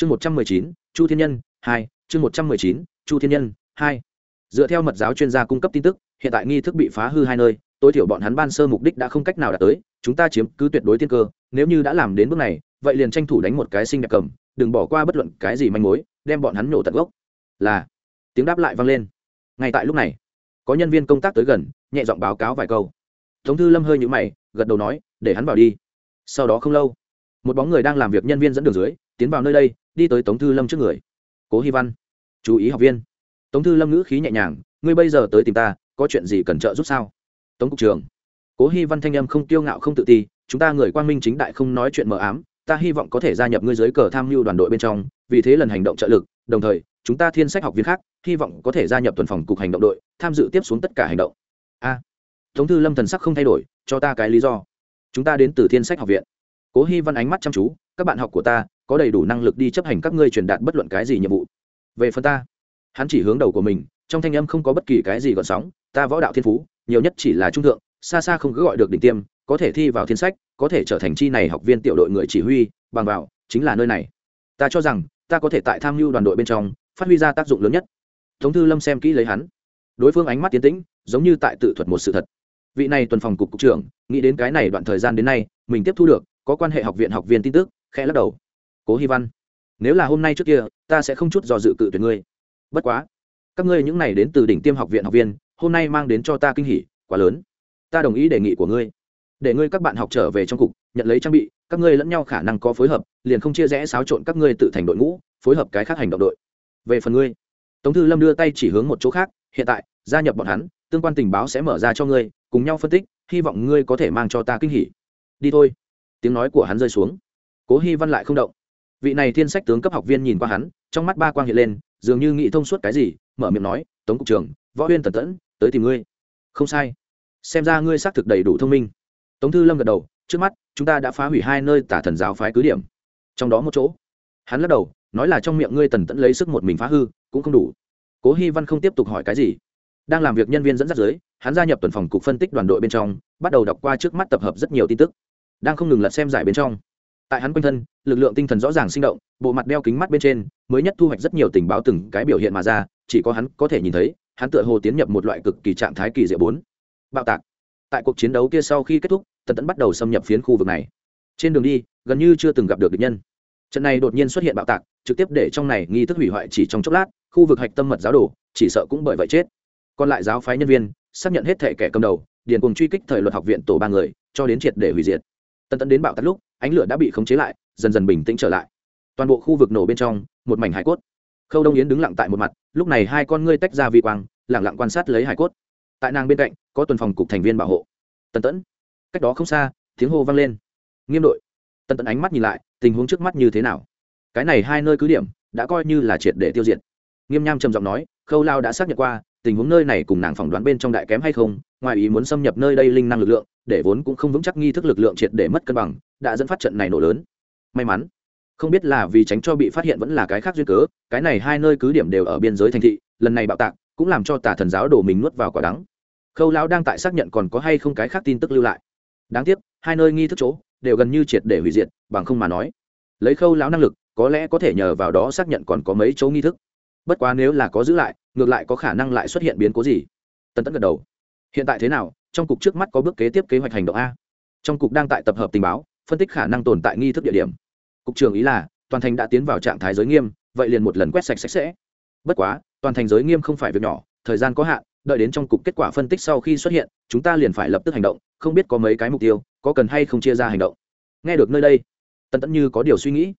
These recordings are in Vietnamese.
chương một trăm mười chín, chu thiên nhân, hai, chương một trăm mười chín, chu thiên nhân, hai. Dựa theo mật giáo chuyên gia cung cấp tin tức, hiện tại nghi thức bị phá hư hai nơi, tối thiểu bọn hắn ban sơ mục đích đã không cách nào đạt tới, chúng ta chiếm cứ tuyệt đối tiên cơ, nếu như đã làm đến bước này, vậy liền tranh thủ đánh một cái sinh đẹp cầm, đừng bỏ qua bất luận cái gì manh mối, đem bọn hắn nhổ tận gốc. Là, tiếng đáp lại vang lên. Ngay tại lúc này, có nhân viên công tác tới gần, nhẹ giọng báo cáo vài câu. Tống thư lâm hơi nhũ mày, gật đầu nói, để hắn vào đi. Sau đó không lâu, một bóng người đang làm việc nhân viên dẫn đường dưới, tiến vào nơi đây đi tới tống thư lâm trước người. Cố hy văn, chú ý học viên. Tống thư lâm ngữ khí nhẹ nhàng, ngươi bây giờ tới tìm ta, có chuyện gì cần trợ giúp sao? Tống cục trưởng. Cố hy văn thanh em không kiêu ngạo không tự ti, chúng ta người quang minh chính đại không nói chuyện mờ ám, ta hy vọng có thể gia nhập ngươi dưới cờ tham mưu đoàn đội bên trong, vì thế lần hành động trợ lực, đồng thời, chúng ta thiên sách học viên khác, hy vọng có thể gia nhập tuần phòng cục hành động đội, tham dự tiếp xuống tất cả hành động. A. Tống thư lâm thần sắc không thay đổi, cho ta cái lý do. Chúng ta đến từ thiên sách học viện. Cố hy văn ánh mắt chăm chú, các bạn học của ta có đầy đủ năng lực đi chấp hành các ngươi truyền đạt bất luận cái gì nhiệm vụ. Về phần ta, hắn chỉ hướng đầu của mình, trong thanh âm không có bất kỳ cái gì gọn sóng, ta võ đạo thiên phú, nhiều nhất chỉ là trung thượng, xa xa không cứ gọi được đỉnh tiêm, có thể thi vào thiên sách, có thể trở thành chi này học viên tiểu đội người chỉ huy, bằng vào, chính là nơi này. Ta cho rằng, ta có thể tại tham mưu đoàn đội bên trong, phát huy ra tác dụng lớn nhất. Thống thư lâm xem kỹ lấy hắn. Đối phương ánh mắt tiến tĩnh, giống như tại tự thuật một sự thật. Vị này tuần phòng cục cục trưởng, nghĩ đến cái này đoạn thời gian đến nay, mình tiếp thu được, có quan hệ học viện học viên tin tức, khẽ lắc đầu cố hy văn. Nếu là hôm nay trước kia, ta sẽ không chút do dự cự tuyệt ngươi. Bất quá, các ngươi những này đến từ đỉnh tiêm học viện học viên, hôm nay mang đến cho ta kinh hỉ, quá lớn. Ta đồng ý đề nghị của ngươi. Để ngươi các bạn học trở về trong cục, nhận lấy trang bị, các ngươi lẫn nhau khả năng có phối hợp, liền không chia rẽ xáo trộn các ngươi tự thành đội ngũ, phối hợp cái khác hành động đội. Về phần ngươi, tống thư lâm đưa tay chỉ hướng một chỗ khác, hiện tại, gia nhập bọn hắn, tương quan tình báo sẽ mở ra cho ngươi, cùng nhau phân tích, hy vọng ngươi có thể mang cho ta kinh hỉ. Đi thôi. Tiếng nói của hắn rơi xuống. Cố hy văn lại không động vị này thiên sách tướng cấp học viên nhìn qua hắn, trong mắt ba quang hiện lên, dường như nghĩ thông suốt cái gì, mở miệng nói, tống cục trưởng, võ huyên tần tẫn, tới tìm ngươi. Không sai. Xem ra ngươi xác thực đầy đủ thông minh. Tống thư lâm gật đầu, trước mắt, chúng ta đã phá hủy hai nơi tả thần giáo phái cứ điểm. Trong đó một chỗ, hắn lắc đầu, nói là trong miệng ngươi tần tẫn lấy sức một mình phá hư, cũng không đủ. Cố hy văn không tiếp tục hỏi cái gì. Đang làm việc nhân viên dẫn dắt dưới, hắn gia nhập tuần phòng cục phân tích đoàn đội bên trong, bắt đầu đọc qua trước mắt tập hợp rất nhiều tin tức. Đang không ngừng lật xem giải bên trong tại hắn quanh thân, lực lượng tinh thần rõ ràng sinh động, bộ mặt đeo kính mắt bên trên, mới nhất thu hoạch rất nhiều tình báo từng cái biểu hiện mà ra, chỉ có hắn có thể nhìn thấy, hắn tựa hồ tiến nhập một loại cực kỳ trạng thái kỳ diệu bốn. Bạo tạc. Tại cuộc chiến đấu kia sau khi kết thúc, tần tẫn bắt đầu xâm nhập phiến khu vực này. Trên đường đi, gần như chưa từng gặp được địch nhân. Trận này đột nhiên xuất hiện bạo tạc, trực tiếp để trong này nghi thức hủy hoại chỉ trong chốc lát, khu vực hạch tâm mật giáo đồ, chỉ sợ cũng bởi vậy chết. Còn lại giáo phái nhân viên, xác nhận hết thể kẻ cầm đầu, điền cùng truy kích thời luật học viện tổ ba người, cho đến triệt để hủy diệt. Tần tẫn đến bạo tạc lúc ánh lửa đã bị khống chế lại, dần dần bình tĩnh trở lại. Toàn bộ khu vực nổ bên trong, một mảnh hải cốt. Khâu đông yến đứng lặng tại một mặt, lúc này hai con ngươi tách ra vi quang lẳng lặng quan sát lấy hải cốt. Tại nàng bên cạnh, có tuần phòng cục thành viên bảo hộ. Tần tẫn. Cách đó không xa, tiếng hô vang lên. Nghiêm đội. Tần tẫn ánh mắt nhìn lại, tình huống trước mắt như thế nào? Cái này hai nơi cứ điểm, đã coi như là triệt để tiêu diệt. Nghiêm nham trầm giọng nói, khâu lao đã xác nhận qua, tình huống nơi này cùng nàng phỏng đoán bên trong đại kém hay không, ngoài ý muốn xâm nhập nơi đây linh năng lực lượng để vốn cũng không vững chắc nghi thức lực lượng triệt để mất cân bằng, đã dẫn phát trận này nổ lớn. May mắn, không biết là vì tránh cho bị phát hiện vẫn là cái khác duyên cớ, cái này hai nơi cứ điểm đều ở biên giới thành thị, lần này bạo tạc cũng làm cho tà thần giáo đổ mình nuốt vào quả đắng. Khâu lão đang tại xác nhận còn có hay không cái khác tin tức lưu lại. Đáng tiếc, hai nơi nghi thức chỗ đều gần như triệt để hủy diệt, bằng không mà nói, lấy khâu lão năng lực, có lẽ có thể nhờ vào đó xác nhận còn có mấy chỗ nghi thức. Bất quá nếu là có giữ lại, ngược lại có khả năng lại xuất hiện biến cố gì? Tân tân gật đầu. Hiện tại thế nào? Trong cục trước mắt có bước kế tiếp kế hoạch hành động a. Trong cục đang tại tập hợp tình báo, phân tích khả năng tồn tại nghi thức địa điểm. Cục trưởng ý là, toàn thành đã tiến vào trạng thái giới nghiêm, vậy liền một lần quét sạch sạch sẽ. Bất quá, toàn thành giới nghiêm không phải việc nhỏ, thời gian có hạn, đợi đến trong cục kết quả phân tích sau khi xuất hiện, chúng ta liền phải lập tức hành động, không biết có mấy cái mục tiêu, có cần hay không chia ra hành động. Nghe được nơi đây, tần tẫn như có điều suy nghĩ.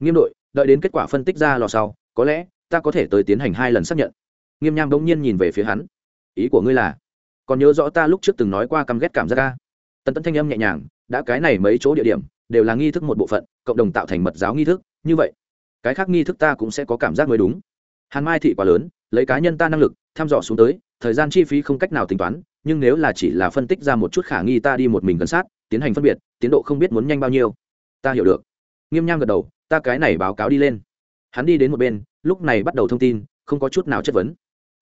Nghiêm đội, đợi đến kết quả phân tích ra lò sau, có lẽ ta có thể tới tiến hành hai lần xác nhận. Nghiêm nham bỗng nhiên nhìn về phía hắn. Ý của ngươi là còn nhớ rõ ta lúc trước từng nói qua căm ghét cảm giác ca. Tần tẫn thanh âm nhẹ nhàng, đã cái này mấy chỗ địa điểm, đều là nghi thức một bộ phận, cộng đồng tạo thành mật giáo nghi thức, như vậy, cái khác nghi thức ta cũng sẽ có cảm giác mới đúng. Hàn mai thị quá lớn, lấy cá nhân ta năng lực thăm dò xuống tới, thời gian chi phí không cách nào tính toán, nhưng nếu là chỉ là phân tích ra một chút khả nghi ta đi một mình gần sát, tiến hành phân biệt, tiến độ không biết muốn nhanh bao nhiêu. Ta hiểu được. Nghiêm nham gật đầu, ta cái này báo cáo đi lên. Hắn đi đến một bên, lúc này bắt đầu thông tin, không có chút nào chất vấn.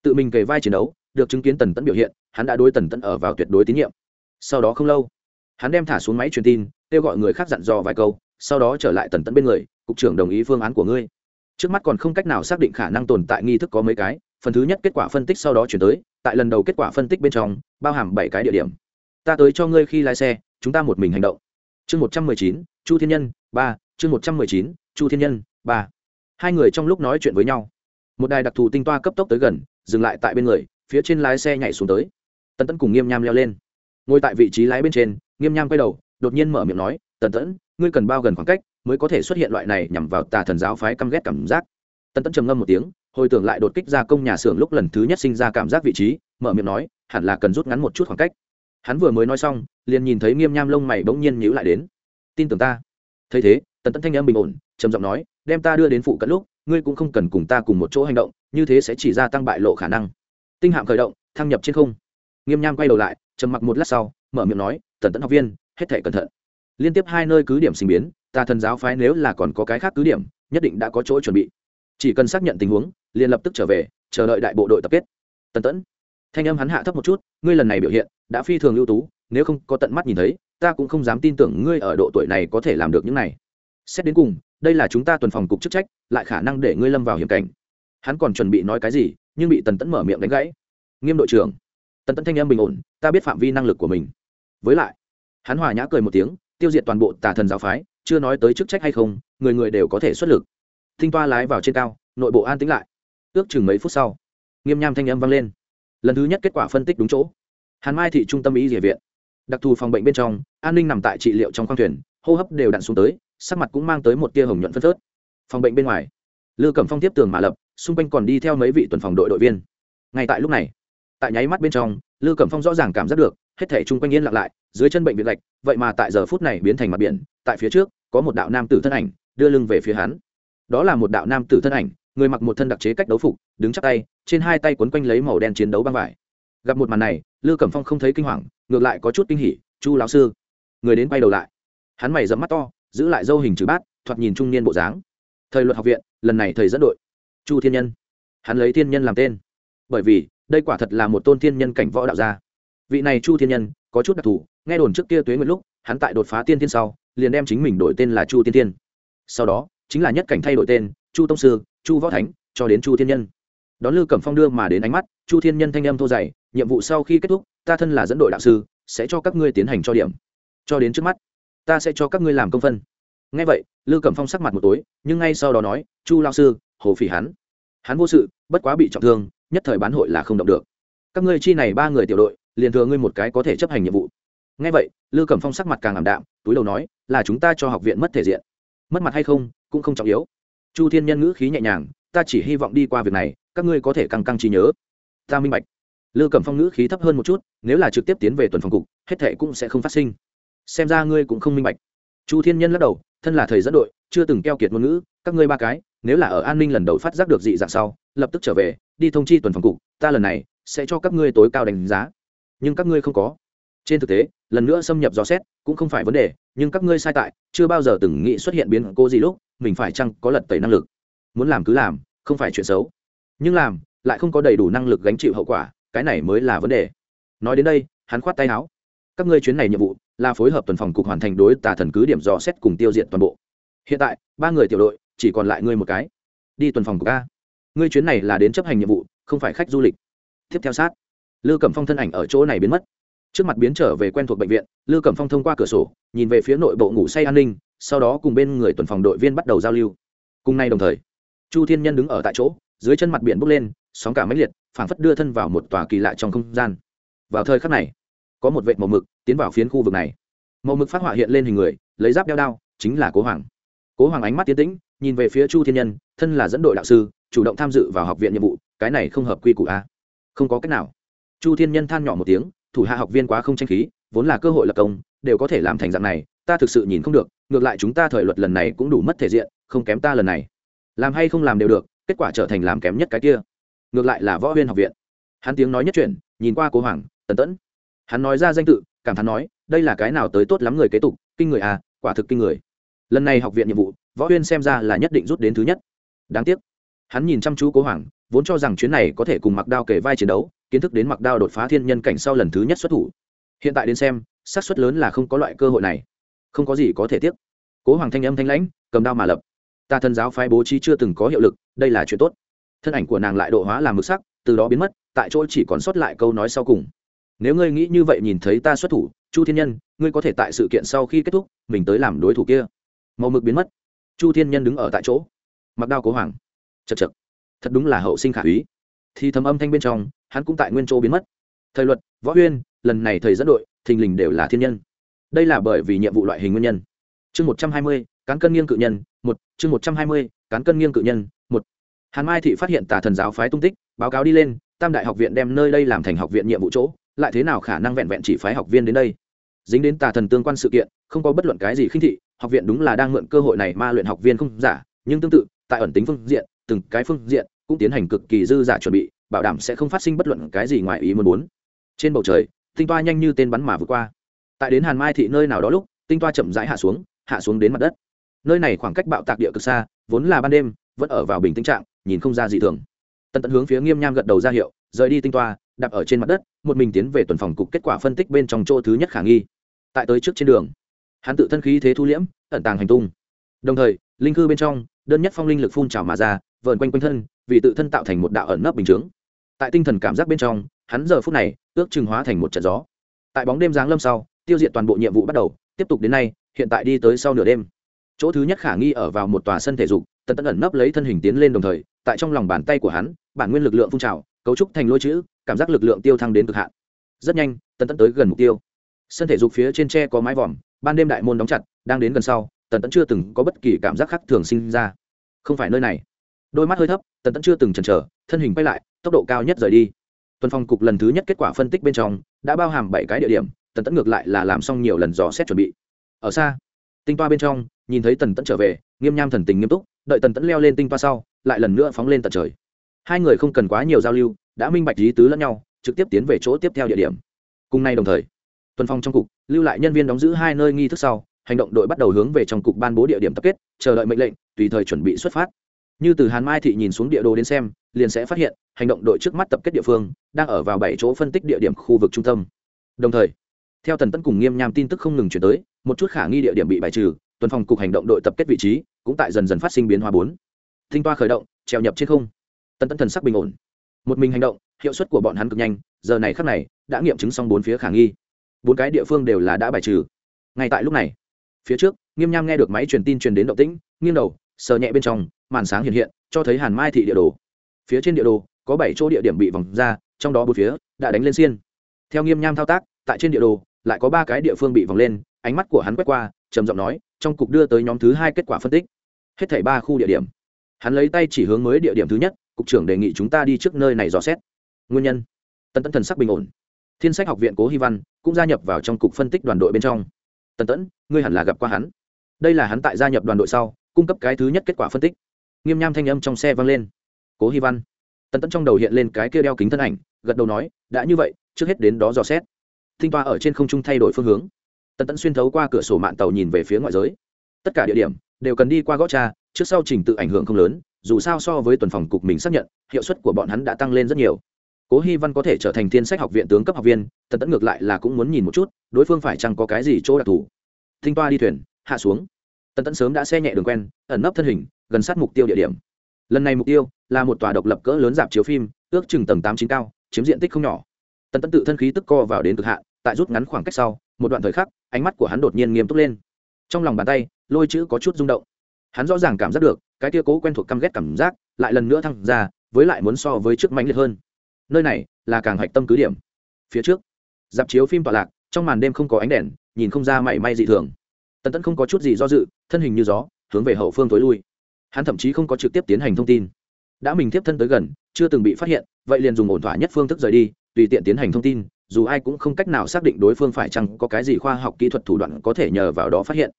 Tự mình kề vai chiến đấu được chứng kiến tần tẫn biểu hiện, hắn đã đối tần tẫn ở vào tuyệt đối tín nhiệm. Sau đó không lâu, hắn đem thả xuống máy truyền tin, kêu gọi người khác dặn dò vài câu, sau đó trở lại tần tẫn bên người, cục trưởng đồng ý phương án của ngươi. Trước mắt còn không cách nào xác định khả năng tồn tại nghi thức có mấy cái, phần thứ nhất kết quả phân tích sau đó chuyển tới, tại lần đầu kết quả phân tích bên trong, bao hàm bảy cái địa điểm. Ta tới cho ngươi khi lái xe, chúng ta một mình hành động. Chương một trăm mười chín, chu thiên nhân, ba, chương một trăm mười chín, chu thiên nhân, ba. Hai người trong lúc nói chuyện với nhau. Một đài đặc thù tinh toa cấp tốc tới gần, dừng lại tại bên người phía trên lái xe nhảy xuống tới. Tần tẫn cùng nghiêm nham leo lên. Ngồi tại vị trí lái bên trên, nghiêm nham quay đầu, đột nhiên mở miệng nói, tần tẫn, ngươi cần bao gần khoảng cách mới có thể xuất hiện loại này nhằm vào tà thần giáo phái căm ghét cảm giác. Tần tẫn trầm ngâm một tiếng, hồi tưởng lại đột kích ra công nhà xưởng lúc lần thứ nhất sinh ra cảm giác vị trí, mở miệng nói, hẳn là cần rút ngắn một chút khoảng cách. Hắn vừa mới nói xong, liền nhìn thấy nghiêm nham lông mày bỗng nhiên nhíu lại đến. Tin tưởng ta. Thấy thế, tần tẫn thanh âm bình ổn, trầm giọng nói, đem ta đưa đến phụ cận lúc, ngươi cũng không cần cùng ta cùng một chỗ hành động, như thế sẽ chỉ gia tăng bại lộ khả năng tinh hạm khởi động, thăng nhập trên không. Nghiêm nham quay đầu lại, trầm mặc một lát sau, mở miệng nói, tần tẫn học viên, hết thể cẩn thận. Liên tiếp hai nơi cứ điểm sinh biến tà thần giáo phái nếu là còn có cái khác cứ điểm, nhất định đã có chỗ chuẩn bị. Chỉ cần xác nhận tình huống, liền lập tức trở về, chờ đợi đại bộ đội tập kết. Tần tẫn thanh âm hắn hạ thấp một chút, ngươi lần này biểu hiện, đã phi thường ưu tú, nếu không có tận mắt nhìn thấy, ta cũng không dám tin tưởng ngươi ở độ tuổi này có thể làm được những này. Xét đến cùng, đây là chúng ta tuần phòng cục chức trách, lại khả năng để ngươi lâm vào hiểm cảnh. Hắn còn chuẩn bị nói cái gì nhưng bị tần tẫn mở miệng đánh gãy. Nghiêm đội trưởng, tần tẫn thanh em bình ổn, ta biết phạm vi năng lực của mình. Với lại, hắn hòa nhã cười một tiếng, tiêu diệt toàn bộ tà thần giáo phái, chưa nói tới chức trách hay không, người người đều có thể xuất lực. Thinh toa lái vào trên cao, nội bộ an tĩnh lại. Ước chừng mấy phút sau, nghiêm nham thanh âm vang lên. Lần thứ nhất kết quả phân tích đúng chỗ. Hàn mai thị trung tâm y địa viện. Đặc thù phòng bệnh bên trong, an ninh nằm tại trị liệu trong khoang thuyền, hô hấp đều đặn xuống tới, sắc mặt cũng mang tới một tia hồng nhuận phân phớt. Phòng bệnh bên ngoài, lư cẩm phong tiếp tường mã lập xung quanh còn đi theo mấy vị tuần phòng đội đội viên. Ngay tại lúc này, tại nháy mắt bên trong, lư cẩm phong rõ ràng cảm giác được, hết thể chung quanh yên lặng lại, dưới chân bệnh viện lạch vậy mà tại giờ phút này biến thành mặt biển, tại phía trước, có một đạo nam tử thân ảnh, đưa lưng về phía hắn. Đó là một đạo nam tử thân ảnh, người mặc một thân đặc chế cách đấu phục, đứng chắc tay, trên hai tay quấn quanh lấy màu đen chiến đấu băng vải. Gặp một màn này, lư cẩm phong không thấy kinh hoàng, ngược lại có chút kinh hỉ, chu lão sư. Người đến quay đầu lại. Hắn mày dẫm mắt to, giữ lại dâu hình trừ bát, thoạt nhìn trung niên bộ dáng. Thời luật học viện, lần này thầy dẫn đội chu thiên nhân. Hắn lấy thiên nhân làm tên. Bởi vì, đây quả thật là một tôn thiên nhân cảnh võ đạo gia. Vị này chu thiên nhân, có chút đặc thù, nghe đồn trước kia tuế nguyệt lúc, hắn tại đột phá tiên thiên sau, liền đem chính mình đổi tên là chu tiên thiên. Sau đó, chính là nhất cảnh thay đổi tên, chu tông sư, chu võ thánh, cho đến chu thiên nhân. Đón lư cẩm phong đưa mà đến ánh mắt, chu thiên nhân thanh âm thô dày, nhiệm vụ sau khi kết thúc, ta thân là dẫn đội đạo sư, sẽ cho các ngươi tiến hành cho điểm. Cho đến trước mắt, ta sẽ cho các ngươi làm công phân. Ngay vậy, lư cẩm phong sắc mặt một tối, nhưng ngay sau đó nói, chu lao sư hồ phỉ hắn. Hắn vô sự, bất quá bị trọng thương, nhất thời bán hội là không động được. Các ngươi chi này ba người tiểu đội, liền thừa ngươi một cái có thể chấp hành nhiệm vụ. Ngay vậy, lư cẩm phong sắc mặt càng ảm đạm, túi đầu nói, là chúng ta cho học viện mất thể diện. Mất mặt hay không, cũng không trọng yếu. Chu thiên nhân ngữ khí nhẹ nhàng, ta chỉ hy vọng đi qua việc này, các ngươi có thể căng căng trí nhớ. Ta minh bạch. Lư cẩm phong ngữ khí thấp hơn một chút, nếu là trực tiếp tiến về tuần phòng cục, hết thệ cũng sẽ không phát sinh. Xem ra ngươi cũng không minh bạch. Chu thiên nhân lắc đầu, thân là thầy dẫn đội, chưa từng keo kiệt ngôn ngữ các ngươi ba cái, nếu là ở an ninh lần đầu phát giác được dị dạng sau, lập tức trở về, đi thông chi tuần phòng cục, ta lần này sẽ cho các ngươi tối cao đánh giá. Nhưng các ngươi không có. Trên thực tế, lần nữa xâm nhập dò xét cũng không phải vấn đề, nhưng các ngươi sai tại, chưa bao giờ từng nghĩ xuất hiện biến cố gì lúc, mình phải chăng có lật tẩy năng lực. Muốn làm cứ làm, không phải chuyện xấu. Nhưng làm, lại không có đầy đủ năng lực gánh chịu hậu quả, cái này mới là vấn đề. Nói đến đây, hắn khoát tay áo. Các ngươi chuyến này nhiệm vụ là phối hợp tuần phòng cục hoàn thành đối tà thần cứ điểm dò xét cùng tiêu diệt toàn bộ. Hiện tại, ba người tiểu đội chỉ còn lại ngươi một cái. Đi tuần phòng của ca ngươi chuyến này là đến chấp hành nhiệm vụ, không phải khách du lịch. Tiếp theo sát. Lư cẩm phong thân ảnh ở chỗ này biến mất. Trước mặt biến trở về quen thuộc bệnh viện, lư cẩm phong thông qua cửa sổ, nhìn về phía nội bộ ngủ say an ninh, sau đó cùng bên người tuần phòng đội viên bắt đầu giao lưu. Cùng nay đồng thời, chu thiên nhân đứng ở tại chỗ, dưới chân mặt biển bốc lên, sóng cả máy liệt, phảng phất đưa thân vào một tòa kỳ lạ trong không gian. Vào thời khắc này, có một vệ màu mực tiến vào phiến khu vực này. Màu mực phát họa hiện lên hình người, lấy giáp đeo đao, chính là cố hoàng cố hoàng ánh mắt tiến tĩnh, nhìn về phía chu thiên nhân, thân là dẫn đội đạo sư, chủ động tham dự vào học viện nhiệm vụ, cái này không hợp quy củ a. Không có cách nào. Chu thiên nhân than nhỏ một tiếng, thủ hạ học viên quá không tranh khí, vốn là cơ hội lập công, đều có thể làm thành dạng này, ta thực sự nhìn không được, ngược lại chúng ta thời luật lần này cũng đủ mất thể diện, không kém ta lần này. Làm hay không làm đều được, kết quả trở thành làm kém nhất cái kia. Ngược lại là võ huyên học viện. Hắn tiếng nói nhất chuyển, nhìn qua cố hoàng, tần tẫn. Hắn nói ra danh tự, cảm thán nói, đây là cái nào tới tốt lắm người kế tục, kinh người à quả thực kinh người lần này học viện nhiệm vụ, võ huyên xem ra là nhất định rút đến thứ nhất. Đáng tiếc, hắn nhìn chăm chú cố hoàng, vốn cho rằng chuyến này có thể cùng mặc đao kể vai chiến đấu, kiến thức đến mặc đao đột phá thiên nhân cảnh sau lần thứ nhất xuất thủ. Hiện tại đến xem, xác suất lớn là không có loại cơ hội này. Không có gì có thể tiếc. Cố hoàng thanh âm thanh lãnh, cầm đao mà lập. Ta thần giáo phái bố trí chưa từng có hiệu lực, đây là chuyện tốt. Thân ảnh của nàng lại độ hóa làm mực sắc, từ đó biến mất, tại chỗ chỉ còn sót lại câu nói sau cùng. Nếu ngươi nghĩ như vậy nhìn thấy ta xuất thủ, chu thiên nhân, ngươi có thể tại sự kiện sau khi kết thúc, mình tới làm đối thủ kia màu mực biến mất. Chu thiên nhân đứng ở tại chỗ. Mặc đao cố hoàng. Chật chật thật đúng là hậu sinh khả úy. Thì thầm âm thanh bên trong, hắn cũng tại nguyên chỗ biến mất. Thời luật, võ huyên, lần này thầy dẫn đội, thình lình đều là thiên nhân. Đây là bởi vì nhiệm vụ loại hình nguyên nhân. Chương một trăm hai mươi, cán cân nghiêng cự nhân, một, chương một trăm hai mươi, cán cân nghiêng cự nhân, một. Hàn mai thị phát hiện tà thần giáo phái tung tích, báo cáo đi lên, tam đại học viện đem nơi đây làm thành học viện nhiệm vụ chỗ, lại thế nào khả năng vẹn vẹn chỉ phái học viên đến đây? Dính đến tà thần tương quan sự kiện, không có bất luận cái gì khinh thị học viện đúng là đang mượn cơ hội này ma luyện học viên không giả, nhưng tương tự, tại ẩn tính phương diện, từng cái phương diện cũng tiến hành cực kỳ dư giả chuẩn bị, bảo đảm sẽ không phát sinh bất luận cái gì ngoài ý muốn muốn. Trên bầu trời, tinh toa nhanh như tên bắn mà vượt qua. Tại đến hàn mai thị nơi nào đó lúc, tinh toa chậm rãi hạ xuống hạ xuống đến mặt đất. Nơi này khoảng cách bạo tạc địa cực xa, vốn là ban đêm, vẫn ở vào bình tĩnh trạng, nhìn không ra gì thường. Tận tận hướng phía nghiêm nham gật đầu ra hiệu, rời đi tinh toa, đạp ở trên mặt đất, một mình tiến về tuần phòng cục kết quả phân tích bên trong chỗ thứ nhất khả nghi. Tại tới trước trên đường hắn tự thân khí thế thu liễm, ẩn tàng hành tung. Đồng thời, linh cư bên trong, đơn nhất phong linh lực phun trào mà ra, vờn quanh quanh thân, vì tự thân tạo thành một đạo ẩn nấp bình chướng. Tại tinh thần cảm giác bên trong, hắn giờ phút này, ước chừng hóa thành một trận gió. Tại bóng đêm giáng lâm sau, tiêu diệt toàn bộ nhiệm vụ bắt đầu, tiếp tục đến nay, hiện tại đi tới sau nửa đêm. Chỗ thứ nhất khả nghi ở vào một tòa sân thể dục, tần tẫn ẩn nấp lấy thân hình tiến lên đồng thời, tại trong lòng bàn tay của hắn, bản nguyên lực lượng phun trào, cấu trúc thành lôi chữ, cảm giác lực lượng tiêu thăng đến cực hạn. Rất nhanh, tần tẫn tới gần mục tiêu. Sân thể dục phía trên tre có mái vòm ban đêm đại môn đóng chặt, đang đến gần sau, tần tẫn chưa từng có bất kỳ cảm giác khác thường sinh ra. Không phải nơi này. Đôi mắt hơi thấp, tần tẫn chưa từng chần chờ, thân hình quay lại, tốc độ cao nhất rời đi. Tuần phong cục lần thứ nhất kết quả phân tích bên trong, đã bao hàm bảy cái địa điểm, tần tẫn ngược lại là làm xong nhiều lần dò xét chuẩn bị. Ở xa, tinh toa bên trong, nhìn thấy tần tẫn trở về, nghiêm nham thần tình nghiêm túc, đợi tần tẫn leo lên tinh toa sau, lại lần nữa phóng lên tận trời. Hai người không cần quá nhiều giao lưu, đã minh bạch lý tứ lẫn nhau, trực tiếp tiến về chỗ tiếp theo địa điểm. Cùng nay đồng thời tuần phong trong cục, lưu lại nhân viên đóng giữ hai nơi nghi thức sau, hành động đội bắt đầu hướng về trong cục ban bố địa điểm tập kết, chờ đợi mệnh lệnh, tùy thời chuẩn bị xuất phát. Như từ hàn mai thị nhìn xuống địa đồ đến xem, liền sẽ phát hiện, hành động đội trước mắt tập kết địa phương, đang ở vào bảy chỗ phân tích địa điểm khu vực trung tâm. Đồng thời, theo tần tấn cùng nghiêm nham tin tức không ngừng chuyển tới, một chút khả nghi địa điểm bị bài trừ, tuần phòng cục hành động đội tập kết vị trí cũng tại dần dần phát sinh biến hóa bốn. Tinh toa khởi động trèo nhập trên không. Tần tấn thần sắc bình ổn. Một mình hành động, hiệu suất của bọn hắn cực nhanh, giờ này khắc này, đã nghiệm chứng xong bốn phía khả nghi bốn cái địa phương đều là đã bài trừ. Ngay tại lúc này, phía trước, nghiêm nham nghe được máy truyền tin truyền đến động tĩnh, nghiêng đầu, sờ nhẹ bên trong, màn sáng hiện hiện, cho thấy hàn mai thị địa đồ. Phía trên địa đồ, có bảy chỗ địa điểm bị vòng ra, trong đó bốn phía đã đánh lên xiên. Theo nghiêm nham thao tác, tại trên địa đồ, lại có ba cái địa phương bị vòng lên, ánh mắt của hắn quét qua, trầm giọng nói, trong cục đưa tới nhóm thứ hai kết quả phân tích. Hết thảy ba khu địa điểm. Hắn lấy tay chỉ hướng mới địa điểm thứ nhất, cục trưởng đề nghị chúng ta đi trước nơi này dò xét. Nguyên nhân. Tân tân thần sắc bình ổn thiên sách học viện cố hy văn cũng gia nhập vào trong cục phân tích đoàn đội bên trong. Tần tẫn, ngươi hẳn là gặp qua hắn. Đây là hắn tại gia nhập đoàn đội sau, cung cấp cái thứ nhất kết quả phân tích. Nghiêm nham thanh âm trong xe vang lên. Cố hy văn. Tần tẫn trong đầu hiện lên cái kia đeo kính thân ảnh, gật đầu nói, đã như vậy, trước hết đến đó dò xét. Thinh toa ở trên không trung thay đổi phương hướng. Tần tẫn xuyên thấu qua cửa sổ mạng tàu nhìn về phía ngoại giới. Tất cả địa điểm đều cần đi qua gõ cha trước sau trình tự ảnh hưởng không lớn, dù sao so với tuần phòng cục mình xác nhận, hiệu suất của bọn hắn đã tăng lên rất nhiều cố hy văn có thể trở thành thiên sách học viện tướng cấp học viên tần tẫn ngược lại là cũng muốn nhìn một chút, đối phương phải chăng có cái gì chỗ đặc thù. Thinh toa đi thuyền, hạ xuống. Tần tẫn sớm đã xe nhẹ đường quen, ẩn nấp thân hình, gần sát mục tiêu địa điểm. Lần này mục tiêu là một tòa độc lập cỡ lớn dạp chiếu phim, ước chừng tầng tám chín cao, chiếm diện tích không nhỏ. Tần tẫn tự thân khí tức co vào đến cực hạn, tại rút ngắn khoảng cách sau, một đoạn thời khắc, ánh mắt của hắn đột nhiên nghiêm túc lên. Trong lòng bàn tay, lôi chữ có chút rung động. Hắn rõ ràng cảm giác được, cái tia cố quen thuộc căm ghét cảm giác lại lần nữa thăng ra, với lại muốn so với trước mạnh liệt hơn nơi này là càng hạch tâm cứ điểm. Phía trước, dạp chiếu phim tọa lạc, trong màn đêm không có ánh đèn, nhìn không ra mảy may dị thường. Tần tẫn không có chút gì do dự, thân hình như gió, hướng về hậu phương tối lui. Hắn thậm chí không có trực tiếp tiến hành thông tin. Đã mình tiếp thân tới gần, chưa từng bị phát hiện, vậy liền dùng ổn thỏa nhất phương thức rời đi, tùy tiện tiến hành thông tin, dù ai cũng không cách nào xác định đối phương phải chăng có cái gì khoa học kỹ thuật thủ đoạn có thể nhờ vào đó phát hiện.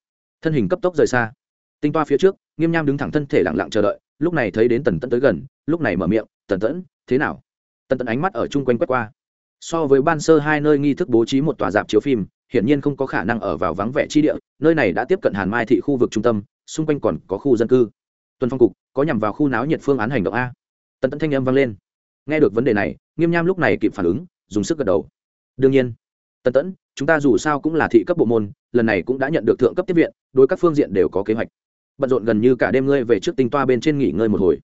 Thân hình cấp tốc rời xa. Tinh toa phía trước, nghiêm nham đứng thẳng thân thể lặng lặng chờ đợi, lúc này thấy đến tần tẫn tới gần, lúc này mở miệng, tần tẫn, thế nào? Tần tẫn ánh mắt ở chung quanh quét qua. So với ban sơ hai nơi nghi thức bố trí một tòa dạp chiếu phim, hiển nhiên không có khả năng ở vào vắng vẻ chi địa, nơi này đã tiếp cận hàn mai thị khu vực trung tâm, xung quanh còn có khu dân cư. Tuần phong cục, có nhằm vào khu náo nhiệt phương án hành động a. Tần tẫn thanh âm vang lên. Nghe được vấn đề này, nghiêm nham lúc này kịp phản ứng, dùng sức gật đầu. Đương nhiên, tần tẫn, chúng ta dù sao cũng là thị cấp bộ môn, lần này cũng đã nhận được thượng cấp tiếp viện, đối các phương diện đều có kế hoạch. Bận rộn gần như cả đêm ngươi về trước tinh toa bên trên nghỉ ngơi một hồi.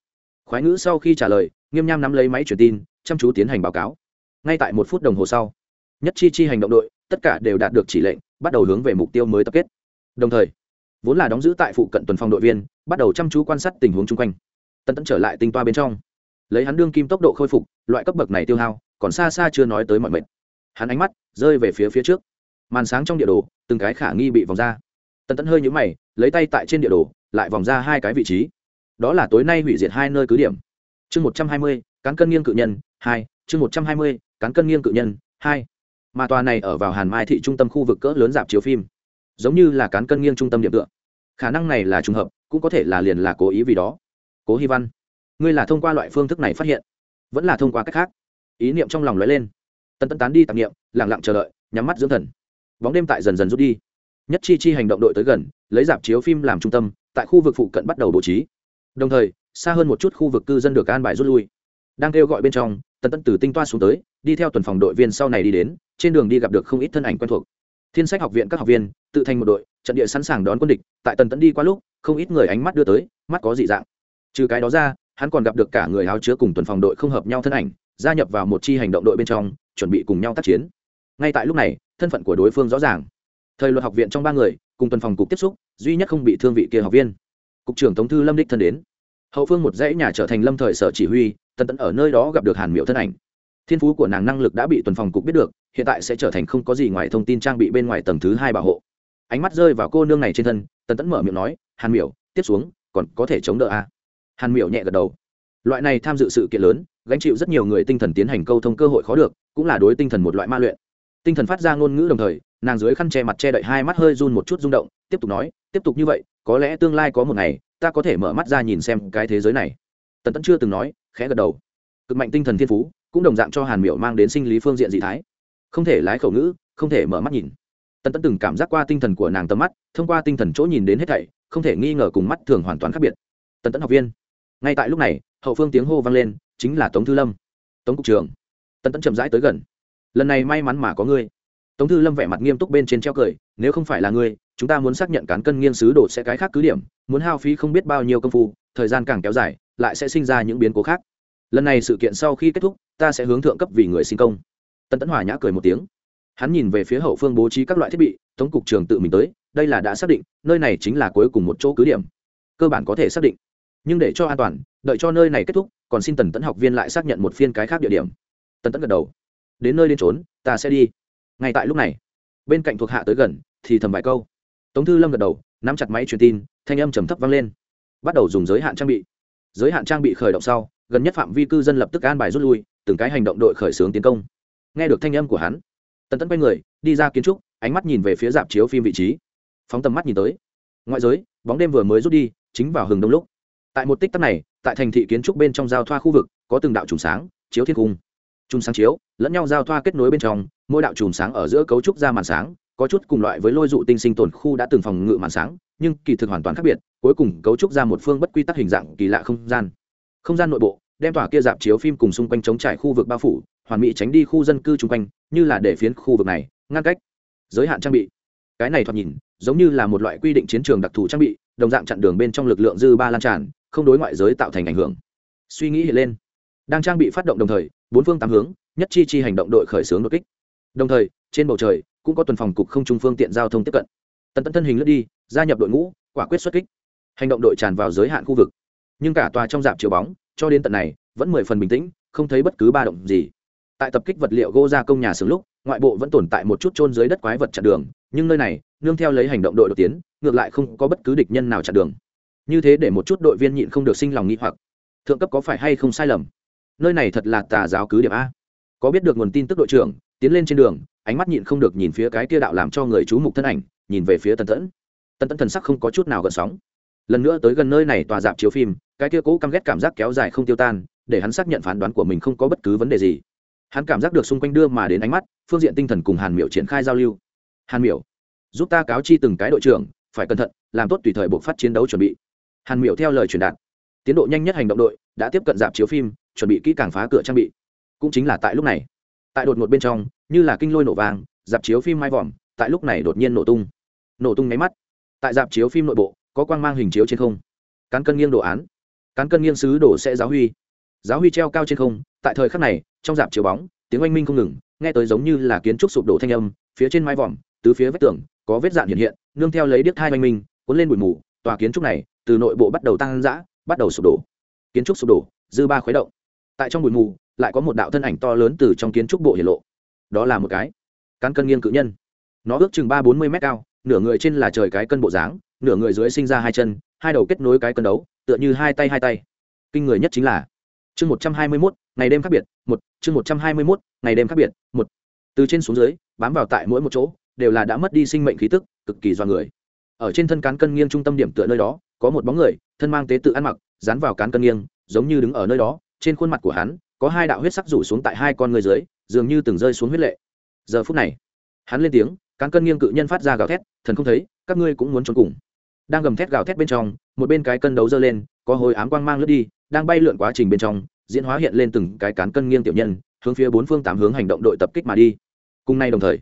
Khoái ngữ sau khi trả lời nghiêm nham nắm lấy máy truyền tin, chăm chú tiến hành báo cáo. Ngay tại một phút đồng hồ sau, nhất chi chi hành động đội, tất cả đều đạt được chỉ lệnh, bắt đầu hướng về mục tiêu mới tập kết. Đồng thời, vốn là đóng giữ tại phụ cận tuần phòng đội viên, bắt đầu chăm chú quan sát tình huống chung quanh. Tân tẫn trở lại tinh toa bên trong. Lấy hắn đương kim tốc độ khôi phục, loại cấp bậc này tiêu hao, còn xa xa chưa nói tới mọi mệt. Hắn ánh mắt rơi về phía phía trước. Màn sáng trong địa đồ, từng cái khả nghi bị vòng ra. Tần tẫn hơi nhũ mày, lấy tay tại trên địa đồ, lại vòng ra hai cái vị trí. Đó là tối nay hủy diệt hai nơi cứ điểm chương một trăm hai mươi, cán cân nghiêng cự nhân, hai, chương một trăm hai mươi, cán cân nghiêng cự nhân, hai. Mà tòa này ở vào hàn mai thị trung tâm khu vực cỡ lớn dạp chiếu phim. Giống như là cán cân nghiêng trung tâm điểm tựa. Khả năng này là trùng hợp, cũng có thể là liền là cố ý vì đó. Cố hy văn, ngươi là thông qua loại phương thức này phát hiện, vẫn là thông qua cách khác. Ý niệm trong lòng lóe lên. Tân tân tán đi tạp niệm lẳng lặng chờ đợi, nhắm mắt dưỡng thần. Bóng đêm tại dần dần rút đi. Nhất chi chi hành động đội tới gần, lấy dạp chiếu phim làm trung tâm, tại khu vực phụ cận bắt đầu bố trí. Đồng thời xa hơn một chút khu vực cư dân được an bài rút lui. Đang kêu gọi bên trong, tần tẫn từ tinh toa xuống tới, đi theo tuần phòng đội viên sau này đi đến, trên đường đi gặp được không ít thân ảnh quen thuộc. Thiên sách học viện các học viên, tự thành một đội, trận địa sẵn sàng đón quân địch, tại tần tẫn đi qua lúc, không ít người ánh mắt đưa tới, mắt có dị dạng. Trừ cái đó ra, hắn còn gặp được cả người áo chứa cùng tuần phòng đội không hợp nhau thân ảnh, gia nhập vào một chi hành động đội bên trong, chuẩn bị cùng nhau tác chiến. Ngay tại lúc này, thân phận của đối phương rõ ràng. Thời luật học viện trong ba người, cùng tuần phòng cục tiếp xúc, duy nhất không bị thương vị kia học viên. Cục trưởng tống thư lâm đích thân đến hậu phương một dãy nhà trở thành lâm thời sở chỉ huy tần tẫn ở nơi đó gặp được hàn miệu thân ảnh. Thiên phú của nàng năng lực đã bị tuần phòng cục biết được, hiện tại sẽ trở thành không có gì ngoài thông tin trang bị bên ngoài tầng thứ hai bảo hộ. Ánh mắt rơi vào cô nương này trên thân tần tẫn mở miệng nói, hàn miểu, tiếp xuống, còn có thể chống đỡ a à? hàn miểu nhẹ gật đầu. Loại này tham dự sự kiện lớn, gánh chịu rất nhiều người tinh thần tiến hành câu thông cơ hội khó được, cũng là đối tinh thần một loại ma luyện. Tinh thần phát ra ngôn ngữ đồng thời, nàng dưới khăn che mặt che đậy hai mắt hơi run một chút rung động, tiếp tục nói tiếp tục như vậy, có lẽ tương lai có một ngày, ta có thể mở mắt ra nhìn xem cái thế giới này. Tần tẫn chưa từng nói, khẽ gật đầu. Cực mạnh tinh thần thiên phú, cũng đồng dạng cho hàn miểu mang đến sinh lý phương diện dị thái. Không thể lái khẩu ngữ, không thể mở mắt nhìn. Tần tẫn từng cảm giác qua tinh thần của nàng tầm mắt, thông qua tinh thần chỗ nhìn đến hết thảy, không thể nghi ngờ cùng mắt thường hoàn toàn khác biệt. Tần tẫn học viên. Ngay tại lúc này, hậu phương tiếng hô vang lên, chính là tống thư lâm. Tống cục trưởng. Tần tẫn chậm rãi tới gần. Lần này may mắn mà có ngươi. Tống thư lâm vẻ mặt nghiêm túc bên trên treo cười, nếu không phải là ngươi chúng ta muốn xác nhận cán cân nghiêng sứ đồ sẽ cái khác cứ điểm, muốn hao phí không biết bao nhiêu công phu, thời gian càng kéo dài, lại sẽ sinh ra những biến cố khác. Lần này sự kiện sau khi kết thúc, ta sẽ hướng thượng cấp vì người sinh công. Tân tấn hòa nhã cười một tiếng. Hắn nhìn về phía hậu phương bố trí các loại thiết bị, tống cục trường tự mình tới, đây là đã xác định, nơi này chính là cuối cùng một chỗ cứ điểm. Cơ bản có thể xác định. Nhưng để cho an toàn, đợi cho nơi này kết thúc, còn xin tần tấn học viên lại xác nhận một phiên cái khác địa điểm. Tần tấn gật đầu. Đến nơi đến trốn ta sẽ đi. Ngay tại lúc này. Bên cạnh thuộc hạ tới gần, thì thầm vài câu tống thư lâm gật đầu, nắm chặt máy truyền tin, thanh âm trầm thấp vang lên. Bắt đầu dùng giới hạn trang bị. Giới hạn trang bị khởi động sau, gần nhất phạm vi cư dân lập tức an bài rút lui, từng cái hành động đội khởi xướng tiến công. Nghe được thanh âm của hắn, tần tẫn quay người, đi ra kiến trúc, ánh mắt nhìn về phía dạp chiếu phim vị trí. Phóng tầm mắt nhìn tới. Ngoại giới, bóng đêm vừa mới rút đi, chính vào hừng đông lúc. Tại một tích tắc này, tại thành thị kiến trúc bên trong giao thoa khu vực, có từng đạo trùng sáng, chiếu thiên cung. Trùng sáng chiếu, lẫn nhau giao thoa kết nối bên trong, mỗi đạo chùm sáng ở giữa cấu trúc ra màn sáng có chút cùng loại với lôi dụ tinh sinh tồn khu đã từng phòng ngự màn sáng, nhưng kỳ thực hoàn toàn khác biệt, cuối cùng cấu trúc ra một phương bất quy tắc hình dạng kỳ lạ không gian. Không gian nội bộ, đem tỏa kia dạp chiếu phim cùng xung quanh chống trải khu vực bao phủ, hoàn mỹ tránh đi khu dân cư chung quanh, như là để phiến khu vực này, ngăn cách. Giới hạn trang bị. Cái này thoạt nhìn, giống như là một loại quy định chiến trường đặc thù trang bị, đồng dạng chặn đường bên trong lực lượng dư ba lan tràn, không đối ngoại giới tạo thành ảnh hưởng. Suy nghĩ hiện lên. Đang trang bị phát động đồng thời, bốn phương tám hướng, nhất chi chi hành động đội khởi xướng đột kích. Đồng thời, trên bầu trời cũng có tuần phòng cục không trung phương tiện giao thông tiếp cận. Tần tẫn thân hình lướt đi, gia nhập đội ngũ, quả quyết xuất kích. Hành động đội tràn vào giới hạn khu vực. Nhưng cả tòa trong dạp chiếu bóng, cho đến tận này, vẫn mười phần bình tĩnh, không thấy bất cứ ba động gì. Tại tập kích vật liệu gô ra công nhà xưởng lúc, ngoại bộ vẫn tồn tại một chút trôn dưới đất quái vật chặn đường, nhưng nơi này, nương theo lấy hành động đội đột tiến, ngược lại không có bất cứ địch nhân nào chặn đường. Như thế để một chút đội viên nhịn không được sinh lòng nghi hoặc. Thượng cấp có phải hay không sai lầm? Nơi này thật là tà giáo cứ điểm a có biết được nguồn tin tức đội trưởng, tiến lên trên đường, ánh mắt nhịn không được nhìn phía cái kia đạo làm cho người chú mục thân ảnh, nhìn về phía tần tẫn tần tẫn thần sắc không có chút nào gợn sóng. Lần nữa tới gần nơi này tòa dạp chiếu phim, cái kia cố căm ghét cảm giác kéo dài không tiêu tan, để hắn xác nhận phán đoán của mình không có bất cứ vấn đề gì. Hắn cảm giác được xung quanh đưa mà đến ánh mắt, phương diện tinh thần cùng hàn miểu triển khai giao lưu. Hàn miểu, giúp ta cáo chi từng cái đội trưởng, phải cẩn thận, làm tốt tùy thời buộc phát chiến đấu chuẩn bị. Hàn miểu theo lời truyền đạt. Tiến độ nhanh nhất hành động đội đã tiếp cận dạp chiếu phim, chuẩn bị kỹ càng phá cửa trang bị cũng chính là tại lúc này. Tại đột ngột bên trong, như là kinh lôi nổ vàng, dạp chiếu phim mai vòm, tại lúc này đột nhiên nổ tung. Nổ tung máy mắt. Tại dạp chiếu phim nội bộ, có quang mang hình chiếu trên không. Cán cân nghiêng đồ án. Cán cân nghiêng sứ đồ sẽ giáo huy. Giáo huy treo cao trên không, tại thời khắc này, trong dạp chiếu bóng, tiếng oanh minh không ngừng, nghe tới giống như là kiến trúc sụp đổ thanh âm, phía trên mái vòm từ phía vách tường, có vết dạn hiện hiện, nương theo lấy điếc thai oanh minh, cuốn lên bụi mù, tòa kiến trúc này, từ nội bộ bắt đầu tăng dã, bắt đầu sụp đổ. Kiến trúc sụp đổ, dư ba khuấy động. Tại trong bụi mù lại có một đạo thân ảnh to lớn từ trong kiến trúc bộ hiển lộ. Đó là một cái cán cân nghiêng cự nhân. Nó ước chừng ba bốn mươi mét cao, nửa người trên là trời cái cân bộ dáng, nửa người dưới sinh ra hai chân, hai đầu kết nối cái cân đấu, tựa như hai tay hai tay. Kinh người nhất chính là chương một trăm hai mươi mốt, ngày đêm khác biệt, một, chương một trăm hai mươi mốt, ngày đêm khác biệt, một. Từ trên xuống dưới, bám vào tại mỗi một chỗ, đều là đã mất đi sinh mệnh khí tức, cực kỳ do người. Ở trên thân cán cân nghiêng trung tâm điểm tựa nơi đó, có một bóng người, thân mang tế tự ăn mặc, dán vào cán cân nghiêng, giống như đứng ở nơi đó, trên khuôn mặt của hắn có hai đạo huyết sắc rủ xuống tại hai con người dưới, dường như từng rơi xuống huyết lệ. Giờ phút này, hắn lên tiếng, cán cân nghiêng cự nhân phát ra gào thét, thần không thấy, các ngươi cũng muốn trốn cùng. Đang gầm thét gào thét bên trong, một bên cái cân đấu dơ lên, có hồi ám quang mang lướt đi, đang bay lượn quá trình bên trong, diễn hóa hiện lên từng cái cán cân nghiêng tiểu nhân, hướng phía bốn phương tám hướng hành động đội tập kích mà đi. Cùng nay đồng thời,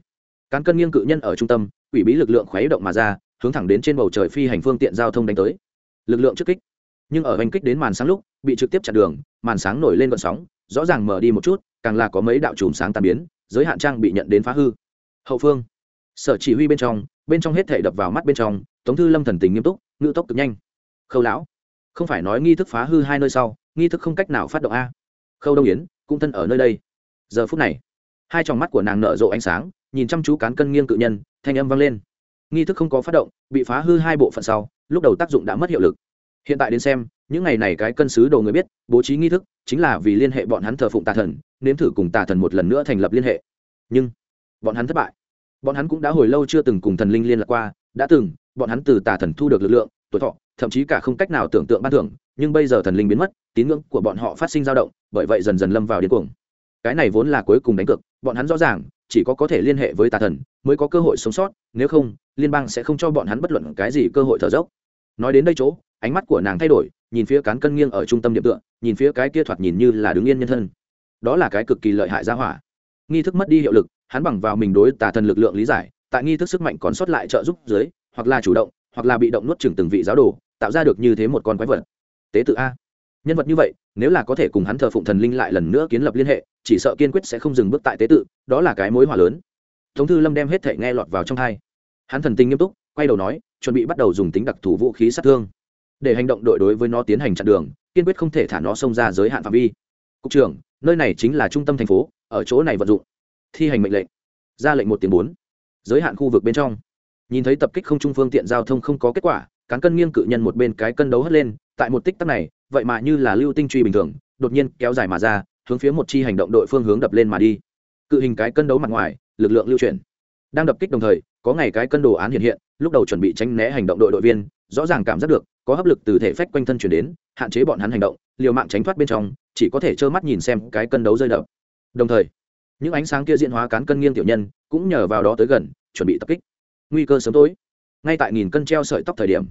cán cân nghiêng cự nhân ở trung tâm, quỷ bí lực lượng khuấy động mà ra, hướng thẳng đến trên bầu trời phi hành phương tiện giao thông đánh tới. Lực lượng trước kích, nhưng ở hành kích đến màn sáng lúc bị trực tiếp chặn đường, màn sáng nổi lên vận sóng, rõ ràng mở đi một chút, càng là có mấy đạo chùm sáng tàn biến, giới hạn trang bị nhận đến phá hư. Hậu phương, sở chỉ huy bên trong bên trong hết thể đập vào mắt bên trong, tống thư lâm thần tình nghiêm túc ngự tốc cực nhanh. Khâu lão, không phải nói nghi thức phá hư hai nơi sau, nghi thức không cách nào phát động a. Khâu đông yến, cũng thân ở nơi đây. Giờ phút này, hai tròng mắt của nàng nở rộ ánh sáng, nhìn chăm chú cán cân nghiêng cự nhân, thanh âm vang lên. Nghi thức không có phát động, bị phá hư hai bộ phận sau, lúc đầu tác dụng đã mất hiệu lực. Hiện tại đến xem những ngày này cái cân sứ đồ người biết, bố trí nghi thức chính là vì liên hệ bọn hắn thờ phụng tà thần, nếm thử cùng tà thần một lần nữa thành lập liên hệ. Nhưng, bọn hắn thất bại. Bọn hắn cũng đã hồi lâu chưa từng cùng thần linh liên lạc qua, đã từng, bọn hắn từ tà thần thu được lực lượng, tuổi thọ, thậm chí cả không cách nào tưởng tượng ban thưởng, nhưng bây giờ thần linh biến mất, tín ngưỡng của bọn họ phát sinh dao động, bởi vậy dần dần lâm vào điên cuồng. Cái này vốn là cuối cùng đánh cược, bọn hắn rõ ràng, chỉ có có thể liên hệ với tà thần, mới có cơ hội sống sót, nếu không, liên bang sẽ không cho bọn hắn bất luận cái gì cơ hội thở dốc. Nói đến đây chỗ, ánh mắt của nàng thay đổi nhìn phía cán cân nghiêng ở trung tâm điểm tựa, nhìn phía cái kia thoạt nhìn như là đứng yên nhân thân. Đó là cái cực kỳ lợi hại ra hỏa. Nghi thức mất đi hiệu lực, hắn bằng vào mình đối tà thần lực lượng lý giải, tại nghi thức sức mạnh còn sót lại trợ giúp dưới, hoặc là chủ động, hoặc là bị động nuốt chừng từng vị giáo đồ, tạo ra được như thế một con quái vật. Tế tự a. Nhân vật như vậy, nếu là có thể cùng hắn thờ phụng thần linh lại lần nữa kiến lập liên hệ, chỉ sợ kiên quyết sẽ không dừng bước tại tế tự, đó là cái mối hòa lớn. Tống thư lâm đem hết thể nghe lọt vào trong hai hắn thần tình nghiêm túc, quay đầu nói, chuẩn bị bắt đầu dùng tính đặc thù vũ khí sát thương để hành động đội đối với nó tiến hành chặn đường, kiên quyết không thể thả nó xông ra giới hạn phạm vi. Cục trưởng, nơi này chính là trung tâm thành phố, ở chỗ này vận dụng. Thi hành mệnh lệnh. Ra lệnh một tiếng bốn. Giới hạn khu vực bên trong. Nhìn thấy tập kích không trung phương tiện giao thông không có kết quả, cán cân nghiêng cự nhân một bên cái cân đấu hất lên, tại một tích tắc này, vậy mà như là lưu tinh truy bình thường, đột nhiên kéo dài mà ra, hướng phía một chi hành động đội phương hướng đập lên mà đi. Cự hình cái cân đấu mặt ngoài, lực lượng lưu chuyển. Đang đập kích đồng thời, có ngày cái cân đồ án hiện hiện, lúc đầu chuẩn bị tránh né hành động đội đội viên rõ ràng cảm giác được, có hấp lực từ thể phách quanh thân chuyển đến, hạn chế bọn hắn hành động, liều mạng tránh thoát bên trong, chỉ có thể trơ mắt nhìn xem cái cân đấu rơi đập. Đồng thời, những ánh sáng kia diễn hóa cán cân nghiêng tiểu nhân cũng nhờ vào đó tới gần, chuẩn bị tập kích. Nguy cơ sớm tối. Ngay tại nghìn cân treo sợi tóc thời điểm,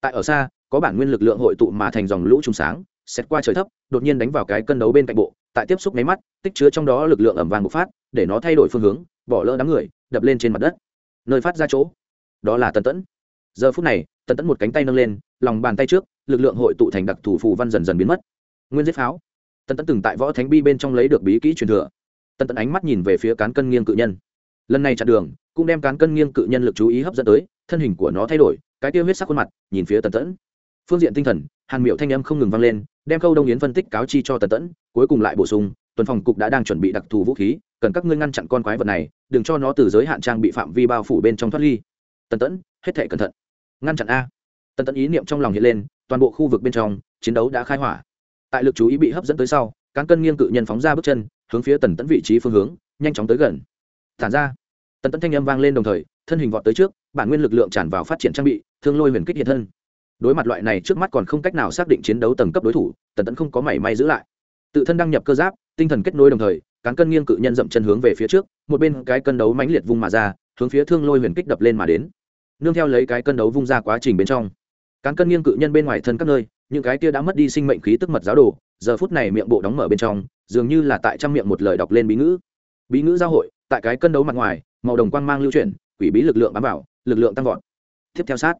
tại ở xa, có bản nguyên lực lượng hội tụ mà thành dòng lũ trùng sáng xét qua trời thấp, đột nhiên đánh vào cái cân đấu bên cạnh bộ, tại tiếp xúc máy mắt, tích chứa trong đó lực lượng ẩm vàng bộc phát, để nó thay đổi phương hướng, bỏ lỡ đám người, đập lên trên mặt đất. Nơi phát ra chỗ, đó là tần tẫn. Giờ phút này tần tẫn một cánh tay nâng lên, lòng bàn tay trước, lực lượng hội tụ thành đặc thủ phù văn dần dần biến mất. Nguyên giết pháo. Tần tẫn từng tại võ thánh bi bên trong lấy được bí kỹ truyền thừa. Tần tẫn ánh mắt nhìn về phía cán cân nghiêng cự nhân. Lần này chặn đường, cũng đem cán cân nghiêng cự nhân lực chú ý hấp dẫn tới, thân hình của nó thay đổi, cái tiêu huyết sắc khuôn mặt, nhìn phía tần tẫn. Phương diện tinh thần, hàn miệu thanh âm không ngừng vang lên, đem câu đông yến phân tích cáo chi cho tần tẫn, cuối cùng lại bổ sung, tuần phòng cục đã đang chuẩn bị đặc thù vũ khí, cần các ngươi ngăn chặn con quái vật này, đừng cho nó từ giới hạn trang bị phạm vi bao phủ bên trong thoát ly. Tần tẫn, hết thể cẩn thận ngăn chặn a. Tần tẫn ý niệm trong lòng hiện lên, toàn bộ khu vực bên trong, chiến đấu đã khai hỏa. Tại lực chú ý bị hấp dẫn tới sau, cán cân nghiêng cự nhân phóng ra bước chân, hướng phía tần tẫn vị trí phương hướng, nhanh chóng tới gần. Tản ra. Tần tẫn thanh âm vang lên đồng thời, thân hình vọt tới trước, bản nguyên lực lượng tràn vào phát triển trang bị, thương lôi huyền kích hiện thân. Đối mặt loại này trước mắt còn không cách nào xác định chiến đấu tầng cấp đối thủ, tần tẫn không có mảy may giữ lại. Tự thân đăng nhập cơ giáp, tinh thần kết nối đồng thời, cán cân nghiêng cự nhân dậm chân hướng về phía trước, một bên cái cân đấu mãnh liệt vung mà ra, hướng phía thương lôi huyền kích đập lên mà đến nương theo lấy cái cân đấu vung ra quá trình bên trong. Cán cân nghiêng cự nhân bên ngoài thân các nơi, những cái kia đã mất đi sinh mệnh khí tức mật giáo đồ, giờ phút này miệng bộ đóng mở bên trong, dường như là tại trăm miệng một lời đọc lên bí ngữ. Bí ngữ giao hội, tại cái cân đấu mặt ngoài, màu đồng quang mang lưu chuyển, quỷ bí lực lượng bám vào, lực lượng tăng vọt. Tiếp theo sát,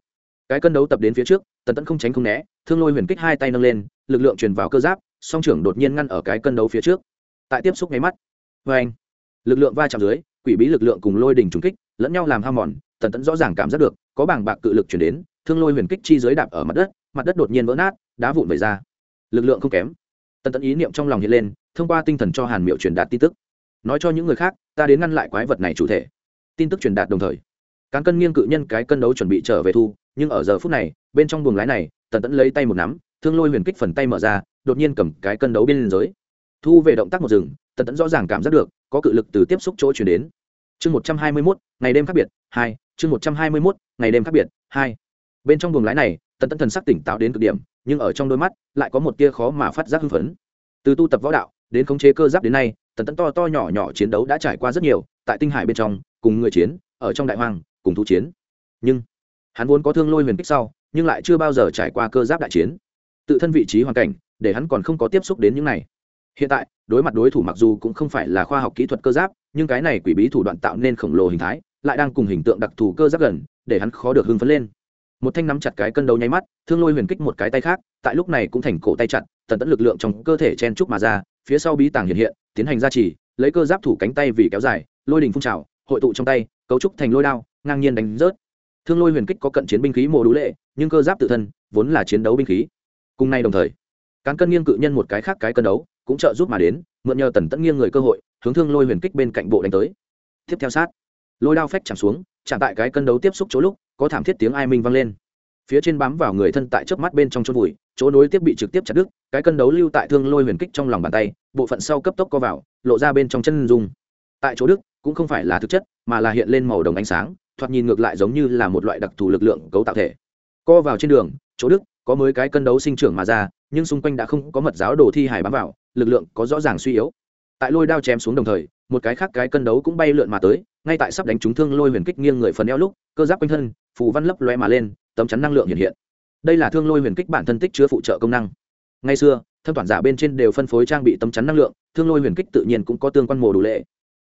cái cân đấu tập đến phía trước, tần tẫn không tránh không né, thương lôi huyền kích hai tay nâng lên, lực lượng truyền vào cơ giáp, song trưởng đột nhiên ngăn ở cái cân đấu phía trước. Tại tiếp xúc nháy mắt vê anh lực lượng va chạm dưới, quỷ bí lực lượng cùng lôi đỉnh trùng kích, lẫn nhau làm ham mòn tần tẫn rõ ràng cảm giác được, có bảng bạc cự lực chuyển đến, thương lôi huyền kích chi dưới đạp ở mặt đất mặt đất đột nhiên vỡ nát, đá vụn vẩy ra. Lực lượng không kém. Tần tẫn ý niệm trong lòng hiện lên, thông qua tinh thần cho hàn miệu truyền đạt tin tức. Nói cho những người khác, ta đến ngăn lại quái vật này chủ thể. Tin tức truyền đạt đồng thời. Cán cân nghiêng cự nhân cái cân đấu chuẩn bị trở về thu, nhưng ở giờ phút này, bên trong buồng lái này, tần tẫn lấy tay một nắm, thương lôi huyền kích phần tay mở ra, đột nhiên cầm cái cân đấu bên liên giới thu về động tác một rừng tần tẫn rõ ràng cảm giác được, có cự lực từ tiếp xúc chỗ chuyển đến chương một trăm hai mươi mốt, ngày đêm khác biệt, hai, chương một trăm hai mươi mốt, ngày đêm khác biệt, hai. Bên trong buồng lái này, tần tẫn thần sắc tỉnh táo đến cực điểm, nhưng ở trong đôi mắt, lại có một tia khó mà phát giác hưng phấn. Từ tu tập võ đạo, đến khống chế cơ giáp đến nay, tần tẫn to to nhỏ nhỏ chiến đấu đã trải qua rất nhiều, tại tinh hải bên trong, cùng người chiến, ở trong đại hoang, cùng thú chiến. Nhưng, hắn vốn có thương lôi huyền kích sau, nhưng lại chưa bao giờ trải qua cơ giáp đại chiến. Tự thân vị trí hoàn cảnh, để hắn còn không có tiếp xúc đến những này hiện tại, đối mặt đối thủ mặc dù cũng không phải là khoa học kỹ thuật cơ giáp, nhưng cái này quỷ bí thủ đoạn tạo nên khổng lồ hình thái, lại đang cùng hình tượng đặc thù cơ giáp gần, để hắn khó được hưng phấn lên. Một thanh nắm chặt cái cân đấu nháy mắt, thương lôi huyền kích một cái tay khác, tại lúc này cũng thành cổ tay chặt tần tẫn lực lượng trong cơ thể chen trúc mà ra, phía sau bí tàng hiện hiện, tiến hành gia trì, lấy cơ giáp thủ cánh tay vì kéo dài, lôi đình phun trào, hội tụ trong tay, cấu trúc thành lôi đao, ngang nhiên đánh rớt. Thương lôi huyền kích có cận chiến binh khí mồ đũ lệ, nhưng cơ giáp tự thân vốn là chiến đấu binh khí. Cùng nay đồng thời, cán cân nghiêng cự nhân một cái khác cái cân đấu cũng trợ giúp mà đến, mượn nhờ tần tẫn nghiêng người cơ hội, hướng thương lôi huyền kích bên cạnh bộ đánh tới. Tiếp theo sát, lôi đao phách chạm xuống chạm tại cái cân đấu tiếp xúc chỗ lúc, có thảm thiết tiếng ai minh vang lên. Phía trên bám vào người thân tại chớp mắt bên trong chôn vùi, chỗ nối tiếp bị trực tiếp chặt đứt, cái cân đấu lưu tại thương lôi huyền kích trong lòng bàn tay, bộ phận sau cấp tốc co vào, lộ ra bên trong chân dung. Tại chỗ đức cũng không phải là thực chất, mà là hiện lên màu đồng ánh sáng, thoạt nhìn ngược lại giống như là một loại đặc thù lực lượng cấu tạo thể. Co vào trên đường, chỗ đức có mới cái cân đấu sinh trưởng mà ra, nhưng xung quanh đã không có mật giáo đồ thi hải bám vào lực lượng có rõ ràng suy yếu. Tại lôi đao chém xuống đồng thời, một cái khác cái cân đấu cũng bay lượn mà tới, ngay tại sắp đánh trúng thương lôi huyền kích nghiêng người phần eo lúc, cơ giáp quanh thân, phù văn lấp loe mà lên, tấm chắn năng lượng hiện hiện. Đây là thương lôi huyền kích bản thân tích chứa phụ trợ công năng. Ngay xưa thâm toàn giả bên trên đều phân phối trang bị tấm chắn năng lượng, thương lôi huyền kích tự nhiên cũng có tương quan mồ đủ lệ.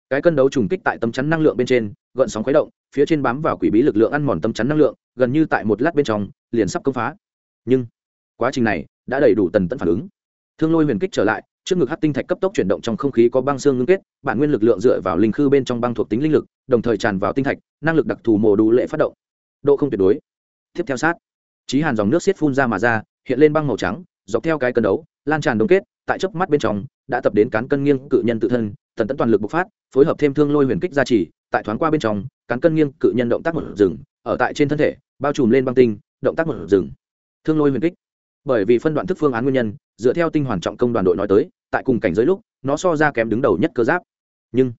Cái cân đấu trùng kích tại tấm chắn năng lượng bên trên, gợn sóng khuấy động, phía trên bám vào quỷ bí lực lượng ăn mòn tấm chắn năng lượng, gần như tại một lát bên trong, liền sắp công phá. Nhưng, quá trình này đã đầy đủ tần tận phản ứng. Thương lôi huyền kích trở lại trước ngực hát tinh thạch cấp tốc chuyển động trong không khí có băng xương ngưng kết, bản nguyên lực lượng dựa vào linh khư bên trong băng thuộc tính linh lực, đồng thời tràn vào tinh thạch, năng lực đặc thù mồ đủ lệ phát động. Độ không tuyệt đối. Tiếp theo sát. Trí hàn dòng nước xiết phun ra mà ra, hiện lên băng màu trắng, dọc theo cái cân đấu, lan tràn đông kết, tại chớp mắt bên trong, đã tập đến cán cân nghiêng cự nhân tự thân tần tấn toàn lực bộc phát, phối hợp thêm thương lôi huyền kích gia trì, tại thoáng qua bên trong, cán cân nghiêng cự nhân động tác một rừng, ở tại trên thân thể, bao trùm lên băng tinh, động tác một rừng. Thương lôi huyền kích. Bởi vì phân đoạn thức phương án nguyên nhân, dựa theo tinh hoàn trọng công đoàn đội nói tới tại cùng cảnh giới lúc, nó so ra kém đứng đầu nhất cơ giáp. Nhưng,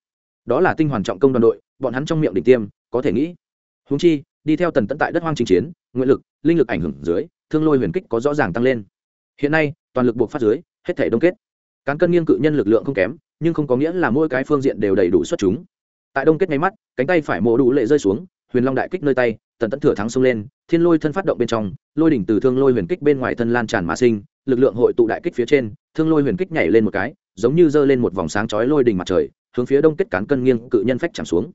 đó là tinh hoàn trọng công đoàn đội, bọn hắn trong miệng đỉnh tiêm, có thể nghĩ. Húng chi, đi theo tần tẫn tại đất hoang chinh chiến, nguyện lực, linh lực ảnh hưởng dưới, thương lôi huyền kích có rõ ràng tăng lên. Hiện nay, toàn lực buộc phát dưới, hết thể đông kết. Cán cân nghiêng cự nhân lực lượng không kém, nhưng không có nghĩa là mỗi cái phương diện đều đầy đủ xuất chúng. Tại đông kết ngay mắt, cánh tay phải mổ đủ lệ rơi xuống, huyền long đại kích nơi tay, tần tẫn thừa thắng xông lên, thiên lôi thân phát động bên trong, lôi đỉnh từ thương lôi huyền kích bên ngoài thân lan tràn mã sinh lực lượng hội tụ đại kích phía trên, thương lôi huyền kích nhảy lên một cái, giống như giơ lên một vòng sáng chói lôi đỉnh mặt trời, hướng phía đông kết cán cân nghiêng cự nhân phách chạm xuống.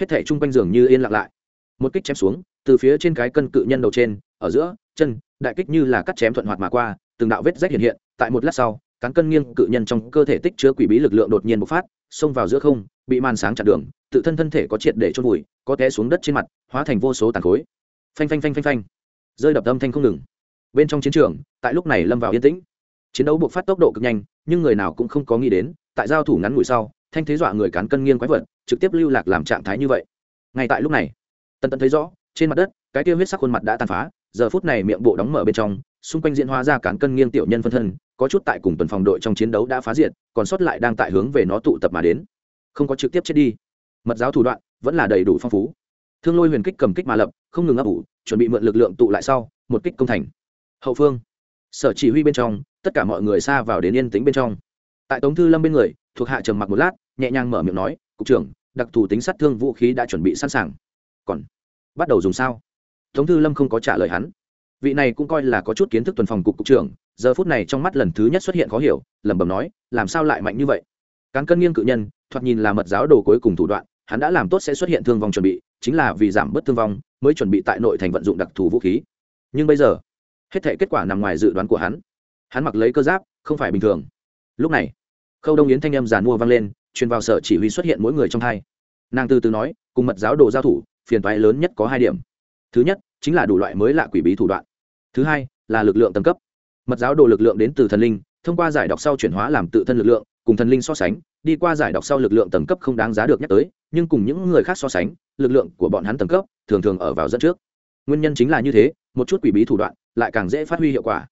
Hết thể chung quanh giường như yên lặng lại. Một kích chém xuống, từ phía trên cái cân cự nhân đầu trên, ở giữa, chân, đại kích như là cắt chém thuận hoạt mà qua, từng đạo vết rách hiện hiện, tại một lát sau, cán cân nghiêng cự nhân trong cơ thể tích chứa quỷ bí lực lượng đột nhiên bộc phát, xông vào giữa không, bị màn sáng chặn đường, tự thân thân thể có triệt để chôn vùi, có té xuống đất trên mặt, hóa thành vô số tàn khối. Phanh phanh phanh phanh phanh. Rơi đập âm thanh không ngừng bên trong chiến trường, tại lúc này lâm vào yên tĩnh. Chiến đấu buộc phát tốc độ cực nhanh, nhưng người nào cũng không có nghĩ đến, tại giao thủ ngắn ngủi sau, thanh thế dọa người cán cân nghiêng quái vật, trực tiếp lưu lạc làm trạng thái như vậy. Ngay tại lúc này, tần tân thấy rõ, trên mặt đất, cái tiêu huyết sắc khuôn mặt đã tàn phá, giờ phút này miệng bộ đóng mở bên trong, xung quanh diễn hóa ra cán cân nghiêng tiểu nhân phân thân, có chút tại cùng tuần phòng đội trong chiến đấu đã phá diệt, còn sót lại đang tại hướng về nó tụ tập mà đến. Không có trực tiếp chết đi. Mật giáo thủ đoạn vẫn là đầy đủ phong phú. Thương lôi huyền kích cầm kích mà lập, không ngừng ấp ủ, chuẩn bị mượn lực lượng tụ lại sau, một kích công thành hậu phương. Sở chỉ huy bên trong, tất cả mọi người xa vào đến yên tĩnh bên trong. Tại tống thư lâm bên người, thuộc hạ trầm mặc một lát, nhẹ nhàng mở miệng nói, cục trưởng, đặc thù tính sát thương vũ khí đã chuẩn bị sẵn sàng. Còn bắt đầu dùng sao? Tống thư lâm không có trả lời hắn. Vị này cũng coi là có chút kiến thức tuần phòng cục cục trưởng, giờ phút này trong mắt lần thứ nhất xuất hiện khó hiểu, lẩm bẩm nói, làm sao lại mạnh như vậy? Cán cân nghiêng cự nhân, thoạt nhìn là mật giáo đồ cuối cùng thủ đoạn, hắn đã làm tốt sẽ xuất hiện thương vong chuẩn bị, chính là vì giảm bớt thương vong, mới chuẩn bị tại nội thành vận dụng đặc thù vũ khí. Nhưng bây giờ hết thể kết quả nằm ngoài dự đoán của hắn. Hắn mặc lấy cơ giáp, không phải bình thường. Lúc này, khâu đông yến thanh âm giàn mua vang lên, truyền vào sở chỉ huy xuất hiện mỗi người trong hai. Nàng từ từ nói, cùng mật giáo đồ giao thủ, phiền toái lớn nhất có hai điểm. Thứ nhất, chính là đủ loại mới lạ quỷ bí thủ đoạn. Thứ hai, là lực lượng tầng cấp. Mật giáo đồ lực lượng đến từ thần linh, thông qua giải đọc sau chuyển hóa làm tự thân lực lượng, cùng thần linh so sánh, đi qua giải đọc sau lực lượng tầng cấp không đáng giá được nhắc tới, nhưng cùng những người khác so sánh, lực lượng của bọn hắn tầng cấp thường thường ở vào dẫn trước. Nguyên nhân chính là như thế, một chút quỷ bí thủ đoạn lại càng dễ phát huy hiệu quả.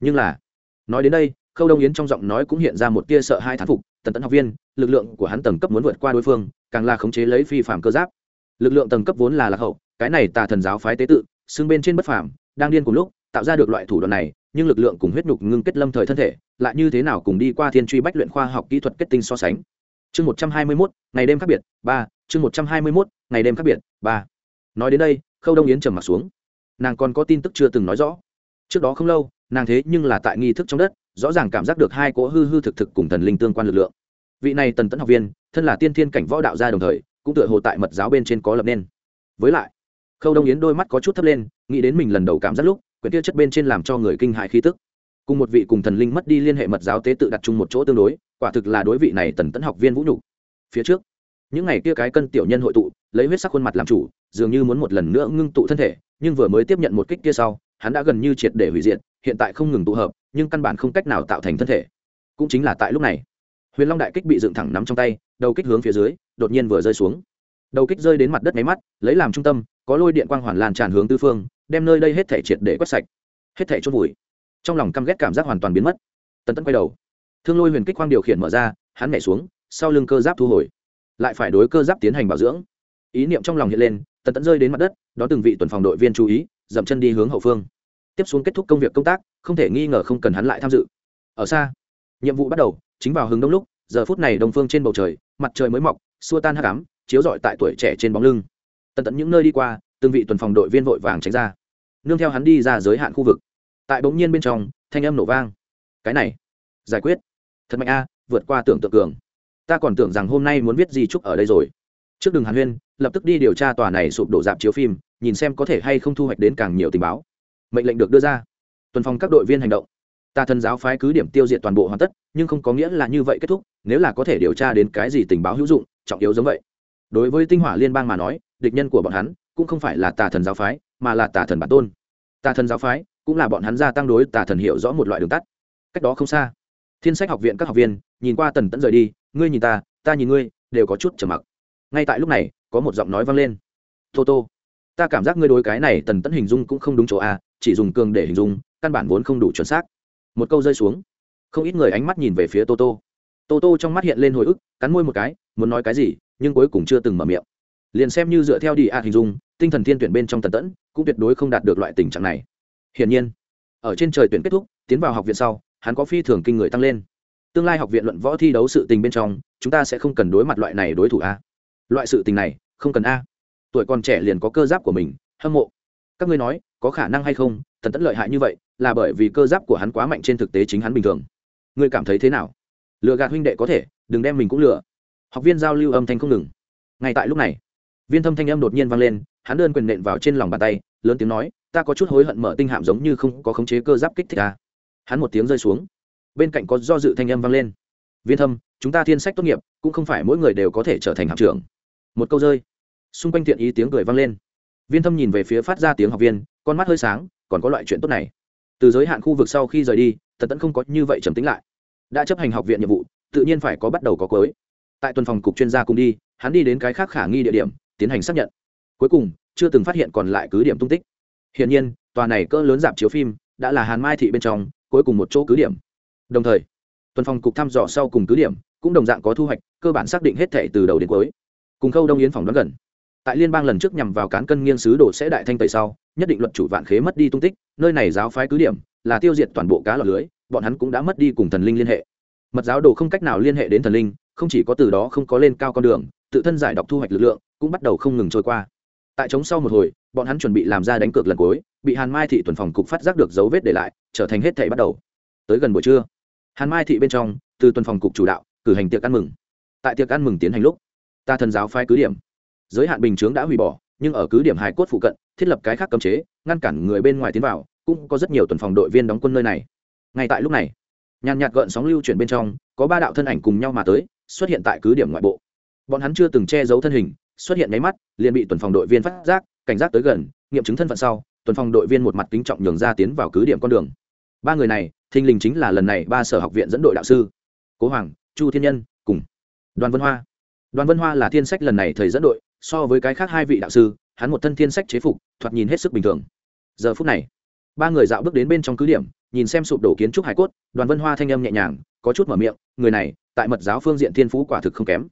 Nhưng là, nói đến đây, khâu đông yến trong giọng nói cũng hiện ra một tia sợ hai thán phục, tần tẫn học viên, lực lượng của hắn tầng cấp muốn vượt qua đối phương, càng là khống chế lấy phi phạm cơ giáp. Lực lượng tầng cấp vốn là lạc hậu, cái này tà thần giáo phái tế tự, xưng bên trên bất phàm, đang điên cùng lúc, tạo ra được loại thủ đoạn này, nhưng lực lượng cùng huyết nhục ngưng kết lâm thời thân thể, lại như thế nào cùng đi qua thiên truy bách luyện khoa học kỹ thuật kết tinh so sánh. Chương một trăm hai mươi mốt, ngày đêm khác biệt, ba, chương một trăm hai mươi mốt, ngày đêm khác biệt, ba. Nói đến đây, khâu đông yến trầm m ặ t xuống nàng còn có tin tức chưa từng nói rõ. Trước đó không lâu, nàng thế nhưng là tại nghi thức trong đất, rõ ràng cảm giác được hai cỗ hư hư thực thực cùng thần linh tương quan lực lượng. Vị này tần tấn học viên, thân là tiên thiên cảnh võ đạo gia đồng thời, cũng tựa hồ tại mật giáo bên trên có lập nên. Với lại, khâu đông yến đôi mắt có chút thấp lên, nghĩ đến mình lần đầu cảm giác lúc, quyển tiêu chất bên trên làm cho người kinh hại khí tức. Cùng một vị cùng thần linh mất đi liên hệ mật giáo tế tự đặt chung một chỗ tương đối, quả thực là đối vị này tần tấn học viên vũ nhục. Phía trước, những ngày kia cái cân tiểu nhân hội tụ lấy huyết sắc khuôn mặt làm chủ, dường như muốn một lần nữa ngưng tụ thân thể, nhưng vừa mới tiếp nhận một kích kia sau, hắn đã gần như triệt để hủy diệt, hiện tại không ngừng tụ hợp, nhưng căn bản không cách nào tạo thành thân thể. Cũng chính là tại lúc này, huyền long đại kích bị dựng thẳng nắm trong tay, đầu kích hướng phía dưới, đột nhiên vừa rơi xuống. Đầu kích rơi đến mặt đất máy mắt, lấy làm trung tâm, có lôi điện quang hoàn lan tràn hướng tư phương, đem nơi đây hết thể triệt để quét sạch, hết thể chốt vùi. Trong lòng căm ghét cảm giác hoàn toàn biến mất. Tần tẫn quay đầu, thương lôi huyền kích quang điều khiển mở ra, hắn nhảy xuống, sau lưng cơ giáp thu hồi, lại phải đối cơ giáp tiến hành bảo dưỡng ý niệm trong lòng hiện lên, tần tẫn rơi đến mặt đất đó từng vị tuần phòng đội viên chú ý, dậm chân đi hướng hậu phương. Tiếp xuống kết thúc công việc công tác, không thể nghi ngờ không cần hắn lại tham dự. Ở xa, nhiệm vụ bắt đầu, chính vào hướng đông lúc, giờ phút này đông phương trên bầu trời, mặt trời mới mọc, xua tan hắc ám, chiếu rọi tại tuổi trẻ trên bóng lưng. Tần tẫn những nơi đi qua, từng vị tuần phòng đội viên vội vàng tránh ra. Nương theo hắn đi ra giới hạn khu vực. Tại bỗng nhiên bên trong, thanh âm nổ vang. Cái này, giải quyết. Thật mạnh a, vượt qua tưởng tượng cường. Ta còn tưởng rằng hôm nay muốn viết gì chúc ở đây rồi trước đường hàn huyên, lập tức đi điều tra tòa này sụp đổ dạp chiếu phim, nhìn xem có thể hay không thu hoạch đến càng nhiều tình báo. Mệnh lệnh được đưa ra. Tuần phòng các đội viên hành động. Tà thần giáo phái cứ điểm tiêu diệt toàn bộ hoàn tất, nhưng không có nghĩa là như vậy kết thúc, nếu là có thể điều tra đến cái gì tình báo hữu dụng, trọng yếu giống vậy. Đối với tinh hỏa liên bang mà nói, địch nhân của bọn hắn cũng không phải là tà thần giáo phái, mà là tà thần bản tôn. Tà thần giáo phái cũng là bọn hắn gia tăng đối tà thần hiểu rõ một loại đường tắt. Cách đó không xa, thiên sách học viện các học viên nhìn qua tần tẫn rời đi, ngươi nhìn ta ta nhìn ngươi, đều có chút trầm mặc ngay tại lúc này, có một giọng nói vang lên. Tô tô, ta cảm giác ngươi đối cái này tần tẫn hình dung cũng không đúng chỗ a chỉ dùng cường để hình dung, căn bản vốn không đủ chuẩn xác. Một câu rơi xuống. Không ít người ánh mắt nhìn về phía tô tô. Tô tô trong mắt hiện lên hồi ức, cắn môi một cái, muốn nói cái gì, nhưng cuối cùng chưa từng mở miệng. Liền xem như dựa theo đi a hình dung, tinh thần thiên tuyển bên trong tần tẫn cũng tuyệt đối không đạt được loại tình trạng này. Hiển nhiên, ở trên trời tuyển kết thúc, tiến vào học viện sau, hắn có phi thường kinh người tăng lên. Tương lai học viện luận võ thi đấu sự tình bên trong, chúng ta sẽ không cần đối mặt loại này đối thủ a loại sự tình này, không cần a. Tuổi còn trẻ liền có cơ giáp của mình, hâm mộ. Các ngươi nói, có khả năng hay không? Tần tẫn lợi hại như vậy, là bởi vì cơ giáp của hắn quá mạnh trên thực tế chính hắn bình thường. Ngươi cảm thấy thế nào? Lựa gạt huynh đệ có thể, đừng đem mình cũng lựa. học viên giao lưu âm thanh không ngừng. Ngay tại lúc này, viên thâm thanh âm đột nhiên vang lên, hắn đơn quyền nện vào trên lòng bàn tay, lớn tiếng nói, ta có chút hối hận mở tinh hạm giống như không có khống chế cơ giáp kích thích ta. Hắn một tiếng rơi xuống. Bên cạnh có do dự thanh âm vang lên. Viên thâm, chúng ta thiên sách tốt nghiệp, cũng không phải mỗi người đều có thể trở thành hạm trưởng một câu rơi. Xung quanh thiện ý tiếng cười vang lên. Viên thâm nhìn về phía phát ra tiếng học viên, con mắt hơi sáng, còn có loại chuyện tốt này. Từ giới hạn khu vực sau khi rời đi tần tẫn không có như vậy trầm tính lại. Đã chấp hành học viện nhiệm vụ, tự nhiên phải có bắt đầu có cuối. Tại tuần phòng cục chuyên gia cùng đi, hắn đi đến cái khác khả nghi địa điểm, tiến hành xác nhận. Cuối cùng, chưa từng phát hiện còn lại cứ điểm tung tích. Hiển nhiên, tòa này cỡ lớn dạp chiếu phim đã là hàn mai thị bên trong, cuối cùng một chỗ cứ điểm. Đồng thời, tuần phòng cục thăm dò sau cùng cứ điểm cũng đồng dạng có thu hoạch, cơ bản xác định hết thể từ đầu đến cuối cùng khâu đông yến phòng đoán gần. Tại liên bang lần trước nhằm vào cán cân nghiêng sứ đồ sẽ đại thanh tẩy sau, nhất định luật chủ vạn khế mất đi tung tích, nơi này giáo phái cứ điểm, là tiêu diệt toàn bộ cá lọc lưới, bọn hắn cũng đã mất đi cùng thần linh liên hệ. Mật giáo đồ không cách nào liên hệ đến thần linh, không chỉ có từ đó không có lên cao con đường, tự thân giải đọc thu hoạch lực lượng cũng bắt đầu không ngừng trôi qua. Tại chống sau một hồi, bọn hắn chuẩn bị làm ra đánh cược lần cuối, bị hàn mai thị tuần phòng cục phát giác được dấu vết để lại, trở thành hết thảy bắt đầu. Tới gần buổi trưa, hàn mai thị bên trong, từ tuần phòng cục chủ đạo, cử hành tiệc ăn mừng. Tại tiệc ăn mừng tiến hành lúc ta thần giáo phái cứ điểm. Giới hạn bình chướng đã hủy bỏ, nhưng ở cứ điểm hải cốt phụ cận, thiết lập cái khác cấm chế, ngăn cản người bên ngoài tiến vào, cũng có rất nhiều tuần phòng đội viên đóng quân nơi này. Ngay tại lúc này, nhàn nhạt gợn sóng lưu chuyển bên trong, có ba đạo thân ảnh cùng nhau mà tới, xuất hiện tại cứ điểm ngoại bộ. Bọn hắn chưa từng che giấu thân hình, xuất hiện nháy mắt, liền bị tuần phòng đội viên phát giác, cảnh giác tới gần, nghiệm chứng thân phận sau, tuần phòng đội viên một mặt kính trọng nhường ra tiến vào cứ điểm con đường. Ba người này, thình lình chính là lần này ba sở học viện dẫn đội đạo sư, cố hoàng, chu thiên nhân, cùng đoàn vân hoa đoàn vân hoa là thiên sách lần này thầy dẫn đội, so với cái khác hai vị đạo sư, hắn một thân thiên sách chế phục, thoạt nhìn hết sức bình thường. Giờ phút này, ba người dạo bước đến bên trong cứ điểm, nhìn xem sụp đổ kiến trúc hải cốt, đoàn vân hoa thanh âm nhẹ nhàng, có chút mở miệng, người này, tại mật giáo phương diện thiên phú quả thực không kém.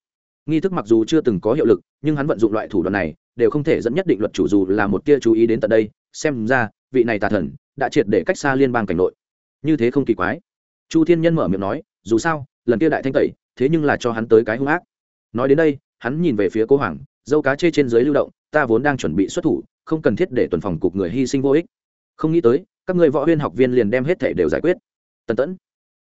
Nghi thức mặc dù chưa từng có hiệu lực, nhưng hắn vận dụng loại thủ đoạn này, đều không thể dẫn nhất định luật chủ dù là một tia chú ý đến tận đây, xem ra, vị này tà thần, đã triệt để cách xa liên bang cảnh nội. Như thế không kỳ quái. Chu thiên nhân mở miệng nói, dù sao, lần kia đại thanh tẩy, thế nhưng là cho hắn tới cái hung ác nói đến đây, hắn nhìn về phía cố hoàng, dâu cá chê trên dưới lưu động, ta vốn đang chuẩn bị xuất thủ, không cần thiết để tuần phòng cục người hy sinh vô ích. Không nghĩ tới, các người võ huyên học viên liền đem hết thể đều giải quyết. Tần tẫn,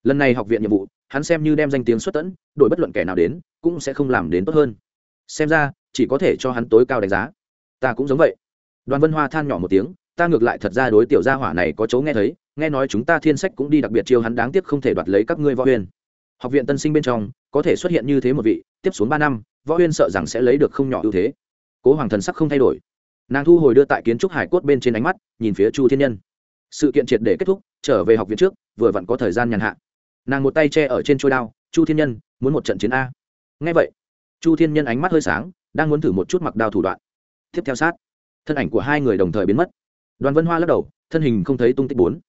lần này học viện nhiệm vụ, hắn xem như đem danh tiếng xuất tẫn, đổi bất luận kẻ nào đến, cũng sẽ không làm đến tốt hơn. Xem ra, chỉ có thể cho hắn tối cao đánh giá. Ta cũng giống vậy. Đoàn vân hoa than nhỏ một tiếng, ta ngược lại thật ra đối tiểu gia hỏa này có chỗ nghe thấy, nghe nói chúng ta thiên sách cũng đi đặc biệt chiêu hắn đáng tiếc không thể đoạt lấy các ngươi võ huyên. Học viện tân sinh bên trong có thể xuất hiện như thế một vị, tiếp xuống ba năm, võ huyên sợ rằng sẽ lấy được không nhỏ ưu thế. Cố hoàng thần sắc không thay đổi. Nàng thu hồi đưa tại kiến trúc hải cốt bên trên ánh mắt, nhìn phía chu thiên nhân. Sự kiện triệt để kết thúc, trở về học viện trước, vừa vặn có thời gian nhàn hạ. Nàng một tay che ở trên trôi đao, chu thiên nhân, muốn một trận chiến a. Ngay vậy, chu thiên nhân ánh mắt hơi sáng, đang muốn thử một chút mặc đao thủ đoạn. Tiếp theo sát, thân ảnh của hai người đồng thời biến mất. Đoàn vân hoa lắc đầu, thân hình không thấy tung tích bốn.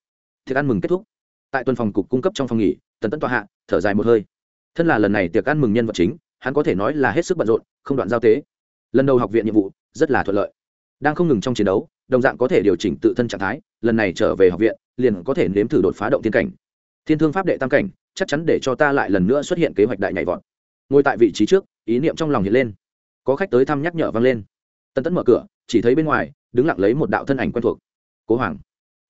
Thiệt ăn mừng kết thúc. Tại tuần phòng cục cung cấp trong phòng nghỉ, tần tấn tọa hạ, thở dài một hơi thân là lần này tiệc ăn mừng nhân vật chính, hắn có thể nói là hết sức bận rộn, không đoạn giao tế. Lần đầu học viện nhiệm vụ, rất là thuận lợi. Đang không ngừng trong chiến đấu, đồng dạng có thể điều chỉnh tự thân trạng thái, lần này trở về học viện, liền có thể nếm thử đột phá động tiên cảnh. Thiên thương pháp đệ tam cảnh, chắc chắn để cho ta lại lần nữa xuất hiện kế hoạch đại nhảy vọt. Ngồi tại vị trí trước, ý niệm trong lòng hiện lên. Có khách tới thăm nhắc nhở vang lên. Tân tấn mở cửa, chỉ thấy bên ngoài, đứng lặng lấy một đạo thân ảnh quen thuộc. Cố hoàng.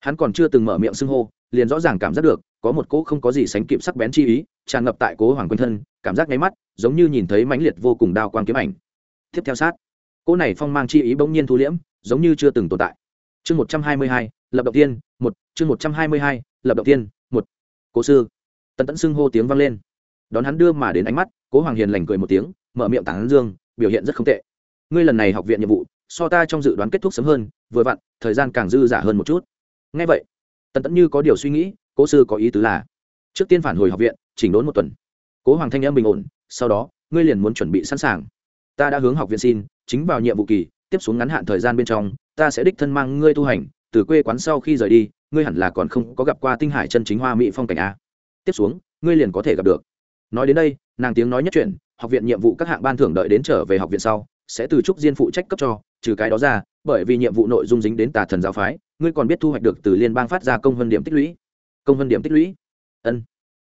Hắn còn chưa từng mở miệng xưng hô, liền rõ ràng cảm giác được, có một cỗ không có gì sánh kịp sắc bén chi ý tràn ngập tại cố hoàng quanh thân, cảm giác nháy mắt, giống như nhìn thấy mãnh liệt vô cùng đao quang kiếm ảnh. Tiếp theo sát, cỗ này phong mang chi ý bỗng nhiên thu liễm, giống như chưa từng tồn tại. Chương một trăm hai mươi hai, lập động tiên, một, chương một trăm hai mươi hai, lập động tiên, một. Cố sư, tần tẫn xưng hô tiếng vang lên. Đón hắn đưa mà đến ánh mắt, cố hoàng hiền lành cười một tiếng, mở miệng tảng dương, biểu hiện rất không tệ. Ngươi lần này học viện nhiệm vụ, so ta trong dự đoán kết thúc sớm hơn, vừa vặn, thời gian càng dư giả hơn một chút. Ngay vậy, tần tẫn như có điều suy nghĩ, cố sư có ý tứ là, trước tiên phản hồi học viện chỉnh đốn một tuần. Cố hoàng thanh em bình ổn, sau đó, ngươi liền muốn chuẩn bị sẵn sàng. Ta đã hướng học viện xin, chính vào nhiệm vụ kỳ, tiếp xuống ngắn hạn thời gian bên trong, ta sẽ đích thân mang ngươi tu hành, từ quê quán sau khi rời đi, ngươi hẳn là còn không có gặp qua tinh hải chân chính hoa mỹ phong cảnh a. Tiếp xuống, ngươi liền có thể gặp được. Nói đến đây, nàng tiếng nói nhất chuyện học viện nhiệm vụ các hạng ban thưởng đợi đến trở về học viện sau, sẽ từ trúc diên phụ trách cấp cho, trừ cái đó ra, bởi vì nhiệm vụ nội dung dính đến tà thần giáo phái, ngươi còn biết thu hoạch được từ liên bang phát ra công vân điểm tích lũy. Công vân điểm tích lũy. Ân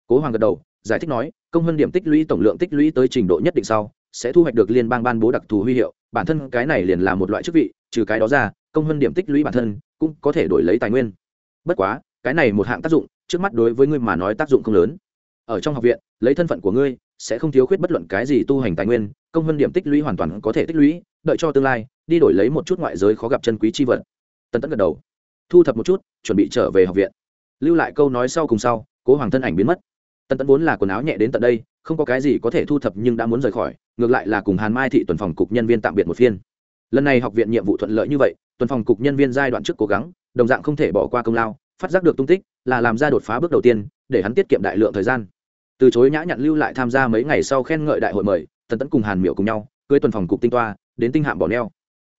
cố hoàng gật đầu, giải thích nói, công hơn điểm tích lũy tổng lượng tích lũy tới trình độ nhất định sau, sẽ thu hoạch được liên bang ban bố đặc thù huy hiệu, bản thân cái này liền là một loại chức vị, trừ cái đó ra, công hơn điểm tích lũy bản thân cũng có thể đổi lấy tài nguyên. Bất quá, cái này một hạng tác dụng, trước mắt đối với ngươi mà nói tác dụng không lớn. Ở trong học viện, lấy thân phận của ngươi, sẽ không thiếu khuyết bất luận cái gì tu hành tài nguyên, công hơn điểm tích lũy hoàn toàn có thể tích lũy, đợi cho tương lai, đi đổi lấy một chút ngoại giới khó gặp chân quý chi vật. Tân tấn gật đầu. Thu thập một chút, chuẩn bị trở về học viện. Lưu lại câu nói sau cùng sau, cố hoàng thân ảnh biến mất. Tần Tẫn vốn là quần áo nhẹ đến tận đây, không có cái gì có thể thu thập nhưng đã muốn rời khỏi, ngược lại là cùng hàn mai thị tuần phòng cục nhân viên tạm biệt một phiên. Lần này học viện nhiệm vụ thuận lợi như vậy, tuần phòng cục nhân viên giai đoạn trước cố gắng, đồng dạng không thể bỏ qua công lao, phát giác được tung tích, là làm ra đột phá bước đầu tiên, để hắn tiết kiệm đại lượng thời gian. Từ chối nhã nhặn lưu lại tham gia mấy ngày sau khen ngợi đại hội mời, tần Tẫn cùng hàn miệu cùng nhau, cưới tuần phòng cục tinh toa, đến tinh hạm bỏ neo.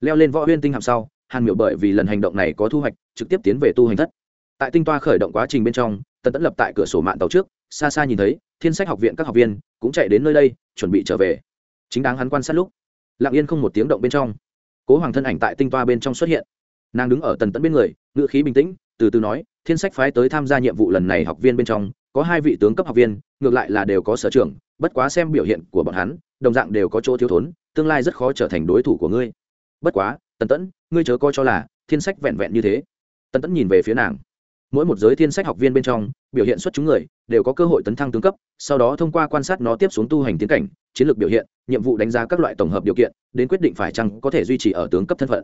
Leo lên võ huyên tinh hạm sau, hàn miệu bởi vì lần hành động này có thu hoạch, trực tiếp tiến về tu hành thất. Tại tinh toa khởi động quá trình bên trong, tần Tẫn lập tại cửa sổ mạng tàu trước xa xa nhìn thấy, thiên sách học viện các học viên cũng chạy đến nơi đây, chuẩn bị trở về. Chính đáng hắn quan sát lúc, lặng yên không một tiếng động bên trong. Cố hoàng thân ảnh tại tinh toa bên trong xuất hiện. Nàng đứng ở tần Tẫn bên người ngự khí bình tĩnh, từ từ nói, thiên sách phái tới tham gia nhiệm vụ lần này học viên bên trong, có hai vị tướng cấp học viên, ngược lại là đều có sở trường, bất quá xem biểu hiện của bọn hắn, đồng dạng đều có chỗ thiếu thốn, tương lai rất khó trở thành đối thủ của ngươi. Bất quá, tần tẫn, ngươi chớ coi cho là thiên sách vẹn vẹn như thế. Tần tẫn nhìn về phía nàng mỗi một giới thiên sách học viên bên trong, biểu hiện xuất chúng người, đều có cơ hội tấn thăng tướng cấp, sau đó thông qua quan sát nó tiếp xuống tu hành tiến cảnh, chiến lược biểu hiện, nhiệm vụ đánh giá các loại tổng hợp điều kiện, đến quyết định phải chăng có thể duy trì ở tướng cấp thân phận.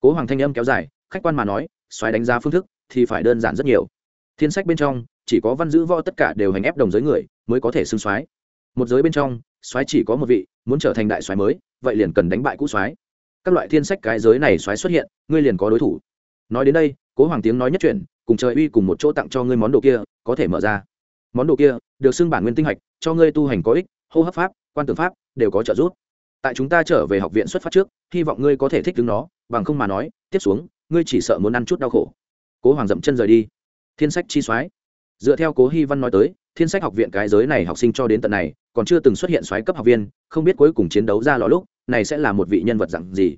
Cố hoàng thanh âm kéo dài, khách quan mà nói, xoáy đánh giá phương thức thì phải đơn giản rất nhiều. Thiên sách bên trong, chỉ có văn giữ võ tất cả đều hành ép đồng giới người, mới có thể xưng xoáy. Một giới bên trong, xoáy chỉ có một vị, muốn trở thành đại xoáy mới, vậy liền cần đánh bại cũ xoáy. Các loại thiên sách cái giới này xoáy xuất hiện, ngươi liền có đối thủ. Nói đến đây, cố hoàng tiếng nói nhất chuyện cùng trời uy cùng một chỗ tặng cho ngươi món đồ kia, có thể mở ra. Món đồ kia, được xưng bản nguyên tinh hạch, cho ngươi tu hành có ích, hô hấp pháp, quan tưởng pháp, đều có trợ giúp. Tại chúng ta trở về học viện xuất phát trước, hy vọng ngươi có thể thích đứng nó, bằng không mà nói, tiếp xuống, ngươi chỉ sợ muốn ăn chút đau khổ. Cố hoàng dậm chân rời đi. Thiên sách chi soái. Dựa theo cố hy văn nói tới, thiên sách học viện cái giới này học sinh cho đến tận này, còn chưa từng xuất hiện soái cấp học viên, không biết cuối cùng chiến đấu ra lò lúc, này sẽ là một vị nhân vật dặn gì.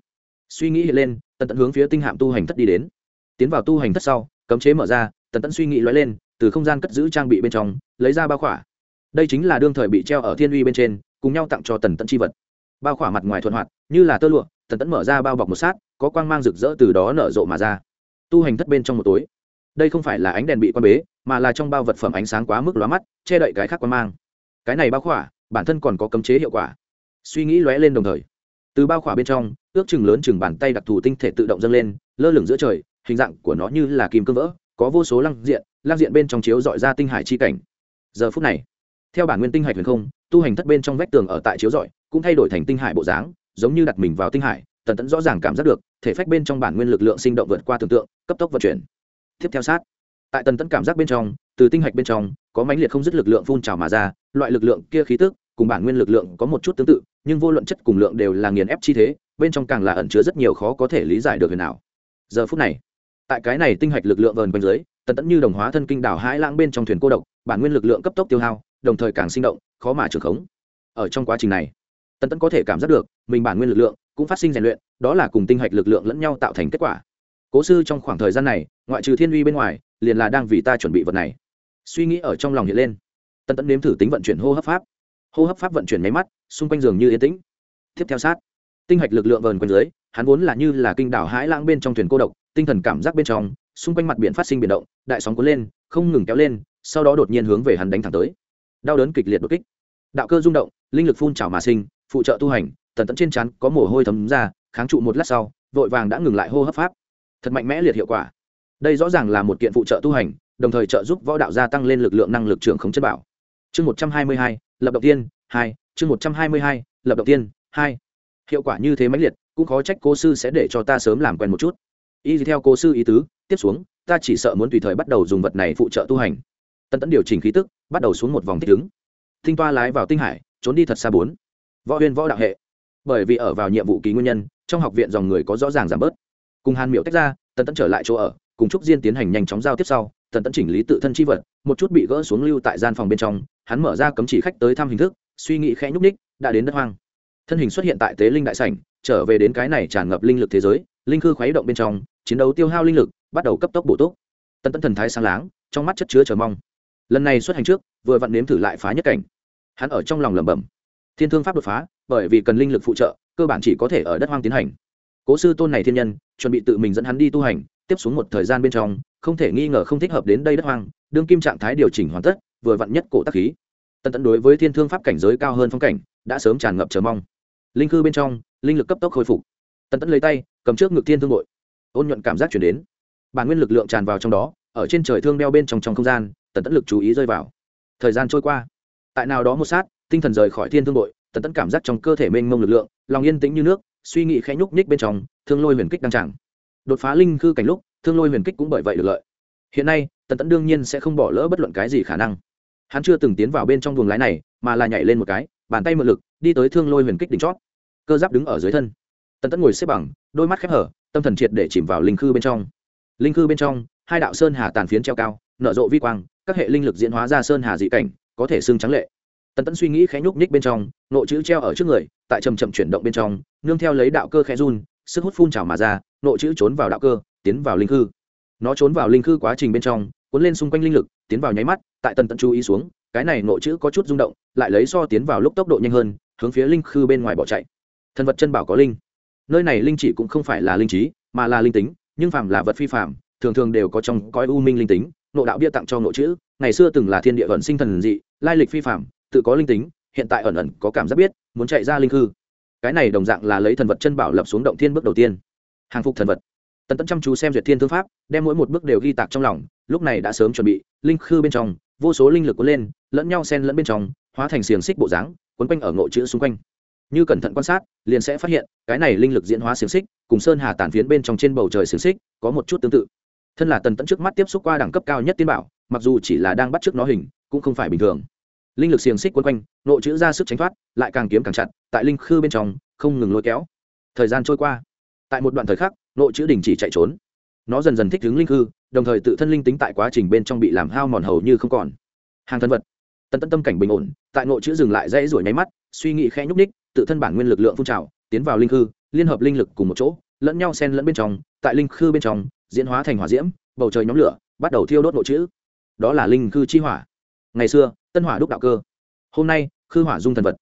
Suy nghĩ hiện lên tận tận hướng phía tinh hạm tu hành thất đi đến. Tiến vào tu hành thất sau cấm chế mở ra, tần tẫn suy nghĩ lóe lên, từ không gian cất giữ trang bị bên trong, lấy ra bao khỏa. Đây chính là đương thời bị treo ở thiên uy bên trên, cùng nhau tặng cho tần tẫn chi vật. Bao khỏa mặt ngoài thuận hoạt, như là tơ lụa, tần tẫn mở ra bao bọc một sát, có quang mang rực rỡ từ đó nở rộ mà ra. Tu hành thất bên trong một tối. Đây không phải là ánh đèn bị quan bế, mà là trong bao vật phẩm ánh sáng quá mức lóa mắt, che đậy cái khác quang mang. Cái này bao khỏa, bản thân còn có cấm chế hiệu quả. Suy nghĩ lóe lên đồng thời. Từ bao khỏa bên trong, ước chừng lớn chừng bàn tay đặc thù tinh thể tự động dâng lên, lơ lửng giữa trời hình dạng của nó như là kim cương vỡ, có vô số lăng diện lăng diện bên trong chiếu dọi ra tinh hải chi cảnh. Giờ phút này, theo bản nguyên tinh hải huyền không, tu hành thất bên trong vách tường ở tại chiếu dọi, cũng thay đổi thành tinh hải bộ dáng, giống như đặt mình vào tinh hải, tần tẫn rõ ràng cảm giác được, thể phách bên trong bản nguyên lực lượng sinh động vượt qua tưởng tượng, cấp tốc vận chuyển. Tiếp theo sát, tại tần tẫn cảm giác bên trong, từ tinh hạch bên trong, có mãnh liệt không dứt lực lượng phun trào mà ra, loại lực lượng kia khí tức, cùng bản nguyên lực lượng có một chút tương tự, nhưng vô luận chất cùng lượng đều là nghiền ép chi thế, bên trong càng là ẩn chứa rất nhiều khó có thể lý giải được huyền nào giờ phút này tại cái này tinh hạch lực lượng vờn quanh dưới, tần tẫn như đồng hóa thân kinh đảo hãi lãng bên trong thuyền cô độc, bản nguyên lực lượng cấp tốc tiêu hao, đồng thời càng sinh động, khó mà trưởng khống. Ở trong quá trình này, tần tẫn có thể cảm giác được, mình bản nguyên lực lượng cũng phát sinh rèn luyện, đó là cùng tinh hạch lực lượng lẫn nhau tạo thành kết quả. Cố sư trong khoảng thời gian này, ngoại trừ thiên uy bên ngoài, liền là đang vì ta chuẩn bị vật này. Suy nghĩ ở trong lòng hiện lên, tần tẫn nếm thử tính vận chuyển hô hấp pháp. Hô hấp pháp vận chuyển máy mắt, xung quanh giường như yên tĩnh. Tiếp theo sát, tinh hạch lực lượng vờn quanh dưới hắn vốn là như là kinh đảo hãi lãng bên trong thuyền cô độc, tinh thần cảm giác bên trong, xung quanh mặt biển phát sinh biển động, đại sóng cuốn lên, không ngừng kéo lên, sau đó đột nhiên hướng về hắn đánh thẳng tới. Đau đớn kịch liệt đột kích. Đạo cơ rung động, linh lực phun trào mà sinh, phụ trợ tu hành, tần tẫn trên chắn có mồ hôi thấm ra, kháng trụ một lát sau, vội vàng đã ngừng lại hô hấp pháp. Thật mạnh mẽ liệt hiệu quả. Đây rõ ràng là một kiện phụ trợ tu hành, đồng thời trợ giúp võ đạo gia tăng lên lực lượng năng lực trưởng khống chất bảo. Chương một trăm hai mươi hai, lập động tiên, hai, chương một trăm hai mươi hai, lập động tiên, hai. Hiệu quả như thế mãnh liệt cũng khó trách cô sư sẽ để cho ta sớm làm quen một chút. Y theo cô sư ý tứ, tiếp xuống, ta chỉ sợ muốn tùy thời bắt đầu dùng vật này phụ trợ tu hành. Tân tẫn điều chỉnh khí tức, bắt đầu xuống một vòng thích ứng. Tinh toa lái vào tinh hải, trốn đi thật xa bốn. Võ huyên võ đạo hệ. Bởi vì ở vào nhiệm vụ ký nguyên nhân, trong học viện dòng người có rõ ràng giảm bớt. Cùng hàn miệu tách ra, tần tẫn trở lại chỗ ở, cùng trúc diên tiến hành nhanh chóng giao tiếp sau, tần tẫn chỉnh lý tự thân chi vật, một chút bị gỡ xuống lưu tại gian phòng bên trong, hắn mở ra cấm chỉ khách tới thăm hình thức, suy nghĩ khẽ nhúc ních đã đến đất hoang. Thân hình xuất hiện tại tế linh đại sảnh trở về đến cái này tràn ngập linh lực thế giới, linh khư khuấy động bên trong, chiến đấu tiêu hao linh lực, bắt đầu cấp tốc bổ túc. Tân tân thần thái sáng láng, trong mắt chất chứa chờ mong. Lần này xuất hành trước, vừa vặn nếm thử lại phá nhất cảnh. Hắn ở trong lòng lẩm bẩm. Thiên thương pháp đột phá, bởi vì cần linh lực phụ trợ, cơ bản chỉ có thể ở đất hoang tiến hành. Cố sư tôn này thiên nhân, chuẩn bị tự mình dẫn hắn đi tu hành, tiếp xuống một thời gian bên trong, không thể nghi ngờ không thích hợp đến đây đất hoang, đương kim trạng thái điều chỉnh hoàn tất, vừa vặn nhất cổ tác khí. Tân tẫn đối với thiên thương pháp cảnh giới cao hơn phong cảnh, đã sớm tràn ngập chờ mong linh khư bên trong, linh lực cấp tốc khôi phục. Tần Tẫn lấy tay, cầm trước ngực thiên thương bội ôn nhuận cảm giác chuyển đến. Bản nguyên lực lượng tràn vào trong đó, ở trên trời thương đeo bên trong trong không gian, tần Tẫn lực chú ý rơi vào. Thời gian trôi qua. Tại nào đó một sát, tinh thần rời khỏi thiên thương bội tần Tẫn cảm giác trong cơ thể mênh mông lực lượng, lòng yên tĩnh như nước, suy nghĩ khẽ nhúc nhích bên trong, thương lôi huyền kích đang chẳng. Đột phá linh khư cảnh lúc, thương lôi huyền kích cũng bởi vậy được lợi. Hiện nay, tần Tẫn đương nhiên sẽ không bỏ lỡ bất luận cái gì khả năng. Hắn chưa từng tiến vào bên trong buồng lái này, mà là nhảy lên một cái, bàn tay mượn lực đi tới thương lôi huyền kích đỉnh chót. Cơ giáp đứng ở dưới thân. Tần tẫn ngồi xếp bằng, đôi mắt khép hở, tâm thần triệt để chìm vào linh khư bên trong. Linh khư bên trong, hai đạo sơn hà tàn phiến treo cao, nở rộ vi quang, các hệ linh lực diễn hóa ra sơn hà dị cảnh, có thể xưng trắng lệ. Tần tẫn suy nghĩ khẽ nhúc nhích bên trong nộ chữ treo ở trước người, tại chầm chậm chuyển động bên trong, nương theo lấy đạo cơ khẽ run, sức hút phun trào mà ra nộ chữ trốn vào đạo cơ, tiến vào linh khư. Nó trốn vào linh khư quá trình bên trong, cuốn lên xung quanh linh lực, tiến vào nháy mắt, tại tần tẫn chú ý xuống, cái này nộ chữ có chút rung động, lại lấy so tiến vào lúc tốc độ nhanh hơn hướng phía linh khư bên ngoài bỏ chạy. Thần vật chân bảo có linh. Nơi này linh chỉ cũng không phải là linh trí, mà là linh tính, nhưng phàm là vật phi phàm, thường thường đều có trong cõi u minh linh tính, nộ đạo bia tặng cho nộ chữ. Ngày xưa từng là thiên địa vận sinh thần dị, lai lịch phi phàm, tự có linh tính, hiện tại ẩn ẩn có cảm giác biết, muốn chạy ra linh hư cái này đồng dạng là lấy thần vật chân bảo lập xuống động thiên bước đầu tiên. Hàng phục thần vật. Tần tẫn chăm chú xem duyệt thiên thương pháp, đem mỗi một bước đều ghi tạc trong lòng, lúc này đã sớm chuẩn bị, linh khư bên trong, vô số linh lực cuốn lên, lẫn nhau xen lẫn bên trong, hóa thành xiềng xích bộ dáng quấn quanh ở ngộ chữ xung quanh. Như cẩn thận quan sát, liền sẽ phát hiện, cái này linh lực diễn hóa xiềng xích cùng sơn hà tản phiến bên trong trên bầu trời xiềng xích có một chút tương tự. Thân là tần tẫn trước mắt tiếp xúc qua đẳng cấp cao nhất tiên bảo, mặc dù chỉ là đang bắt trước nó hình, cũng không phải bình thường. Linh lực xiềng xích quấn quanh nội chữ ra sức tránh thoát, lại càng kiếm càng chặt, tại linh khư bên trong, không ngừng lôi kéo. Thời gian trôi qua. Tại một đoạn thời khắc nội chữ đình chỉ chạy trốn. Nó dần dần thích ứng linh khư, đồng thời tự thân linh tính tại quá trình bên trong bị làm hao mòn hầu như không còn. Hàng thân vật tần tân tâm cảnh bình ổn, tại nội chữ dừng lại dãy ruổi nháy mắt, suy nghĩ khẽ nhúc ních tự thân bản nguyên lực lượng phun trào, tiến vào linh khư, liên hợp linh lực cùng một chỗ, lẫn nhau xen lẫn bên trong, tại linh khư bên trong, diễn hóa thành hỏa diễm, bầu trời nhóm lửa, bắt đầu thiêu đốt nội chữ. Đó là linh khư chi hỏa. Ngày xưa, tân hỏa đúc đạo cơ. Hôm nay, khư hỏa dung thần vật.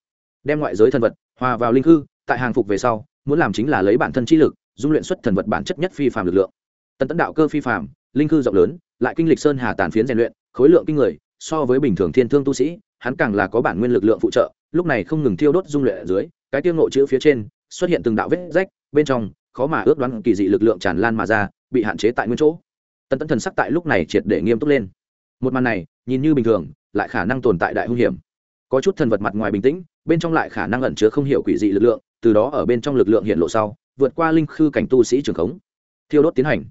Đem ngoại giới thần vật, hòa vào linh khư, tại hàng phục về sau, muốn làm chính là lấy bản thân chi lực, dung luyện xuất thần vật bản chất nhất phi phàm lực lượng. Tân tấn đạo cơ phi phàm, linh khư rộng lớn, lại kinh lịch sơn hà tàn phiến rèn luyện, khối lượng kinh người so với bình thường thiên thương tu sĩ, hắn càng là có bản nguyên lực lượng phụ trợ, lúc này không ngừng thiêu đốt dung luyện ở dưới, cái tiêu ngộ chữ phía trên, xuất hiện từng đạo vết rách, bên trong, khó mà ước đoán kỳ dị lực lượng tràn lan mà ra, bị hạn chế tại nguyên chỗ. Tần tẫn thần sắc tại lúc này triệt để nghiêm túc lên. Một màn này, nhìn như bình thường, lại khả năng tồn tại đại hung hiểm. Có chút thần vật mặt ngoài bình tĩnh, bên trong lại khả năng ẩn chứa không hiểu quỷ dị lực lượng, từ đó ở bên trong lực lượng hiện lộ sau, vượt qua linh khư cảnh tu sĩ trường khống. Thiêu đốt tiến hành.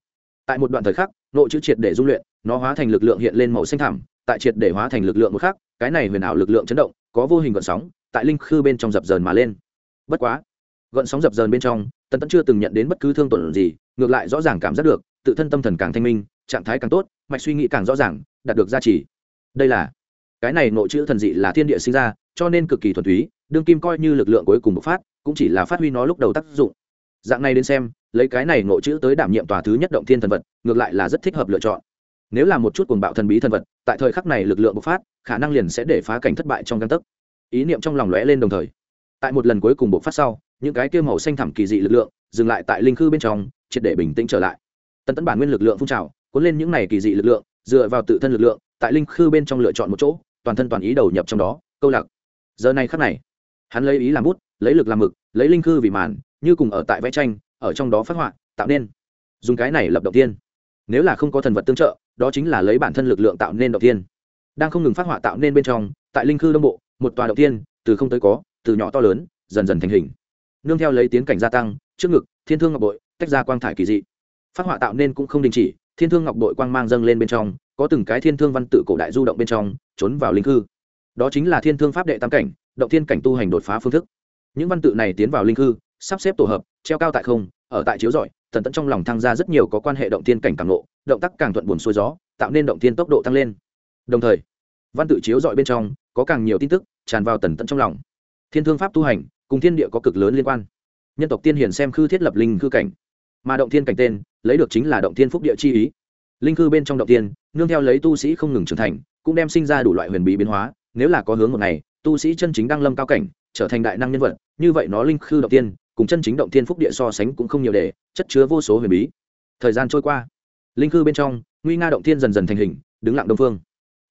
Tại một đoạn thời khắc nội chữ triệt để dung luyện, nó hóa thành lực lượng hiện lên màu xanh thẳm tại triệt để hóa thành lực lượng một khắc cái này huyền ảo lực lượng chấn động, có vô hình gợn sóng tại linh khư bên trong dập dờn mà lên. Bất quá, gợn sóng dập dờn bên trong, tần tẫn chưa từng nhận đến bất cứ thương tổn gì, ngược lại rõ ràng cảm giác được, tự thân tâm thần càng thanh minh, trạng thái càng tốt, mạch suy nghĩ càng rõ ràng, đạt được gia trì. Đây là, cái này nội chữ thần dị là thiên địa sinh ra, cho nên cực kỳ thuần túy, đương kim coi như lực lượng cuối cùng bộc phát, cũng chỉ là phát huy nó lúc đầu tác dụng. Dạng này đến xem, lấy cái này nội chữ tới đảm nhiệm tòa thứ nhất động thiên thần vật, ngược lại là rất thích hợp lựa chọn nếu là một chút cuồng bạo thần bí thần vật, tại thời khắc này lực lượng bộc phát, khả năng liền sẽ để phá cảnh thất bại trong găng tấc. Ý niệm trong lòng lóe lên đồng thời. Tại một lần cuối cùng bộc phát sau, những cái kia màu xanh thẳm kỳ dị lực lượng dừng lại tại linh khư bên trong, triệt để bình tĩnh trở lại. Tần tấn bản nguyên lực lượng phun trào, cuốn lên những này kỳ dị lực lượng, dựa vào tự thân lực lượng, tại linh khư bên trong lựa chọn một chỗ, toàn thân toàn ý đầu nhập trong đó, câu lạc. Giờ này khắc này, hắn lấy ý làm bút, lấy lực làm mực, lấy linh khư vì màn, như cùng ở tại vẽ tranh, ở trong đó phát họa, tạo nên. Dùng cái này lập động tiên nếu là không có thần vật tương trợ, đó chính là lấy bản thân lực lượng tạo nên động tiên đang không ngừng phát họa tạo nên bên trong, tại linh khư đông bộ, một tòa động tiên từ không tới có, từ nhỏ to lớn, dần dần thành hình. Nương theo lấy tiến cảnh gia tăng, trước ngực, thiên thương ngọc bội, tách ra quang thải kỳ dị. Phát họa tạo nên cũng không đình chỉ, thiên thương ngọc bội quang mang dâng lên bên trong, có từng cái thiên thương văn tự cổ đại du động bên trong, trốn vào linh khư. Đó chính là thiên thương pháp đệ tam cảnh, động thiên cảnh tu hành đột phá phương thức. Những văn tự này tiến vào linh khư, sắp xếp tổ hợp, treo cao tại không, ở tại chiếu rọi thần tận trong lòng thăng ra rất nhiều có quan hệ động thiên cảnh càng lộ, động tác càng thuận buồn xuôi gió tạo nên động thiên tốc độ tăng lên. Đồng thời văn tự chiếu dọi bên trong có càng nhiều tin tức tràn vào tần tận trong lòng. Thiên thương pháp tu hành cùng thiên địa có cực lớn liên quan. Nhân tộc tiên hiển xem khư thiết lập linh khư cảnh. Mà động thiên cảnh tên lấy được chính là động thiên phúc địa chi ý. Linh khư bên trong động tiên nương theo lấy tu sĩ không ngừng trưởng thành cũng đem sinh ra đủ loại huyền bí biến hóa nếu là có hướng một ngày tu sĩ chân chính đang lâm cao cảnh trở thành đại năng nhân vật như vậy nó linh khư động tiên cùng chân chính động thiên phúc địa so sánh cũng không nhiều để, chất chứa vô số huyền bí. Thời gian trôi qua, linh khư bên trong, nguy nga động thiên dần dần thành hình, đứng lặng đông phương.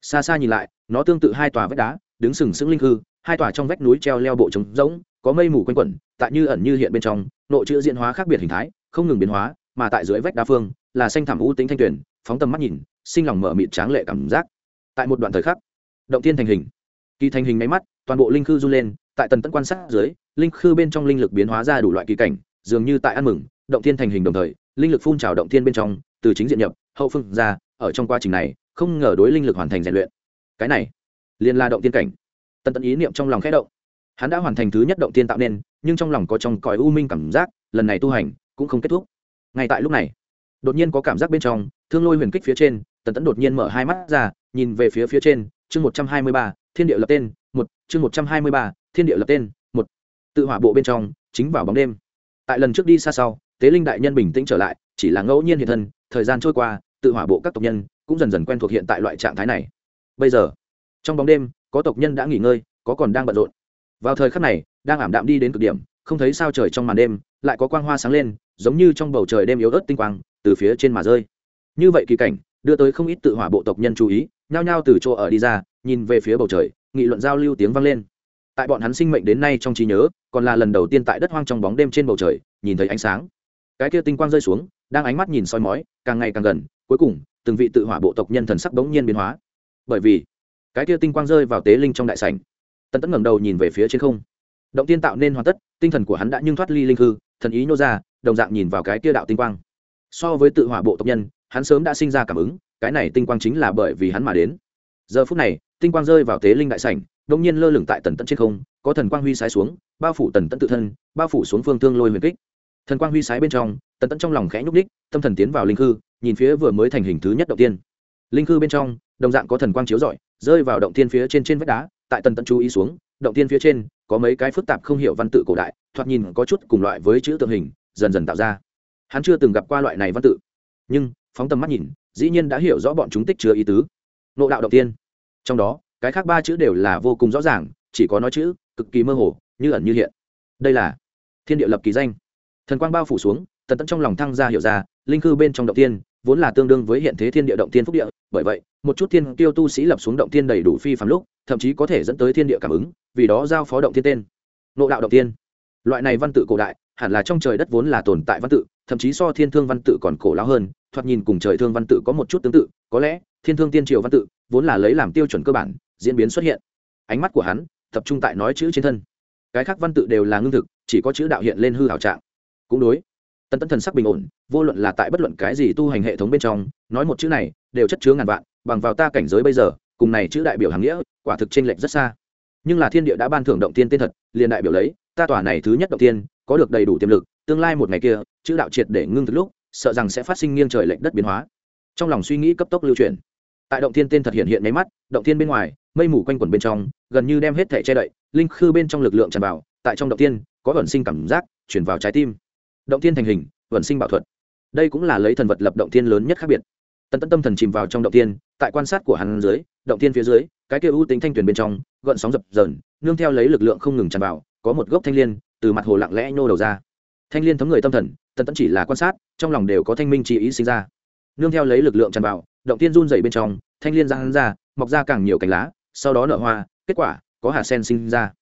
Xa xa nhìn lại, nó tương tự hai tòa vách đá, đứng sừng sững linh khư hai tòa trong vách núi treo leo bộ trống rỗng, có mây mù quanh quẩn, tại như ẩn như hiện bên trong, nội chữ diễn hóa khác biệt hình thái, không ngừng biến hóa, mà tại dưới vách đa phương, là xanh thảm u tính thanh tuyển phóng tầm mắt nhìn, sinh lòng mở mịt tráng lệ cảm giác. Tại một đoạn thời khắc, động tiên thành hình. Kỳ thành hình máy mắt, toàn bộ linh khư run lên tại tần tẫn quan sát dưới, linh khư bên trong linh lực biến hóa ra đủ loại kỳ cảnh, dường như tại ăn mừng, động thiên thành hình đồng thời, linh lực phun trào động thiên bên trong, từ chính diện nhập, hậu phương ra, ở trong quá trình này, không ngờ đối linh lực hoàn thành rèn luyện. Cái này, liền là động thiên cảnh. Tần tẫn ý niệm trong lòng khẽ động. Hắn đã hoàn thành thứ nhất động thiên tạo nên, nhưng trong lòng có trong cõi u minh cảm giác, lần này tu hành cũng không kết thúc. Ngay tại lúc này, đột nhiên có cảm giác bên trong, thương lôi huyền kích phía trên, tần tẫn đột nhiên mở hai mắt ra, nhìn về phía phía trên, chương một trăm hai mươi ba, thiên địa lập tên, một, chương một trăm hai mươi ba thiên địa lập tên, một, tự hỏa bộ bên trong, chính vào bóng đêm. Tại lần trước đi xa sau, tế linh đại nhân bình tĩnh trở lại, chỉ là ngẫu nhiên hiện thân, thời gian trôi qua, tự hỏa bộ các tộc nhân cũng dần dần quen thuộc hiện tại loại trạng thái này. Bây giờ, trong bóng đêm, có tộc nhân đã nghỉ ngơi, có còn đang bận rộn. Vào thời khắc này, đang ảm đạm đi đến cực điểm, không thấy sao trời trong màn đêm, lại có quang hoa sáng lên, giống như trong bầu trời đêm yếu ớt tinh quang, từ phía trên mà rơi. Như vậy kỳ cảnh, đưa tới không ít tự hỏa bộ tộc nhân chú ý, nhao nhao từ chỗ ở đi ra, nhìn về phía bầu trời, nghị luận giao lưu tiếng vang lên tại bọn hắn sinh mệnh đến nay trong trí nhớ, còn là lần đầu tiên tại đất hoang trong bóng đêm trên bầu trời, nhìn thấy ánh sáng. Cái kia tinh quang rơi xuống, đang ánh mắt nhìn soi mói, càng ngày càng gần, cuối cùng, từng vị tự hỏa bộ tộc nhân thần sắc bỗng nhiên biến hóa. Bởi vì, cái kia tinh quang rơi vào tế linh trong đại sảnh. Tần tẫn ngẩng đầu nhìn về phía trên không. Động tiên tạo nên hoàn tất, tinh thần của hắn đã nhưng thoát ly linh hư, thần ý nhô ra, đồng dạng nhìn vào cái kia đạo tinh quang. So với tự hỏa bộ tộc nhân, hắn sớm đã sinh ra cảm ứng, cái này tinh quang chính là bởi vì hắn mà đến. Giờ phút này, tinh quang rơi vào tế linh đại sảnh đông nhiên lơ lửng tại tần tận trên không, có thần quang huy sái xuống, bao phủ tần tận tự thân, bao phủ xuống phương thương lôi huyền kích. Thần quang huy sái bên trong, tần tận trong lòng khẽ nhúc ních tâm thần tiến vào linh hư nhìn phía vừa mới thành hình thứ nhất động tiên. Linh hư bên trong, đồng dạng có thần quang chiếu rọi, rơi vào động tiên phía trên trên vách đá, tại tần tận chú ý xuống, động tiên phía trên, có mấy cái phức tạp không hiểu văn tự cổ đại, thoạt nhìn có chút cùng loại với chữ tượng hình, dần dần tạo ra. Hắn chưa từng gặp qua loại này văn tự. Nhưng, phóng tầm mắt nhìn, dĩ nhiên đã hiểu rõ bọn chúng tích chứa ý tứ. Nộ đạo động tiên. Trong đó cái khác ba chữ đều là vô cùng rõ ràng, chỉ có nói chữ, cực kỳ mơ hồ, như ẩn như hiện. Đây là thiên địa lập kỳ danh. Thần quang bao phủ xuống, tần tận trong lòng thăng ra hiểu ra, linh cư bên trong động tiên vốn là tương đương với hiện thế thiên địa động tiên phúc địa, bởi vậy, một chút thiên tiêu tu sĩ lập xuống động tiên đầy đủ phi phàm lúc, thậm chí có thể dẫn tới thiên địa cảm ứng, vì đó giao phó động tiên tên. Nộ đạo động tiên loại này văn tự cổ đại, hẳn là trong trời đất vốn là tồn tại văn tự, thậm chí so thiên thương văn tự còn cổ lão hơn, thoạt nhìn cùng trời thương văn tự có một chút tương tự, có lẽ, thiên thương tiên triều văn tự vốn là lấy làm tiêu chuẩn cơ bản diễn biến xuất hiện. Ánh mắt của hắn tập trung tại nói chữ trên thân. Cái khác văn tự đều là ngưng thực, chỉ có chữ đạo hiện lên hư hảo trạng. Cũng đối. Tân tân thần sắc bình ổn, vô luận là tại bất luận cái gì tu hành hệ thống bên trong, nói một chữ này đều chất chứa ngàn vạn, bằng vào ta cảnh giới bây giờ, cùng này chữ đại biểu hàng nghĩa, quả thực trên lệch rất xa. Nhưng là thiên địa đã ban thưởng động tiên tên thật, liền đại biểu lấy, ta tòa này thứ nhất động tiên, có được đầy đủ tiềm lực, tương lai một ngày kia, chữ đạo triệt để ngưng thực lúc, sợ rằng sẽ phát sinh nghiêng trời lệch đất biến hóa. Trong lòng suy nghĩ cấp tốc lưu truyền tại động thiên tên thật hiện hiện máy mắt, động thiên bên ngoài mây mù quanh quẩn bên trong, gần như đem hết thể che đậy, linh khư bên trong lực lượng tràn vào, tại trong động tiên, có vận sinh cảm giác, chuyển vào trái tim. Động tiên thành hình vận sinh bảo thuật. Đây cũng là lấy thần vật lập động tiên lớn nhất khác biệt. Tần tân tâm thần chìm vào trong động tiên, tại quan sát của hắn dưới, động tiên phía dưới, cái kia ưu tính thanh tuyển bên trong, gợn sóng dập dờn, nương theo lấy lực lượng không ngừng tràn vào, có một gốc thanh liên, từ mặt hồ lặng lẽ nhô đầu ra. Thanh liên thấm người tâm thần, tần tẫn chỉ là quan sát, trong lòng đều có thanh minh chi ý sinh ra. Nương theo lấy lực lượng tràn vào, động tiên run dày bên trong, thanh liên ra hắn ra, mọc ra càng nhiều cành lá sau đó nở hoa, kết quả, có hạt sen sinh ra.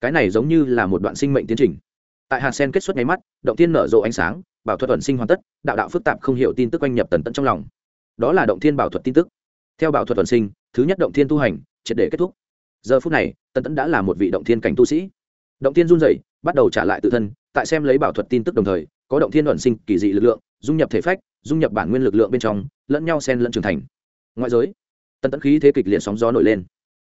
Cái này giống như là một đoạn sinh mệnh tiến trình. Tại hạt sen kết xuất nháy mắt, động tiên nở rộ ánh sáng, bảo thuật ẩn sinh hoàn tất, đạo đạo phức tạp không hiểu tin tức quanh nhập tần tận trong lòng. Đó là động thiên bảo thuật tin tức. Theo bảo thuật ẩn sinh, thứ nhất động thiên tu hành, triệt để kết thúc. Giờ phút này, tần tẫn đã là một vị động thiên cảnh tu sĩ. Động thiên run rẩy, bắt đầu trả lại tự thân, tại xem lấy bảo thuật tin tức đồng thời, có động thiên ẩn sinh kỳ dị lực lượng, dung nhập thể phách, dung nhập bản nguyên lực lượng bên trong, lẫn nhau xen lẫn trưởng thành. Ngoại giới, tần tẫn khí thế kịch liệt sóng gió nổi lên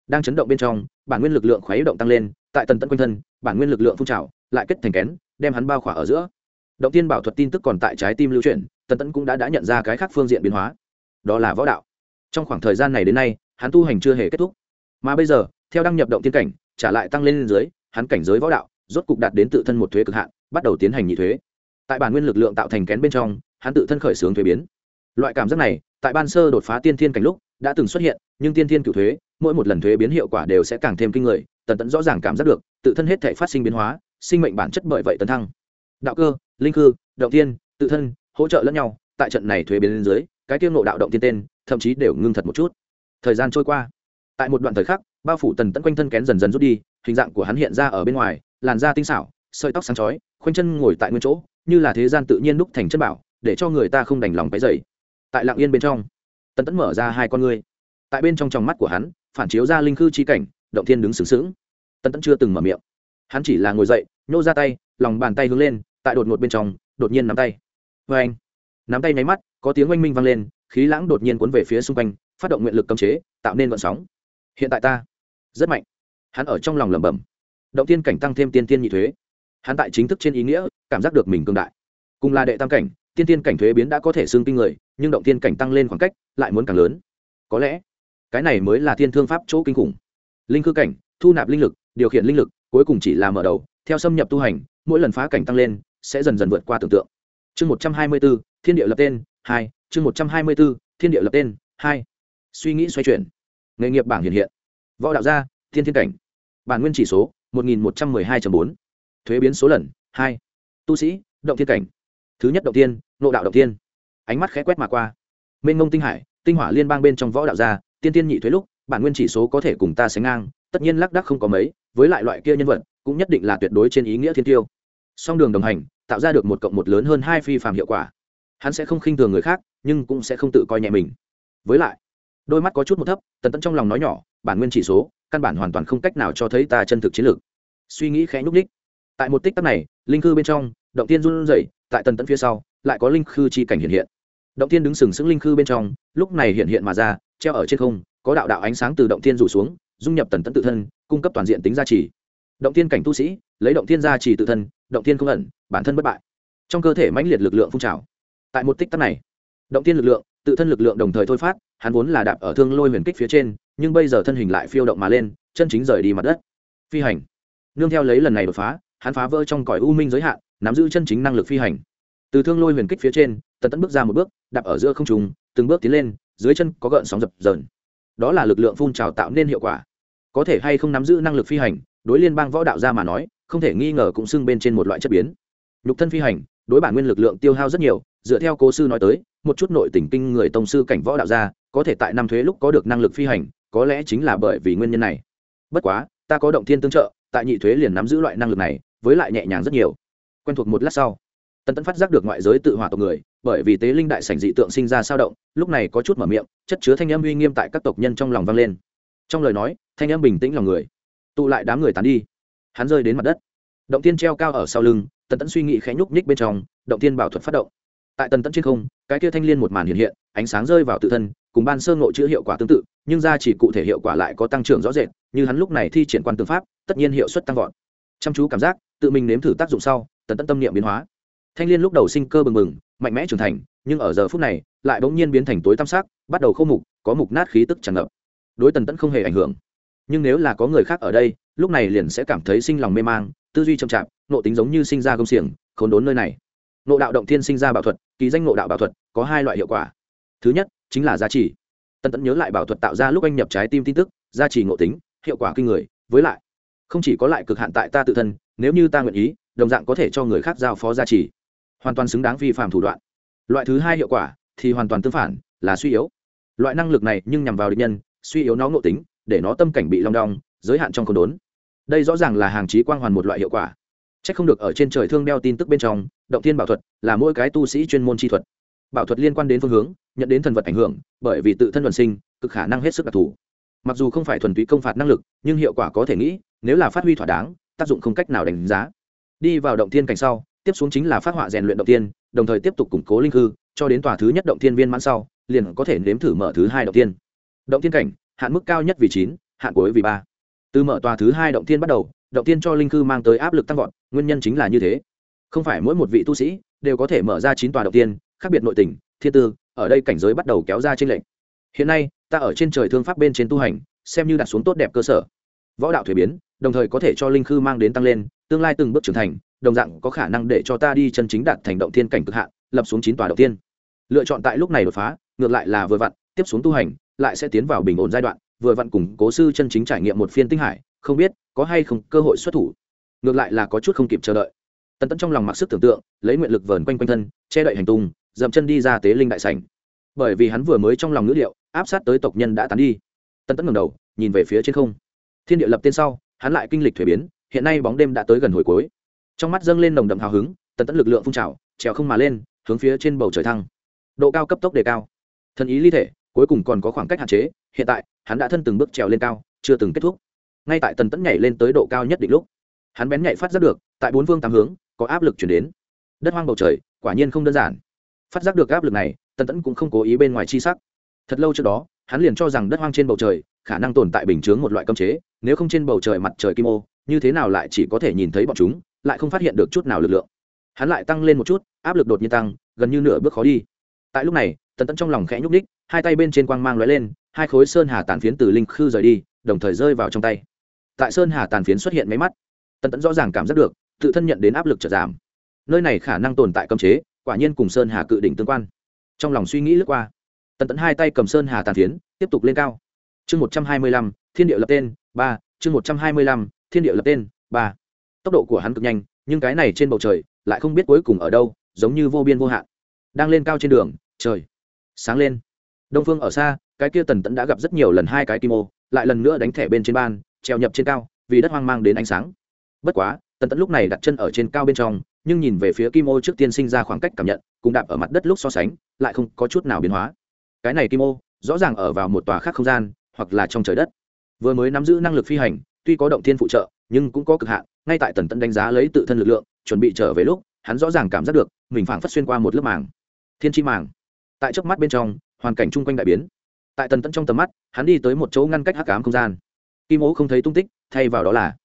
đang chấn động bên trong, bản nguyên lực lượng khuấy động tăng lên, tại tần tẫn quanh thân, bản nguyên lực lượng phun trào, lại kết thành kén, đem hắn bao khỏa ở giữa. Động tiên bảo thuật tin tức còn tại trái tim lưu chuyển, tần tẫn cũng đã đã nhận ra cái khác phương diện biến hóa. Đó là võ đạo. Trong khoảng thời gian này đến nay, hắn tu hành chưa hề kết thúc. Mà bây giờ, theo đăng nhập động tiên cảnh, trả lại tăng lên dưới, hắn cảnh giới võ đạo, rốt cục đạt đến tự thân một thuế cực hạn, bắt đầu tiến hành nhị thuế. Tại bản nguyên lực lượng tạo thành kén bên trong, hắn tự thân khởi xướng thuế biến. Loại cảm giác này, tại ban sơ đột phá tiên thiên cảnh lúc, đã từng xuất hiện, nhưng tiên thiên cựu thuế mỗi một lần thuế biến hiệu quả đều sẽ càng thêm kinh người, tần tẫn rõ ràng cảm giác được, tự thân hết thể phát sinh biến hóa, sinh mệnh bản chất bởi vậy tấn thăng. Đạo cơ, linh cư, động tiên tự thân, hỗ trợ lẫn nhau, tại trận này thuế biến lên dưới, cái tiêu nộ đạo động tiên tên, thậm chí đều ngưng thật một chút. Thời gian trôi qua. Tại một đoạn thời khắc, bao phủ tần tẫn quanh thân kén dần dần rút đi, hình dạng của hắn hiện ra ở bên ngoài, làn da tinh xảo, sợi tóc sáng chói, khoanh chân ngồi tại nguyên chỗ, như là thế gian tự nhiên đúc thành chân bảo, để cho người ta không đành lòng cái dày tại lạng yên bên trong, tần tẫn mở ra hai con ngươi. Tại bên trong tròng mắt của hắn phản chiếu ra linh khư chi cảnh, động thiên đứng sướng sướng tần tẫn chưa từng mở miệng. Hắn chỉ là ngồi dậy, nhô ra tay, lòng bàn tay hướng lên, tại đột ngột bên trong, đột nhiên nắm tay. Vê anh nắm tay nháy mắt, có tiếng oanh minh vang lên, khí lãng đột nhiên cuốn về phía xung quanh, phát động nguyện lực cấm chế, tạo nên vận sóng. Hiện tại ta, rất mạnh. Hắn ở trong lòng lẩm bẩm. Động tiên cảnh tăng thêm tiên tiên nhị thuế. Hắn tại chính thức trên ý nghĩa, cảm giác được mình cương đại. Cùng là đệ tam cảnh, tiên tiên cảnh thuế biến đã có thể xương kinh người, nhưng động tiên cảnh tăng lên khoảng cách, lại muốn càng lớn. Có lẽ cái này mới là thiên thương pháp chỗ kinh khủng. Linh cư cảnh, thu nạp linh lực, điều khiển linh lực, cuối cùng chỉ là mở đầu, theo xâm nhập tu hành, mỗi lần phá cảnh tăng lên, sẽ dần dần vượt qua tưởng tượng. Chương một trăm hai mươi b ố thiên địa lập tên, hai, chương một trăm hai mươi b ố thiên địa lập tên, hai. Suy nghĩ xoay chuyển. Nghề nghiệp bảng hiện hiện. Võ đạo gia, thiên thiên cảnh. Bản nguyên chỉ số, một nghìn một trăm m ư ơ i hai bốn. Thuế biến số lần, hai. Tu sĩ, động thiên cảnh. Thứ nhất động tiên nộ đạo động tiên ánh mắt khẽ quét mà qua. Mênh ngông tinh hải, tinh hỏa liên bang bên trong võ đạo gia tiên tiên nhị thuế lúc, bản nguyên chỉ số có thể cùng ta sánh ngang, tất nhiên lác đắc không có mấy, với lại loại kia nhân vật, cũng nhất định là tuyệt đối trên ý nghĩa thiên tiêu. Song đường đồng hành, tạo ra được một cộng một lớn hơn hai phi phạm hiệu quả. Hắn sẽ không khinh thường người khác, nhưng cũng sẽ không tự coi nhẹ mình. Với lại, đôi mắt có chút một thấp, tần tẫn trong lòng nói nhỏ, bản nguyên chỉ số, căn bản hoàn toàn không cách nào cho thấy ta chân thực chiến lược. Suy nghĩ khẽ nhúc ních tại một tích tắc này, linh khư bên trong, động tiên run rẩy, tại tần tẫn phía sau, lại có linh khư chi cảnh hiện hiện động Thiên đứng sừng sững linh khư bên trong, lúc này hiện hiện mà ra, treo ở trên không, có đạo đạo ánh sáng từ động Thiên rủ xuống, dung nhập tần tẫn tự thân, cung cấp toàn diện tính gia trì. Động Thiên cảnh tu sĩ, lấy động Thiên gia trì tự thân, động Thiên không ẩn, bản thân bất bại. Trong cơ thể mãnh liệt lực lượng phun trào. Tại một tích tắc này, động Thiên lực lượng, tự thân lực lượng đồng thời thôi phát, hắn vốn là đạp ở thương lôi huyền kích phía trên, nhưng bây giờ thân hình lại phiêu động mà lên, chân chính rời đi mặt đất. Phi hành. Nương theo lấy lần này đột phá, hắn phá vỡ trong cõi u minh giới hạn, nắm giữ chân chính năng lực phi hành. Từ thương lôi huyền kích phía trên tần tẫn bước ra một bước, đạp ở giữa không trùng từng bước tiến lên, dưới chân có gợn sóng dập dờn. Đó là lực lượng phun trào tạo nên hiệu quả. Có thể hay không nắm giữ năng lực phi hành, đối liên bang võ đạo ra mà nói, không thể nghi ngờ cũng xưng bên trên một loại chất biến. Nhục thân phi hành, đối bản nguyên lực lượng tiêu hao rất nhiều, dựa theo cố sư nói tới, một chút nội tình kinh người tông sư cảnh võ đạo gia có thể tại năm thuế lúc có được năng lực phi hành, có lẽ chính là bởi vì nguyên nhân này. Bất quá, ta có động thiên tương trợ, tại nhị thuế liền nắm giữ loại năng lực này, với lại nhẹ nhàng rất nhiều. Quen thuộc một lát sau tần Tẫn phát giác được ngoại giới tự hỏa tộc người, bởi vì tế linh đại sảnh dị tượng sinh ra sao động, lúc này có chút mở miệng, chất chứa thanh âm uy nghiêm tại các tộc nhân trong lòng vang lên. Trong lời nói, thanh âm bình tĩnh lòng người. Tụ lại đám người tán đi. Hắn rơi đến mặt đất. Động tiên treo cao ở sau lưng, tần Tẫn suy nghĩ khẽ nhúc nhích bên trong, động tiên bảo thuật phát động. Tại tần Tẫn trên không, cái kia thanh liên một màn hiện hiện, ánh sáng rơi vào tự thân, cùng ban sơ ngộ chữ hiệu quả tương tự, nhưng ra chỉ cụ thể hiệu quả lại có tăng trưởng rõ rệt, như hắn lúc này thi triển quan tư pháp, tất nhiên hiệu suất tăng vọt. Chăm chú cảm giác, tự mình nếm thử tác dụng sau, tần Tẫn tâm niệm biến hóa thanh liên lúc đầu sinh cơ bừng bừng, mạnh mẽ trưởng thành, nhưng ở giờ phút này, lại bỗng nhiên biến thành tối tăm sắc, bắt đầu khô mục, có mục nát khí tức tràn ngập. Đối tần tẫn không hề ảnh hưởng. Nhưng nếu là có người khác ở đây, lúc này liền sẽ cảm thấy sinh lòng mê mang, tư duy chậm chạp, nộ tính giống như sinh ra công xiềng, khốn đốn nơi này. Nộ đạo động thiên sinh ra bảo thuật ký danh nộ đạo bảo thuật, có hai loại hiệu quả. Thứ nhất, chính là giá trị. Tần tẫn nhớ lại bảo thuật tạo ra lúc anh nhập trái tim tin tức, giá trị ngộ tính, hiệu quả kinh người, với lại, không chỉ có lại cực hạn tại ta tự thân, nếu như ta nguyện ý, đồng dạng có thể cho người khác giao phó giá trị hoàn toàn xứng đáng vi phạm thủ đoạn. Loại thứ hai hiệu quả thì hoàn toàn tương phản, là suy yếu. Loại năng lực này nhưng nhằm vào địch nhân, suy yếu nó ngộ tính, để nó tâm cảnh bị long đong, giới hạn trong con đốn. Đây rõ ràng là hàng trí quang hoàn một loại hiệu quả. C h ắ c không được ở trên trời thương đeo tin tức bên trong, động thiên bảo thuật là mỗi cái tu sĩ chuyên môn chi thuật. Bảo thuật liên quan đến phương hướng, nhận đến thần vật ảnh hưởng, bởi vì tự thân luận sinh, cực khả năng hết sức đặc thù. Mặc dù không phải thuần túy công phạt năng lực, nhưng hiệu quả có thể nghĩ, nếu là phát huy thỏa đáng, tác dụng không cách nào đánh giá. Đi vào động thiên cảnh sau tiếp xuống chính là phát họa rèn luyện động tiên, đồng thời tiếp tục củng cố linh hư, cho đến tòa thứ nhất động thiên viên mãn sau, liền có thể nếm thử mở thứ hai động tiên. Động thiên cảnh, hạn mức cao nhất vì chín, hạn cuối vì ba. Từ mở tòa thứ hai động thiên bắt đầu, động tiên cho linh hư mang tới áp lực tăng vọt, nguyên nhân chính là như thế. Không phải mỗi một vị tu sĩ đều có thể mở ra chín tòa động tiên, khác biệt nội tình, thiên tư, ở đây cảnh giới bắt đầu kéo ra trên lệnh hiện nay, ta ở trên trời thương pháp bên trên tu hành, xem như đặt xuống tốt đẹp cơ sở. Võ đạo thuế biến, đồng thời có thể cho linh khư mang đến tăng lên, tương lai từng bước trưởng thành đồng dạng có khả năng để cho ta đi chân chính đạt thành động thiên cảnh cực hạn, lập xuống chín tòa đầu tiên lựa chọn tại lúc này đột phá, ngược lại là vừa vặn, tiếp xuống tu hành, lại sẽ tiến vào bình ổn giai đoạn, vừa vặn cùng cố sư chân chính trải nghiệm một phiên tinh hải, không biết có hay không cơ hội xuất thủ. Ngược lại là có chút không kịp chờ đợi. Tần tẫn trong lòng mặc sức tưởng tượng, lấy nguyện lực vờn quanh quanh thân, che đậy hành tung, dậm chân đi ra tế linh đại sảnh. Bởi vì hắn vừa mới trong lòng ngữ liệu, áp sát tới tộc nhân đã tán đi. Tần tẫn ngẩng đầu, nhìn về phía trên không. Thiên địa lập tên sau, hắn lại kinh lịch thuế biến, hiện nay bóng đêm đã tới gần hồi cuối trong mắt dâng lên nồng đậm hào hứng, tần tẫn lực lượng phun trào, trèo không mà lên, hướng phía trên bầu trời thăng. Độ cao cấp tốc đề cao. Thân ý ly thể, cuối cùng còn có khoảng cách hạn chế, hiện tại, hắn đã thân từng bước trèo lên cao, chưa từng kết thúc. Ngay tại tần tẫn nhảy lên tới độ cao nhất định lúc, hắn bén nhảy phát giác được, tại bốn phương tám hướng, có áp lực chuyển đến. Đất hoang bầu trời, quả nhiên không đơn giản. Phát giác được áp lực này, tần tẫn cũng không cố ý bên ngoài chi sắc. Thật lâu trước đó, hắn liền cho rằng đất hoang trên bầu trời, khả năng tồn tại bình chướng một loại cơm chế, nếu không trên bầu trời mặt trời kim ô, như thế nào lại chỉ có thể nhìn thấy bọn chúng lại không phát hiện được chút nào lực lượng. Hắn lại tăng lên một chút, áp lực đột nhiên tăng, gần như nửa bước khó đi. Tại lúc này, tần tẫn trong lòng khẽ nhúc ních hai tay bên trên quang mang lóe lên, hai khối sơn hà tàn phiến từ linh khư rời đi, đồng thời rơi vào trong tay. Tại sơn hà tàn phiến xuất hiện máy mắt, tần tẫn rõ ràng cảm giác được, tự thân nhận đến áp lực trật giảm. Nơi này khả năng tồn tại cấm chế, quả nhiên cùng sơn hà cự đỉnh tương quan. Trong lòng suy nghĩ lướt qua, tần tẫn hai tay cầm sơn hà tàn phiến, tiếp tục lên cao. Chương một trăm hai mươi lăm, thiên địa lập tên, ba, chương một trăm hai mươi lăm, thiên địa lập tên, ba tốc độ của hắn cực nhanh, nhưng cái này trên bầu trời lại không biết cuối cùng ở đâu, giống như vô biên vô hạn. Đang lên cao trên đường, trời sáng lên. Đông phương ở xa, cái kia tần tẫn đã gặp rất nhiều lần hai cái kim ô, lại lần nữa đánh thẻ bên trên ban, treo nhập trên cao, vì đất hoang mang đến ánh sáng. Bất quá, tần tẫn lúc này đặt chân ở trên cao bên trong, nhưng nhìn về phía kim ô trước tiên sinh ra khoảng cách cảm nhận, cùng đạp ở mặt đất lúc so sánh, lại không có chút nào biến hóa. Cái này kim ô, rõ ràng ở vào một tòa khác không gian, hoặc là trong trời đất. Vừa mới nắm giữ năng lực phi hành, tuy có động thiên phụ trợ, nhưng cũng có cực hạn ngay tại tần tẫn đánh giá lấy tự thân lực lượng, chuẩn bị trở về lúc, hắn rõ ràng cảm giác được, mình phảng phất xuyên qua một lớp màng. Thiên chi màng. Tại trước mắt bên trong, hoàn cảnh chung quanh đại biến. Tại tần tẫn trong tầm mắt, hắn đi tới một chỗ ngăn cách hắc ám không gian. Kim ố không thấy tung tích, thay vào đó là,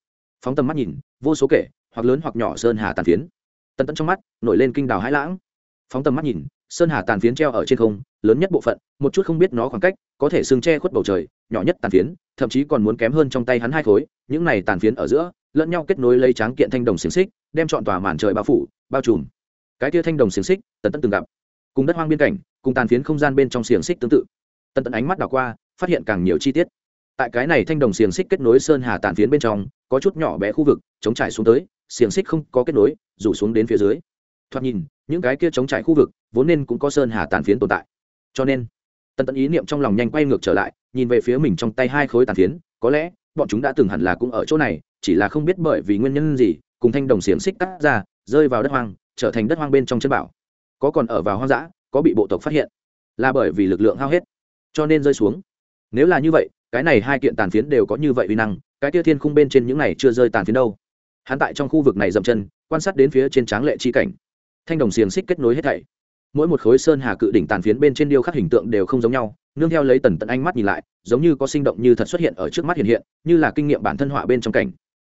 phóng tầm mắt nhìn, vô số kể, hoặc lớn hoặc nhỏ sơn hà tàn phiến. Tần tẫn trong mắt, nổi lên kinh đào hãi lãng. Phóng tầm mắt nhìn, sơn hà tàn phiến treo ở trên không, lớn nhất bộ phận, một chút không biết nó khoảng cách, có thể xương che khuất bầu trời, nhỏ nhất tàn phiến, thậm chí còn muốn kém hơn trong tay hắn hai khối, những này tàn phiến ở giữa lẫn nhau kết nối lấy tráng kiện thanh đồng xiềng xích, đem chọn tòa màn trời bao phủ, bao trùm. Cái tia thanh đồng xiềng xích, tần tận từng gặp. Cùng đất hoang biên cảnh, cùng tàn phiến không gian bên trong xiềng xích tương tự. Tần tận ánh mắt đảo qua, phát hiện càng nhiều chi tiết. Tại cái này thanh đồng xiềng xích kết nối sơn hà tàn phiến bên trong, có chút nhỏ bé khu vực, chống trải xuống tới, xiềng xích không có kết nối, rủ xuống đến phía dưới. Thoạt nhìn, những cái kia chống trải khu vực, vốn nên cũng có sơn hà tàn phiến tồn tại. Cho nên, tần tận ý niệm trong lòng nhanh quay ngược trở lại, nhìn về phía mình trong tay hai khối tàn phiến, có lẽ, bọn chúng đã từng hẳn là cũng ở chỗ này chỉ là không biết bởi vì nguyên nhân gì, cùng thanh đồng xiềng xích cắt ra, rơi vào đất hoang, trở thành đất hoang bên trong chân bảo. Có còn ở vào hoang dã, có bị bộ tộc phát hiện. Là bởi vì lực lượng hao hết, cho nên rơi xuống. Nếu là như vậy, cái này hai kiện tàn phiến đều có như vậy uy năng, cái tia thiên khung bên trên những này chưa rơi tàn phiến đâu. Hắn tại trong khu vực này dậm chân, quan sát đến phía trên tráng lệ chi cảnh. Thanh đồng xiềng xích kết nối hết thảy. Mỗi một khối sơn hà cự đỉnh tàn phiến bên trên điêu khắc hình tượng đều không giống nhau, nương theo lấy tần tận ánh mắt nhìn lại, giống như có sinh động như thật xuất hiện ở trước mắt hiện hiện, như là kinh nghiệm bản thân họa bên trong cảnh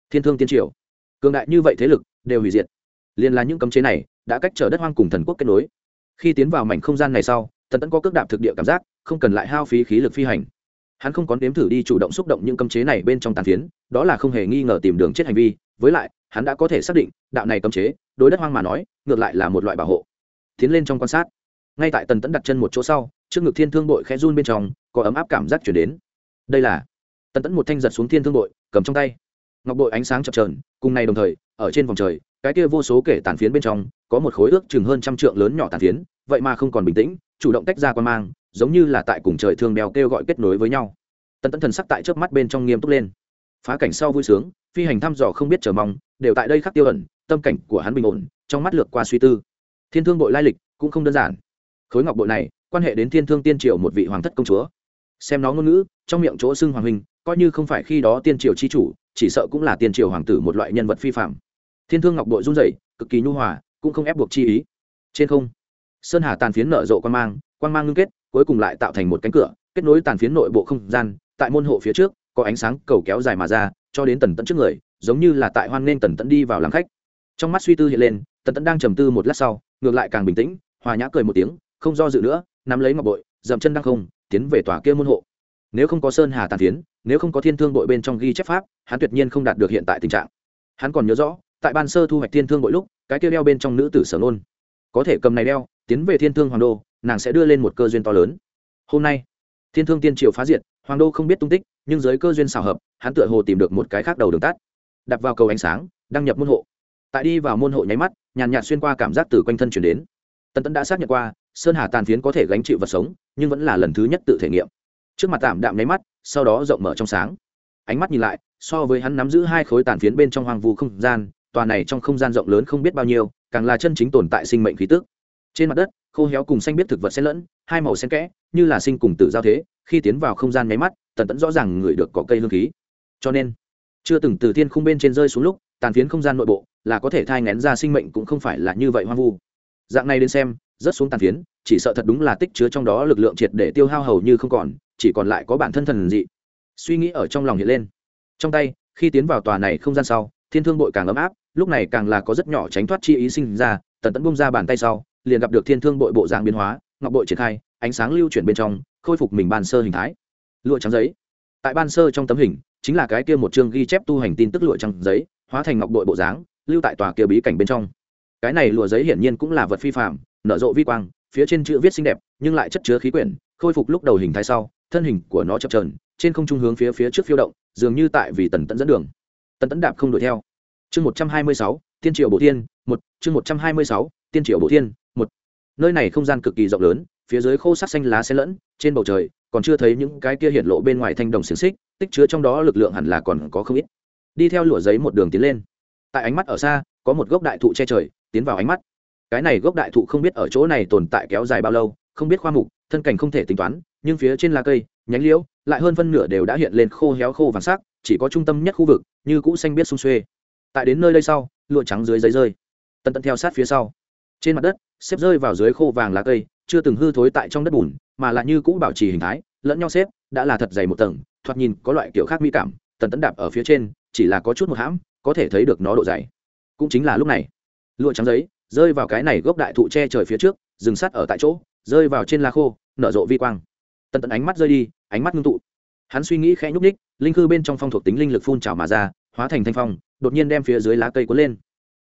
thiên thương tiên triều. Cường đại như vậy thế lực đều hủy diệt. Liền là những cấm chế này đã cách trở đất hoang cùng thần quốc kết nối. Khi tiến vào mảnh không gian này sau tần tẫn có cước đạp thực địa cảm giác, không cần lại hao phí khí lực phi hành. Hắn không có nếm thử đi chủ động xúc động những cấm chế này bên trong tàn phiến, đó là không hề nghi ngờ tìm đường chết hành vi, với lại, hắn đã có thể xác định, đạo này cấm chế, đối đất hoang mà nói, ngược lại là một loại bảo hộ. Tiến lên trong quan sát, ngay tại tần tẫn đặt chân một chỗ sau, trước ngực thiên thương bội khẽ run bên trong, có ấm áp cảm giác chuyển đến. Đây là, tần tẫn một thanh giật xuống thiên thương bội cầm trong tay ngọc bội ánh sáng chập trờn cùng này đồng thời, ở trên vòng trời, cái kia vô số kể tàn phiến bên trong, có một khối ước chừng hơn trăm trượng lớn nhỏ tàn phiến, vậy mà không còn bình tĩnh, chủ động tách ra quan mang, giống như là tại cùng trời thương đeo kêu gọi kết nối với nhau. Tần tẫn thần sắc tại trước mắt bên trong nghiêm túc lên. Phá cảnh sau vui sướng, phi hành thăm dò không biết chờ mong, đều tại đây khắc tiêu ẩn, tâm cảnh của hắn bình ổn, trong mắt lược qua suy tư. Thiên thương bội lai lịch cũng không đơn giản. Khối ngọc bội này, quan hệ đến thiên thương tiên triều một vị hoàng thất công chúa. Xem nó ngôn ngữ, trong miệng chỗ xưng hoàng huynh coi như không phải khi đó tiên triều chi chủ, chỉ sợ cũng là tiên triều hoàng tử một loại nhân vật phi phạm. Thiên thương ngọc bội run rẩy, cực kỳ nhu hòa, cũng không ép buộc chi ý. Trên không, sơn hà tàn phiến nở rộ quan mang quan mang ngưng kết, cuối cùng lại tạo thành một cánh cửa, kết nối tàn phiến nội bộ không gian, tại môn hộ phía trước, có ánh sáng cầu kéo dài mà ra, cho đến tần tận trước người, giống như là tại hoan nên tần tận đi vào làm khách. Trong mắt suy tư hiện lên, tần tận đang trầm tư một lát sau, ngược lại càng bình tĩnh, hòa nhã cười một tiếng, không do dự nữa, nắm lấy ngọc bội, dậm chân đang không, tiến về tòa kia môn hộ. Nếu không có sơn hà tàn phiến nếu không có thiên thương bội bên trong ghi chép pháp, hắn tuyệt nhiên không đạt được hiện tại tình trạng. Hắn còn nhớ rõ, tại ban sơ thu hoạch thiên thương bội lúc, cái kia đeo bên trong nữ tử sở nôn có thể cầm này đeo, tiến về thiên thương hoàng đô, nàng sẽ đưa lên một cơ duyên to lớn. Hôm nay, thiên thương tiên triều phá diệt, hoàng đô không biết tung tích, nhưng dưới cơ duyên xào hợp, hắn tựa hồ tìm được một cái khác đầu đường tắt. Đặt vào cầu ánh sáng, đăng nhập môn hộ. Tại đi vào môn hộ nháy mắt, nhàn nhạt xuyên qua cảm giác từ quanh thân chuyển đến. Tần tẫn đã xác nhận qua, sơn hà tàn phiến có thể gánh chịu vật sống, nhưng vẫn là lần thứ nhất tự thể nghiệm trước mặt tạm đạm nháy mắt, sau đó rộng mở trong sáng. Ánh mắt nhìn lại, so với hắn nắm giữ hai khối tàn phiến bên trong hoang vu không gian, tòa này trong không gian rộng lớn không biết bao nhiêu, càng là chân chính tồn tại sinh mệnh khí tức. Trên mặt đất, khô héo cùng xanh biết thực vật xen lẫn, hai màu xen kẽ, như là sinh cùng tử giao thế, khi tiến vào không gian nháy mắt, tần tẫn rõ ràng ngửi được có cây hương khí. Cho nên, chưa từng từ thiên khung bên trên rơi xuống lúc, tàn phiến không gian nội bộ là có thể thai ngén ra sinh mệnh cũng không phải là như vậy hoang vu. Dạng này đến xem rớt xuống tàn phiến, chỉ sợ thật đúng là tích chứa trong đó lực lượng triệt để tiêu hao hầu như không còn, chỉ còn lại có bản thân thần dị. Suy nghĩ ở trong lòng hiện lên. Trong tay, khi tiến vào tòa này không gian sau, thiên thương bội càng ấm áp, lúc này càng là có rất nhỏ tránh thoát chi ý sinh ra, tần tẫn bung ra bàn tay sau, liền gặp được thiên thương bội bộ dạng biến hóa, ngọc bội triển khai, ánh sáng lưu chuyển bên trong, khôi phục mình ban sơ hình thái. Lụa trắng giấy. Tại ban sơ trong tấm hình, chính là cái kia một chương ghi chép tu hành tin tức lụa trắng giấy, hóa thành ngọc bội bộ dáng, lưu tại tòa kia bí cảnh bên trong. Cái này lụa giấy hiển nhiên cũng là vật phi phạm nở rộ vi quang, phía trên chữ viết xinh đẹp, nhưng lại chất chứa khí quyển, khôi phục lúc đầu hình thái sau, thân hình của nó chập trờn trên không trung hướng phía phía trước phiêu động, dường như tại vì tần tẫn dẫn đường. Tần tẫn đạp không đuổi theo. Chương một trăm hai mươi sáu, tiên triều bộ thiên, một, chương một trăm hai mươi sáu, tiên triều bộ thiên, một. Nơi này không gian cực kỳ rộng lớn, phía dưới khô sắc xanh lá xen lẫn, trên bầu trời, còn chưa thấy những cái kia hiện lộ bên ngoài thanh đồng xiềng xích, tích chứa trong đó lực lượng hẳn là còn có không ít. Đi theo lụa giấy một đường tiến lên. Tại ánh mắt ở xa, có một gốc đại thụ che trời, tiến vào ánh mắt cái này gốc đại thụ không biết ở chỗ này tồn tại kéo dài bao lâu, không biết khoa mục, thân cảnh không thể tính toán, nhưng phía trên lá cây, nhánh liễu, lại hơn phân nửa đều đã hiện lên khô héo khô vàng sắc, chỉ có trung tâm nhất khu vực, như cũ xanh biết sung xuê. Tại đến nơi đây sau, lụa trắng dưới giấy rơi. Tần tận theo sát phía sau. Trên mặt đất, xếp rơi vào dưới khô vàng lá cây, chưa từng hư thối tại trong đất bùn, mà là như cũ bảo trì hình thái, lẫn nhau xếp, đã là thật dày một tầng, thoạt nhìn có loại kiểu khác mỹ cảm, tần tẫn đạp ở phía trên, chỉ là có chút một hãm, có thể thấy được nó độ dày. Cũng chính là lúc này, lụa trắng giấy rơi vào cái này gốc đại thụ che trời phía trước dừng sắt ở tại chỗ, rơi vào trên lá khô, nở rộ vi quang. Tần tần ánh mắt rơi đi, ánh mắt ngưng tụ. Hắn suy nghĩ khẽ nhúc ních linh khư bên trong phong thuộc tính linh lực phun trào mà ra, hóa thành thanh phong, đột nhiên đem phía dưới lá cây cuốn lên.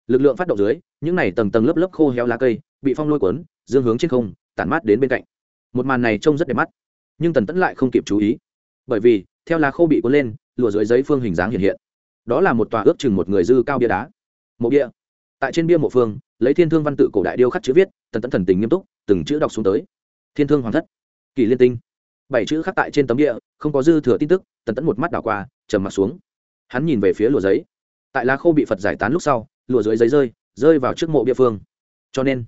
Lực lượng phát động dưới, những này tầng tầng lớp lớp khô héo lá cây, bị phong lôi cuốn, dương hướng trên không, tản mát đến bên cạnh. Một màn này trông rất đẹp mắt, nhưng tần tẫn lại không kịp chú ý. Bởi vì, theo lá khô bị cuốn lên, lùa dưới giấy phương hình dáng hiện hiện. Đó là một tòa ước chừng một người dư cao bia đá. Mộ bia tại trên bia mộ phương, lấy thiên thương văn tự cổ đại điêu khắc chữ viết, tần tẫn thần tình nghiêm túc, từng chữ đọc xuống tới. Thiên thương hoàng thất, kỳ liên tinh. Bảy chữ khắc tại trên tấm địa không có dư thừa tin tức, tần tẫn một mắt đảo qua, trầm mặt xuống. Hắn nhìn về phía lùa giấy. Tại lá khô bị phật giải tán lúc sau, lụa dưới giấy rơi rơi vào trước mộ bia phương. Cho nên,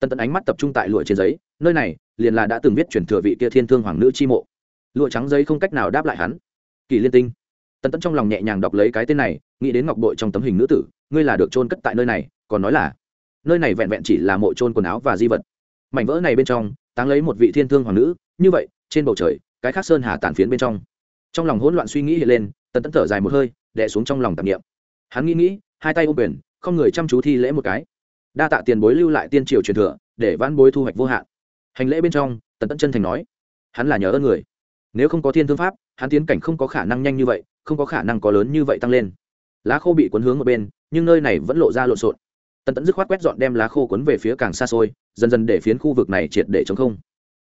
tần tẫn ánh mắt tập trung tại lụa trên giấy, nơi này liền là đã từng viết chuyển thừa vị kia thiên thương hoàng nữ chi mộ. Lụa trắng giấy không cách nào đáp lại hắn. Kỳ liên tinh tần tẫn trong lòng nhẹ nhàng đọc lấy cái tên này, nghĩ đến ngọc bội trong tấm hình nữ tử, ngươi là được trôn cất tại nơi này, còn nói là, nơi này vẹn vẹn chỉ là mộ trôn quần áo và di vật. Mảnh vỡ này bên trong, táng lấy một vị thiên thương hoàng nữ, như vậy, trên bầu trời, cái khác sơn hà tàn phiến bên trong. Trong lòng hỗn loạn suy nghĩ hiện lên, tần tẫn thở dài một hơi đẻ xuống trong lòng tạp nghiệm hắn nghĩ nghĩ, hai tay ôm quyền, không người chăm chú thi lễ một cái. Đa tạ tiền bối lưu lại tiên triều truyền thừa, để văn bối thu hoạch vô hạn. Hành lễ bên trong, tần tẫn chân thành nói, hắn là nhờ ơn người nếu không có thiên thương pháp, hắn tiến cảnh không có khả năng nhanh như vậy, không có khả năng có lớn như vậy tăng lên. Lá khô bị cuốn hướng một bên, nhưng nơi này vẫn lộ ra lộn xộn. Tần tẫn dứt khoát quét dọn đem lá khô cuốn về phía càng xa xôi, dần dần để phiến khu vực này triệt để chống không.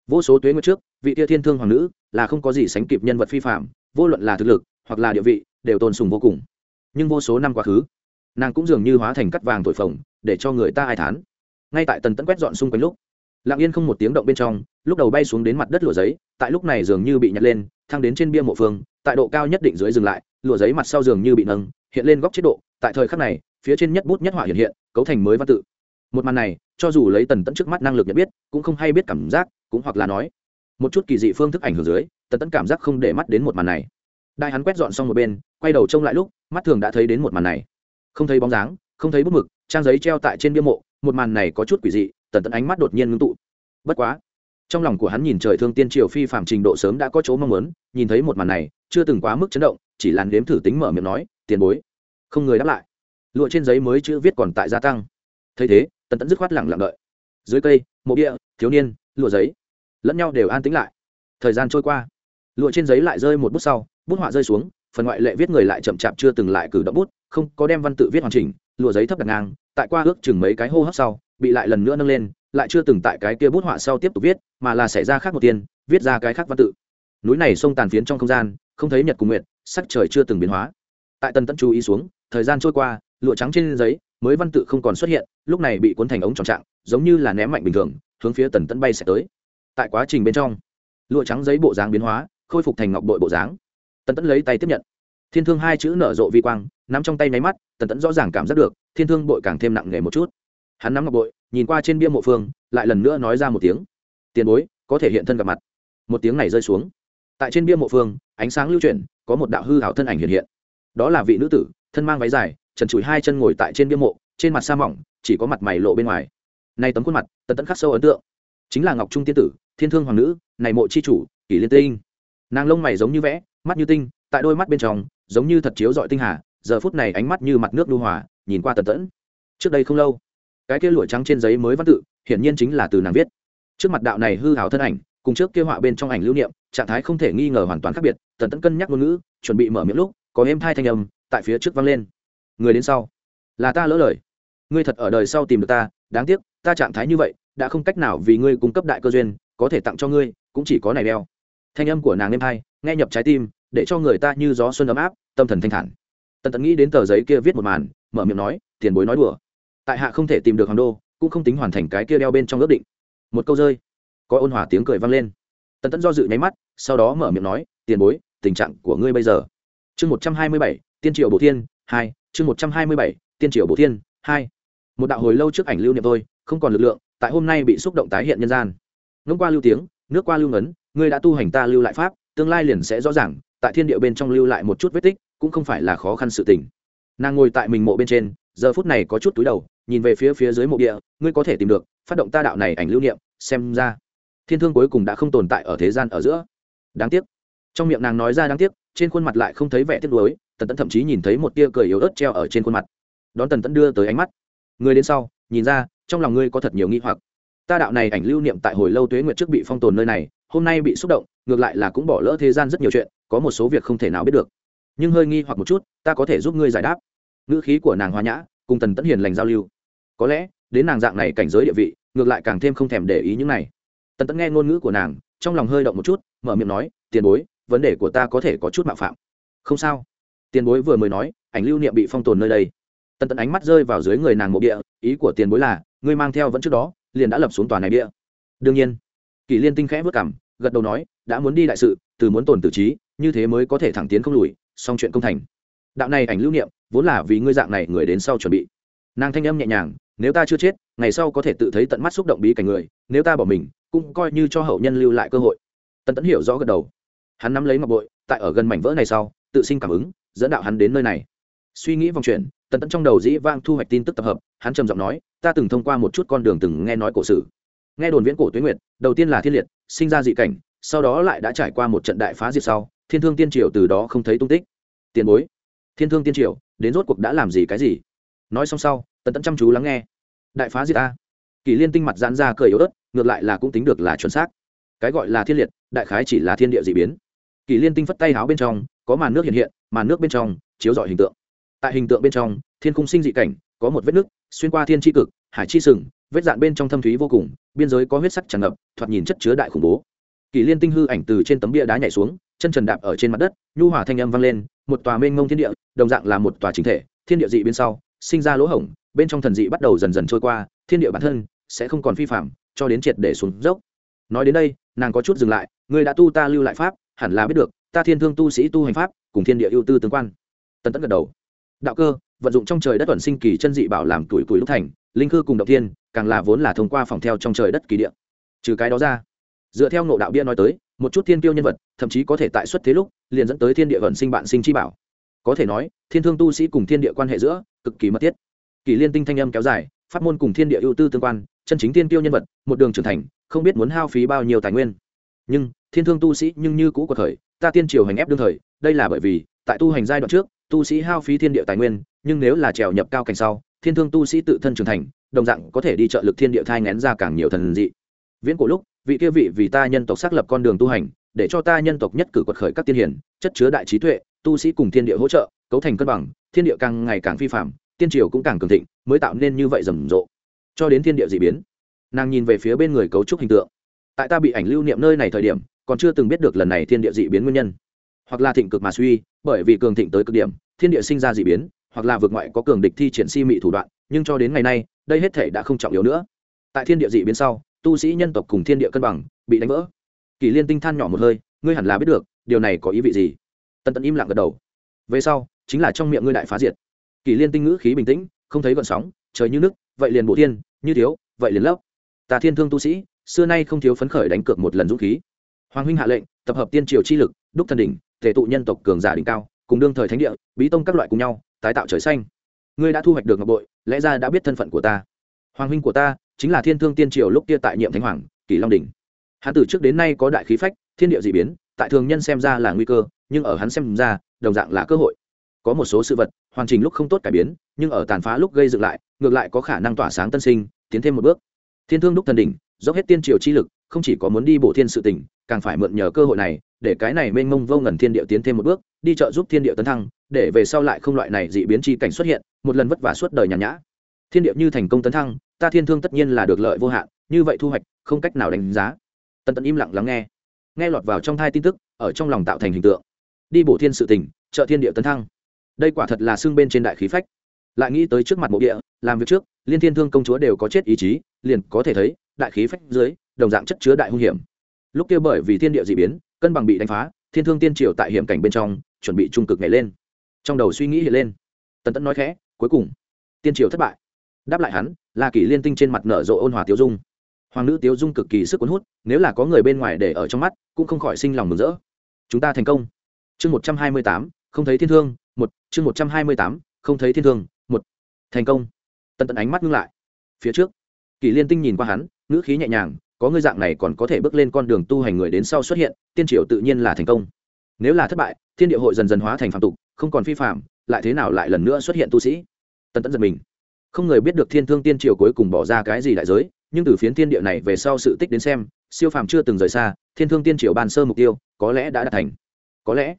Vô số tuế ngược trước, vị tia thiên thương hoàng nữ, là không có gì sánh kịp nhân vật phi phạm, vô luận là thực lực, hoặc là địa vị, đều tôn sùng vô cùng. Nhưng vô số năm quá khứ, nàng cũng dường như hóa thành cắt vàng thổi phồng, để cho người ta ai thán. Ngay tại tần tẫn quét dọn xung quanh lúc, lặng yên không một tiếng động bên trong lúc đầu bay xuống đến mặt đất lụa giấy, tại lúc này dường như bị nhặt lên, thăng đến trên bia mộ phương, tại độ cao nhất định dưới dừng lại, lụa giấy mặt sau dường như bị nâng, hiện lên góc chế độ, tại thời khắc này, phía trên nhất bút nhất họa hiện hiện, cấu thành mới văn tự. Một màn này, cho dù lấy tần tẫn trước mắt năng lực nhận biết, cũng không hay biết cảm giác, cũng hoặc là nói, một chút kỳ dị phương thức ảnh hưởng dưới, tần tẫn cảm giác không để mắt đến một màn này. Đại hắn quét dọn xong một bên, quay đầu trông lại lúc, mắt thường đã thấy đến một màn này. Không thấy bóng dáng, không thấy bút mực, trang giấy treo tại trên bia mộ, một màn này có chút quỷ dị, tần tẫn ánh mắt đột nhiên ngưng tụ. Bất quá trong lòng của hắn nhìn trời thương tiên triều phi phạm trình độ sớm đã có chỗ mong muốn, nhìn thấy một màn này, chưa từng quá mức chấn động, chỉ làn đếm thử tính mở miệng nói, tiền bối. Không người đáp lại. Lụa trên giấy mới chữ viết còn tại gia tăng. Thấy thế, tần tẫn dứt khoát lẳng lặng đợi. Dưới cây, mộ địa, thiếu niên, lụa giấy, lẫn nhau đều an tĩnh lại. Thời gian trôi qua. Lụa trên giấy lại rơi một bút sau, bút họa rơi xuống, phần ngoại lệ viết người lại chậm chạp chưa từng lại cử động bút, không có đem văn tự viết hoàn chỉnh, lụa giấy thấp đặt ngang, tại qua ước chừng mấy cái hô hấp sau, bị lại lần nữa nâng lên lại chưa từng tại cái kia bút họa sau tiếp tục viết, mà là xảy ra khác một tiên viết ra cái khác văn tự. Núi này sông tàn phiến trong không gian, không thấy nhật cùng nguyện sắc trời chưa từng biến hóa. Tại tần tẫn chú ý xuống, thời gian trôi qua, lụa trắng trên giấy, mới văn tự không còn xuất hiện, lúc này bị cuốn thành ống tròn trạng, giống như là ném mạnh bình thường, hướng phía tần tẫn bay sẽ tới. Tại quá trình bên trong, lụa trắng giấy bộ dáng biến hóa, khôi phục thành ngọc bội bộ dáng. Tần tẫn lấy tay tiếp nhận. Thiên thương hai chữ nở rộ vi quang, nắm trong tay máy mắt, tần tẫn rõ ràng cảm giác được, thiên thương bội càng thêm nặng nề một chút. Hắn nắm ngọc bội nhìn qua trên bia mộ phương, lại lần nữa nói ra một tiếng. Tiền bối, có thể hiện thân gặp mặt. Một tiếng này rơi xuống. Tại trên bia mộ phương, ánh sáng lưu chuyển, có một đạo hư hảo thân ảnh hiện hiện. Đó là vị nữ tử, thân mang váy dài, trần trụi hai chân ngồi tại trên bia mộ, trên mặt sa mỏng, chỉ có mặt mày lộ bên ngoài. Nay tấm khuôn mặt, tần tẫn khắc sâu ấn tượng. Chính là ngọc trung tiên tử, thiên thương hoàng nữ, này mộ chi chủ, kỷ liên tinh. Nàng lông mày giống như vẽ, mắt như tinh, tại đôi mắt bên trong, giống như thật chiếu dọi tinh hà, giờ phút này ánh mắt như mặt nước lưu hòa, nhìn qua tần tẫn. Trước đây không lâu cái kia lụa trắng trên giấy mới văn tự, hiển nhiên chính là từ nàng viết. Trước mặt đạo này hư hào thân ảnh, cùng trước kia họa bên trong ảnh lưu niệm, trạng thái không thể nghi ngờ hoàn toàn khác biệt, tần tẫn cân nhắc ngôn ngữ, chuẩn bị mở miệng lúc, có êm thai thanh âm tại phía trước vang lên. Người đến sau, là ta lỡ lời. Ngươi thật ở đời sau tìm được ta, đáng tiếc, ta trạng thái như vậy, đã không cách nào vì ngươi cung cấp đại cơ duyên, có thể tặng cho ngươi, cũng chỉ có này đeo. Thanh âm của nàng êm thai, nghe nhập trái tim, để cho người ta như gió xuân ấm áp, tâm thần thanh thản. Tần tẫn nghĩ đến tờ giấy kia viết một màn, mở miệng nói, tiền bối nói đùa tại hạ không thể tìm được hoàng đô, cũng không tính hoàn thành cái kia đeo bên trong ước định. Một câu rơi, có ôn hòa tiếng cười vang lên. Tần tẫn do dự nháy mắt, sau đó mở miệng nói, tiền bối, tình trạng của ngươi bây giờ. Chương một trăm hai mươi bảy, tiên triệu bổ thiên, hai, chương một trăm hai mươi bảy, tiên triệu bổ thiên, hai. Một đạo hồi lâu trước ảnh lưu niệm tôi không còn lực lượng, tại hôm nay bị xúc động tái hiện nhân gian. Ngông qua lưu tiếng, nước qua lưu ngấn, ngươi đã tu hành ta lưu lại pháp, tương lai liền sẽ rõ ràng, tại thiên địa bên trong lưu lại một chút vết tích, cũng không phải là khó khăn sự tình. Nàng ngồi tại mình mộ bên trên, giờ phút này có chút túi đầu nhìn về phía phía dưới mộ địa, ngươi có thể tìm được, phát động ta đạo này ảnh lưu niệm, xem ra, thiên thương cuối cùng đã không tồn tại ở thế gian ở giữa. Đáng tiếc. Trong miệng nàng nói ra đáng tiếc, trên khuôn mặt lại không thấy vẻ tiếc nuối, tần tẫn thậm chí nhìn thấy một tia cười yếu ớt treo ở trên khuôn mặt. Đón tần tẫn đưa tới ánh mắt. Người đến sau, nhìn ra, trong lòng ngươi có thật nhiều nghi hoặc. Ta đạo này ảnh lưu niệm tại hồi lâu tuế nguyệt trước bị phong tồn nơi này, hôm nay bị xúc động, ngược lại là cũng bỏ lỡ thế gian rất nhiều chuyện, có một số việc không thể nào biết được. Nhưng hơi nghi hoặc một chút, ta có thể giúp ngươi giải đáp. Ngữ khí của nàng hoa nhã, cùng tần tẫn hiền lành giao lưu có lẽ, đến nàng dạng này cảnh giới địa vị, ngược lại càng thêm không thèm để ý những này. Tần tẫn nghe ngôn ngữ của nàng, trong lòng hơi động một chút, mở miệng nói, tiền bối, vấn đề của ta có thể có chút mạo phạm. Không sao. Tiền bối vừa mới nói, ảnh lưu niệm bị phong tồn nơi đây. Tần tẫn ánh mắt rơi vào dưới người nàng mộ địa, ý của tiền bối là, ngươi mang theo vẫn trước đó, liền đã lập xuống tòa này địa. Đương nhiên. Kỷ liên tinh khẽ vất cảm gật đầu nói, đã muốn đi đại sự, từ muốn tồn tử trí, như thế mới có thể thẳng tiến không lùi, song chuyện công thành. Đạo này ảnh lưu niệm, vốn là vì ngươi dạng này người đến sau chuẩn bị. Nàng thanh âm nhẹ nhàng nếu ta chưa chết, ngày sau có thể tự thấy tận mắt xúc động bí cảnh người, nếu ta bỏ mình, cũng coi như cho hậu nhân lưu lại cơ hội. Tần tẫn hiểu rõ gật đầu. Hắn nắm lấy ngọc bội, tại ở gần mảnh vỡ này sau, tự sinh cảm ứng, dẫn đạo hắn đến nơi này. Suy nghĩ vòng chuyển tần tẫn trong đầu dĩ vang thu hoạch tin tức tập hợp, hắn trầm giọng nói, ta từng thông qua một chút con đường từng nghe nói cổ sử. Nghe đồn viễn cổ tuế nguyệt, đầu tiên là thiên liệt, sinh ra dị cảnh, sau đó lại đã trải qua một trận đại phá diệt sau, thiên thương tiên triều từ đó không thấy tung tích. Tiền bối, thiên thương tiên triều, đến rốt cuộc đã làm gì cái gì? Nói xong sau tần tẫn chăm chú lắng nghe. Đại phá diệt a. Kỷ liên tinh mặt giãn ra cười yếu ớt, ngược lại là cũng tính được là chuẩn xác. Cái gọi là thiên liệt, đại khái chỉ là thiên địa d ị biến. Kỷ liên tinh phất tay háo bên trong, có màn nước hiện hiện, màn nước bên trong, chiếu dọi hình tượng. Tại hình tượng bên trong, thiên cung sinh dị cảnh, có một vết nước, xuyên qua thiên tri cực, hải chi sừng, vết dạn bên trong thâm thúy vô cùng, biên giới có huyết sắc tràn ngập, thoạt nhìn chất chứa đại khủng bố. Kỷ liên tinh hư ảnh từ trên tấm bia đá nhảy xuống, chân trần đạp ở trên mặt đất, nhu hòa thanh âm vang lên, một tòa mênh mông thiên địa, đồng dạng là một tòa chính thể, thiên địa dị bên sau sinh ra lỗ hổng, bên trong thần dị bắt đầu dần dần trôi qua, thiên địa bản thân sẽ không còn phi phạm, cho đến triệt để xuống dốc. Nói đến đây, nàng có chút dừng lại, người đã tu ta lưu lại pháp, hẳn là biết được, ta thiên thương tu sĩ tu hành pháp, cùng thiên địa ưu tư tương quan. Tần tẫn gật đầu. Đạo cơ, vận dụng trong trời đất tuần sinh kỳ chân dị bảo làm tuổi tuổi lúc thành, linh cư cùng động thiên, càng là vốn là thông qua phòng theo trong trời đất kỳ địa. Trừ cái đó ra, dựa theo nộ đạo bia nói tới, một chút thiên tiêu nhân vật, thậm chí có thể tại xuất thế lúc, liền dẫn tới thiên địa vận sinh bạn sinh chi bảo có thể nói, thiên thương tu sĩ cùng thiên địa quan hệ giữa, cực kỳ mật thiết. Kỳ liên tinh thanh âm kéo dài, pháp môn cùng thiên địa ưu tư tương quan, chân chính thiên tiêu nhân vật, một đường trưởng thành, không biết muốn hao phí bao nhiêu tài nguyên. Nhưng, thiên thương tu sĩ nhưng như cũ của thời, ta tiên triều hành ép đương thời, đây là bởi vì, tại tu hành giai đoạn trước, tu sĩ hao phí thiên địa tài nguyên, nhưng nếu là trèo nhập cao cảnh sau, thiên thương tu sĩ tự thân trưởng thành, đồng dạng có thể đi trợ lực thiên địa thai ngén ra càng nhiều thần dị. Viễn cổ lúc, vị kia vị vì ta nhân tộc xác lập con đường tu hành để cho ta nhân tộc nhất cử quật khởi các tiên hiển chất chứa đại trí tuệ, tu sĩ cùng thiên địa hỗ trợ, cấu thành cân bằng, thiên địa càng ngày càng phi phạm, tiên triều cũng càng cường thịnh, mới tạo nên như vậy rầm rộ. Cho đến thiên địa d ị biến, nàng nhìn về phía bên người cấu trúc hình tượng. Tại ta bị ảnh lưu niệm nơi này thời điểm, còn chưa từng biết được lần này thiên địa d ị biến nguyên nhân. Hoặc là thịnh cực mà suy, bởi vì cường thịnh tới cực điểm, thiên địa sinh ra d ị biến, hoặc là vượt ngoại có cường địch thi triển si mị thủ đoạn, nhưng cho đến ngày nay, đây hết thể đã không trọng yếu nữa. Tại thiên địa d ị biến sau, tu sĩ nhân tộc cùng thiên địa cân bằng, bị đánh vỡ kỳ liên tinh than nhỏ một hơi, ngươi hẳn là biết được, điều này có ý vị gì? Tần tận im lặng gật đầu. Về sau, chính là trong miệng ngươi đại phá diệt. Kỳ liên tinh ngữ khí bình tĩnh, không thấy gợn sóng, trời như nước, vậy liền bộ thiên như thiếu, vậy liền lấp. Ta thiên thương tu sĩ, xưa nay không thiếu phấn khởi đánh cược một lần dũng khí. Hoàng huynh hạ lệnh, tập hợp tiên triều chi lực, đúc thần đỉnh, thể tụ nhân tộc cường giả đỉnh cao, cùng đương thời thánh địa, bí tông các loại cùng nhau, tái tạo trời xanh. Ngươi đã thu hoạch được ngọc bội, lẽ ra đã biết thân phận của ta. Hoàng huynh của ta, chính là thiên thương tiên triều lúc kia tại nhiệm thánh hoàng kỳ long đỉnh hắn từ trước đến nay có đại khí phách, thiên địa d ị biến, tại thường nhân xem ra là nguy cơ, nhưng ở hắn xem ra, đồng dạng là cơ hội. Có một số sự vật, hoàn trình lúc không tốt cải biến, nhưng ở tàn phá lúc gây dựng lại, ngược lại có khả năng tỏa sáng tân sinh, tiến thêm một bước. Thiên thương đúc thần đỉnh, dốc hết tiên triều chi lực, không chỉ có muốn đi bổ thiên sự tỉnh, càng phải mượn nhờ cơ hội này, để cái này mênh mông vô ngần thiên địa tiến thêm một bước, đi trợ giúp thiên địa tấn thăng, để về sau lại không loại này dị biến chi cảnh xuất hiện, một lần vất vả suốt đời nhàn nhã. Thiên địa như thành công tấn thăng, ta thiên thương tất nhiên là được lợi vô hạn, như vậy thu hoạch, không cách nào đánh giá tần tận im lặng lắng nghe. Nghe lọt vào trong thai tin tức, ở trong lòng tạo thành hình tượng. Đi bổ thiên sự tỉnh trợ thiên địa tấn thăng. Đây quả thật là xương bên trên đại khí phách. Lại nghĩ tới trước mặt mộ địa, làm việc trước, liên thiên thương công chúa đều có chết ý chí, liền có thể thấy, đại khí phách dưới, đồng dạng chất chứa đại hung hiểm. Lúc kia bởi vì thiên địa d ị biến, cân bằng bị đánh phá, thiên thương tiên triều tại hiểm cảnh bên trong, chuẩn bị trung cực nhảy lên. Trong đầu suy nghĩ hiện lên. Tần tẫn nói khẽ, cuối cùng, tiên triều thất bại. Đáp lại hắn là kỷ liên tinh trên mặt nở rộ ôn hòa tiêu dung hoàng nữ Tiếu dung cực kỳ sức cuốn hút, nếu là có người bên ngoài để ở trong mắt, cũng không khỏi sinh lòng mừng rỡ. Chúng ta thành công. Chương một trăm hai mươi tám, không thấy thiên thương, một, chương một trăm hai mươi tám, không thấy thiên thương, một. Thành công. Tần tận ánh mắt ngưng lại. Phía trước, kỷ liên tinh nhìn qua hắn, ngữ khí nhẹ nhàng, có ngươi dạng này còn có thể bước lên con đường tu hành người đến sau xuất hiện, tiên triều tự nhiên là thành công. Nếu là thất bại, thiên địa hội dần dần hóa thành phạm tục, không còn phi phạm lại thế nào lại lần nữa xuất hiện tu sĩ? Tần tẫn giật mình không người biết được thiên thương tiên triều cuối cùng bỏ ra cái gì đại giới, nhưng từ phiến thiên địa này về sau sự tích đến xem, siêu phàm chưa từng rời xa, thiên thương tiên triều ban sơ mục tiêu, có lẽ đã đạt thành. Có lẽ,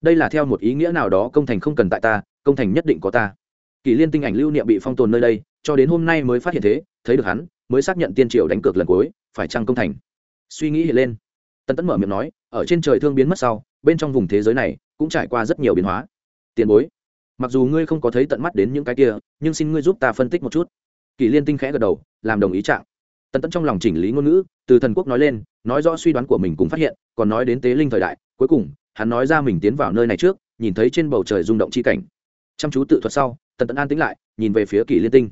đây là theo một ý nghĩa nào đó công thành không cần tại ta, công thành nhất định có ta. Kỷ liên tinh ảnh lưu niệm bị phong tồn nơi đây, cho đến hôm nay mới phát hiện thế, thấy được hắn, mới xác nhận tiên triều đánh cược lần cuối, phải chăng công thành? Suy nghĩ hiện lên. Tân tấn mở miệng nói, ở trên trời thương biến mất sau, bên trong vùng thế giới này cũng trải qua rất nhiều biến hóa. Tiền bối mặc dù ngươi không có thấy tận mắt đến những cái kia, nhưng xin ngươi giúp ta phân tích một chút. Kỷ liên tinh khẽ gật đầu, làm đồng ý trạng. Tần tẫn trong lòng chỉnh lý ngôn ngữ, từ thần quốc nói lên, nói rõ suy đoán của mình cũng phát hiện, còn nói đến tế linh thời đại, cuối cùng, hắn nói ra mình tiến vào nơi này trước, nhìn thấy trên bầu trời rung động chi cảnh. Chăm chú tự thuật sau, tần tẫn an tính lại, nhìn về phía kỷ liên tinh.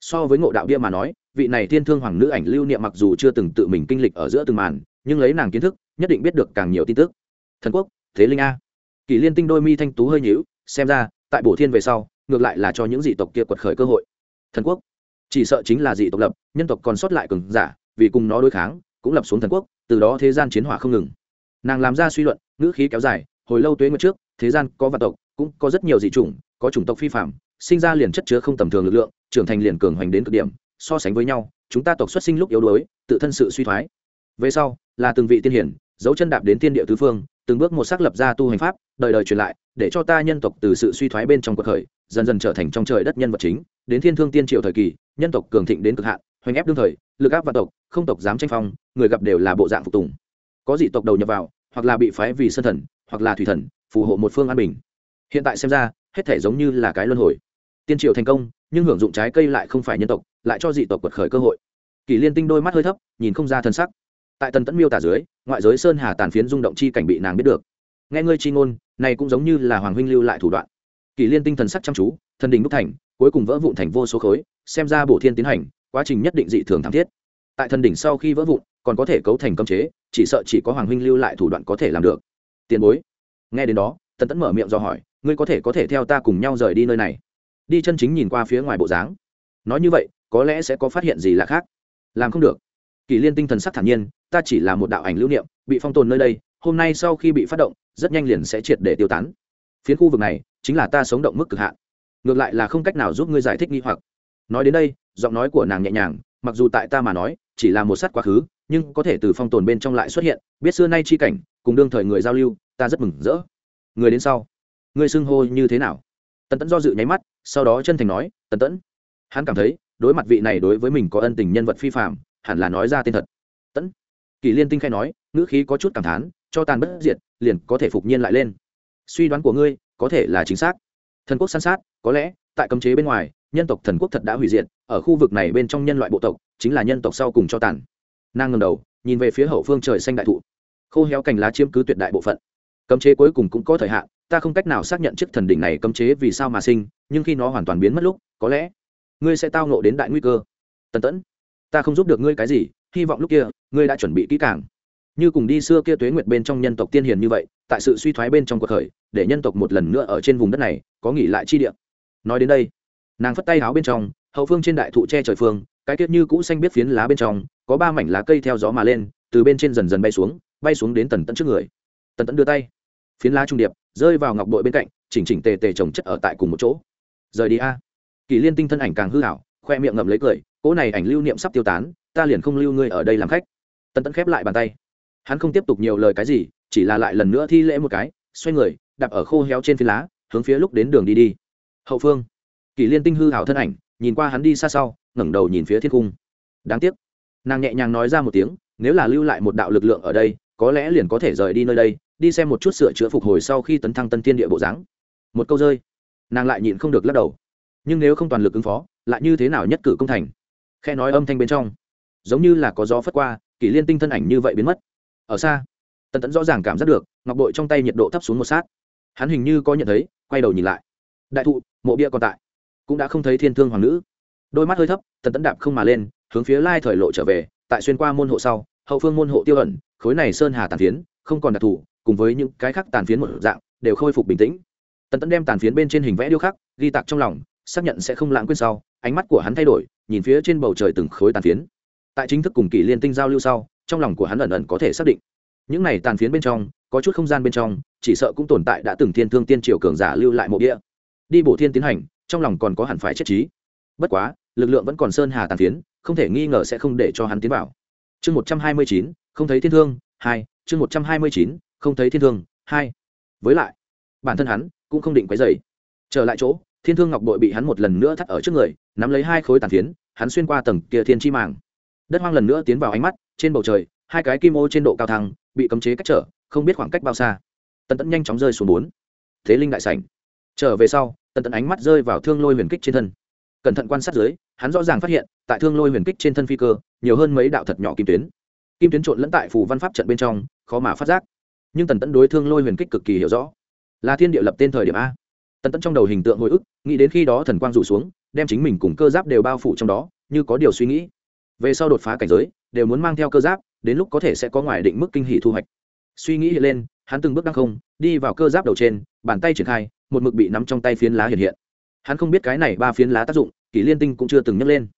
So với ngộ đạo bia mà nói, vị này thiên thương hoàng nữ ảnh lưu niệm mặc dù chưa từng tự mình kinh lịch ở giữa từng màn, nhưng lấy nàng kiến thức, nhất định biết được càng nhiều tin tức. Thần quốc, thế linh a. Kỷ liên tinh đôi mi thanh tú hơi nhữu xem ra tại bổ thiên về sau, ngược lại là cho những dị tộc kia quật khởi cơ hội. Thần quốc, chỉ sợ chính là dị tộc lập, nhân tộc còn sót lại cường giả, vì cùng nó đối kháng, cũng lập xuống thần quốc, từ đó thế gian chiến hỏa không ngừng. Nàng làm ra suy luận, ngữ khí kéo dài, hồi lâu tuế nguyệt trước, thế gian có vạn tộc, cũng có rất nhiều dị chủng, có chủng tộc phi phạm sinh ra liền chất chứa không tầm thường lực lượng, trưởng thành liền cường hoành đến cực điểm, so sánh với nhau, chúng ta tộc xuất sinh lúc yếu đuối, tự thân sự suy thoái. Về sau, là từng vị tiên hiển, dấu chân đạp đến tiên địa tứ phương, từng bước một xác lập ra tu hành pháp, đời đời truyền lại để cho ta nhân tộc từ sự suy thoái bên trong cuộc khởi, dần dần trở thành trong trời đất nhân vật chính, đến thiên thương tiên triệu thời kỳ, nhân tộc cường thịnh đến cực hạn, hoành ép đương thời, lực áp vạn tộc, không tộc dám tranh phong, người gặp đều là bộ dạng phục tùng. Có dị tộc đầu nhập vào, hoặc là bị phái vì sân thần, hoặc là thủy thần, phù hộ một phương an bình. Hiện tại xem ra, hết thể giống như là cái luân hồi. Tiên triều thành công, nhưng hưởng dụng trái cây lại không phải nhân tộc, lại cho dị tộc quật khởi cơ hội. Kỷ liên tinh đôi mắt hơi thấp, nhìn không ra thân sắc. Tại tần tẫn miêu tả dưới, ngoại giới sơn hà tàn phiến rung động chi cảnh bị nàng biết được nghe ngươi chi ngôn, này cũng giống như là hoàng huynh lưu lại thủ đoạn. Kỷ liên tinh thần sắc chăm chú, thần đình đúc thành, cuối cùng vỡ vụn thành vô số khối, xem ra bổ thiên tiến hành, quá trình nhất định dị thường thảm thiết. Tại thần đỉnh sau khi vỡ vụn, còn có thể cấu thành cấm chế, chỉ sợ chỉ có hoàng huynh lưu lại thủ đoạn có thể làm được. Tiền bối. Nghe đến đó, tần tẫn mở miệng do hỏi, ngươi có thể có thể theo ta cùng nhau rời đi nơi này? Đi chân chính nhìn qua phía ngoài bộ dáng. Nói như vậy, có lẽ sẽ có phát hiện gì là khác. Làm không được. Kỳ liên tinh thần sắc thản nhiên, ta chỉ là một đạo ảnh lưu niệm, bị phong tồn nơi đây, hôm nay sau khi bị phát động rất nhanh liền sẽ triệt để tiêu tán. Phiến khu vực này chính là ta sống động mức cực hạn. Ngược lại là không cách nào giúp ngươi giải thích nghi hoặc. Nói đến đây, giọng nói của nàng nhẹ nhàng, mặc dù tại ta mà nói, chỉ là một sát quá khứ, nhưng có thể từ phong tồn bên trong lại xuất hiện, biết xưa nay chi cảnh, cùng đương thời người giao lưu, ta rất mừng rỡ. Người đến sau người xưng hô như thế nào? Tần tẫn do dự nháy mắt, sau đó chân thành nói, tần tẫn. Hắn cảm thấy, đối mặt vị này đối với mình có ân tình nhân vật phi phạm hẳn là nói ra tên thật. Tẫn. Kỳ liên tinh khai nói, ngữ khí có chút cảm thán, cho tàn bất diệt liền có thể phục nhiên lại lên. Suy đoán của ngươi có thể là chính xác. Thần quốc san sát, có lẽ, tại cấm chế bên ngoài, nhân tộc thần quốc thật đã hủy diệt, ở khu vực này bên trong nhân loại bộ tộc, chính là nhân tộc sau cùng cho tàn. Nàng ngầm đầu, nhìn về phía hậu phương trời xanh đại thụ. Khô héo cành lá chiếm cứ tuyệt đại bộ phận. Cấm chế cuối cùng cũng có thời hạn, ta không cách nào xác nhận chiếc thần đỉnh này cấm chế vì sao mà sinh, nhưng khi nó hoàn toàn biến mất lúc, có lẽ, ngươi sẽ tao nộ đến đại nguy cơ. Tần tẫn, ta không giúp được ngươi cái gì, hy vọng lúc kia, ngươi đã chuẩn bị kỹ càng như cùng đi xưa kia tuế nguyệt bên trong nhân tộc tiên hiền như vậy, tại sự suy thoái bên trong cuộc khởi, để nhân tộc một lần nữa ở trên vùng đất này, có nghỉ lại chi địa. Nói đến đây, nàng phất tay áo bên trong, hậu phương trên đại thụ tre trời phương, cái tiết như cũ xanh biết phiến lá bên trong, có ba mảnh lá cây theo gió mà lên, từ bên trên dần dần bay xuống bay xuống đến tần tẫn trước người. Tần tẫn đưa tay, phiến lá trung điệp, rơi vào ngọc bội bên cạnh, chỉnh chỉnh tề tề trồng chất ở tại cùng một chỗ. Rời đi a. Kỳ liên tinh thân ảnh càng hư hảo khoe miệng ngậm lấy cười, cỗ này ảnh lưu niệm sắp tiêu tán, ta liền không lưu ngươi ở đây làm khách. Tần tẫn khép lại bàn tay hắn không tiếp tục nhiều lời cái gì, chỉ là lại lần nữa thi lễ một cái, xoay người, đạp ở khô héo trên phi lá, hướng phía lúc đến đường đi đi. Hậu phương, kỷ liên tinh hư hảo thân ảnh, nhìn qua hắn đi xa sau, ngẩng đầu nhìn phía thiên cung. Đáng tiếc, nàng nhẹ nhàng nói ra một tiếng, nếu là lưu lại một đạo lực lượng ở đây, có lẽ liền có thể rời đi nơi đây, đi xem một chút sửa chữa phục hồi sau khi tấn thăng tân thiên địa bộ dáng. Một câu rơi, nàng lại nhịn không được lắc đầu. Nhưng nếu không toàn lực ứng phó, lại như thế nào nhất cử công thành? Khe nói âm thanh bên trong. Giống như là có gió phất qua, kỷ liên tinh thân ảnh như vậy biến mất ở xa, tần tẫn rõ ràng cảm giác được, ngọc bội trong tay nhiệt độ thấp xuống một sát. Hắn hình như có nhận thấy, quay đầu nhìn lại. Đại thụ, mộ bia còn tại. Cũng đã không thấy thiên thương hoàng nữ. Đôi mắt hơi thấp, tần tẫn đạp không mà lên, hướng phía lai thời lộ trở về, tại xuyên qua môn hộ sau, hậu phương môn hộ tiêu ẩn, khối này sơn hà tàn phiến, không còn đặc thù, cùng với những cái khác tàn phiến một dạng, đều khôi phục bình tĩnh. Tần tẫn đem tàn phiến bên trên hình vẽ điêu khắc, ghi tạc trong lòng, xác nhận sẽ không lãng quên sau, ánh mắt của hắn thay đổi, nhìn phía trên bầu trời từng khối tàn phiến. Tại chính thức cùng kỷ liên tinh giao lưu sau trong lòng của hắn ẩn ẩn có thể xác định. Những này tàn phiến bên trong, có chút không gian bên trong, chỉ sợ cũng tồn tại đã từng thiên thương tiên triều cường giả lưu lại mộ địa. Đi bổ thiên tiến hành, trong lòng còn có hẳn phải chết trí. Bất quá, lực lượng vẫn còn sơn hà tàn phiến, không thể nghi ngờ sẽ không để cho hắn tiến vào. Chương một trăm hai mươi chín, không thấy thiên thương, hai, chương một trăm hai mươi chín, không thấy thiên thương, hai. Với lại, bản thân hắn cũng không định quấy dày trở lại chỗ, thiên thương ngọc bội bị hắn một lần nữa thắt ở trước người, nắm lấy hai khối tàn phiến, hắn xuyên qua tầng kia thiên chi màng. Đất hoang lần nữa tiến vào ánh mắt trên bầu trời, hai cái kim ô trên độ cao thăng, bị cấm chế cách trở, không biết khoảng cách bao xa. Tần tẫn nhanh chóng rơi xuống bốn. Thế linh đại sảnh. Trở về sau, tần tẫn ánh mắt rơi vào thương lôi huyền kích trên thân. Cẩn thận quan sát dưới, hắn rõ ràng phát hiện, tại thương lôi huyền kích trên thân phi cơ, nhiều hơn mấy đạo thật nhỏ kim tuyến. Kim tuyến trộn lẫn tại phủ văn pháp trận bên trong, khó mà phát giác. Nhưng tần tẫn đối thương lôi huyền kích cực kỳ hiểu rõ. Là thiên địa lập tên thời điểm a. Tần tẫn trong đầu hình tượng hồi ức, nghĩ đến khi đó thần quang rủ xuống, đem chính mình cùng cơ giáp đều bao phủ trong đó, như có điều suy nghĩ. Về sau đột phá cảnh giới đều muốn mang theo cơ giáp, đến lúc có thể sẽ có ngoài định mức kinh hỷ thu hoạch. Suy nghĩ hiện lên, hắn từng bước đăng không, đi vào cơ giáp đầu trên, bàn tay triển khai, một mực bị nắm trong tay phiến lá hiện hiện. Hắn không biết cái này ba phiến lá tác dụng, kỷ liên tinh cũng chưa từng nhắc lên.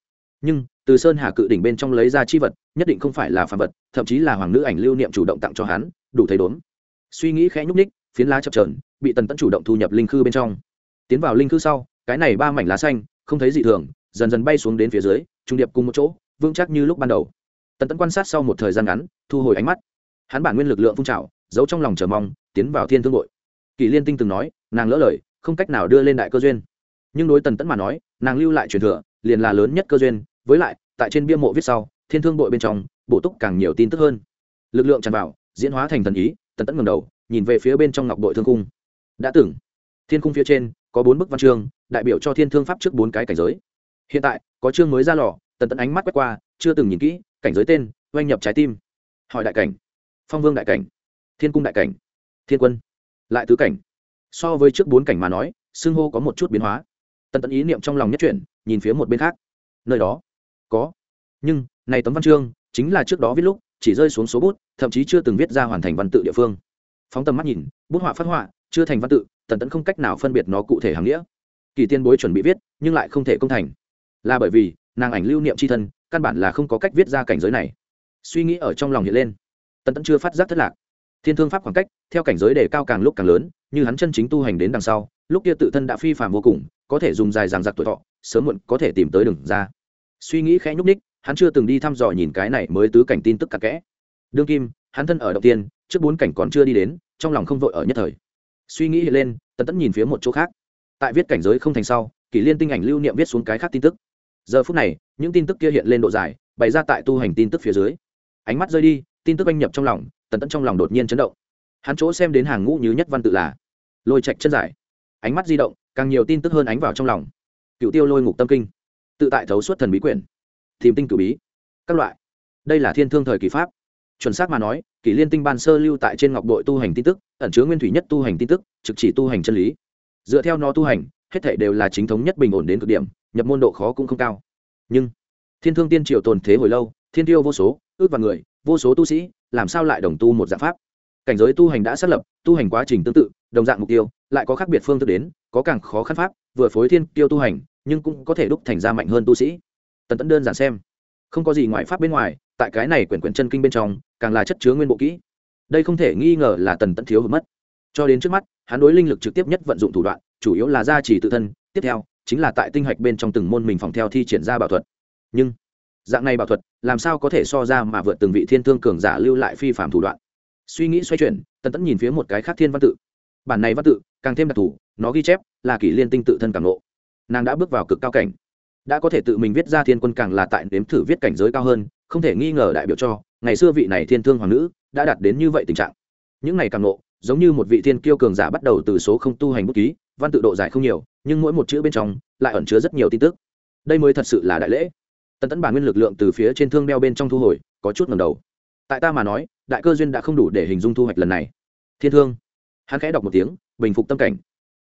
Nhưng, từ sơn hà cự đỉnh bên trong lấy ra chi vật, nhất định không phải là phàm vật, thậm chí là hoàng nữ ảnh lưu niệm chủ động tặng cho hắn, đủ thấy đốn suy nghĩ khẽ nhúc ních phiến lá chập trờn bị tần tẫn chủ động thu nhập linh khư bên trong. Tiến vào linh khư sau, cái này ba mảnh lá xanh, không thấy gì thường, dần dần bay xuống đến phía dưới, trung điệp cùng một chỗ, vững chắc như lúc ban đầu tần tẫn quan sát sau một thời gian ngắn, thu hồi ánh mắt. Hắn bản nguyên lực lượng phun trào, giấu trong lòng chờ mong, tiến vào thiên thương bội kỳ liên tinh từng nói, nàng lỡ lời, không cách nào đưa lên đại cơ duyên. Nhưng đối tần tẫn mà nói, nàng lưu lại truyền thừa, liền là lớn nhất cơ duyên. Với lại, tại trên bia mộ viết sau, thiên thương bội bên trong, bổ túc càng nhiều tin tức hơn. Lực lượng tràn vào, diễn hóa thành thần ý, tần tẫn ngầm đầu, nhìn về phía bên trong ngọc đội thương cung. Đã từng, thiên cung phía trên, có bốn bức văn chương, đại biểu cho thiên thương pháp trước bốn cái cảnh giới. Hiện tại, có chương mới ra lò, tần tẫn ánh mắt quét qua, chưa từng nhìn kỹ cảnh giới tên, oanh nhập trái tim. Hỏi đại cảnh. Phong vương đại cảnh. Thiên cung đại cảnh. Thiên quân. Lại tứ cảnh. So với trước bốn cảnh mà nói, xưng hô có một chút biến hóa. Tần tẫn ý niệm trong lòng nhất chuyển, nhìn phía một bên khác. Nơi đó. Có. Nhưng, này tấm văn chương, chính là trước đó viết lúc, chỉ rơi xuống số bút, thậm chí chưa từng viết ra hoàn thành văn tự địa phương. Phóng tầm mắt nhìn, bút họa phát họa, chưa thành văn tự, tần tẫn không cách nào phân biệt nó cụ thể hàng nghĩa. Kỳ tiên bối chuẩn bị viết, nhưng lại không thể công thành. Là bởi vì, nàng ảnh lưu niệm c h i thân căn bản là không có cách viết ra cảnh giới này. Suy nghĩ ở trong lòng hiện lên. Tần tẫn chưa phát giác thất lạc. Thiên thương pháp khoảng cách, theo cảnh giới đề cao càng lúc càng lớn, như hắn chân chính tu hành đến đằng sau, lúc kia tự thân đã phi phạm vô cùng, có thể dùng dài ràng giặc tuổi thọ, sớm muộn có thể tìm tới đường ra. Suy nghĩ khẽ nhúc ních hắn chưa từng đi thăm dò nhìn cái này mới tứ cảnh tin tức cặn kẽ. Đương kim, hắn thân ở đầu tiên, trước bốn cảnh còn chưa đi đến, trong lòng không vội ở nhất thời. Suy nghĩ lên, tần tẫn nhìn phía một chỗ khác. Tại viết cảnh giới không thành sau, kỷ liên tinh ảnh lưu niệm viết xuống cái khác tin tức giờ phút này, những tin tức kia hiện lên độ dài, bày ra tại tu hành tin tức phía dưới. Ánh mắt rơi đi, tin tức anh nhập trong lòng, tần tẫn trong lòng đột nhiên chấn động. Hắn chỗ xem đến hàng ngũ như nhất văn tự là lôi trạch chân giải. Ánh mắt di động, càng nhiều tin tức hơn ánh vào trong lòng. Cựu tiêu lôi ngục tâm kinh. Tự tại thấu suốt thần bí quyển. Tìm tinh cử bí. Các loại. Đây là thiên thương thời kỳ pháp. Chuẩn xác mà nói, kỷ liên tinh ban sơ lưu tại trên ngọc đội tu hành tin tức, ẩn chứa nguyên thủy nhất tu hành tin tức, trực chỉ tu hành chân lý. Dựa theo nó tu hành, hết thể đều là chính thống nhất bình ổn đến cực điểm nhập môn độ khó cũng không cao. Nhưng, thiên thương tiên triều tồn thế hồi lâu, thiên tiêu vô số, ước và người, vô số tu sĩ, làm sao lại đồng tu một dạng pháp? Cảnh giới tu hành đã xác lập, tu hành quá trình tương tự, đồng dạng mục tiêu, lại có khác biệt phương thức đến, có càng khó khăn pháp, vừa phối thiên tiêu tu hành, nhưng cũng có thể đúc thành ra mạnh hơn tu sĩ. Tần tẫn đơn giản xem, không có gì ngoại pháp bên ngoài, tại cái này quyển quyển chân kinh bên trong, càng là chất chứa nguyên bộ kỹ. Đây không thể nghi ngờ là tần tẫn thiếu hụt mất. Cho đến trước mắt, hắn đối linh lực trực tiếp nhất vận dụng thủ đoạn, chủ yếu là gia trì tự thân, tiếp theo chính là tại tinh hạch bên trong từng môn mình phòng theo thi triển ra bảo thuật. Nhưng, dạng này bảo thuật, làm sao có thể so ra mà vượt từng vị thiên thương cường giả lưu lại phi phạm thủ đoạn? Suy nghĩ xoay chuyển, tần tẫn nhìn phía một cái khác thiên văn tự. Bản này văn tự, càng thêm đặc thù, nó ghi chép là kỷ liên tinh tự thân càng lộ nàng đã bước vào cực cao cảnh. Đã có thể tự mình viết ra thiên quân càng là tại nếm thử viết cảnh giới cao hơn, không thể nghi ngờ đại biểu cho, ngày xưa vị này thiên thương hoàng nữ đã đạt đến như vậy tình trạng. Những ngày càng nộ giống như một vị thiên kiêu cường giả bắt đầu từ số không tu hành bút ký văn tự độ dài không nhiều, nhưng mỗi một chữ bên trong lại ẩn chứa rất nhiều tin tức. Đây mới thật sự là đại lễ. Tần tẫn bản nguyên lực lượng từ phía trên thương đeo bên trong thu hồi, có chút ngầm đầu. Tại ta mà nói, đại cơ duyên đã không đủ để hình dung thu hoạch lần này. Thiên thương. Hắn khẽ đọc một tiếng, bình phục tâm cảnh.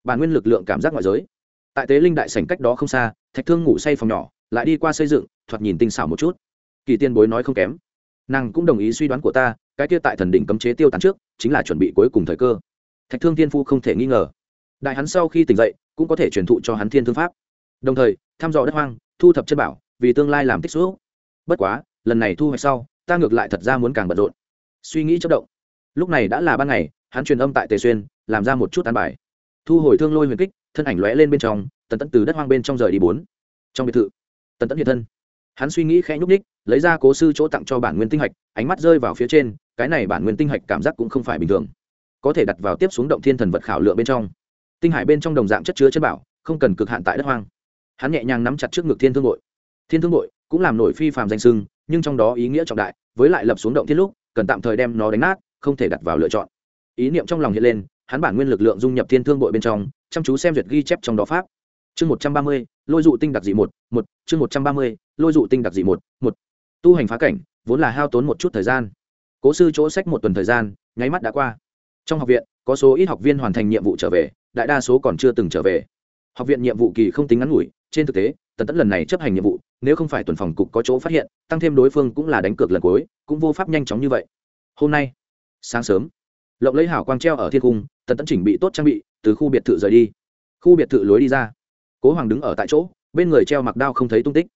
Bản nguyên lực lượng cảm giác ngoại giới. Tại tế linh đại sảnh cách đó không xa, thạch thương ngủ say phòng nhỏ, lại đi qua xây dựng, thoạt nhìn tinh xảo một chút. Kỳ tiên bối nói không kém. Nàng cũng đồng ý suy đoán của ta, cái kia tại thần đỉnh cấm chế tiêu tán trước, chính là chuẩn bị cuối cùng thời cơ. Thạch thương thiên phu không thể nghi ngờ đại hắn sau khi tỉnh dậy, cũng có thể truyền thụ cho hắn thiên thương pháp. Đồng thời, thăm dò đất hoang, thu thập chân bảo, vì tương lai làm tích xúc. Bất quá, lần này thu hoạch sau, ta ngược lại thật ra muốn càng bận rộn. Suy nghĩ chất động. Lúc này đã là ban ngày, hắn truyền âm tại tề xuyên, làm ra một chút tàn bài. Thu hồi thương lôi huyền kích, thân ảnh lóe lên bên trong, tần tẫn từ đất hoang bên trong rời đi bốn. Trong biệt thự, tần tẫn hiện thân. Hắn suy nghĩ khẽ nhúc ních lấy ra cố sư chỗ tặng cho bản nguyên tinh hạch, ánh mắt rơi vào phía trên, cái này bản nguyên tinh hạch cảm giác cũng không phải bình thường. Có thể đặt vào tiếp xuống động thiên thần vật khảo lựa bên trong tinh hải bên trong đồng dạng chất chứa chất bảo không cần cực hạn tại đất hoang. Hắn nhẹ nhàng nắm chặt trước ngực thiên thương nội, thiên thương nội cũng làm nổi phi phàm danh sưng nhưng trong đó ý nghĩa trọng đại với lại lập xuống động thiên lúc cần tạm thời đem nó đánh nát không thể đặt vào lựa chọn. Ý niệm trong lòng hiện lên hắn bản nguyên lực lượng dung nhập thiên thương nội bên trong chăm chú xem duyệt ghi chép trong đó pháp. Chương một trăm ba mươi lôi dụ tinh đặc dị một một chương một trăm ba mươi lôi dụ tinh đặc dị một một. Tu hành phá cảnh vốn là hao tốn một chút thời gian. Cố sư chỗ sách một tuần thời gian nháy mắt đã qua. Trong học viện có số ít học viên hoàn thành nhiệm vụ trở về đại đa số còn chưa từng trở về. Học viện nhiệm vụ kỳ không tính ngắn ngủi, trên thực tế, tần tẫn lần này chấp hành nhiệm vụ, nếu không phải tuần phòng cục có chỗ phát hiện, tăng thêm đối phương cũng là đánh cược lần cuối, cũng vô pháp nhanh chóng như vậy. Hôm nay, sáng sớm lộng lấy hảo quang treo ở thiên cung, tần tẫn chỉnh bị tốt trang bị, từ khu biệt thự rời đi. Khu biệt thự lối đi ra. Cố hoàng đứng ở tại chỗ, bên người treo mặc đao không thấy tung tích.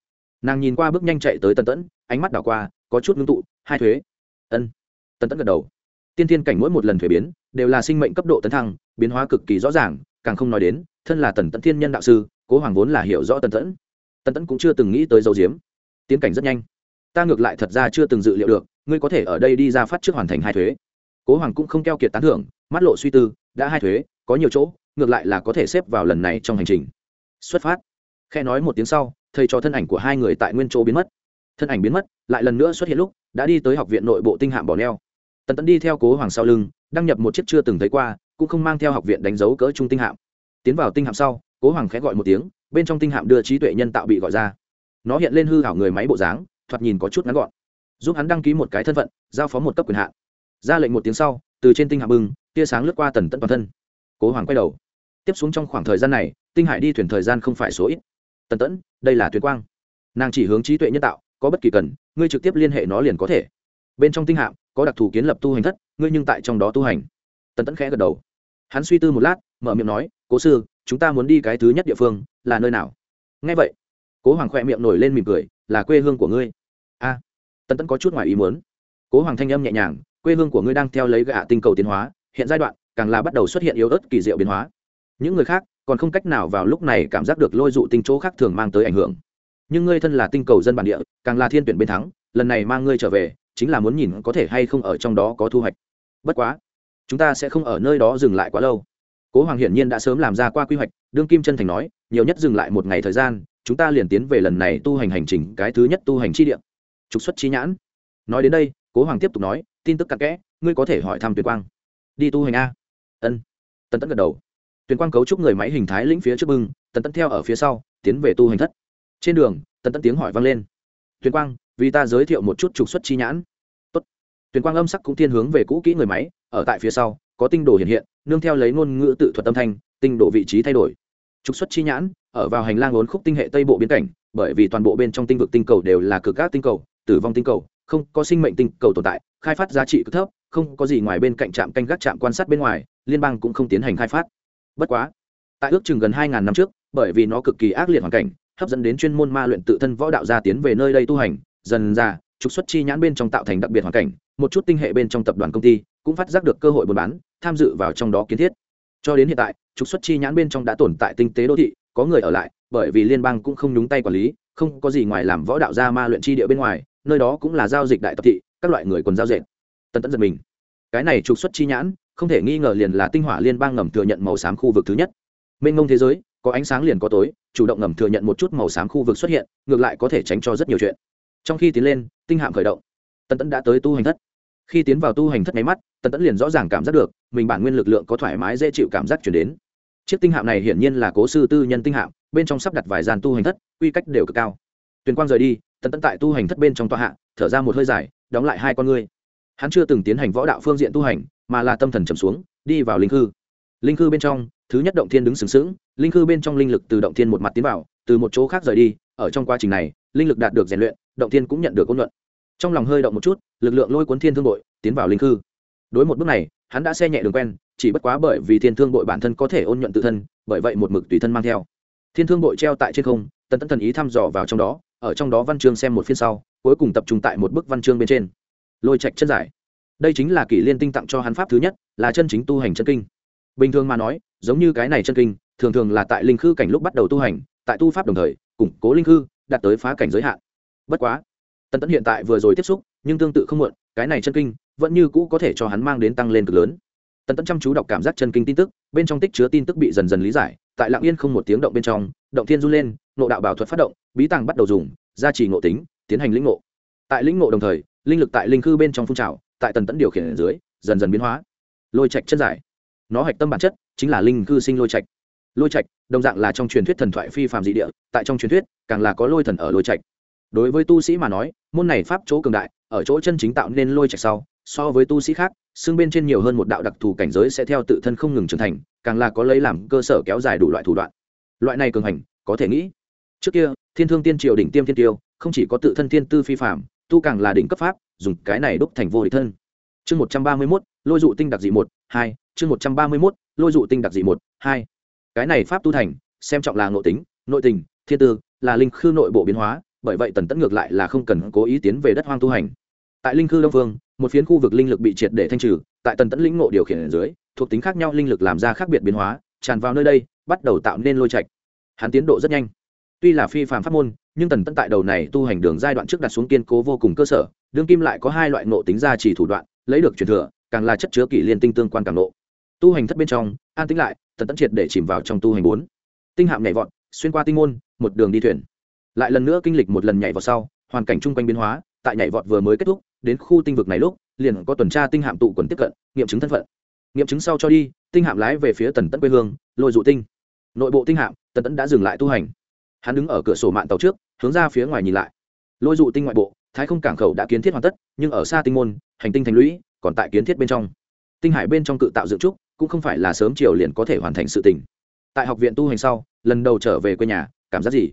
Nàng nhìn qua bước nhanh chạy tới tần tẫn ánh mắt đảo qua, có chút ngưng tụ, hai thuế. Ân. Tần tẫn gật đầu tiên thiên cảnh mỗi một lần thuế biến, đều là sinh mệnh cấp độ tấn thăng, biến hóa cực kỳ rõ ràng, càng không nói đến, thân là tần tẫn thiên nhân đạo sư, cố hoàng vốn là hiểu rõ tần tẫn. Tần tẫn cũng chưa từng nghĩ tới dấu diếm. Tiến cảnh rất nhanh. Ta ngược lại thật ra chưa từng dự liệu được, ngươi có thể ở đây đi ra phát trước hoàn thành hai thuế. Cố hoàng cũng không keo kiệt tán thưởng, mắt lộ suy tư, đã hai thuế, có nhiều chỗ, ngược lại là có thể xếp vào lần này trong hành trình. Xuất phát. Khe nói một tiếng sau, thầy cho thân ảnh của hai người tại nguyên chỗ biến mất. Thân ảnh biến mất, lại lần nữa xuất hiện lúc, đã đi tới học viện nội bộ tinh hạm bỏ neo tần tẫn đi theo cố hoàng sau lưng, đăng nhập một chiếc chưa từng thấy qua, cũng không mang theo học viện đánh dấu cỡ trung tinh hạm. Tiến vào tinh hạm sau, cố hoàng khẽ gọi một tiếng, bên trong tinh hạm đưa trí tuệ nhân tạo bị gọi ra. Nó hiện lên hư hảo người máy bộ dáng, thoạt nhìn có chút ngắn gọn. Giúp hắn đăng ký một cái thân phận, giao phó một cấp quyền hạn. Ra lệnh một tiếng sau, từ trên tinh hạm bưng, tia sáng lướt qua tần tẫn toàn thân. Cố hoàng quay đầu. Tiếp xuống trong khoảng thời gian này, tinh hải đi thuyền thời gian không phải số ít. Tần tẫn, đây là tuyến quang. Nàng chỉ hướng trí tuệ nhân tạo, có bất kỳ cần, ngươi trực tiếp liên hệ nó liền có thể bên trong tinh hạm có đặc thù kiến lập tu hành thất ngươi nhưng tại trong đó tu hành. Tần tẫn khẽ gật đầu. Hắn suy tư một lát mở miệng nói cố sư chúng ta muốn đi cái thứ nhất địa phương là nơi nào? Ngay vậy. Cố hoàng khoe miệng nổi lên mỉm cười là quê hương của ngươi. A. À, tần tẫn có chút ngoài ý muốn. Cố hoàng thanh âm nhẹ nhàng quê hương của ngươi đang theo lấy gạ tinh cầu tiến hóa hiện giai đoạn càng là bắt đầu xuất hiện yếu ớt kỳ diệu biến hóa. Những người khác còn không cách nào vào lúc này cảm giác được lôi dụ tinh chỗ khác thường mang tới ảnh hưởng. Nhưng ngươi thân là tinh cầu dân bản địa càng là thiên tuyển bên thắng lần này mang ngươi trở về chính là muốn nhìn có thể hay không ở trong đó có thu hoạch. Bất quá, chúng ta sẽ không ở nơi đó dừng lại quá lâu. Cố hoàng hiển nhiên đã sớm làm ra qua quy hoạch, đương kim chân thành nói, nhiều nhất dừng lại một ngày thời gian, chúng ta liền tiến về lần này tu hành hành trình, cái thứ nhất tu hành chi địa. Trục xuất chi nhãn. Nói đến đây, cố hoàng tiếp tục nói, tin tức cặn kẽ, ngươi có thể hỏi thăm tuyệt quang. Đi tu hành a. Ân. Tần tẫn gật đầu. Tuyển quang cấu trúc người máy hình thái lĩnh phía trước bưng, tần tẫn theo ở phía sau, tiến về tu hành thất. Trên đường, tần tẫn tiếng hỏi vang lên. Tuyển quang vì ta giới thiệu một chút trục xuất chi nhãn. Tốt. tuyển quang âm sắc cũng thiên hướng về cũ kỹ người máy, ở tại phía sau, có tinh đồ hiện hiện, nương theo lấy ngôn ngữ tự thuật âm thanh, tinh độ vị trí thay đổi. Trục xuất chi nhãn, ở vào hành lang ốn khúc tinh hệ tây bộ biến cảnh, bởi vì toàn bộ bên trong tinh vực tinh cầu đều là cực các tinh cầu, tử vong tinh cầu, không có sinh mệnh tinh cầu tồn tại, khai phát giá trị cực thấp, không có gì ngoài bên cạnh trạm canh gác trạm quan sát bên ngoài, liên bang cũng không tiến hành khai phát. Bất quá, tại ước chừng gần hai ngàn năm trước, bởi vì nó cực kỳ ác liệt hoàn cảnh, hấp dẫn đến chuyên môn ma luyện tự thân võ đạo gia tiến về nơi đây tu hành dần ra, trục xuất chi nhãn bên trong tạo thành đặc biệt hoàn cảnh, một chút tinh hệ bên trong tập đoàn công ty cũng phát giác được cơ hội buôn bán, tham dự vào trong đó kiến thiết. Cho đến hiện tại, trục xuất chi nhãn bên trong đã tồn tại tinh tế đô thị, có người ở lại, bởi vì liên bang cũng không nhúng tay quản lý, không có gì ngoài làm võ đạo gia ma luyện chi địa bên ngoài, nơi đó cũng là giao dịch đại tập thị, các loại người quần giao dệt. Tân tấn giật mình. Cái này trục xuất chi nhãn, không thể nghi ngờ liền là tinh hỏa liên bang ngầm thừa nhận màu xám khu vực thứ nhất. Mênh mông thế giới, có ánh sáng liền có tối, chủ động ngầm thừa nhận một chút màu xám khu vực xuất hiện, ngược lại có thể tránh cho rất nhiều chuyện trong khi tiến lên, tinh hạm khởi động. Tần tẫn đã tới tu hành thất. Khi tiến vào tu hành thất máy mắt, tần tẫn liền rõ ràng cảm giác được, mình bản nguyên lực lượng có thoải mái dễ chịu cảm giác chuyển đến. Chiếc tinh hạm này hiển nhiên là cố sư tư nhân tinh hạm, bên trong sắp đặt vài gian tu hành thất, quy cách đều cực cao. Tuyền quang rời đi, tần tẫn tại tu hành thất bên trong tòa hạ, thở ra một hơi dài, đóng lại hai con ngươi. Hắn chưa từng tiến hành võ đạo phương diện tu hành, mà là tâm thần trầm xuống, đi vào linh khư. Linh khư bên trong, thứ nhất động thiên đứng sừng sững, linh khư bên trong linh lực từ động thiên một mặt tiến vào từ một chỗ khác rời đi, ở trong quá trình này, linh lực đạt được rèn luyện, động thiên cũng nhận được công luận. Trong lòng hơi động một chút, lực lượng lôi cuốn thiên thương bội tiến vào linh khư. Đối một bước này, hắn đã xe nhẹ đường quen, chỉ bất quá bởi vì thiên thương bội bản thân có thể ôn nhuận tự thân, bởi vậy một mực tùy thân mang theo. Thiên thương bội treo tại trên không, tần tẫn thần ý thăm dò vào trong đó, ở trong đó văn chương xem một phiên sau, cuối cùng tập trung tại một bức văn chương bên trên. Lôi trạch chân giải. Đây chính là kỷ liên tinh tặng cho hắn pháp thứ nhất, là chân chính tu hành chân kinh. Bình thường mà nói, giống như cái này chân kinh, thường thường là tại linh khư cảnh lúc bắt đầu tu hành tại tu pháp đồng thời, củng cố linh hư, đạt tới phá cảnh giới hạn. Bất quá, tần tẫn hiện tại vừa rồi tiếp xúc, nhưng tương tự không muộn, cái này chân kinh vẫn như cũ có thể cho hắn mang đến tăng lên cực lớn. Tần tẫn chăm chú đọc cảm giác chân kinh tin tức, bên trong tích chứa tin tức bị dần dần lý giải, tại lạng yên không một tiếng động bên trong, động thiên run lên nộ đạo bảo thuật phát động, bí tàng bắt đầu dùng, gia trì ngộ tính, tiến hành lĩnh ngộ. Tại lĩnh ngộ đồng thời, linh lực tại linh khư bên trong phun trào, tại tần tẫn điều khiển ở dưới, dần dần biến hóa. Lôi trạch chân giải. Nó hạch tâm bản chất chính là linh khư sinh lôi trạch lôi trạch, đồng dạng là trong truyền thuyết thần thoại phi phàm dị địa, tại trong truyền thuyết, càng là có lôi thần ở lôi trạch. Đối với tu sĩ mà nói, môn này pháp chỗ cường đại, ở chỗ chân chính tạo nên lôi trạch sau, so với tu sĩ khác xương bên trên nhiều hơn một đạo đặc thù cảnh giới sẽ theo tự thân không ngừng trưởng thành, càng là có lấy làm cơ sở kéo dài đủ loại thủ đoạn. Loại này cường hành, có thể nghĩ. Trước kia, thiên thương tiên triều đỉnh tiêm thiên tiêu, không chỉ có tự thân thiên tư phi phạm tu càng là đỉnh cấp pháp, dùng cái này đúc thành vô địch thân. Chương một trăm ba mươi mốt, lôi dụ tinh đặc dị một, hai, chương một trăm ba mươi mốt, lôi dụ tinh đặc dị một, hai cái này pháp tu thành, xem trọng là nội tính, nội tình, thiên tư, là linh khư nội bộ biến hóa, bởi vậy tần tẫn ngược lại là không cần cố ý tiến về đất hoang tu hành. Tại linh khư đông phương, một phiến khu vực linh lực bị triệt để thanh trừ, tại tần tẫn lĩnh ngộ điều khiển ở dưới, thuộc tính khác nhau linh lực làm ra khác biệt biến hóa, tràn vào nơi đây, bắt đầu tạo nên lôi trạch. Hắn tiến độ rất nhanh. Tuy là phi phạm pháp môn, nhưng tần tẫn tại đầu này tu hành đường giai đoạn trước đặt xuống kiên cố vô cùng cơ sở, đương kim lại có hai loại nộ tính gia chỉ thủ đoạn, lấy được truyền thừa, càng là chất chứa kỷ liên tinh tương quan càng nộ tu hành thất bên trong, an tĩnh lại tần tẫn triệt để chìm vào trong tu hành bốn. Tinh hạm nhảy vọt, xuyên qua tinh môn, một đường đi thuyền. Lại lần nữa kinh lịch một lần nhảy vào sau, hoàn cảnh chung quanh biến hóa, tại nhảy vọt vừa mới kết thúc, đến khu tinh vực này lúc, liền có tuần tra tinh hạm tụ quần tiếp cận, nghiệm chứng thân phận. Nghiệm chứng sau cho đi, tinh hạm lái về phía tần tẫn quê hương, lôi dụ tinh. Nội bộ tinh hạm, tần tẫn đã dừng lại tu hành. Hắn đứng ở cửa sổ mạng tàu trước, hướng ra phía ngoài nhìn lại. Lôi dụ tinh ngoại bộ, thái không cảng khẩu đã kiến thiết hoàn tất, nhưng ở xa tinh môn, hành tinh thành lũy, còn tại kiến thiết bên trong. Tinh hải bên trong cự tạo dựng trúc cũng không phải là sớm chiều liền có thể hoàn thành sự tình. Tại học viện tu hành sau, lần đầu trở về quê nhà, cảm giác gì?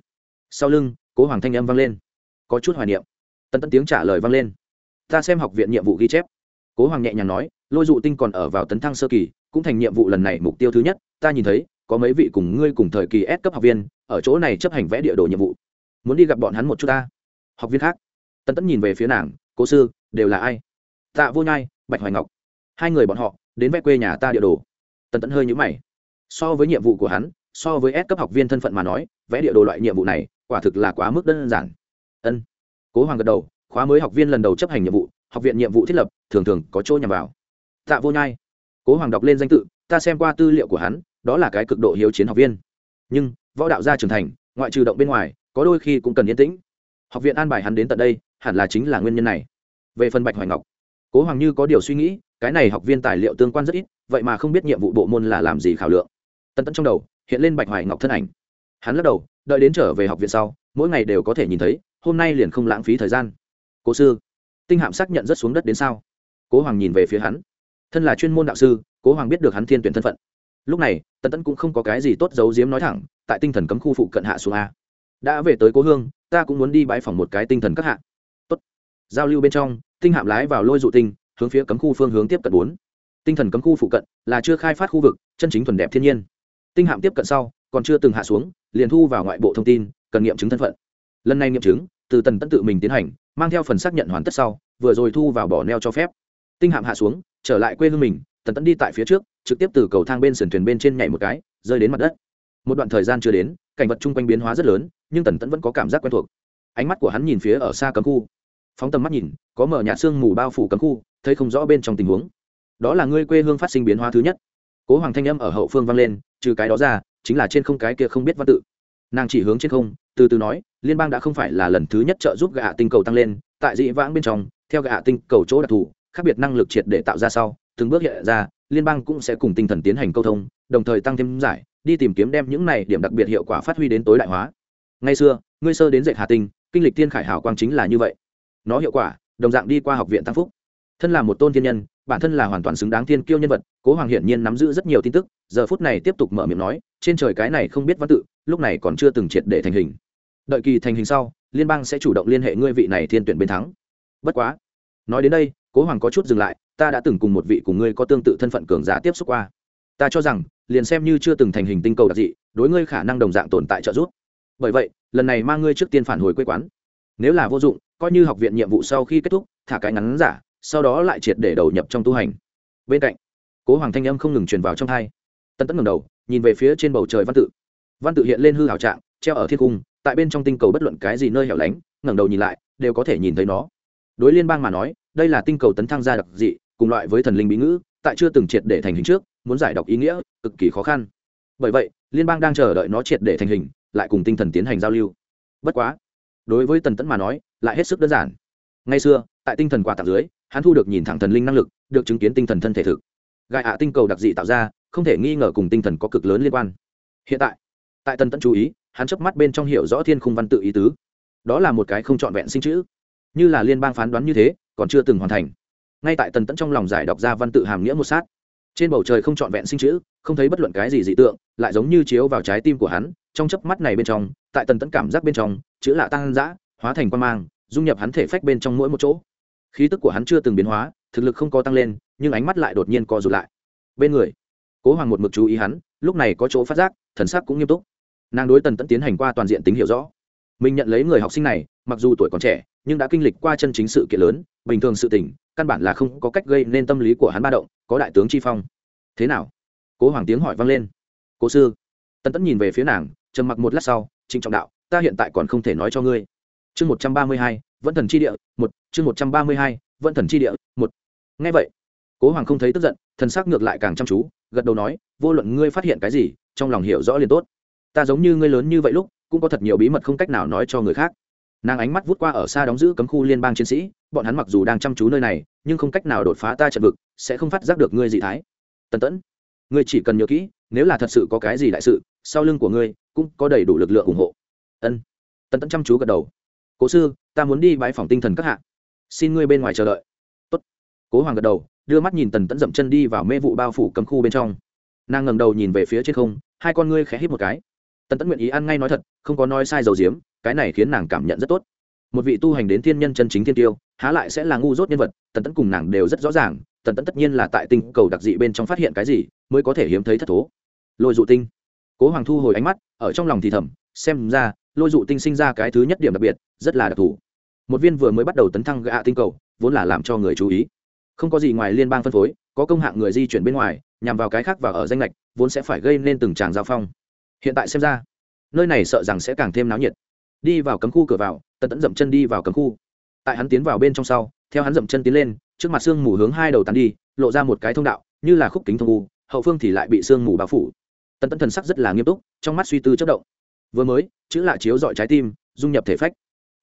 Sau lưng, cố hoàng thanh âm vang lên. Có chút hoài niệm. Tân tân tiếng trả lời vang lên. Ta xem học viện nhiệm vụ ghi chép. Cố hoàng nhẹ nhàng nói, lôi dụ tinh còn ở vào tấn thăng sơ kỳ, cũng thành nhiệm vụ lần này mục tiêu thứ nhất. Ta nhìn thấy, có mấy vị cùng ngươi cùng thời kỳ S cấp học viên, ở chỗ này chấp hành vẽ địa đồ nhiệm vụ. Muốn đi gặp bọn hắn một chút ta. Học viên khác. Tân tấn nhìn về phía nàng, cố sư, đều là ai? Tạ vô nhai, bạch hoài ngọc. Hai người bọn họ đến vẽ quê nhà ta địa đồ. Tần tẫn hơi nhũ mày. So với nhiệm vụ của hắn, so với S cấp học viên thân phận mà nói, vẽ địa đồ loại nhiệm vụ này quả thực là quá mức đơn giản. Ân. Cố hoàng gật đầu, khóa mới học viên lần đầu chấp hành nhiệm vụ, học viện nhiệm vụ thiết lập, thường thường có chỗ nhằm vào. Tạ vô nhai. Cố hoàng đọc lên danh tự, ta xem qua tư liệu của hắn, đó là cái cực độ hiếu chiến học viên. Nhưng, võ đạo gia trưởng thành, ngoại trừ động bên ngoài, có đôi khi cũng cần yên tĩnh. Học viện an bài hắn đến tận đây, hẳn là chính là nguyên nhân này. Về phần bạch hoài ngọc, cố hoàng như có điều suy nghĩ cái này học viên tài liệu tương quan rất ít, vậy mà không biết nhiệm vụ bộ môn là làm gì khảo lượng. Tân Tẫn trong đầu hiện lên bạch hoài ngọc thân ảnh. Hắn lắc đầu, đợi đến trở về học viện sau, mỗi ngày đều có thể nhìn thấy, hôm nay liền không lãng phí thời gian. Cố sư, tinh hạm xác nhận rất xuống đất đến sao? Cố hoàng nhìn về phía hắn. Thân là chuyên môn đạo sư, cố hoàng biết được hắn thiên tuyển thân phận. Lúc này, tần Tẫn cũng không có cái gì tốt giấu giếm nói thẳng, tại tinh thần cấm khu phụ cận hạ xuống a. Đã về tới cố hương, ta cũng muốn đi bãi phòng một cái tinh thần các hạ. Tốt. Giao lưu bên trong, tinh hạm lái vào lôi dụ tinh hướng phía cấm khu phương hướng tiếp cận bốn. Tinh thần cấm khu phụ cận là chưa khai phát khu vực, chân chính thuần đẹp thiên nhiên. Tinh hạm tiếp cận sau, còn chưa từng hạ xuống, liền thu vào ngoại bộ thông tin, cần nghiệm chứng thân phận. Lần này nghiệm chứng, từ tần tân tự mình tiến hành, mang theo phần xác nhận hoàn tất sau, vừa rồi thu vào bỏ neo cho phép. Tinh hạm hạ xuống, trở lại quê hương mình, tần tẫn đi tại phía trước, trực tiếp từ cầu thang bên sườn thuyền bên trên nhảy một cái, rơi đến mặt đất. Một đoạn thời gian chưa đến, cảnh vật chung quanh biến hóa rất lớn, nhưng tần tẫn vẫn có cảm giác quen thuộc. Ánh mắt của hắn nhìn phía ở xa cấm khu. Phóng tầm mắt nhìn, có mở nhạt sương mù bao phủ cấm khu thấy không rõ bên trong tình huống. Đó là ngươi quê hương phát sinh biến hóa thứ nhất. Cố hoàng thanh âm ở hậu phương vang lên, trừ cái đó ra, chính là trên không cái kia không biết văn tự. Nàng chỉ hướng trên không, từ từ nói, liên bang đã không phải là lần thứ nhất trợ giúp gạ tinh cầu tăng lên, tại dị vãng bên trong, theo gạ tinh cầu chỗ đặc thù, khác biệt năng lực triệt để tạo ra sau, từng bước hiện ra, liên bang cũng sẽ cùng tinh thần tiến hành câu thông, đồng thời tăng thêm giải, đi tìm kiếm đem những này điểm đặc biệt hiệu quả phát huy đến tối đại hóa. Ngay xưa, ngươi sơ đến dạy hà tinh, kinh lịch thiên khải hảo quang chính là như vậy. Nó hiệu quả, đồng dạng đi qua học viện tăng phúc thân là một tôn thiên nhân, bản thân là hoàn toàn xứng đáng thiên kiêu nhân vật, cố hoàng hiển nhiên nắm giữ rất nhiều tin tức, giờ phút này tiếp tục mở miệng nói, trên trời cái này không biết văn tự, lúc này còn chưa từng triệt để thành hình. Đợi kỳ thành hình sau, liên bang sẽ chủ động liên hệ ngươi vị này thiên tuyển bên thắng. Bất quá, nói đến đây, cố hoàng có chút dừng lại, ta đã từng cùng một vị cùng ngươi có tương tự thân phận cường giả tiếp xúc qua. Ta cho rằng, liền xem như chưa từng thành hình tinh cầu đặc dị, đối ngươi khả năng đồng dạng tồn tại trợ giúp. Bởi vậy, lần này mang ngươi trước tiên phản hồi quê quán. Nếu là vô dụng, coi như học viện nhiệm vụ sau khi kết thúc, thả cái ngắn giả sau đó lại triệt để đầu nhập trong tu hành. Bên cạnh, cố hoàng thanh âm không ngừng truyền vào trong thai. Tân tấn ngầm đầu, nhìn về phía trên bầu trời văn tự. Văn tự hiện lên hư hảo trạng, treo ở thiên cung, tại bên trong tinh cầu bất luận cái gì nơi hẻo lánh, ngẩng đầu nhìn lại, đều có thể nhìn thấy nó. Đối liên bang mà nói, đây là tinh cầu tấn thăng gia đặc dị, cùng loại với thần linh bí ngữ, tại chưa từng triệt để thành hình trước, muốn giải đọc ý nghĩa, cực kỳ khó khăn. Bởi vậy, liên bang đang chờ đợi nó triệt để thành hình, lại cùng tinh thần tiến hành giao lưu. Bất quá, đối với tần tẫn mà nói, lại hết sức đơn giản. Ngay xưa, tại tinh thần quà tặng dưới hắn thu được nhìn thẳng thần linh năng lực, được chứng kiến tinh thần thân thể thực. Gai ạ tinh cầu đặc dị tạo ra, không thể nghi ngờ cùng tinh thần có cực lớn liên quan. Hiện tại tại tần tẫn chú ý, hắn chớp mắt bên trong hiểu rõ thiên khung văn tự ý tứ. Đó là một cái không trọn vẹn sinh chữ. Như là liên bang phán đoán như thế, còn chưa từng hoàn thành. Ngay tại tần tẫn trong lòng giải đọc ra văn tự hàm nghĩa một sát, trên bầu trời không trọn vẹn sinh chữ, không thấy bất luận cái gì dị tượng, lại giống như chiếu vào trái tim của hắn, trong chớp mắt này bên trong, tại tần tẫn cảm giác bên trong, chữ lạ tăng dã, hóa thành quan mang, dung nhập hắn thể phách bên trong mỗi một chỗ khí tức của hắn chưa từng biến hóa, thực lực không có tăng lên, nhưng ánh mắt lại đột nhiên co rụt lại. Bên người, cố hoàng một mực chú ý hắn, lúc này có chỗ phát giác, thần sắc cũng nghiêm túc. Nàng đối tần tẫn tiến hành qua toàn diện tính hiểu rõ. Mình nhận lấy người học sinh này, mặc dù tuổi còn trẻ, nhưng đã kinh lịch qua chân chính sự kiện lớn, bình thường sự tỉnh căn bản là không có cách gây nên tâm lý của hắn ba động, có đại tướng chi phong. Thế nào? Cố hoàng tiếng hỏi vang lên. Cố sư, tần tẫn nhìn về phía nàng, trầm mặc một lát sau, trịnh trọng đạo, ta hiện tại còn không thể nói cho ngươi. Chương một trăm ba mươi hai vẫn thần chi địa, một, chương một trăm ba mươi hai, vẫn thần chi địa, một. Ngay vậy, cố hoàng không thấy tức giận, thần sắc ngược lại càng chăm chú, gật đầu nói, vô luận ngươi phát hiện cái gì, trong lòng hiểu rõ liền tốt. Ta giống như ngươi lớn như vậy lúc, cũng có thật nhiều bí mật không cách nào nói cho người khác. Nàng ánh mắt vút qua ở xa đóng giữ cấm khu liên bang chiến sĩ, bọn hắn mặc dù đang chăm chú nơi này, nhưng không cách nào đột phá ta trận vực, sẽ không phát giác được ngươi dị thái. Tần tẫn, ngươi chỉ cần nhớ kỹ, nếu là thật sự có cái gì đại sự, sau lưng của ngươi cũng có đầy đủ lực lượng ủng hộ. Ân. Tần tẫn chăm chú gật đầu. Cố sư ta muốn đi bãi phòng tinh thần các hạ. Xin ngươi bên ngoài chờ đợi. Tốt. cố hoàng gật đầu, đưa mắt nhìn tần tẫn dậm chân đi vào mê vụ bao phủ cấm khu bên trong. Nàng ngẩng đầu nhìn về phía trên không, hai con ngươi khẽ hít một cái. Tần tẫn nguyện ý ăn ngay nói thật, không có nói sai dầu diếm, cái này khiến nàng cảm nhận rất tốt. Một vị tu hành đến thiên nhân chân chính thiên tiêu, há lại sẽ là ngu dốt nhân vật, tần tẫn cùng nàng đều rất rõ ràng, tần tẫn tất nhiên là tại tinh cầu đặc dị bên trong phát hiện cái gì, mới có thể hiếm thấy thất thố. Lôi dụ tinh. Cố hoàng thu hồi ánh mắt, ở trong lòng thì thầm, xem ra lôi dụ tinh sinh ra cái thứ nhất điểm đặc biệt, rất là đặc thù. Một viên vừa mới bắt đầu tấn thăng gạ tinh cầu, vốn là làm cho người chú ý. Không có gì ngoài liên bang phân phối, có công hạng người di chuyển bên ngoài, nhằm vào cái khác và ở danh lệch, vốn sẽ phải gây nên từng tràng giao phong. Hiện tại xem ra, nơi này sợ rằng sẽ càng thêm náo nhiệt. Đi vào cấm khu cửa vào, tần tẫn dậm chân đi vào cấm khu. Tại hắn tiến vào bên trong sau, theo hắn dậm chân tiến lên, trước mặt sương mù hướng hai đầu tàn đi, lộ ra một cái thông đạo, như là khúc kính thông u, hậu phương thì lại bị sương mù bao phủ. Tần tẫn thần sắc rất là nghiêm túc, trong mắt suy tư chất động vừa mới, chữ lạ chiếu dọi trái tim, dung nhập thể phách.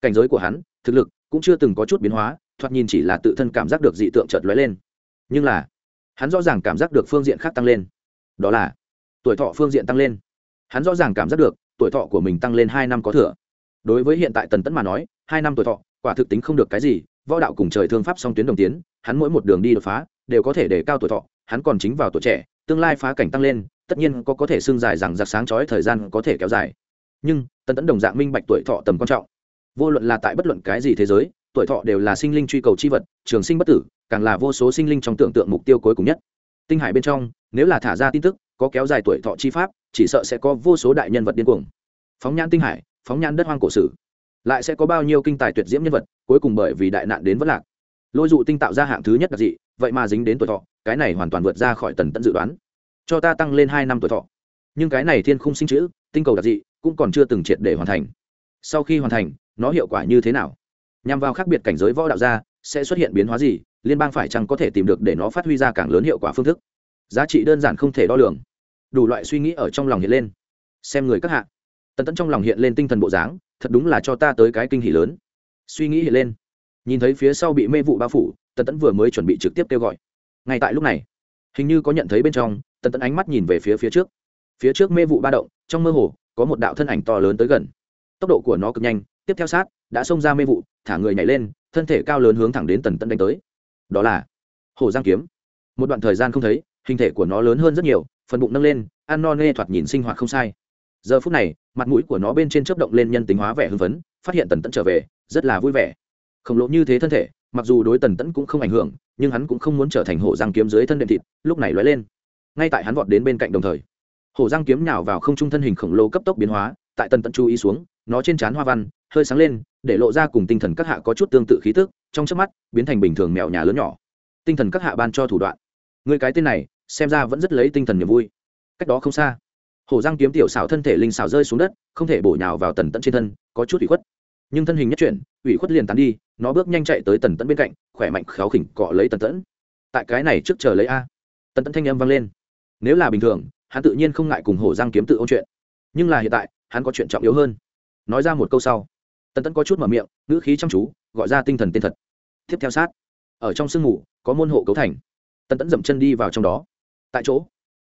Cảnh giới của hắn, thực lực cũng chưa từng có chút biến hóa, thoạt nhìn chỉ là tự thân cảm giác được dị tượng chợt lóe lên. Nhưng là, hắn rõ ràng cảm giác được phương diện khác tăng lên. Đó là, tuổi thọ phương diện tăng lên. Hắn rõ ràng cảm giác được, tuổi thọ của mình tăng lên hai năm có thừa. Đối với hiện tại tần tẫn mà nói, hai năm tuổi thọ, quả thực tính không được cái gì, võ đạo cùng trời thương pháp song tuyến đồng tiến, hắn mỗi một đường đi đột phá, đều có thể để cao tuổi thọ, hắn còn chính vào tuổi trẻ, tương lai phá cảnh tăng lên, tất nhiên có có thể xương dài rằng giặc sáng chói thời gian có thể kéo dài nhưng tần tẫn đồng dạng minh bạch tuổi thọ tầm quan trọng. Vô luận là tại bất luận cái gì thế giới, tuổi thọ đều là sinh linh truy cầu c h i vật, trường sinh bất tử, càng là vô số sinh linh trong tưởng tượng mục tiêu cuối cùng nhất. Tinh hải bên trong, nếu là thả ra tin tức, có kéo dài tuổi thọ chi pháp, chỉ sợ sẽ có vô số đại nhân vật điên cuồng. Phóng nhãn tinh hải, phóng nhãn đất hoang cổ sử, lại sẽ có bao nhiêu kinh tài tuyệt diễm nhân vật, cuối cùng bởi vì đại nạn đến vất lạc. Lôi dụ tinh tạo ra hạng thứ nhất đặc dị, vậy mà dính đến tuổi thọ, cái này hoàn toàn vượt ra khỏi tần tận dự đoán. Cho ta tăng lên hai năm tuổi thọ. Nhưng cái này thiên khung sinh chữ, tinh cầu đặc dị cũng còn chưa từng triệt để hoàn thành. Sau khi hoàn thành, nó hiệu quả như thế nào? Nhằm vào khác biệt cảnh giới võ đạo gia sẽ xuất hiện biến hóa gì? Liên bang phải chăng có thể tìm được để nó phát huy ra càng lớn hiệu quả phương thức? Giá trị đơn giản không thể đo lường. Đủ loại suy nghĩ ở trong lòng hiện lên. Xem người các hạ. Tần tẫn trong lòng hiện lên tinh thần bộ dáng, thật đúng là cho ta tới cái kinh hỉ lớn. Suy nghĩ hiện lên. Nhìn thấy phía sau bị mê vụ bao phủ, tần tẫn vừa mới chuẩn bị trực tiếp kêu gọi. Ngay tại lúc này, hình như có nhận thấy bên trong, tần tẫn ánh mắt nhìn về phía phía trước. Phía trước mê vụ ba động, trong mơ hồ có một đạo thân ảnh to lớn tới gần. Tốc độ của nó cực nhanh, tiếp theo sát, đã xông ra mê vụ, thả người nhảy lên, thân thể cao lớn hướng thẳng đến tần tẫn đánh tới. Đó là hồ giang kiếm. Một đoạn thời gian không thấy, hình thể của nó lớn hơn rất nhiều, phần bụng nâng lên, ăn no nê thoạt nhìn sinh hoạt không sai. Giờ phút này, mặt mũi của nó bên trên chớp động lên nhân tính hóa vẻ hưng phấn, phát hiện tần tẫn trở về, rất là vui vẻ. Khổng lồ như thế thân thể, mặc dù đối tần tẫn cũng không ảnh hưởng, nhưng hắn cũng không muốn trở thành hổ giang kiếm dưới thân đệm thịt, lúc này lóe lên. Ngay tại hắn vọt đến bên cạnh đồng thời hổ răng kiếm nhào vào không trung thân hình khổng lồ cấp tốc biến hóa, tại tần tận chú ý xuống, nó trên trán hoa văn, hơi sáng lên, để lộ ra cùng tinh thần các hạ có chút tương tự khí tức, trong trước mắt, biến thành bình thường mèo nhà lớn nhỏ. Tinh thần các hạ ban cho thủ đoạn. Người cái tên này, xem ra vẫn rất lấy tinh thần niềm vui. Cách đó không xa, hổ răng kiếm tiểu xảo thân thể linh xảo rơi xuống đất, không thể bổ nhào vào tần tận trên thân, có chút ủy khuất. Nhưng thân hình nhất chuyển, ủy khuất liền tán đi, nó bước nhanh chạy tới tần tẫn bên cạnh, khỏe mạnh khéo khỉnh cọ lấy tần tẫn tại cái này trước chờ lấy a. Tần tẫn thanh âm vang lên. Nếu là bình thường hắn tự nhiên không ngại cùng hổ Giang kiếm tự ôn chuyện. Nhưng là hiện tại, hắn có chuyện trọng yếu hơn. Nói ra một câu sau, tần tẫn có chút mở miệng, ngữ khí chăm chú, gọi ra tinh thần tên thật. Tiếp theo sát, ở trong sương mù, có môn hộ cấu thành. Tần tẫn dậm chân đi vào trong đó. Tại chỗ,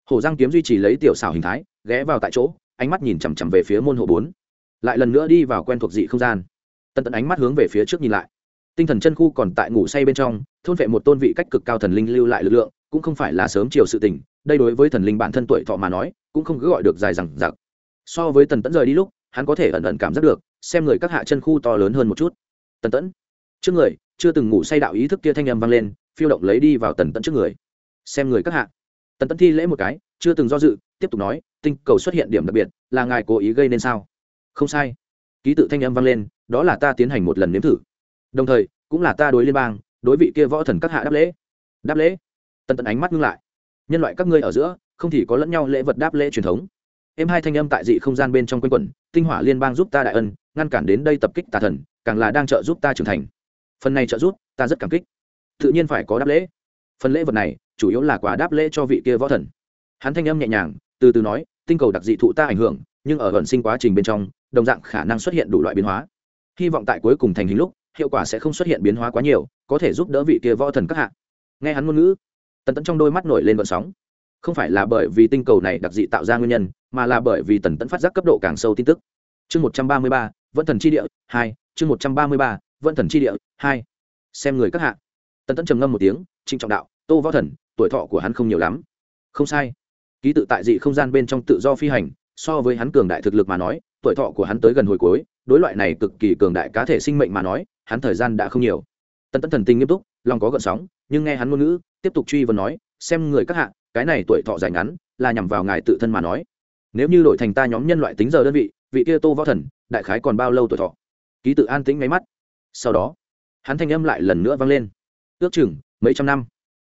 hổ giang kiếm duy trì lấy tiểu xảo hình thái, ghé vào tại chỗ, ánh mắt nhìn chằm chằm về phía môn hộ bốn. Lại lần nữa đi vào quen thuộc dị không gian. Tần tẫn ánh mắt hướng về phía trước nhìn lại. Tinh thần chân khu còn tại ngủ say bên trong, thôn vệ một tôn vị cách cực cao thần linh lưu lại lực lượng cũng không phải là sớm chiều sự tình, đây đối với thần linh bản thân tuổi thọ mà nói, cũng không cứ gọi được dài rằng giặc so với tần tẫn rời đi lúc, hắn có thể ẩn ẩn cảm giác được, xem người các hạ chân khu to lớn hơn một chút. Tần tẫn, trước người, chưa từng ngủ say đạo ý thức kia thanh âm vang lên, phiêu động lấy đi vào tần tẫn trước người. Xem người các hạ. Tần tẫn thi lễ một cái, chưa từng do dự, tiếp tục nói, tinh cầu xuất hiện điểm đặc biệt, là ngài cố ý gây nên sao? Không sai. Ký tự thanh âm vang lên, đó là ta tiến hành một lần nếm thử. Đồng thời, cũng là ta đối liên bang, đối vị kia võ thần các hạ đáp lễ. Đáp lễ tần tận ánh mắt ngưng lại. Nhân loại các ngươi ở giữa, không thì có lẫn nhau lễ vật đáp lễ truyền thống. Em hai thanh âm tại dị không gian bên trong quanh quẩn, tinh hỏa liên bang giúp ta đại ân, ngăn cản đến đây tập kích tà thần, càng là đang trợ giúp ta trưởng thành. Phần này trợ giúp, ta rất cảm kích. Tự nhiên phải có đáp lễ. Phần lễ vật này, chủ yếu là quà đáp lễ cho vị kia võ thần. Hắn thanh âm nhẹ nhàng, từ từ nói, tinh cầu đặc dị thụ ta ảnh hưởng, nhưng ở vận sinh quá trình bên trong, đồng dạng khả năng xuất hiện đủ loại biến hóa. Hy vọng tại cuối cùng thành hình lúc, hiệu quả sẽ không xuất hiện biến hóa quá nhiều, có thể giúp đỡ vị kia võ thần các hạ. Nghe hắn ngôn ngữ tần tẫn trong đôi mắt nổi lên vận sóng. Không phải là bởi vì tinh cầu này đặc dị tạo ra nguyên nhân, mà là bởi vì tần tẫn phát giác cấp độ càng sâu tin tức. Chương một trăm ba mươi ba vẫn thần chi địa hai, chương một trăm ba mươi ba vẫn thần chi địa hai. Xem người các hạ. Tần tẫn trầm ngâm một tiếng, trịnh trọng đạo, tô võ thần, tuổi thọ của hắn không nhiều lắm. Không sai. Ký tự tại dị không gian bên trong tự do phi hành, so với hắn cường đại thực lực mà nói, tuổi thọ của hắn tới gần hồi cuối, đối loại này cực kỳ cường đại cá thể sinh mệnh mà nói, hắn thời gian đã không nhiều. Tần tẫn thần tinh nghiêm túc, lòng có gợn sóng nhưng nghe hắn ngôn ngữ, tiếp tục truy vấn nói, xem người các hạ, cái này tuổi thọ dài ngắn, là nhằm vào ngài tự thân mà nói. Nếu như đổi thành ta nhóm nhân loại tính giờ đơn vị vị kia tô võ thần, đại khái còn bao lâu tuổi thọ? Ký tự an tĩnh máy mắt. Sau đó, hắn thanh âm lại lần nữa vang lên. Ước chừng mấy trăm năm.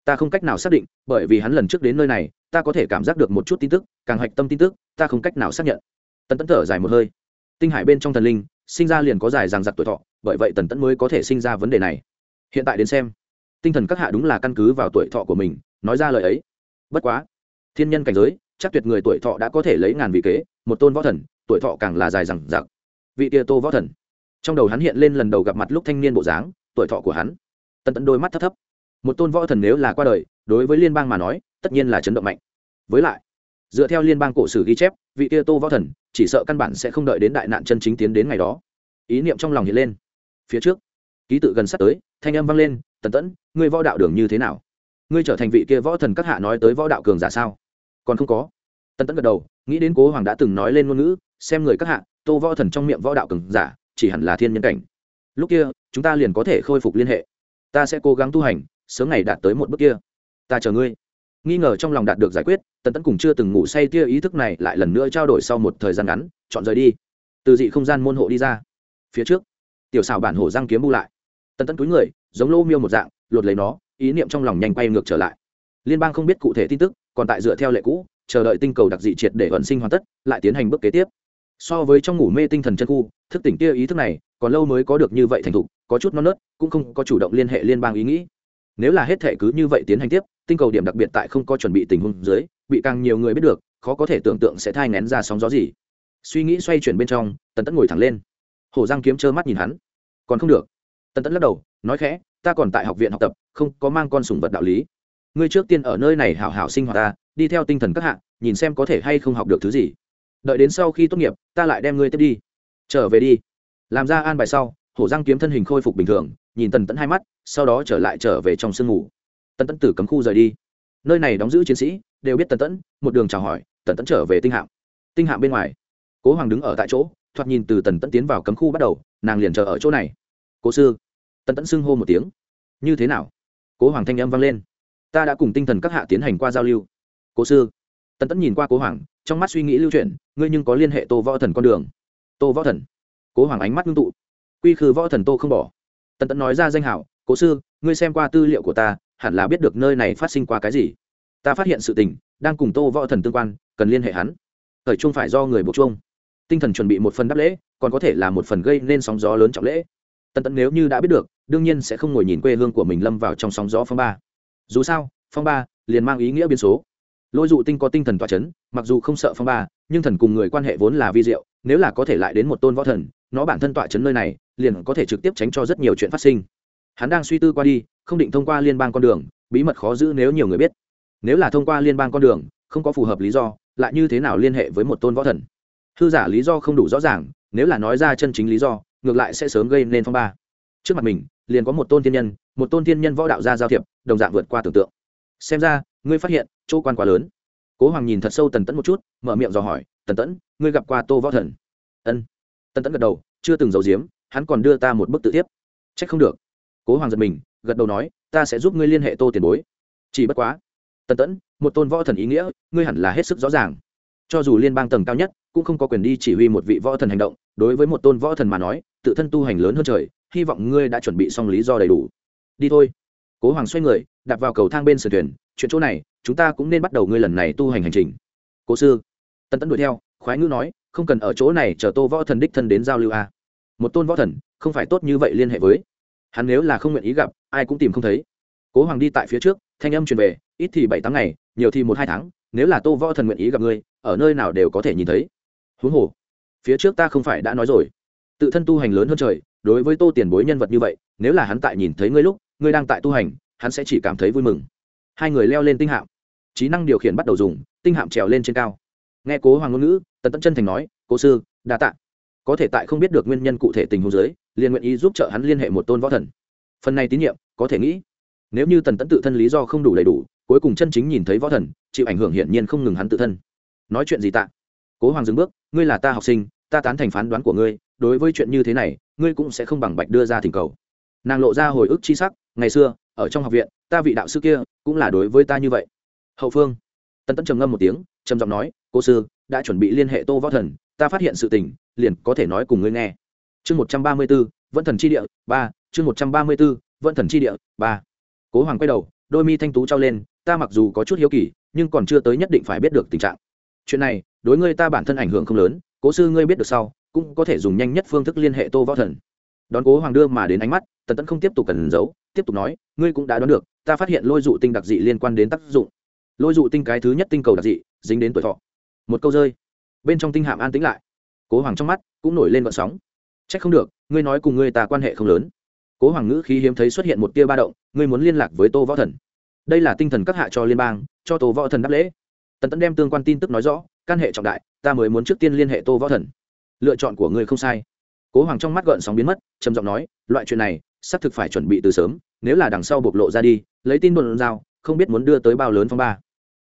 Ta không cách nào xác định, bởi vì hắn lần trước đến nơi này, ta có thể cảm giác được một chút tin tức, càng hạch tâm tin tức, ta không cách nào xác nhận. Tần tẫn thở dài một hơi. Tinh hải bên trong thần linh, sinh ra liền có dài ràng giặc tuổi thọ, bởi vậy tần tẫn mới có thể sinh ra vấn đề này. Hiện tại đến xem tinh thần các hạ đúng là căn cứ vào tuổi thọ của mình, nói ra lời ấy. Bất quá, thiên nhân cảnh giới, chắc tuyệt người tuổi thọ đã có thể lấy ngàn vị kế, một tôn võ thần, tuổi thọ càng là dài rằng giặc vị tia tô võ thần. Trong đầu hắn hiện lên lần đầu gặp mặt lúc thanh niên bộ dáng, tuổi thọ của hắn. Tận tận đôi mắt thấp thấp. Một tôn võ thần nếu là qua đời, đối với liên bang mà nói, tất nhiên là chấn động mạnh. Với lại, dựa theo liên bang cổ sử ghi chép, vị tia tô võ thần, chỉ sợ căn bản sẽ không đợi đến đại nạn chân chính tiến đến ngày đó. Ý niệm trong lòng hiện lên. Phía trước, ký tự gần sát tới, thanh âm vang lên tần tẫn, ngươi võ đạo đường như thế nào? Ngươi trở thành vị kia võ thần các hạ nói tới võ đạo cường giả sao? Còn không có. Tần tẫn gật đầu, nghĩ đến cố hoàng đã từng nói lên ngôn ngữ, xem người các hạ, tô võ thần trong miệng võ đạo cường giả, chỉ hẳn là thiên nhân cảnh. Lúc kia, chúng ta liền có thể khôi phục liên hệ. Ta sẽ cố gắng tu hành, sớm ngày đạt tới một bước kia. Ta chờ ngươi. Nghi ngờ trong lòng đạt được giải quyết, tần tẫn cùng chưa từng ngủ say tia ý thức này lại lần nữa trao đổi sau một thời gian ngắn, chọn rời đi. Từ dị không gian môn hộ đi ra. Phía trước, tiểu xào bản hổ răng kiếm bu lại. Tần tẫn túi người giống lô miêu một dạng, lột lấy nó, ý niệm trong lòng nhanh quay ngược trở lại. Liên bang không biết cụ thể tin tức, còn tại dựa theo lệ cũ, chờ đợi tinh cầu đặc dị triệt để vận sinh hoàn tất, lại tiến hành bước kế tiếp. So với trong ngủ mê tinh thần chân khu, thức tỉnh kia ý thức này, còn lâu mới có được như vậy thành thục, có chút non nớt, cũng không có chủ động liên hệ liên bang ý nghĩ. Nếu là hết thể cứ như vậy tiến hành tiếp, tinh cầu điểm đặc biệt tại không có chuẩn bị tình huống dưới, bị càng nhiều người biết được, khó có thể tưởng tượng sẽ thai ngén ra sóng gió gì. Suy nghĩ xoay chuyển bên trong, tần tẫn ngồi thẳng lên. Hổ giang kiếm trơ mắt nhìn hắn. Còn không được tần tẫn lắc đầu, nói khẽ, ta còn tại học viện học tập, không có mang con sùng vật đạo lý. Ngươi trước tiên ở nơi này hảo hảo sinh hoạt ta, đi theo tinh thần các hạng nhìn xem có thể hay không học được thứ gì. Đợi đến sau khi tốt nghiệp, ta lại đem ngươi tiếp đi. Trở về đi. Làm ra an bài sau, hổ răng kiếm thân hình khôi phục bình thường, nhìn tần tẫn hai mắt, sau đó trở lại trở về trong sương ngủ. Tần tẫn từ cấm khu rời đi. Nơi này đóng giữ chiến sĩ, đều biết tần tẫn, một đường chào hỏi, tần tẫn trở về tinh hạm. Tinh hạm bên ngoài, cố hoàng đứng ở tại chỗ, thoạt nhìn từ tần tẫn tiến vào cấm khu bắt đầu, nàng liền chờ ở chỗ này. Cố sư tần tẫn xưng hô một tiếng. Như thế nào? Cố hoàng thanh âm vang lên. Ta đã cùng tinh thần các hạ tiến hành qua giao lưu. Cố sư. Tần tẫn nhìn qua cố hoàng, trong mắt suy nghĩ lưu chuyển, ngươi nhưng có liên hệ tô võ thần con đường. Tô võ thần. Cố hoàng ánh mắt ngưng tụ. Quy khư võ thần tô không bỏ. Tần tẫn nói ra danh hảo, cố sư, ngươi xem qua tư liệu của ta, hẳn là biết được nơi này phát sinh qua cái gì. Ta phát hiện sự tình, đang cùng tô võ thần tương quan, cần liên hệ hắn. Thời trung phải do người buộc chung tinh thần chuẩn bị một phần đáp lễ, còn có thể là một phần gây nên sóng gió lớn trọng lễ tần tẫn nếu như đã biết được, đương nhiên sẽ không ngồi nhìn quê hương của mình lâm vào trong sóng gió phong ba. Dù sao, phong ba liền mang ý nghĩa biến số. Lôi dụ tinh có tinh thần tỏa c h ấ n mặc dù không sợ phong ba, nhưng thần cùng người quan hệ vốn là vi diệu, nếu là có thể lại đến một tôn võ thần, nó bản thân tỏa c h ấ n nơi này, liền có thể trực tiếp tránh cho rất nhiều chuyện phát sinh. Hắn đang suy tư qua đi, không định thông qua liên bang con đường, bí mật khó giữ nếu nhiều người biết. Nếu là thông qua liên bang con đường, không có phù hợp lý do, lại như thế nào liên hệ với một tôn võ thần? Hư giả lý do không đủ rõ ràng, nếu là nói ra chân chính lý do ngược lại sẽ sớm gây nên phong ba. Trước mặt mình, liền có một tôn thiên nhân, một tôn thiên nhân võ đạo gia giao thiệp, đồng dạng vượt qua tưởng tượng. Xem ra, ngươi phát hiện, chỗ quan quá lớn. Cố hoàng nhìn thật sâu tần tẫn một chút, mở miệng dò hỏi, tần tẫn, ngươi gặp qua tô võ thần? Ân. Tần tẫn gật đầu, chưa từng giấu giếm, hắn còn đưa ta một bức tự tiếp c h ắ c không được. Cố hoàng giật mình, gật đầu nói, ta sẽ giúp ngươi liên hệ tô tiền bối. Chỉ bất quá. Tần tẫn, một tôn võ thần ý nghĩa, ngươi hẳn là hết sức rõ ràng. Cho dù liên bang tầng cao nhất, cũng không có quyền đi chỉ huy một vị võ thần hành động. Đối với một tôn võ thần mà nói tự thân tu hành lớn hơn trời, hy vọng ngươi đã chuẩn bị xong lý do đầy đủ. Đi thôi. Cố hoàng xoay người, đạp vào cầu thang bên sườn thuyền, chuyện chỗ này, chúng ta cũng nên bắt đầu ngươi lần này tu hành hành trình. Cố sư. Tân tẫn đuổi theo, khoái ngữ nói, không cần ở chỗ này chờ tô võ thần đích thân đến giao lưu a à. một tôn võ thần, không phải tốt như vậy liên hệ với. Hắn nếu là không nguyện ý gặp, ai cũng tìm không thấy. Cố hoàng đi tại phía trước, thanh âm truyền về, ít thì bảy tháng ngày, nhiều thì một hai tháng, nếu là tô võ thần nguyện ý gặp ngươi, ở nơi nào đều có thể nhìn thấy. Huống hồ, phía trước ta không phải đã nói rồi tự thân tu hành lớn hơn trời, đối với tô tiền bối nhân vật như vậy, nếu là hắn tại nhìn thấy ngươi lúc, ngươi đang tại tu hành, hắn sẽ chỉ cảm thấy vui mừng. Hai người leo lên tinh hạm. Trí năng điều khiển bắt đầu dùng, tinh hạm trèo lên trên cao. Nghe cố hoàng ngôn ngữ, tần tẫn chân thành nói, cố sư, đa tạ. Có thể tại không biết được nguyên nhân cụ thể tình huống giới liền nguyện ý giúp trợ hắn liên hệ một tôn võ thần. Phần này tín nhiệm, có thể nghĩ, nếu như tần tẫn tự thân lý do không đủ đầy đủ, cuối cùng chân chính nhìn thấy võ thần, chịu ảnh hưởng hiển nhiên không ngừng hắn tự thân. Nói chuyện gì tạ? Cố hoàng dừng bước, ngươi là ta học sinh, ta tán thành phán đoán của ngươi đối với chuyện như thế này, ngươi cũng sẽ không bằng bạch đưa ra thỉnh cầu. Nàng lộ ra hồi ức chi sắc, ngày xưa, ở trong học viện, ta vị đạo sư kia cũng là đối với ta như vậy. Hậu phương tân tân trầm ngâm một tiếng, trầm giọng nói cô sư, đã chuẩn bị liên hệ tô võ thần, ta phát hiện sự tình, liền có thể nói cùng ngươi nghe. Chương một trăm ba mươi b ố vẫn thần chi địa, ba, chương một trăm ba mươi b ố vẫn thần chi địa, ba. Cố hoàng quay đầu, đôi mi thanh tú trao lên, ta mặc dù có chút hiếu kỳ, nhưng còn chưa tới nhất định phải biết được tình trạng. Chuyện này, đối ngươi ta bản thân ảnh hưởng không lớn, cố sư ngươi biết được sau cũng có thể dùng nhanh nhất phương thức liên hệ tô võ thần. Đón cố hoàng đưa mà đến ánh mắt, tần tẫn không tiếp tục cần giấu, tiếp tục nói, ngươi cũng đã đoán được, ta phát hiện lôi dụ tinh đặc dị liên quan đến tác dụng. Lôi dụ tinh cái thứ nhất tinh cầu đặc dị, dính đến tuổi thọ. Một câu rơi. Bên trong tinh hạm an tĩnh lại. Cố hoàng trong mắt cũng nổi lên vận sóng. C h ắ c không được, ngươi nói cùng ngươi ta quan hệ không lớn. Cố hoàng ngữ khí hiếm thấy xuất hiện một tia ba động, ngươi muốn liên lạc với tô võ thần. Đây là tinh thần các hạ cho liên bang, cho tô võ thần đáp lễ. Tần tẫn đem tương quan tin tức nói rõ căn hệ trọng đại, ta mới muốn trước tiên liên hệ tô võ thần lựa chọn của ngươi không sai. Cố hoàng trong mắt gợn sóng biến mất, trầm giọng nói, loại chuyện này, xác thực phải chuẩn bị từ sớm, nếu là đằng sau bộc lộ ra đi, lấy tin đồn giao, không biết muốn đưa tới bao lớn phong ba.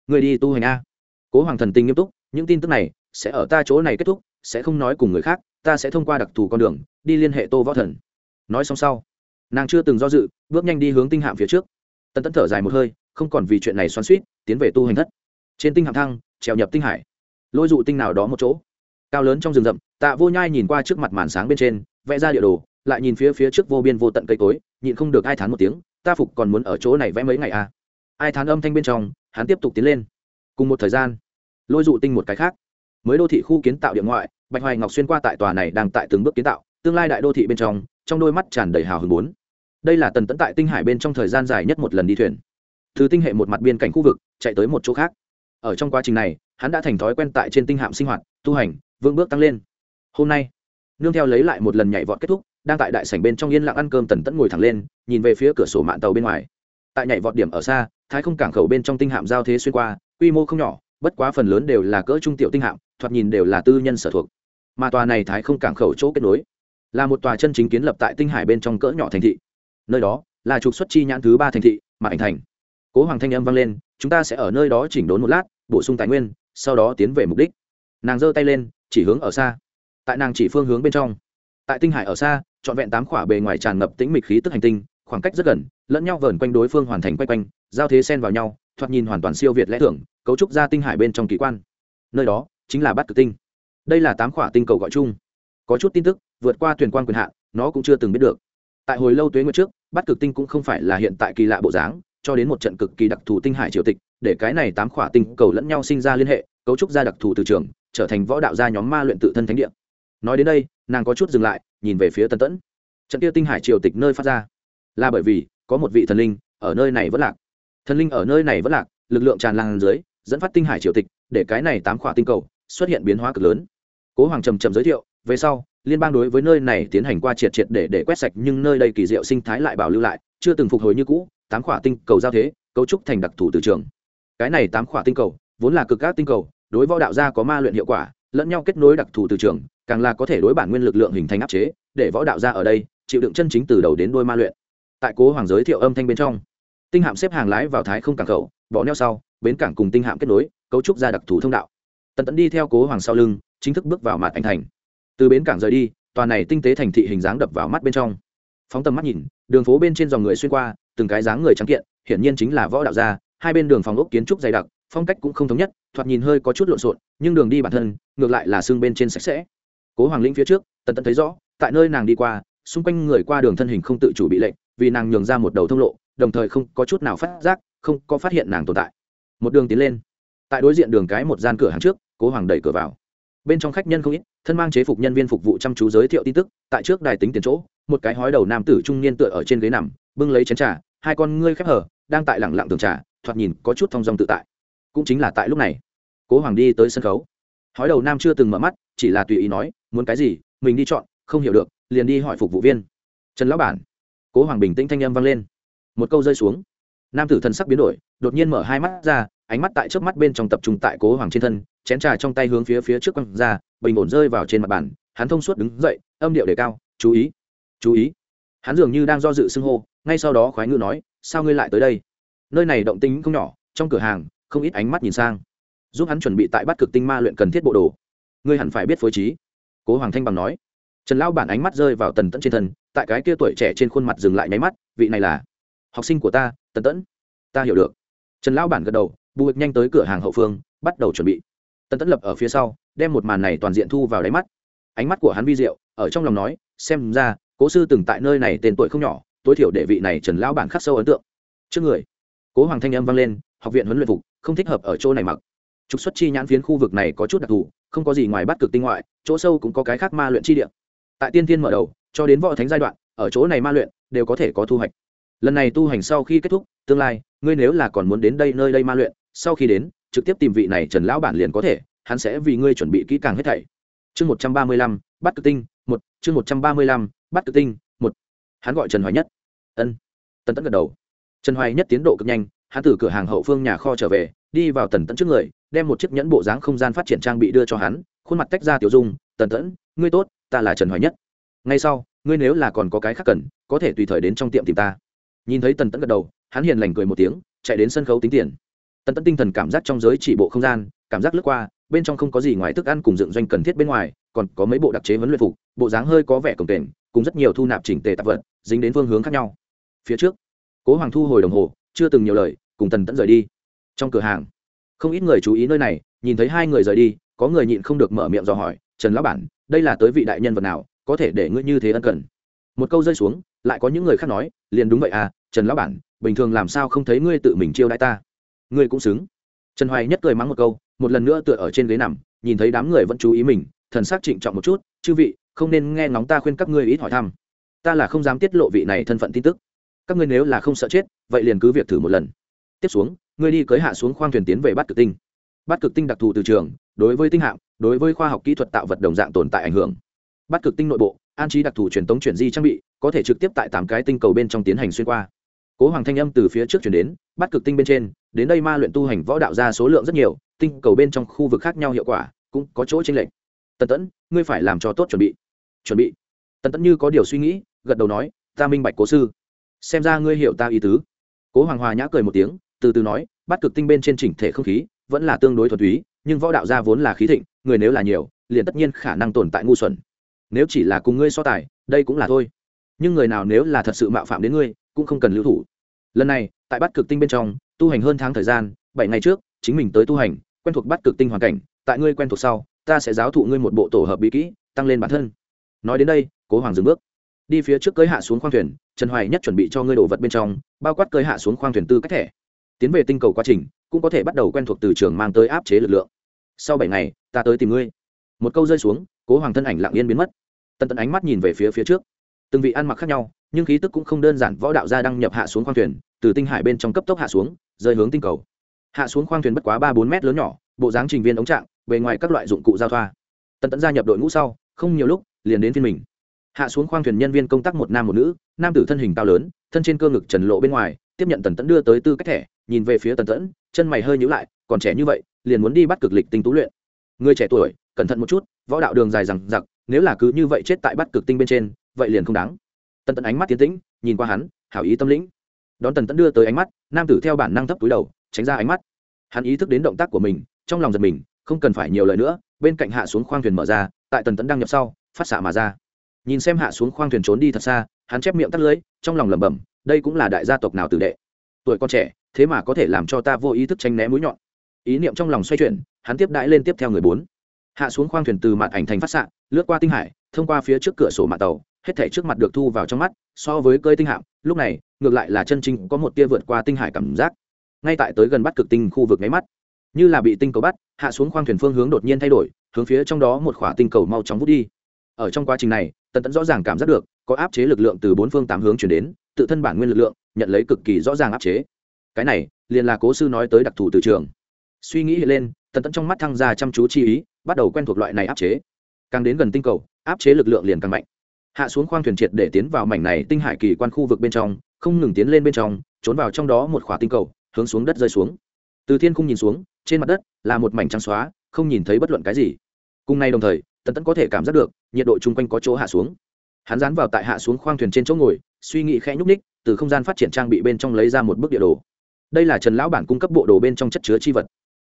Người đi tu hành a. Cố hoàng thần tình nghiêm túc, những tin tức này sẽ ở ta chỗ này kết thúc, sẽ không nói cùng người khác, ta sẽ thông qua đặc thù con đường, đi liên hệ tô võ thần. Nói xong sau, nàng chưa từng do dự, bước nhanh đi hướng tinh hạm phía trước. Tân tấn thở dài một hơi, không còn vì chuyện này xoắn suýt tiến về tu hành thất. Trên tinh hạm thăng, trèo nhập tinh hải. Lôi dụ tinh nào đó một chỗ cao lớn trong rừng rậm, tạ vô nhai nhìn qua trước mặt màn sáng bên trên, vẽ ra địa đồ, lại nhìn phía phía trước vô biên vô tận cây cối, nhịn không được ai thán một tiếng, ta phục còn muốn ở chỗ này vẽ mấy ngày à? Ai thán âm thanh bên trong, hắn tiếp tục tiến lên. Cùng một thời gian, lôi dụ tinh một cái khác. Mới đô thị khu kiến tạo điện ngoại, bạch hoài ngọc xuyên qua tại tòa này đang tại từng bước kiến tạo, tương lai đại đô thị bên trong trong đôi mắt tràn đầy hào hứng bốn đây là tần tẫn tại tinh hải bên trong thời gian dài nhất một lần đi thuyền. Từ tinh hệ một mặt biên cảnh khu vực, chạy tới một chỗ khác. Ở trong quá trình này hắn đã thành thói quen tại trên tinh hạm sinh hoạt, tu hành vương bước tăng lên. Hôm nay, nương theo lấy lại một lần nhảy vọt kết thúc, đang tại đại sảnh bên trong yên lặng ăn cơm tần tẫn ngồi thẳng lên, nhìn về phía cửa sổ mạng tàu bên ngoài. Tại nhảy vọt điểm ở xa, thái không cảng khẩu bên trong tinh hạm giao thế xuyên qua, quy mô không nhỏ, bất quá phần lớn đều là cỡ trung tiểu tinh hạm, thoạt nhìn đều là tư nhân sở thuộc. Mà tòa này thái không cảng khẩu chỗ kết nối, là một tòa chân chính kiến lập tại tinh hải bên trong cỡ nhỏ thành thị. Nơi đó là trục xuất chi nhãn thứ ba thành thị mà ảnh thành. Cố hoàng thanh âm vang lên, chúng ta sẽ ở nơi đó chỉnh đốn một lát, bổ sung tài nguyên sau đó tiến về mục đích. Nàng giơ tay lên, chỉ hướng ở xa. Tại nàng chỉ phương hướng bên trong. Tại tinh hải ở xa, trọn vẹn tám khỏa bề ngoài tràn ngập tĩnh mịch khí tức hành tinh, khoảng cách rất gần, lẫn nhau vờn quanh đối phương hoàn thành quay quanh, giao thế xen vào nhau, thoạt nhìn hoàn toàn siêu việt lẽ thưởng cấu trúc ra tinh hải bên trong kỳ quan. Nơi đó, chính là bát cực tinh. Đây là tám khỏa tinh cầu gọi chung. Có chút tin tức, vượt qua tuyển quan quyền hạn, nó cũng chưa từng biết được. Tại hồi lâu tuế nguyệt trước, bát cực tinh cũng không phải là hiện tại kỳ lạ bộ dáng, cho đến một trận cực kỳ đặc thù tinh hải triều tịch để cái này tám khỏa tinh cầu lẫn nhau sinh ra liên hệ, cấu trúc ra đặc thù từ trường, trở thành võ đạo gia nhóm ma luyện tự thân thánh địa. Nói đến đây, nàng có chút dừng lại, nhìn về phía tân tẫn. Trận kia tinh hải triều tịch nơi phát ra, là bởi vì có một vị thần linh ở nơi này vẫn lạc. Thần linh ở nơi này vẫn lạc, lực lượng tràn lan dưới, dẫn phát tinh hải triều tịch, để cái này tám khỏa tinh cầu xuất hiện biến hóa cực lớn. Cố hoàng trầm trầm giới thiệu, về sau, liên bang đối với nơi này tiến hành qua triệt triệt để để quét sạch nhưng nơi đây kỳ diệu sinh thái lại bảo lưu lại, chưa từng phục hồi như cũ, tám khỏa tinh cầu giao thế, cấu trúc thành đặc thù từ trường cái này tám khỏa tinh cầu, vốn là cực các tinh cầu, đối võ đạo gia có ma luyện hiệu quả, lẫn nhau kết nối đặc thù từ trường, càng là có thể đối bản nguyên lực lượng hình thành áp chế, để võ đạo gia ở đây chịu đựng chân chính từ đầu đến đôi ma luyện. Tại cố hoàng giới thiệu âm thanh bên trong, tinh hạm xếp hàng lái vào thái không cảng khẩu, bỏ neo sau, bến cảng cùng tinh hạm kết nối, cấu trúc ra đặc thù thông đạo. Tần tẫn đi theo cố hoàng sau lưng, chính thức bước vào mặt anh thành. Từ bến cảng rời đi, tòa này tinh tế thành thị hình dáng đập vào mắt bên trong. Phóng tầm mắt nhìn, đường phố bên trên dòng người xuyên qua, từng cái dáng người trắng kiện, hiển nhiên chính là võ đạo gia hai bên đường phòng ốc kiến trúc dày đặc, phong cách cũng không thống nhất, thoạt nhìn hơi có chút lộn xộn, nhưng đường đi bản thân, ngược lại là xương bên trên sạch sẽ. Cố hoàng lĩnh phía trước, tần tần thấy rõ, tại nơi nàng đi qua, xung quanh người qua đường thân hình không tự chủ bị lệnh, vì nàng nhường ra một đầu thông lộ, đồng thời không có chút nào phát giác, không có phát hiện nàng tồn tại. Một đường tiến lên. Tại đối diện đường cái một gian cửa hàng trước, cố hoàng đẩy cửa vào. Bên trong khách nhân không ít, thân mang chế phục nhân viên phục vụ chăm chú giới thiệu tin tức, tại trước đài tính tiền chỗ, một cái hói đầu nam tử trung niên tựa ở trên ghế nằm, bưng lấy chén trà, hai con ngươi khép hở, đang tại lẳng lặng tường trà thoạt nhìn có chút thong dong tự tại. Cũng chính là tại lúc này, cố hoàng đi tới sân khấu. Hói đầu nam chưa từng mở mắt, chỉ là tùy ý nói, muốn cái gì? Mình đi chọn, không hiểu được, liền đi hỏi phục vụ viên. Trần lão bản. Cố hoàng bình tĩnh thanh âm vang lên. Một câu rơi xuống. Nam tử thần sắc biến đổi, đột nhiên mở hai mắt ra, ánh mắt tại trước mắt bên trong tập trung tại cố hoàng trên thân, chén trà trong tay hướng phía phía trước quăng ra, bình ổn rơi vào trên mặt bàn, hắn thông suốt đứng dậy, âm điệu đề cao, chú ý chú ý. Hắn dường như đang do dự xưng hô, ngay sau đó khoái ngữ nói, sao ngươi lại tới đây? Nơi này động tính không nhỏ, trong cửa hàng, không ít ánh mắt nhìn sang. Giúp hắn chuẩn bị tại bắt cực tinh ma luyện cần thiết bộ đồ. Ngươi hẳn phải biết phối trí. Cố hoàng thanh bằng nói. Trần lão bản ánh mắt rơi vào tần tẫn trên thân, tại cái kia tuổi trẻ trên khuôn mặt dừng lại nháy mắt, vị này là học sinh của ta, tần tẫn. Ta hiểu được. Trần lão bản gật đầu, bù ịch nhanh tới cửa hàng hậu phương, bắt đầu chuẩn bị. Tần tẫn lập ở phía sau, đem một màn này toàn diện thu vào đáy mắt. Ánh mắt của hắn vi diệu, ở trong lòng nói, xem ra, cố sư từng tại nơi này tên tuổi không nhỏ, tối thiểu để vị này trần lão bản khắc sâu ấn tượng. Trước người cố hoàng thanh âm vang lên, học viện huấn luyện phục, không thích hợp ở chỗ này mặc. Trục xuất chi nhãn phiến khu vực này có chút đặc thù, không có gì ngoài bắt cực tinh ngoại, chỗ sâu cũng có cái khác ma luyện chi địa. Tại tiên tiên mở đầu, cho đến võ thánh giai đoạn, ở chỗ này ma luyện đều có thể có thu hoạch. Lần này tu hành sau khi kết thúc, tương lai, ngươi nếu là còn muốn đến đây nơi đây ma luyện, sau khi đến, trực tiếp tìm vị này trần lão bản liền có thể, hắn sẽ vì ngươi chuẩn bị kỹ càng hết thảy. Chương một trăm ba mươi lăm, bắt cực tinh, một, chương một trăm ba mươi lăm, bắt cực tinh, một. Hắn gọi trần hoài nhất. Ân. Tần tẫn gật đầu trần hoài nhất tiến độ cực nhanh, hắn từ cửa hàng hậu phương nhà kho trở về, đi vào tần tẫn trước người, đem một chiếc nhẫn bộ dáng không gian phát triển trang bị đưa cho hắn, khuôn mặt tách ra tiểu dung, tần tẫn, ngươi tốt, ta là trần hoài nhất. Ngay sau, ngươi nếu là còn có cái khác cần, có thể tùy thời đến trong tiệm tìm ta. Nhìn thấy tần tẫn gật đầu, hắn hiền lành cười một tiếng, chạy đến sân khấu tính tiền. Tần tẫn tinh thần cảm giác trong giới chỉ bộ không gian, cảm giác lướt qua, bên trong không có gì ngoài thức ăn cùng dựng doanh cần thiết bên ngoài, còn có mấy bộ đặc chế huấn luyện phục, bộ dáng hơi có vẻ cồng kềnh, cùng rất nhiều thu nạp chỉnh tề tạp vật, dính đến phương hướng khác nhau. Phía trước cố hoàng thu hồi đồng hồ, chưa từng nhiều lời, cùng tần tẫn rời đi. Trong cửa hàng, không ít người chú ý nơi này, nhìn thấy hai người rời đi, có người nhịn không được mở miệng dò hỏi, trần lão bản, đây là tới vị đại nhân vật nào, có thể để ngươi như thế ân cần? Một câu rơi xuống, lại có những người khác nói, liền đúng vậy à trần lão bản, bình thường làm sao không thấy ngươi tự mình chiêu đãi ta? Ngươi cũng xứng. Trần hoài nhất cười mắng một câu, một lần nữa tựa ở trên ghế nằm, nhìn thấy đám người vẫn chú ý mình, thần sắc trịnh trọng một chút, chư vị, không nên nghe ngóng ta khuyên các ngươi ít hỏi thăm. Ta là không dám tiết lộ vị này thân phận tin tức các ngươi nếu là không sợ chết, vậy liền cứ việc thử một lần. Tiếp xuống, ngươi đi cưới hạ xuống khoang thuyền tiến về bát cực tinh. Bát cực tinh đặc thù từ trường, đối với tinh hạng đối với khoa học kỹ thuật tạo vật đồng dạng tồn tại ảnh hưởng. Bát cực tinh nội bộ, an trí đặc thù truyền tống chuyển di trang bị, có thể trực tiếp tại tám cái tinh cầu bên trong tiến hành xuyên qua. Cố hoàng thanh âm từ phía trước chuyển đến, bát cực tinh bên trên, đến đây ma luyện tu hành võ đạo ra số lượng rất nhiều, tinh cầu bên trong khu vực khác nhau hiệu quả, cũng có chỗ tranh lệch. Tần tẫn, ngươi phải làm cho tốt chuẩn bị. Chuẩn bị. Tần tẫn như có điều suy nghĩ, gật đầu nói, ta minh bạch cố sư xem ra ngươi hiểu ta ý tứ. Cố hoàng hòa nhã cười một tiếng, từ từ nói, bắt cực tinh bên trên chỉnh thể không khí, vẫn là tương đối thuần túy, nhưng võ đạo gia vốn là khí thịnh, người nếu là nhiều, liền tất nhiên khả năng tồn tại ngu xuẩn. Nếu chỉ là cùng ngươi so tài, đây cũng là thôi. Nhưng người nào nếu là thật sự mạo phạm đến ngươi, cũng không cần lưu thủ. Lần này, tại bắt cực tinh bên trong, tu hành hơn tháng thời gian, bảy ngày trước, chính mình tới tu hành, quen thuộc bắt cực tinh hoàn cảnh, tại ngươi quen thuộc sau, ta sẽ giáo thụ ngươi một bộ tổ hợp bí kỹ, tăng lên bản thân. Nói đến đây, cố hoàng dừng bước đi phía trước cơi hạ xuống khoang thuyền, trần hoài nhất chuẩn bị cho ngươi đồ vật bên trong, bao quát cơi hạ xuống khoang thuyền tư cách thẻ. Tiến về tinh cầu quá trình, cũng có thể bắt đầu quen thuộc từ trường mang tới áp chế lực lượng. Sau bảy ngày, ta tới tìm ngươi. Một câu rơi xuống, cố hoàng thân ảnh lặng yên biến mất. Tần tần ánh mắt nhìn về phía phía trước. Từng vị ăn mặc khác nhau, nhưng khí tức cũng không đơn giản, võ đạo gia đăng nhập hạ xuống khoang thuyền, từ tinh hải bên trong cấp tốc hạ xuống, rơi hướng tinh cầu. Hạ xuống khoang thuyền bất quá ba bốn mét lớn nhỏ, bộ dáng trình viên ống trạng, bề ngoài các loại dụng cụ giao thoa. Tần tẫn gia nhập đội ngũ sau, không nhiều lúc, liền đến phiên mình hạ xuống khoang thuyền nhân viên công tác một nam một nữ, nam tử thân hình cao lớn, thân trên cơ ngực trần lộ bên ngoài, tiếp nhận tần tẫn đưa tới tư cách thẻ, nhìn về phía tần tẫn, chân mày hơi nhữ lại, còn trẻ như vậy, liền muốn đi bắt cực lịch tinh tú luyện. Người trẻ tuổi, cẩn thận một chút, võ đạo đường dài rằng giặc nếu là cứ như vậy chết tại bắt cực tinh bên trên, vậy liền không đáng. Tần tẫn ánh mắt tiến tĩnh, nhìn qua hắn, hảo ý tâm lĩnh. Đón tần tẫn đưa tới ánh mắt, nam tử theo bản năng thấp túi đầu, tránh ra ánh mắt. Hắn ý thức đến động tác của mình, trong lòng giật mình, không cần phải nhiều lời nữa, bên cạnh hạ xuống khoang thuyền mở ra, tại tần tẫn đăng nhập sau, phát xạ mà ra nhìn xem hạ xuống khoang thuyền trốn đi thật xa, hắn chép miệng tắt lưới, trong lòng lẩm bẩm, đây cũng là đại gia tộc nào tử đệ. Tuổi con trẻ, thế mà có thể làm cho ta vô ý thức tranh né mũi nhọn. Ý niệm trong lòng xoay chuyển, hắn tiếp đãi lên tiếp theo người bốn. Hạ xuống khoang thuyền từ mặt ảnh thành phát xạ, lướt qua tinh hải, thông qua phía trước cửa sổ mặt tàu, hết thể trước mặt được thu vào trong mắt, so với cơi tinh hạm, lúc này, ngược lại là chân chính có một tia vượt qua tinh hải cảm giác. Ngay tại tới gần bắt cực tinh khu vực nháy mắt, như là bị tinh cầu bắt, hạ xuống khoang thuyền phương hướng đột nhiên thay đổi, hướng phía trong đó một khỏa tinh cầu mau chóng vút đi. Ở trong quá trình này tần tẫn rõ ràng cảm giác được, có áp chế lực lượng từ bốn phương tám hướng chuyển đến, tự thân bản nguyên lực lượng, nhận lấy cực kỳ rõ ràng áp chế. Cái này, liền là cố sư nói tới đặc thù từ trường. Suy nghĩ hiện lên, tần tẫn trong mắt thăng ra chăm chú chi ý, bắt đầu quen thuộc loại này áp chế. Càng đến gần tinh cầu, áp chế lực lượng liền càng mạnh. Hạ xuống khoang thuyền triệt để tiến vào mảnh này tinh hải kỳ quan khu vực bên trong, không ngừng tiến lên bên trong, trốn vào trong đó một khỏa tinh cầu, hướng xuống đất rơi xuống. Từ thiên không nhìn xuống, trên mặt đất là một mảnh trắng xóa, không nhìn thấy bất luận cái gì. Cùng nay đồng thời tần tẫn có thể cảm giác được, nhiệt độ chung quanh có chỗ hạ xuống. Hắn dán vào tại hạ xuống khoang thuyền trên chỗ ngồi, suy nghĩ khẽ nhúc ních từ không gian phát triển trang bị bên trong lấy ra một bức địa đồ. Đây là trần lão bản cung cấp bộ đồ bên trong chất chứa chi vật.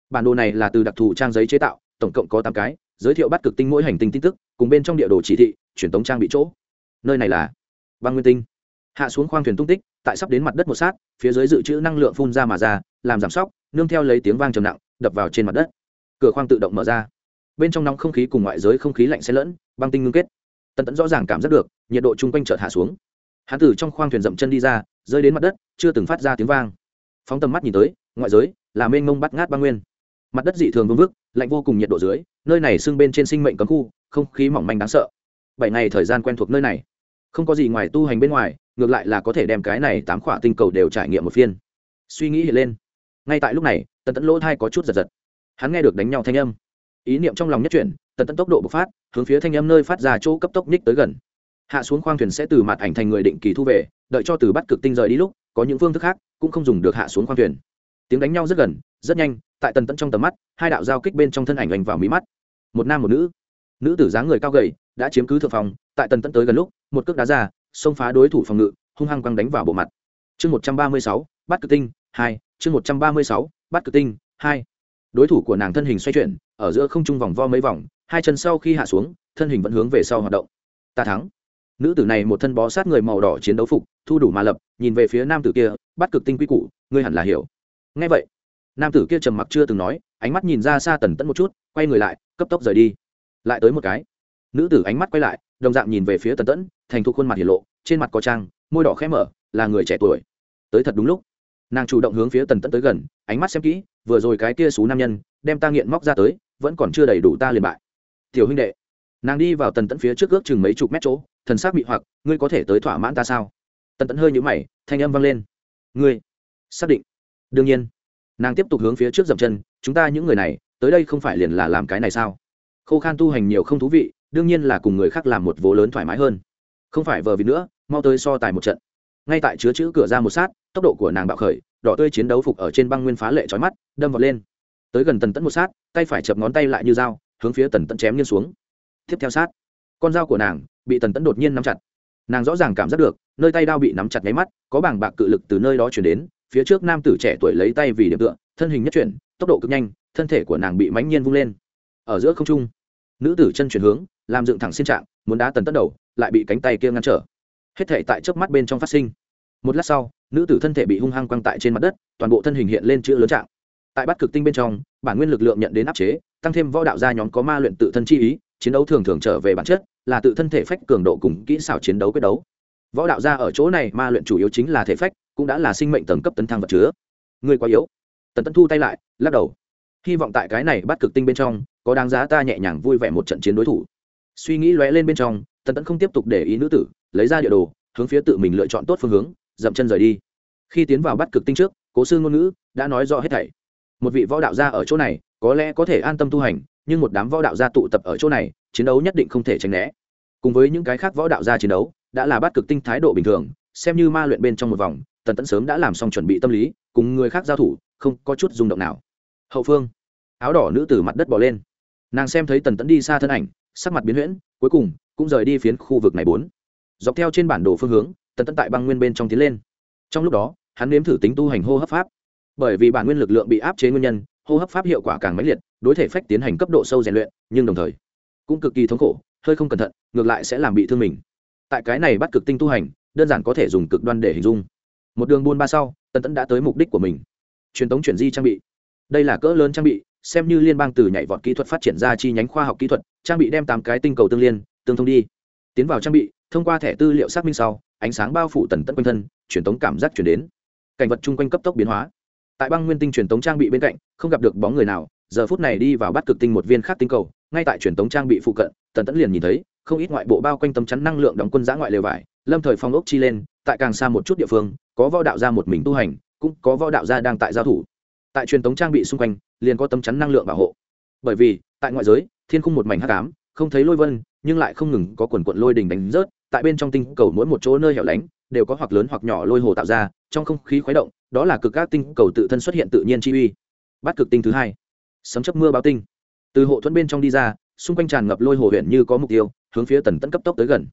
Bản đồ này là từ đặc thù trang giấy chế tạo, tổng cộng có tám cái, giới thiệu bắt cực tinh mỗi hành tinh tin tức, cùng bên trong địa đồ chỉ thị, truyền tống trang bị chỗ. Nơi này là băng nguyên tinh. Hạ xuống khoang thuyền tung tích, tại sắp đến mặt đất một sát, phía dưới dự trữ năng lượng phun ra mà ra, làm giảm sóc, nương theo lấy tiếng vang trầm nặng, đập vào trên mặt đất. Cửa khoang tự động mở ra bên trong nóng không khí cùng ngoại giới không khí lạnh xen lẫn, băng tinh ngưng kết. Tần tẫn rõ ràng cảm giác được, nhiệt độ chung quanh chợt hạ xuống. Hắn từ trong khoang thuyền dậm chân đi ra, rơi đến mặt đất, chưa từng phát ra tiếng vang. Phóng tầm mắt nhìn tới, ngoại giới là mênh mông bắt ngát băng nguyên. Mặt đất dị thường vương vức, lạnh vô cùng nhiệt độ dưới, nơi này xưng bên trên sinh mệnh cấm khu, không khí mỏng manh đáng sợ. Bảy ngày thời gian quen thuộc nơi này. Không có gì ngoài tu hành bên ngoài, ngược lại là có thể đem cái này tám khỏa tinh cầu đều trải nghiệm một phiên. Suy nghĩ hiện lên. Ngay tại lúc này, tần tẫn lỗ thai có chút giật giật. Hắn nghe được đánh nhau thanh âm ý niệm trong lòng nhất chuyển, tần tẫn tốc độ bộc phát, hướng phía thanh âm nơi phát ra chỗ cấp tốc ních tới gần. Hạ xuống khoang thuyền sẽ từ mặt ảnh thành người định kỳ thu về, đợi cho từ bắt cực tinh rời đi lúc, có những phương thức khác, cũng không dùng được hạ xuống khoang thuyền. Tiếng đánh nhau rất gần, rất nhanh, tại tần tẫn trong tầm mắt, hai đạo giao kích bên trong thân ảnh ảnh vào mí mắt. Một nam một nữ. Nữ tử dáng người cao gầy, đã chiếm cứ thượng phòng, tại tần tẫn tới gần lúc, một cước đá ra, xông phá đối thủ phòng ngự, hung hăng quăng đánh vào bộ mặt. Chương một trăm ba mươi sáu, bắt cực tinh, hai, chương một trăm ba mươi sáu, bắt cực tinh, hai đối thủ của nàng thân hình xoay chuyển, ở giữa không trung vòng vo mấy vòng, hai chân sau khi hạ xuống, thân hình vẫn hướng về sau hoạt động. Ta thắng. Nữ tử này một thân bó sát người màu đỏ chiến đấu phục, thu đủ mà lập, nhìn về phía nam tử kia, bắt cực tinh quy củ, ngươi hẳn là hiểu. Ngay vậy, nam tử kia trầm mặc chưa từng nói, ánh mắt nhìn ra xa tần tẫn một chút, quay người lại, cấp tốc rời đi. Lại tới một cái. Nữ tử ánh mắt quay lại, đồng dạng nhìn về phía tần tẫn, thành thục khuôn mặt hiển lộ, trên mặt có trang, môi đỏ khẽ mở, là người trẻ tuổi. Tới thật đúng lúc nàng chủ động hướng phía tần tẫn tới gần, ánh mắt xem kỹ, vừa rồi cái kia xú nam nhân, đem ta nghiện móc ra tới, vẫn còn chưa đầy đủ ta liền bại. Tiểu huynh đệ, nàng đi vào tần tẫn phía trước ước chừng mấy chục mét chỗ, thần sắc bị hoặc, ngươi có thể tới thỏa mãn ta sao? Tần tẫn hơi nhũ mày, thanh âm vang lên. Ngươi, xác định. Đương nhiên. Nàng tiếp tục hướng phía trước dậm chân, chúng ta những người này, tới đây không phải liền là làm cái này sao? Khô khan tu hành nhiều không thú vị, đương nhiên là cùng người khác làm một vố lớn thoải mái hơn. Không phải vờ vì nữa, mau tới so tài một trận ngay tại chứa chữ cửa ra một sát, tốc độ của nàng bạo khởi, đỏ tươi chiến đấu phục ở trên băng nguyên phá lệ trói mắt, đâm vào lên. Tới gần tần tẫn một sát, tay phải chập ngón tay lại như dao, hướng phía tần tẫn chém nghiêng xuống. Tiếp theo sát, con dao của nàng bị tần tẫn đột nhiên nắm chặt. Nàng rõ ràng cảm giác được, nơi tay đao bị nắm chặt nháy mắt, có bảng bạc cự lực từ nơi đó chuyển đến, phía trước nam tử trẻ tuổi lấy tay vì điểm tựa, thân hình nhất chuyển, tốc độ cực nhanh, thân thể của nàng bị mãnh nhiên vung lên. Ở giữa không trung, nữ tử chân chuyển hướng, làm dựng thẳng xin trạng, muốn đá tần tất đầu, lại bị cánh tay kia ngăn trở hết thể tại chớp mắt bên trong phát sinh. Một lát sau, nữ tử thân thể bị hung hăng quăng tại trên mặt đất, toàn bộ thân hình hiện lên chữ lớn trạng. Tại bát cực tinh bên trong, bản nguyên lực lượng nhận đến áp chế, tăng thêm võ đạo gia nhóm có ma luyện tự thân chi ý, chiến đấu thường thường trở về bản chất, là tự thân thể phách cường độ cùng kỹ xảo chiến đấu quyết đấu. Võ đạo gia ở chỗ này ma luyện chủ yếu chính là thể phách, cũng đã là sinh mệnh tầng cấp tấn thăng vật chứa. Người quá yếu. Tần tấn thu tay lại, lắc đầu. Hy vọng tại cái này bắt cực tinh bên trong, có đáng giá ta nhẹ nhàng vui vẻ một trận chiến đối thủ. Suy nghĩ lóe lên bên trong tần Tẫn không tiếp tục để ý nữ tử, lấy ra địa đồ, hướng phía tự mình lựa chọn tốt phương hướng, dậm chân rời đi. Khi tiến vào bắt cực tinh trước, cố sư ngôn ngữ đã nói rõ hết thảy. Một vị võ đạo gia ở chỗ này, có lẽ có thể an tâm tu hành, nhưng một đám võ đạo gia tụ tập ở chỗ này, chiến đấu nhất định không thể tránh né. Cùng với những cái khác võ đạo gia chiến đấu, đã là bắt cực tinh thái độ bình thường, xem như ma luyện bên trong một vòng, tần tẫn sớm đã làm xong chuẩn bị tâm lý, cùng người khác giao thủ, không có chút rung động nào. Hậu phương, áo đỏ nữ từ mặt đất bỏ lên. Nàng xem thấy tần tẫn đi xa thân ảnh, sắc mặt biến huyễn, cuối cùng cũng rời đi phiến khu vực này bốn. Dọc theo trên bản đồ phương hướng, tần tẫn tại băng nguyên bên trong tiến lên. Trong lúc đó, hắn nếm thử tính tu hành hô hấp pháp. Bởi vì bản nguyên lực lượng bị áp chế nguyên nhân, hô hấp pháp hiệu quả càng mãnh liệt, đối thể phách tiến hành cấp độ sâu rèn luyện, nhưng đồng thời, cũng cực kỳ thống khổ, hơi không cẩn thận, ngược lại sẽ làm bị thương mình. Tại cái này bắt cực tinh tu hành, đơn giản có thể dùng cực đoan để hình dung. Một đường buôn ba sau, tần tẫn đã tới mục đích của mình. Truyền tống chuyển di trang bị. Đây là cỡ lớn trang bị, xem như liên bang từ nhảy vọt kỹ thuật phát triển ra chi nhánh khoa học kỹ thuật, trang bị đem tám cái tinh cầu tương liên tương thông đi. Tiến vào trang bị, thông qua thẻ tư liệu xác minh sau, ánh sáng bao phủ tần tẫn quanh thân, truyền tống cảm giác chuyển đến. Cảnh vật chung quanh cấp tốc biến hóa. Tại băng nguyên tinh truyền tống trang bị bên cạnh, không gặp được bóng người nào, giờ phút này đi vào bắt cực tinh một viên khác tinh cầu, ngay tại truyền tống trang bị phụ cận, tần tẫn liền nhìn thấy, không ít ngoại bộ bao quanh tấm chắn năng lượng đóng quân giã ngoại lều vải, lâm thời phong ốc chi lên, tại càng xa một chút địa phương, có võ đạo gia một mình tu hành, cũng có võ đạo gia đang tại giao thủ. Tại truyền tống trang bị xung quanh, liền có tấm chắn năng lượng bảo hộ. Bởi vì, tại ngoại giới, thiên khung một mảnh hắc ám, không thấy lôi vân nhưng lại không ngừng có quần quận lôi đình đánh rớt, tại bên trong tinh cầu mỗi một chỗ nơi hẻo lánh đều có hoặc lớn hoặc nhỏ lôi hồ tạo ra, trong không khí khuấy động, đó là cực các tinh cầu tự thân xuất hiện tự nhiên chi uy. Bắt cực tinh thứ hai. Sấm chấp mưa báo tinh. Từ hộ thuẫn bên trong đi ra, xung quanh tràn ngập lôi hồ huyện như có mục tiêu, hướng phía tần tẫn cấp tốc tới gần.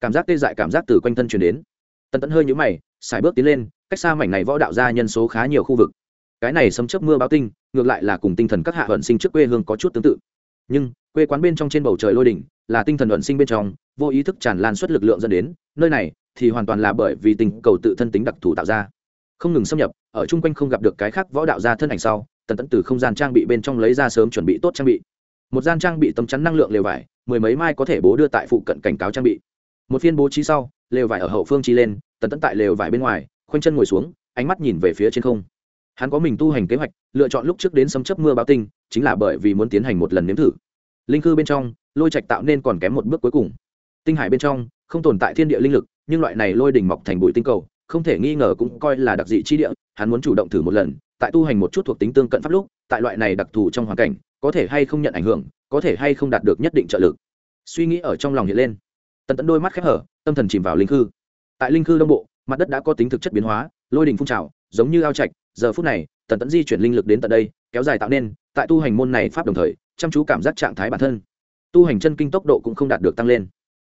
Cảm giác tê dại cảm giác từ quanh thân truyền đến. Tần tẫn hơi nhũ mày xài bước tiến lên, cách xa mảnh này võ đạo ra nhân số khá nhiều khu vực. Cái này sấm chấp mưa báo tinh, ngược lại là cùng tinh thần các hạ vận sinh trước quê hương có chút tương tự. Nhưng, quê quán bên trong trên bầu trời lôi đỉnh là tinh thần luận sinh bên trong, vô ý thức tràn lan suất lực lượng dẫn đến, nơi này thì hoàn toàn là bởi vì tình cầu tự thân tính đặc thù tạo ra. Không ngừng xâm nhập, ở chung quanh không gặp được cái khác võ đạo gia thân ảnh sau, tần tẫn từ không gian trang bị bên trong lấy ra sớm chuẩn bị tốt trang bị. Một gian trang bị tấm chắn năng lượng lều vải, mười mấy mai có thể bố đưa tại phụ cận cảnh cáo trang bị. Một phiên bố trí sau, lều vải ở hậu phương chi lên, tần tẫn tại lều vải bên ngoài, khoanh chân ngồi xuống, ánh mắt nhìn về phía trên không. Hắn có mình tu hành kế hoạch, lựa chọn lúc trước đến sấm chấp mưa báo tinh, chính là bởi vì muốn tiến hành một lần nếm thử. Linh cư bên trong lôi trạch tạo nên còn kém một bước cuối cùng. Tinh hải bên trong, không tồn tại thiên địa linh lực, nhưng loại này lôi đỉnh mọc thành bụi tinh cầu, không thể nghi ngờ cũng coi là đặc dị chi địa, hắn muốn chủ động thử một lần, tại tu hành một chút thuộc tính tương cận pháp lúc, tại loại này đặc thù trong hoàn cảnh, có thể hay không nhận ảnh hưởng, có thể hay không đạt được nhất định trợ lực. Suy nghĩ ở trong lòng hiện lên. Tần tẫn đôi mắt khép hở, tâm thần chìm vào linh khư. Tại linh khư đông bộ, mặt đất đã có tính thực chất biến hóa, lôi đình phun trào, giống như ao trạch, giờ phút này, tần tẫn di chuyển linh lực đến tận đây, kéo dài tạo nên, tại tu hành môn này pháp đồng thời, chăm chú cảm giác trạng thái bản thân tu hành chân kinh tốc độ cũng không đạt được tăng lên.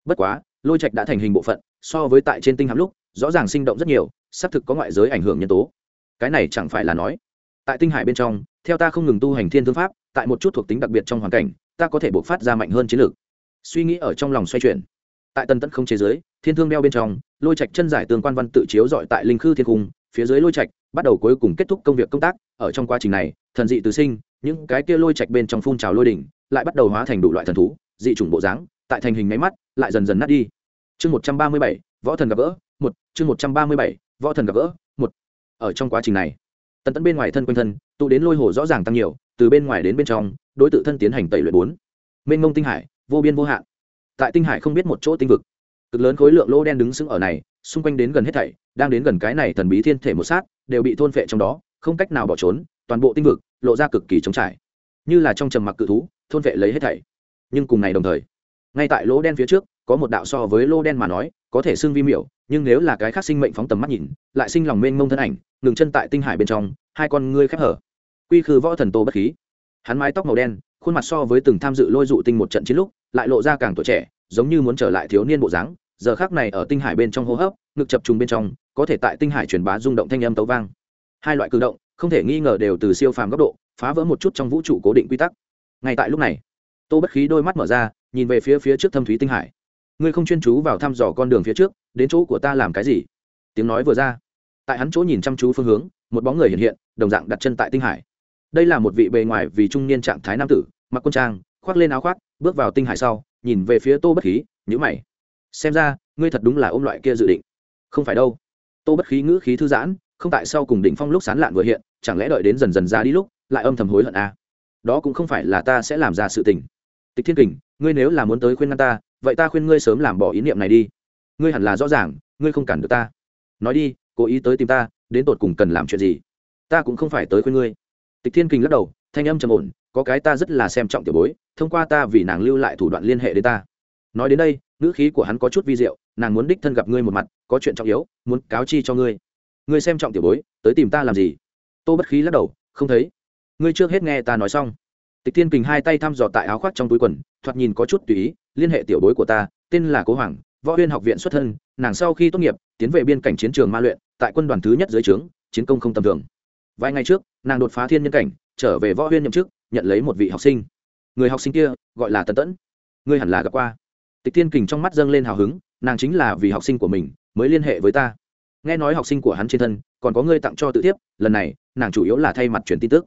Bất quá, lôi trạch đã thành hình bộ phận, so với tại trên tinh hạm lúc, rõ ràng sinh động rất nhiều, xác thực có ngoại giới ảnh hưởng nhân tố. Cái này chẳng phải là nói. Tại tinh hải bên trong, theo ta không ngừng tu hành thiên thương pháp, tại một chút thuộc tính đặc biệt trong hoàn cảnh, ta có thể buộc phát ra mạnh hơn chiến lược. Suy nghĩ ở trong lòng xoay chuyển. Tại tân tẫn không chế giới, thiên thương đeo bên trong, lôi trạch chân giải tương quan văn tự chiếu dọi tại linh khư thiên cung phía dưới lôi trạch, bắt đầu cuối cùng kết thúc công việc công tác. Ở trong quá trình này, thần dị từ sinh, những cái kia lôi trạch bên trong phun trào lôi đỉnh lại bắt đầu hóa thành đủ loại thần thú, dị chủng bộ dáng, tại thành hình máy mắt, lại dần dần nát đi. Chương một trăm ba mươi bảy, võ thần gặp gỡ, một, chương một trăm ba mươi bảy, võ thần gặp gỡ, một. Ở trong quá trình này, tần tẫn bên ngoài thân quanh thân, tụ đến lôi hồ rõ ràng tăng nhiều, từ bên ngoài đến bên trong, đối tượng thân tiến hành tẩy luyện bốn. Mênh mông tinh hải, vô biên vô hạn. Tại tinh hải không biết một chỗ tinh vực. Cực lớn khối lượng lô đen đứng sững ở này, xung quanh đến gần hết thảy, đang đến gần cái này thần bí thiên thể một sát, đều bị thôn phệ trong đó, không cách nào bỏ trốn, toàn bộ tinh vực lộ ra cực kỳ trống trải. Như là trong trầm mặc cự thú thôn vệ lấy hết thảy. Nhưng cùng ngày đồng thời, ngay tại lỗ đen phía trước, có một đạo so với lỗ đen mà nói, có thể xưng vi miểu, nhưng nếu là cái khác sinh mệnh phóng tầm mắt nhìn, lại sinh lòng mênh mông thân ảnh, ngừng chân tại tinh hải bên trong, hai con ngươi khép hở. Quy khư võ thần tô bất khí. Hắn mái tóc màu đen, khuôn mặt so với từng tham dự lôi dụ tinh một trận chiến lúc, lại lộ ra càng tuổi trẻ, giống như muốn trở lại thiếu niên bộ dáng, giờ khác này ở tinh hải bên trong hô hấp, ngực chập trùng bên trong, có thể tại tinh hải truyền bá rung động thanh âm tấu vang. Hai loại cử động, không thể nghi ngờ đều từ siêu phàm góc độ, phá vỡ một chút trong vũ trụ cố định quy tắc ngay tại lúc này, tô bất khí đôi mắt mở ra, nhìn về phía phía trước thâm thúy tinh hải. Ngươi không chuyên chú vào thăm dò con đường phía trước, đến chỗ của ta làm cái gì? Tiếng nói vừa ra, tại hắn chỗ nhìn chăm chú phương hướng, một bóng người hiện hiện, đồng dạng đặt chân tại tinh hải. Đây là một vị bề ngoài vì trung niên trạng thái nam tử, mặc quân trang, khoác lên áo khoác, bước vào tinh hải sau, nhìn về phía tô bất khí nhữ mày. Xem ra, ngươi thật đúng là ôm loại kia dự định. Không phải đâu. Tô bất khí ngữ khí thư giãn, không tại sau cùng đỉnh phong lúc sán lạn vừa hiện, chẳng lẽ đợi đến dần dần ra đi lúc, lại âm thầm hối hận à? Đó cũng không phải là ta sẽ làm ra sự tình. Tịch thiên kình, ngươi nếu là muốn tới khuyên ngăn ta, vậy ta khuyên ngươi sớm làm bỏ ý niệm này đi. Ngươi hẳn là rõ ràng, ngươi không cản được ta. Nói đi, cố ý tới tìm ta, đến tột cùng cần làm chuyện gì? Ta cũng không phải tới khuyên ngươi. Tịch thiên kình lắc đầu, thanh âm trầm ổn, có cái ta rất là xem trọng tiểu bối, thông qua ta vì nàng lưu lại thủ đoạn liên hệ đến ta. Nói đến đây, ngữ khí của hắn có chút vi diệu, nàng muốn đích thân gặp ngươi một mặt, có chuyện trọng yếu, muốn cáo chi cho ngươi. Ngươi xem trọng tiểu bối, tới tìm ta làm gì? Tô bất khí lắc đầu, không thấy ngươi trước hết nghe ta nói xong. Tịch thiên kình hai tay thăm dò tại áo khoác trong túi quần, thoạt nhìn có chút tùy ý, liên hệ tiểu bối của ta, tên là cố hoàng, võ huyên học viện xuất thân, nàng sau khi tốt nghiệp, tiến về biên cảnh chiến trường ma luyện, tại quân đoàn thứ nhất dưới trướng, chiến công không tầm thường. Vài ngày trước, nàng đột phá thiên nhân cảnh, trở về võ huyên nhậm chức, nhận lấy một vị học sinh. Người học sinh kia, gọi là tần tẫn. Ngươi hẳn là gặp qua. Tịch thiên kình trong mắt dâng lên hào hứng, nàng chính là vì học sinh của mình mới liên hệ với ta. Nghe nói học sinh của hắn trên thân, còn có ngươi tặng cho tự tiếp, lần này, nàng chủ yếu là thay mặt truyền tin tức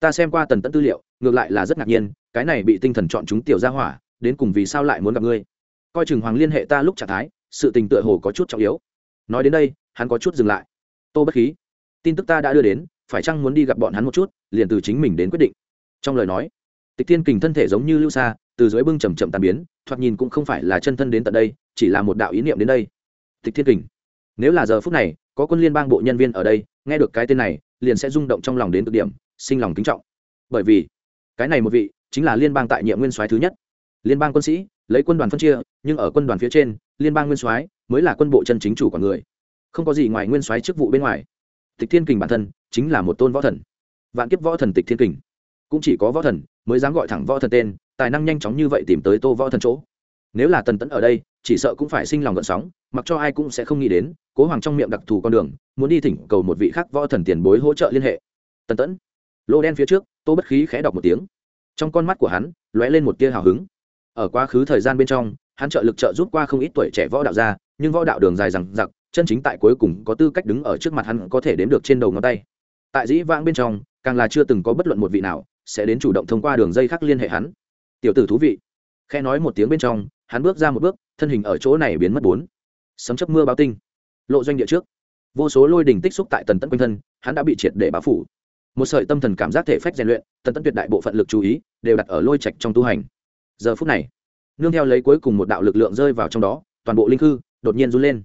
ta xem qua tần tẫn tư liệu, ngược lại là rất ngạc nhiên, cái này bị tinh thần chọn chúng tiểu gia hỏa, đến cùng vì sao lại muốn gặp ngươi? Coi chừng hoàng liên hệ ta lúc trạng thái, sự tình tựa hồ có chút trọng yếu. Nói đến đây, hắn có chút dừng lại. Tô bất khí, tin tức ta đã đưa đến, phải chăng muốn đi gặp bọn hắn một chút, liền từ chính mình đến quyết định. Trong lời nói, tịch thiên kình thân thể giống như lưu xa, từ dưới bưng chầm chậm tàn biến, thoạt nhìn cũng không phải là chân thân đến tận đây, chỉ là một đạo ý niệm đến đây. Tịch thiên kình, nếu là giờ phút này, có quân liên bang bộ nhân viên ở đây, nghe được cái tên này, liền sẽ rung động trong lòng đến cực điểm sinh lòng kính trọng. Bởi vì, cái này một vị chính là liên bang tại nhiệm nguyên soái thứ nhất. Liên bang quân sĩ, lấy quân đoàn phân chia, nhưng ở quân đoàn phía trên, liên bang nguyên soái mới là quân bộ chân chính chủ của người. Không có gì ngoài nguyên soái chức vụ bên ngoài. Tịch thiên kình bản thân chính là một tôn võ thần. Vạn kiếp võ thần tịch thiên kình. Cũng chỉ có võ thần mới dám gọi thẳng võ thần tên, tài năng nhanh chóng như vậy tìm tới tô võ thần chỗ. Nếu là tần tẫn ở đây, chỉ sợ cũng phải sinh lòng gợn sóng, mặc cho ai cũng sẽ không nghĩ đến, cố hoàng trong miệng đặc thù con đường, muốn đi thỉnh cầu một vị khác võ thần tiền bối hỗ trợ liên hệ. Tần tẫn lô đen phía trước, tô bất khí khẽ đọc một tiếng. Trong con mắt của hắn, lóe lên một tia hào hứng. Ở quá khứ thời gian bên trong, hắn trợ lực trợ giúp qua không ít tuổi trẻ võ đạo ra nhưng võ đạo đường dài rằng giặc chân chính tại cuối cùng có tư cách đứng ở trước mặt hắn có thể đếm được trên đầu ngón tay. Tại dĩ vãng bên trong, càng là chưa từng có bất luận một vị nào sẽ đến chủ động thông qua đường dây khác liên hệ hắn. Tiểu tử thú vị. Khe nói một tiếng bên trong, hắn bước ra một bước, thân hình ở chỗ này biến mất bốn. Sấm chấp mưa báo tinh. Lộ doanh địa trước. Vô số lôi đình tích xúc tại tần tấn quanh thân, hắn đã bị triệt để báo phủ một sợi tâm thần cảm giác thể phách rèn luyện, tần tẫn tuyệt đại bộ phận lực chú ý đều đặt ở lôi trạch trong tu hành. Giờ phút này, nương theo lấy cuối cùng một đạo lực lượng rơi vào trong đó, toàn bộ linh hư đột nhiên run lên.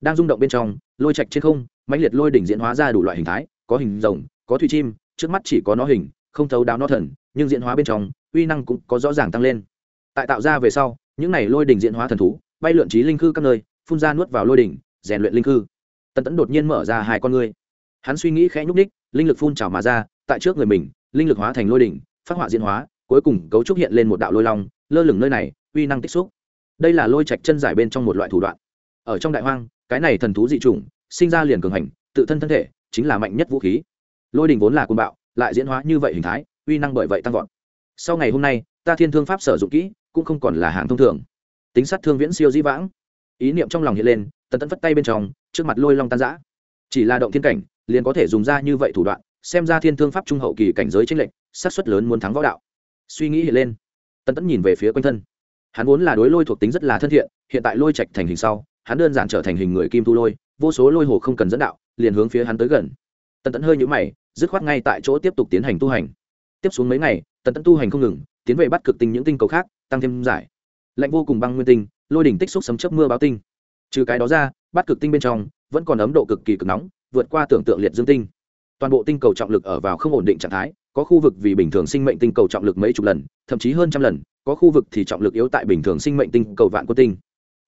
Đang rung động bên trong, lôi trạch trên không, mãnh liệt lôi đỉnh diễn hóa ra đủ loại hình thái, có hình rồng, có thủy chim, trước mắt chỉ có nó hình, không thấu đáo nó thần, nhưng diễn hóa bên trong, uy năng cũng có rõ ràng tăng lên. Tại tạo ra về sau, những này lôi đỉnh diễn hóa thần thú, bay lượn trí linh khư các nơi, phun ra nuốt vào lôi đỉnh, rèn luyện linh khư. Tần tẫn đột nhiên mở ra hai con ngươi. Hắn suy nghĩ khẽ nhúc ních linh lực phun trào mà ra, tại trước người mình, linh lực hóa thành lôi đỉnh, phát họa diễn hóa, cuối cùng cấu trúc hiện lên một đạo lôi long, lơ lửng nơi này, uy năng tích xúc. Đây là lôi trạch chân giải bên trong một loại thủ đoạn. Ở trong đại hoang, cái này thần thú dị chủng, sinh ra liền cường hành, tự thân thân thể, chính là mạnh nhất vũ khí. Lôi đình vốn là côn bạo, lại diễn hóa như vậy hình thái, uy năng bởi vậy tăng vọt. Sau ngày hôm nay, ta thiên thương pháp sử dụng kỹ, cũng không còn là hàng thông thường. Tính sát thương viễn siêu dĩ vãng. Ý niệm trong lòng hiện lên, tần tẫn phất tay bên trong, trước mặt lôi long tan giã chỉ là động thiên cảnh liền có thể dùng ra như vậy thủ đoạn, xem ra thiên thương pháp trung hậu kỳ cảnh giới tranh lệch sát xuất lớn muốn thắng võ đạo. Suy nghĩ hiện lên, tần tẫn nhìn về phía quanh thân. Hắn vốn là đối lôi thuộc tính rất là thân thiện, hiện tại lôi trạch thành hình sau, hắn đơn giản trở thành hình người kim thu lôi, vô số lôi hồ không cần dẫn đạo, liền hướng phía hắn tới gần. Tần tẫn hơi nhũ mày, dứt khoát ngay tại chỗ tiếp tục tiến hành tu hành. Tiếp xuống mấy ngày, tần tẫn tu hành không ngừng, tiến về bắt cực tinh những tinh cầu khác, tăng thêm giải. Lạnh vô cùng băng nguyên tinh, lôi đỉnh tích xúc sấm chớp mưa báo tinh. Trừ cái đó ra, bắt cực tinh bên trong, vẫn còn ấm độ cực kỳ cực nóng vượt qua tưởng tượng liệt dương tinh. Toàn bộ tinh cầu trọng lực ở vào không ổn định trạng thái, có khu vực vì bình thường sinh mệnh tinh cầu trọng lực mấy chục lần, thậm chí hơn trăm lần, có khu vực thì trọng lực yếu tại bình thường sinh mệnh tinh cầu vạn quân tinh.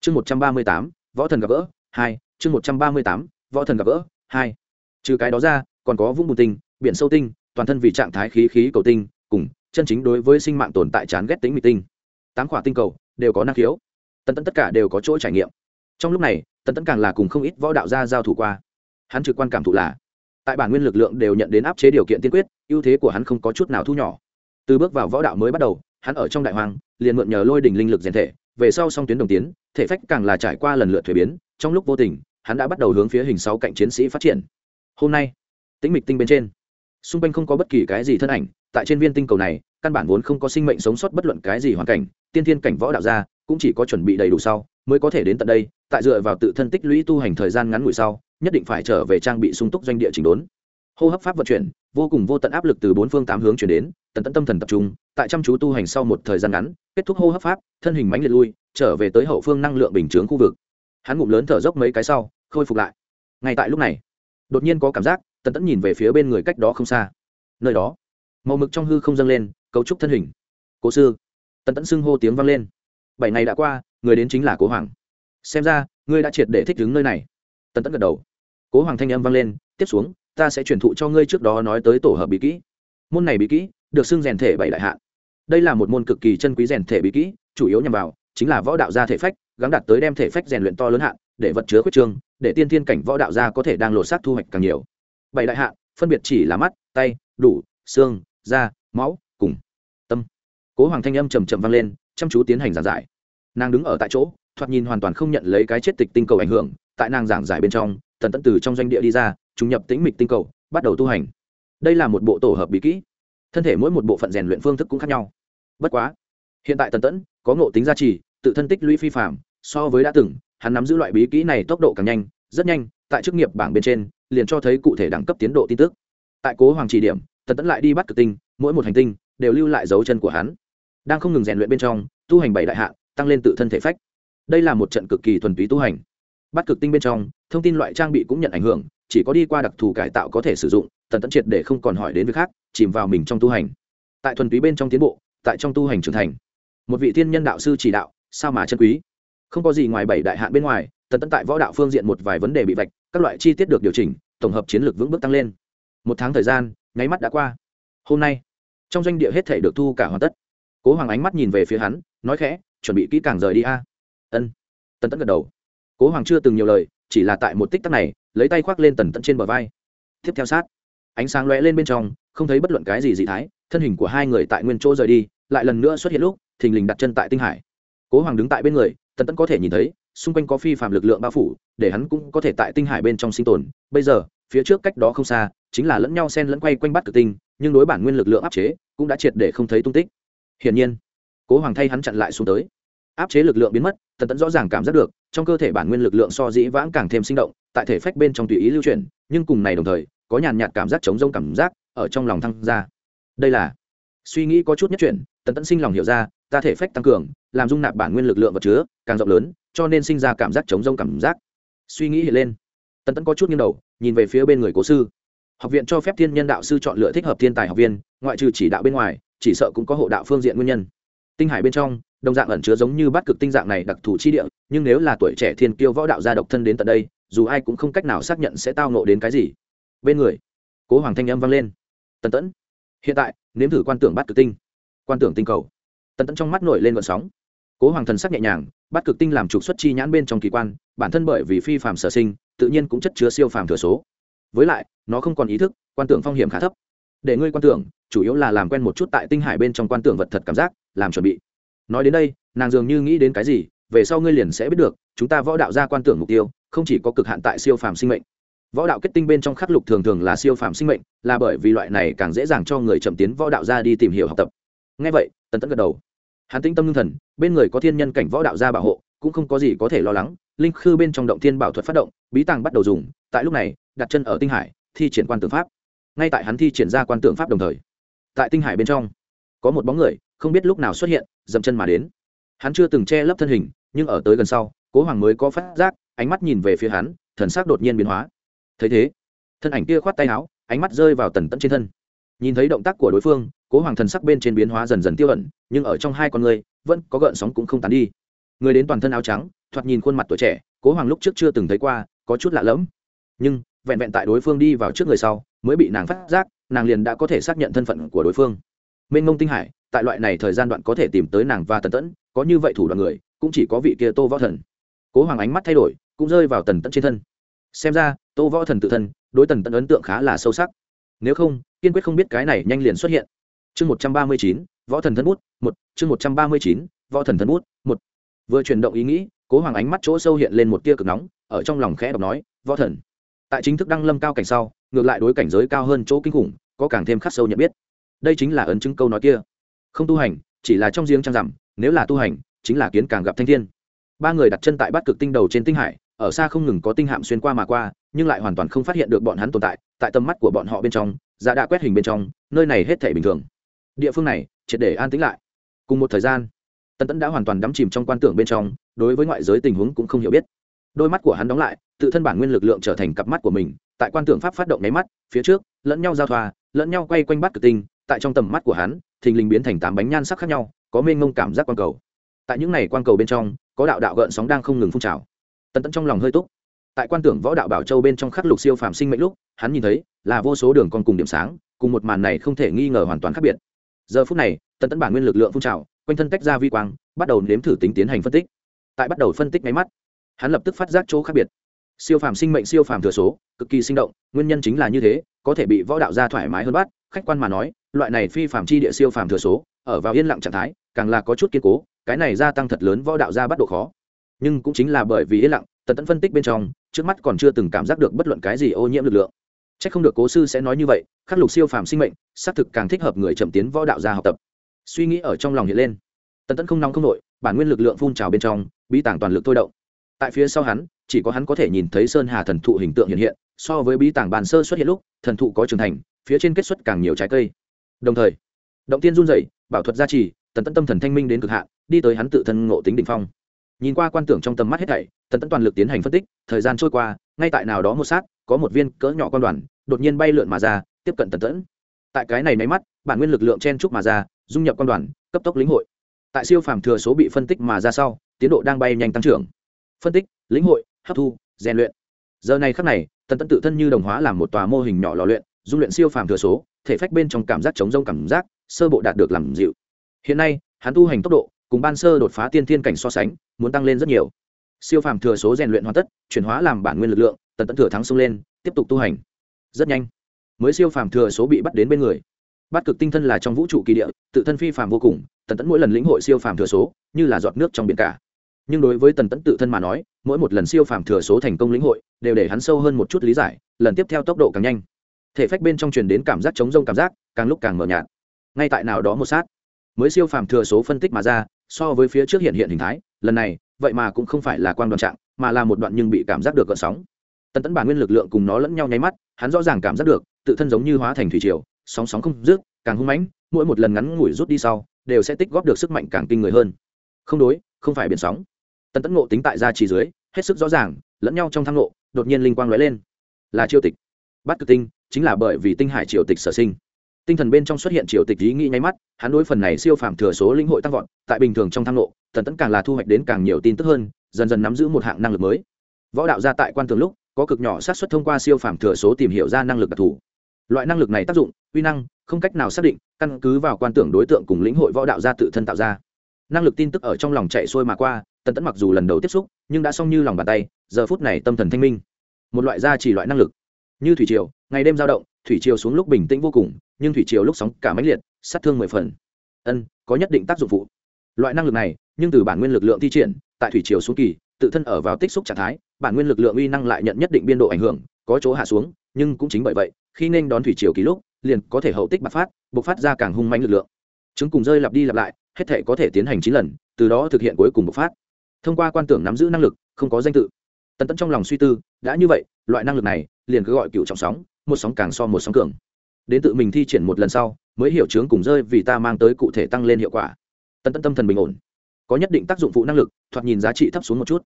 Chương một trăm ba mươi tám, võ thần gặp gỡ, hai, chương một trăm ba mươi tám, võ thần gặp gỡ, hai. Trừ cái đó ra, còn có vũng bùn tinh, biển sâu tinh, toàn thân vì trạng thái khí khí cầu tinh, cùng chân chính đối với sinh mạng tồn tại chán ghét tính mịt tinh. Tám khỏa tinh cầu đều có năng khiếu. Tần tẫn tất cả đều có chỗ trải nghiệm. Trong lúc này, tần tẫn càng là cùng không ít võ đạo gia giao thủ qua hắn trực quan cảm thụ là, tại bản nguyên lực lượng đều nhận đến áp chế điều kiện tiên quyết, ưu thế của hắn không có chút nào thu nhỏ. Từ bước vào võ đạo mới bắt đầu, hắn ở trong đại hoàng liền mượn nhờ lôi đỉnh linh lực rèn thể, về sau song tuyến đồng tiến, thể phách càng là trải qua lần lượt thuế biến, trong lúc vô tình, hắn đã bắt đầu hướng phía hình sáu cạnh chiến sĩ phát triển. Hôm nay, tĩnh mịch tinh bên trên, xung quanh không có bất kỳ cái gì thân ảnh, tại trên viên tinh cầu này, căn bản vốn không có sinh mệnh sống sót bất luận cái gì hoàn cảnh, tiên thiên cảnh võ đạo gia, cũng chỉ có chuẩn bị đầy đủ sau, mới có thể đến tận đây, tại dựa vào tự thân tích lũy tu hành thời gian ngắn ngủi sau nhất định phải trở về trang bị sung túc doanh địa chỉnh đốn. Hô hấp pháp vận chuyển, vô cùng vô tận áp lực từ bốn phương tám hướng chuyển đến, tận tận tâm thần tập trung, tại chăm chú tu hành sau một thời gian ngắn, kết thúc hô hấp pháp, thân hình mánh liệt lui, trở về tới hậu phương năng lượng bình chướng khu vực. Hắn ngụm lớn thở dốc mấy cái sau, khôi phục lại. Ngay tại lúc này, đột nhiên có cảm giác tần tẫn nhìn về phía bên người cách đó không xa. Nơi đó, màu mực trong hư không dâng lên, cấu trúc thân hình. Cố sư. Tần tẫn xưng hô tiếng vang lên. Bảy ngày đã qua, người đến chính là cố hoàng. Xem ra, ngươi đã triệt để thích đứng nơi này. Tần tẫn gật đầu cố hoàng thanh âm vang lên, tiếp xuống, ta sẽ truyền thụ cho ngươi trước đó nói tới tổ hợp bí kỹ. Môn này bí kỹ, được xưng rèn thể bảy đại hạn. Đây là một môn cực kỳ chân quý rèn thể bí kỹ, chủ yếu nhằm vào, chính là võ đạo gia thể phách gắn đạt tới đem thể phách rèn luyện to lớn hạn, để vật chứa khuyết trương, để tiên thiên cảnh võ đạo gia có thể đang lột xác thu hoạch càng nhiều. Bảy đại hạn, phân biệt chỉ là mắt, tay, đủ, xương, da, máu, cùng tâm. Cố hoàng thanh âm trầm trầm vang lên, chăm chú tiến hành giảng giải. Nàng đứng ở tại chỗ, thoạt nhìn hoàn toàn không nhận lấy cái chết tịch tinh cầu ảnh hưởng, tại nàng giảng giải bên trong tần Tẫn từ trong doanh địa đi ra chúng nhập tĩnh mịch tinh cầu, bắt đầu tu hành. Đây là một bộ tổ hợp bí kỹ. Thân thể mỗi một bộ phận rèn luyện phương thức cũng khác nhau. Bất quá, hiện tại tần tẫn có ngộ tính gia trì, tự thân tích lũy phi phạm so với đã từng, hắn nắm giữ loại bí kỹ này tốc độ càng nhanh, rất nhanh, tại chức nghiệp bảng bên trên, liền cho thấy cụ thể đẳng cấp tiến độ tin tức. Tại cố hoàng chỉ điểm tần tẫn lại đi bắt cực tinh, mỗi một hành tinh đều lưu lại dấu chân của hắn. Đang không ngừng rèn luyện bên trong, tu hành bảy đại hạ, tăng lên tự thân thể phách. Đây là một trận cực kỳ thuần túy tu hành bắt cực tinh bên trong, thông tin loại trang bị cũng nhận ảnh hưởng, chỉ có đi qua đặc thù cải tạo có thể sử dụng, tần tẫn triệt để không còn hỏi đến việc khác, chìm vào mình trong tu hành. Tại thuần túy bên trong tiến bộ, tại trong tu hành trưởng thành. Một vị thiên nhân đạo sư chỉ đạo, sao mà chân quý? Không có gì ngoài bảy đại hạn bên ngoài, tần tẫn tại võ đạo phương diện một vài vấn đề bị vạch, các loại chi tiết được điều chỉnh, tổng hợp chiến lược vững bước tăng lên. Một tháng thời gian, nháy mắt đã qua. Hôm nay, trong doanh địa hết thể được thu cả hoàn tất. Cố hoàng ánh mắt nhìn về phía hắn, nói khẽ, chuẩn bị kỹ càng rời đi a. Ân. Tần tẫn gật đầu cố hoàng chưa từng nhiều lời, chỉ là tại một tích tắc này, lấy tay khoác lên tần tẫn trên bờ vai. Tiếp theo sát, ánh sáng lóe lên bên trong, không thấy bất luận cái gì dị thái, thân hình của hai người tại nguyên chỗ rời đi, lại lần nữa xuất hiện lúc, thình lình đặt chân tại tinh hải. Cố hoàng đứng tại bên người, tần tẫn có thể nhìn thấy, xung quanh có phi phạm lực lượng bao phủ, để hắn cũng có thể tại tinh hải bên trong sinh tồn. Bây giờ, phía trước cách đó không xa, chính là lẫn nhau sen lẫn quay quanh bắt cực tinh, nhưng đối bản nguyên lực lượng áp chế, cũng đã triệt để không thấy tung tích. Hiển nhiên, cố hoàng thay hắn chặn lại xuống tới áp chế lực lượng biến mất, tần tẫn rõ ràng cảm giác được, trong cơ thể bản nguyên lực lượng so dĩ vãng càng thêm sinh động, tại thể phách bên trong tùy ý lưu chuyển, nhưng cùng này đồng thời, có nhàn nhạt cảm giác chống rông cảm giác ở trong lòng thăng ra. Đây là suy nghĩ có chút nhất chuyển, tần tẫn sinh lòng hiểu ra, ta thể phách tăng cường, làm dung nạp bản nguyên lực lượng vật chứa, càng rộng lớn, cho nên sinh ra cảm giác chống rông cảm giác. Suy nghĩ hiện lên, tần tẫn có chút nghiêng đầu, nhìn về phía bên người cố sư. Học viện cho phép thiên nhân đạo sư chọn lựa thích hợp thiên tài học viên, ngoại trừ chỉ đạo bên ngoài, chỉ sợ cũng có hộ đạo phương diện nguyên nhân. Tinh hải bên trong đồng dạng ẩn chứa giống như bát cực tinh dạng này đặc thù chi địa, nhưng nếu là tuổi trẻ thiên kiêu võ đạo gia độc thân đến tận đây, dù ai cũng không cách nào xác nhận sẽ tao nộ đến cái gì. Bên người, cố hoàng thanh âm vang lên. Tần tẫn. Hiện tại, nếm thử quan tưởng bát cực tinh. Quan tưởng tinh cầu. Tần tẫn trong mắt nổi lên vận sóng. Cố hoàng thần sắc nhẹ nhàng, bát cực tinh làm trục xuất chi nhãn bên trong kỳ quan, bản thân bởi vì phi phàm sở sinh, tự nhiên cũng chất chứa siêu phàm thừa số. Với lại, nó không còn ý thức, quan tưởng phong hiểm khá thấp. Để ngươi quan tưởng, chủ yếu là làm quen một chút tại tinh hải bên trong quan tưởng vật thật cảm giác, làm chuẩn bị nói đến đây, nàng dường như nghĩ đến cái gì, về sau ngươi liền sẽ biết được, chúng ta võ đạo ra quan tưởng mục tiêu, không chỉ có cực hạn tại siêu phàm sinh mệnh. Võ đạo kết tinh bên trong khắc lục thường thường là siêu phàm sinh mệnh, là bởi vì loại này càng dễ dàng cho người chậm tiến võ đạo ra đi tìm hiểu học tập. Ngay vậy, tần tẫn gật đầu. Hắn tĩnh tâm ngưng thần, bên người có thiên nhân cảnh võ đạo gia bảo hộ, cũng không có gì có thể lo lắng, linh khư bên trong động thiên bảo thuật phát động, bí tàng bắt đầu dùng, tại lúc này, đặt chân ở tinh hải, thi triển quan tưởng pháp. Ngay tại hắn thi triển ra quan tưởng pháp đồng thời, tại tinh hải bên trong, có một bóng người không biết lúc nào xuất hiện, dậm chân mà đến. Hắn chưa từng che lấp thân hình, nhưng ở tới gần sau, cố hoàng mới có phát giác, ánh mắt nhìn về phía hắn, thần sắc đột nhiên biến hóa. Thấy thế, thân ảnh kia khoát tay áo, ánh mắt rơi vào tần tẫn trên thân. Nhìn thấy động tác của đối phương, cố hoàng thần sắc bên trên biến hóa dần dần tiêu ẩn, nhưng ở trong hai con người, vẫn có gợn sóng cũng không tán đi. Người đến toàn thân áo trắng, thoạt nhìn khuôn mặt tuổi trẻ, cố hoàng lúc trước chưa từng thấy qua, có chút lạ lẫm. Nhưng, vẹn vẹn tại đối phương đi vào trước người sau, mới bị nàng phát giác, nàng liền đã có thể xác nhận thân phận của đối phương. Mênh ngông tinh hải tại loại này thời gian đoạn có thể tìm tới nàng và tần tẫn, có như vậy thủ đoạn người, cũng chỉ có vị kia tô võ thần. Cố hoàng ánh mắt thay đổi, cũng rơi vào tần tẫn trên thân. Xem ra, tô võ thần tự thân, đối tần tẫn ấn tượng khá là sâu sắc. Nếu không, kiên quyết không biết cái này nhanh liền xuất hiện. Chương một trăm ba mươi chín, võ thần thân bút một, chương một trăm ba mươi chín, võ thần thân bút một. Vừa chuyển động ý nghĩ, cố hoàng ánh mắt chỗ sâu hiện lên một tia cực nóng, ở trong lòng khẽ đọc nói, võ thần. Tại chính thức đăng lâm cao cảnh sau, ngược lại đối cảnh giới cao hơn chỗ kinh khủng, có càng thêm khắc sâu nhận biết. Đây chính là ấn chứng câu nói kia không tu hành, chỉ là trong giếng trăng rằm, nếu là tu hành, chính là kiến càng gặp thanh thiên. Ba người đặt chân tại bát cực tinh đầu trên tinh hải, ở xa không ngừng có tinh hạm xuyên qua mà qua, nhưng lại hoàn toàn không phát hiện được bọn hắn tồn tại tại tầm mắt của bọn họ bên trong dạ giá đã quét hình bên trong, nơi này hết thể bình thường. Địa phương này, triệt để an tĩnh lại. Cùng một thời gian tân tấn đã hoàn toàn đắm chìm trong quan tưởng bên trong, đối với ngoại giới tình huống cũng không hiểu biết. Đôi mắt của hắn đóng lại, tự thân bản nguyên lực lượng trở thành cặp mắt của mình, tại quan tưởng pháp phát động nháy mắt, phía trước, lẫn nhau giao thoa, lẫn nhau quay quanh bát cực tinh tại trong tầm mắt của hắn, thình lình biến thành tám bánh nhan sắc khác nhau, có mênh mông cảm giác quang cầu. Tại những này quang cầu bên trong, có đạo đạo gợn sóng đang không ngừng phun trào. Tần tẫn trong lòng hơi túc. Tại quan tưởng võ đạo bảo châu bên trong khắc lục siêu phàm sinh mệnh lúc, hắn nhìn thấy là vô số đường con cùng điểm sáng, cùng một màn này không thể nghi ngờ hoàn toàn khác biệt. Giờ phút này, tần tẫn bản nguyên lực lượng phun trào, quanh thân tách ra vi quang, bắt đầu nếm thử tính tiến hành phân tích. Tại bắt đầu phân tích máy mắt, hắn lập tức phát giác chỗ khác biệt. Siêu phàm sinh mệnh siêu phàm thừa số, cực kỳ sinh động, nguyên nhân chính là như thế, có thể bị võ đạo ra thoải mái hơn bắt, khách quan mà nói loại này phi phàm chi địa siêu phàm thừa số, ở vào yên lặng trạng thái, càng là có chút kiên cố, cái này gia tăng thật lớn võ đạo ra bắt độ khó. Nhưng cũng chính là bởi vì yên lặng, tần tẫn phân tích bên trong, trước mắt còn chưa từng cảm giác được bất luận cái gì ô nhiễm lực lượng. C h ắ c không được cố sư sẽ nói như vậy, khắc lục siêu phàm sinh mệnh, xác thực càng thích hợp người chậm tiến võ đạo ra học tập. Suy nghĩ ở trong lòng hiện lên. Tần tẫn không nóng không nội bản nguyên lực lượng phun trào bên trong, bí tảng toàn lực thôi động. Tại phía sau hắn, chỉ có hắn có thể nhìn thấy sơn hà thần thụ hình tượng hiện hiện, so với bí tảng bàn sơ xuất hiện lúc, thần thụ có trưởng thành, phía trên kết xuất càng nhiều trái cây đồng thời, động tiên run dậy bảo thuật gia trì, tần tẫn tâm thần thanh minh đến cực hạn, đi tới hắn tự thân ngộ tính định phong. Nhìn qua quan tưởng trong tầm mắt hết thảy, tần tẫn toàn lực tiến hành phân tích, thời gian trôi qua, ngay tại nào đó một sát, có một viên cỡ nhỏ quan đoàn, đột nhiên bay lượn mà ra, tiếp cận tần tẫn. Tại cái này máy mắt, bản nguyên lực lượng chen trúc mà ra, dung nhập quan đoàn, cấp tốc lĩnh hội. Tại siêu phàm thừa số bị phân tích mà ra sau, tiến độ đang bay nhanh tăng trưởng. Phân tích, lĩnh hội, hấp thu, rèn luyện. Giờ này khắc này, tần tẫn tự thân như đồng hóa làm một tòa mô hình nhỏ lò luyện, dung luyện siêu phàm thừa số thể phách bên trong cảm giác chống rông cảm giác, sơ bộ đạt được làm dịu. Hiện nay, hắn tu hành tốc độ, cùng ban sơ đột phá tiên thiên cảnh so sánh, muốn tăng lên rất nhiều. Siêu phàm thừa số rèn luyện hoàn tất, chuyển hóa làm bản nguyên lực lượng, tần tẫn thừa thắng xông lên, tiếp tục tu hành. Rất nhanh, mới siêu phàm thừa số bị bắt đến bên người. Bắt cực tinh thân là trong vũ trụ kỳ địa, tự thân phi phàm vô cùng, tần tẫn mỗi lần lĩnh hội siêu phàm thừa số, như là giọt nước trong biển cả. Nhưng đối với tần tẫn tự thân mà nói, mỗi một lần siêu phàm thừa số thành công lĩnh hội, đều để hắn sâu hơn một chút lý giải, lần tiếp theo tốc độ càng nhanh thể phách bên trong truyền đến cảm giác chống rông cảm giác, càng lúc càng mờ nhạt. Ngay tại nào đó một sát, mới siêu phàm thừa số phân tích mà ra, so với phía trước hiện hiện hình thái, lần này, vậy mà cũng không phải là quan đoàn trạng, mà là một đoạn nhưng bị cảm giác được gợn sóng. Tần tấn bản nguyên lực lượng cùng nó lẫn nhau nháy mắt, hắn rõ ràng cảm giác được, tự thân giống như hóa thành thủy triều, sóng sóng không rước càng hung mãnh, mỗi một lần ngắn ngủi rút đi sau, đều sẽ tích góp được sức mạnh càng kinh người hơn. Không đối, không phải biển sóng. Tần tấn ngộ tính tại gia trì dưới, hết sức rõ ràng, lẫn nhau trong thang ngộ, đột nhiên linh quang lóe lên. Là chiêu tịch. Bắt cực tinh chính là bởi vì tinh hải triều tịch sở sinh. Tinh thần bên trong xuất hiện triều tịch ý nghĩ nháy mắt, hắn đối phần này siêu phàm thừa số lĩnh hội tăng vọt, tại bình thường trong thang lộ, tần tẫn càng là thu hoạch đến càng nhiều tin tức hơn, dần dần nắm giữ một hạng năng lực mới. Võ đạo gia tại quan tường lúc, có cực nhỏ xác suất thông qua siêu phàm thừa số tìm hiểu ra năng lực đặc thù. Loại năng lực này tác dụng, uy năng, không cách nào xác định, căn cứ vào quan tưởng đối tượng cùng lĩnh hội võ đạo gia tự thân tạo ra. Năng lực tin tức ở trong lòng chạy xuôi mà qua, tần tẫn mặc dù lần đầu tiếp xúc, nhưng đã xong như lòng bàn tay, giờ phút này tâm thần thanh minh. Một loại gia chỉ loại năng lực như thủy triều, ngày đêm giao động, thủy triều xuống lúc bình tĩnh vô cùng, nhưng thủy triều lúc sóng cả mãnh liệt, sát thương mười phần. Ân, có nhất định tác dụng phụ. Loại năng lực này, nhưng từ bản nguyên lực lượng thi triển, tại thủy triều xuống kỳ, tự thân ở vào tích xúc trạng thái, bản nguyên lực lượng uy năng lại nhận nhất định biên độ ảnh hưởng, có chỗ hạ xuống, nhưng cũng chính bởi vậy, khi nên đón thủy triều kỳ lúc, liền có thể hậu tích bạc phát, bộc phát ra càng hung mạnh lực lượng. Chứng cùng rơi lặp đi lặp lại, hết thể có thể tiến hành chín lần, từ đó thực hiện cuối cùng bộc phát. Thông qua quan tưởng nắm giữ năng lực, không có danh tự. Tần tẫn trong lòng suy tư, đã như vậy, loại năng lực này liền cứ gọi cựu trọng sóng, một sóng càng so một sóng cường. Đến tự mình thi triển một lần sau, mới hiểu chướng cùng rơi vì ta mang tới cụ thể tăng lên hiệu quả. Tần tẫn tâm thần bình ổn. Có nhất định tác dụng phụ năng lực, thoạt nhìn giá trị thấp xuống một chút.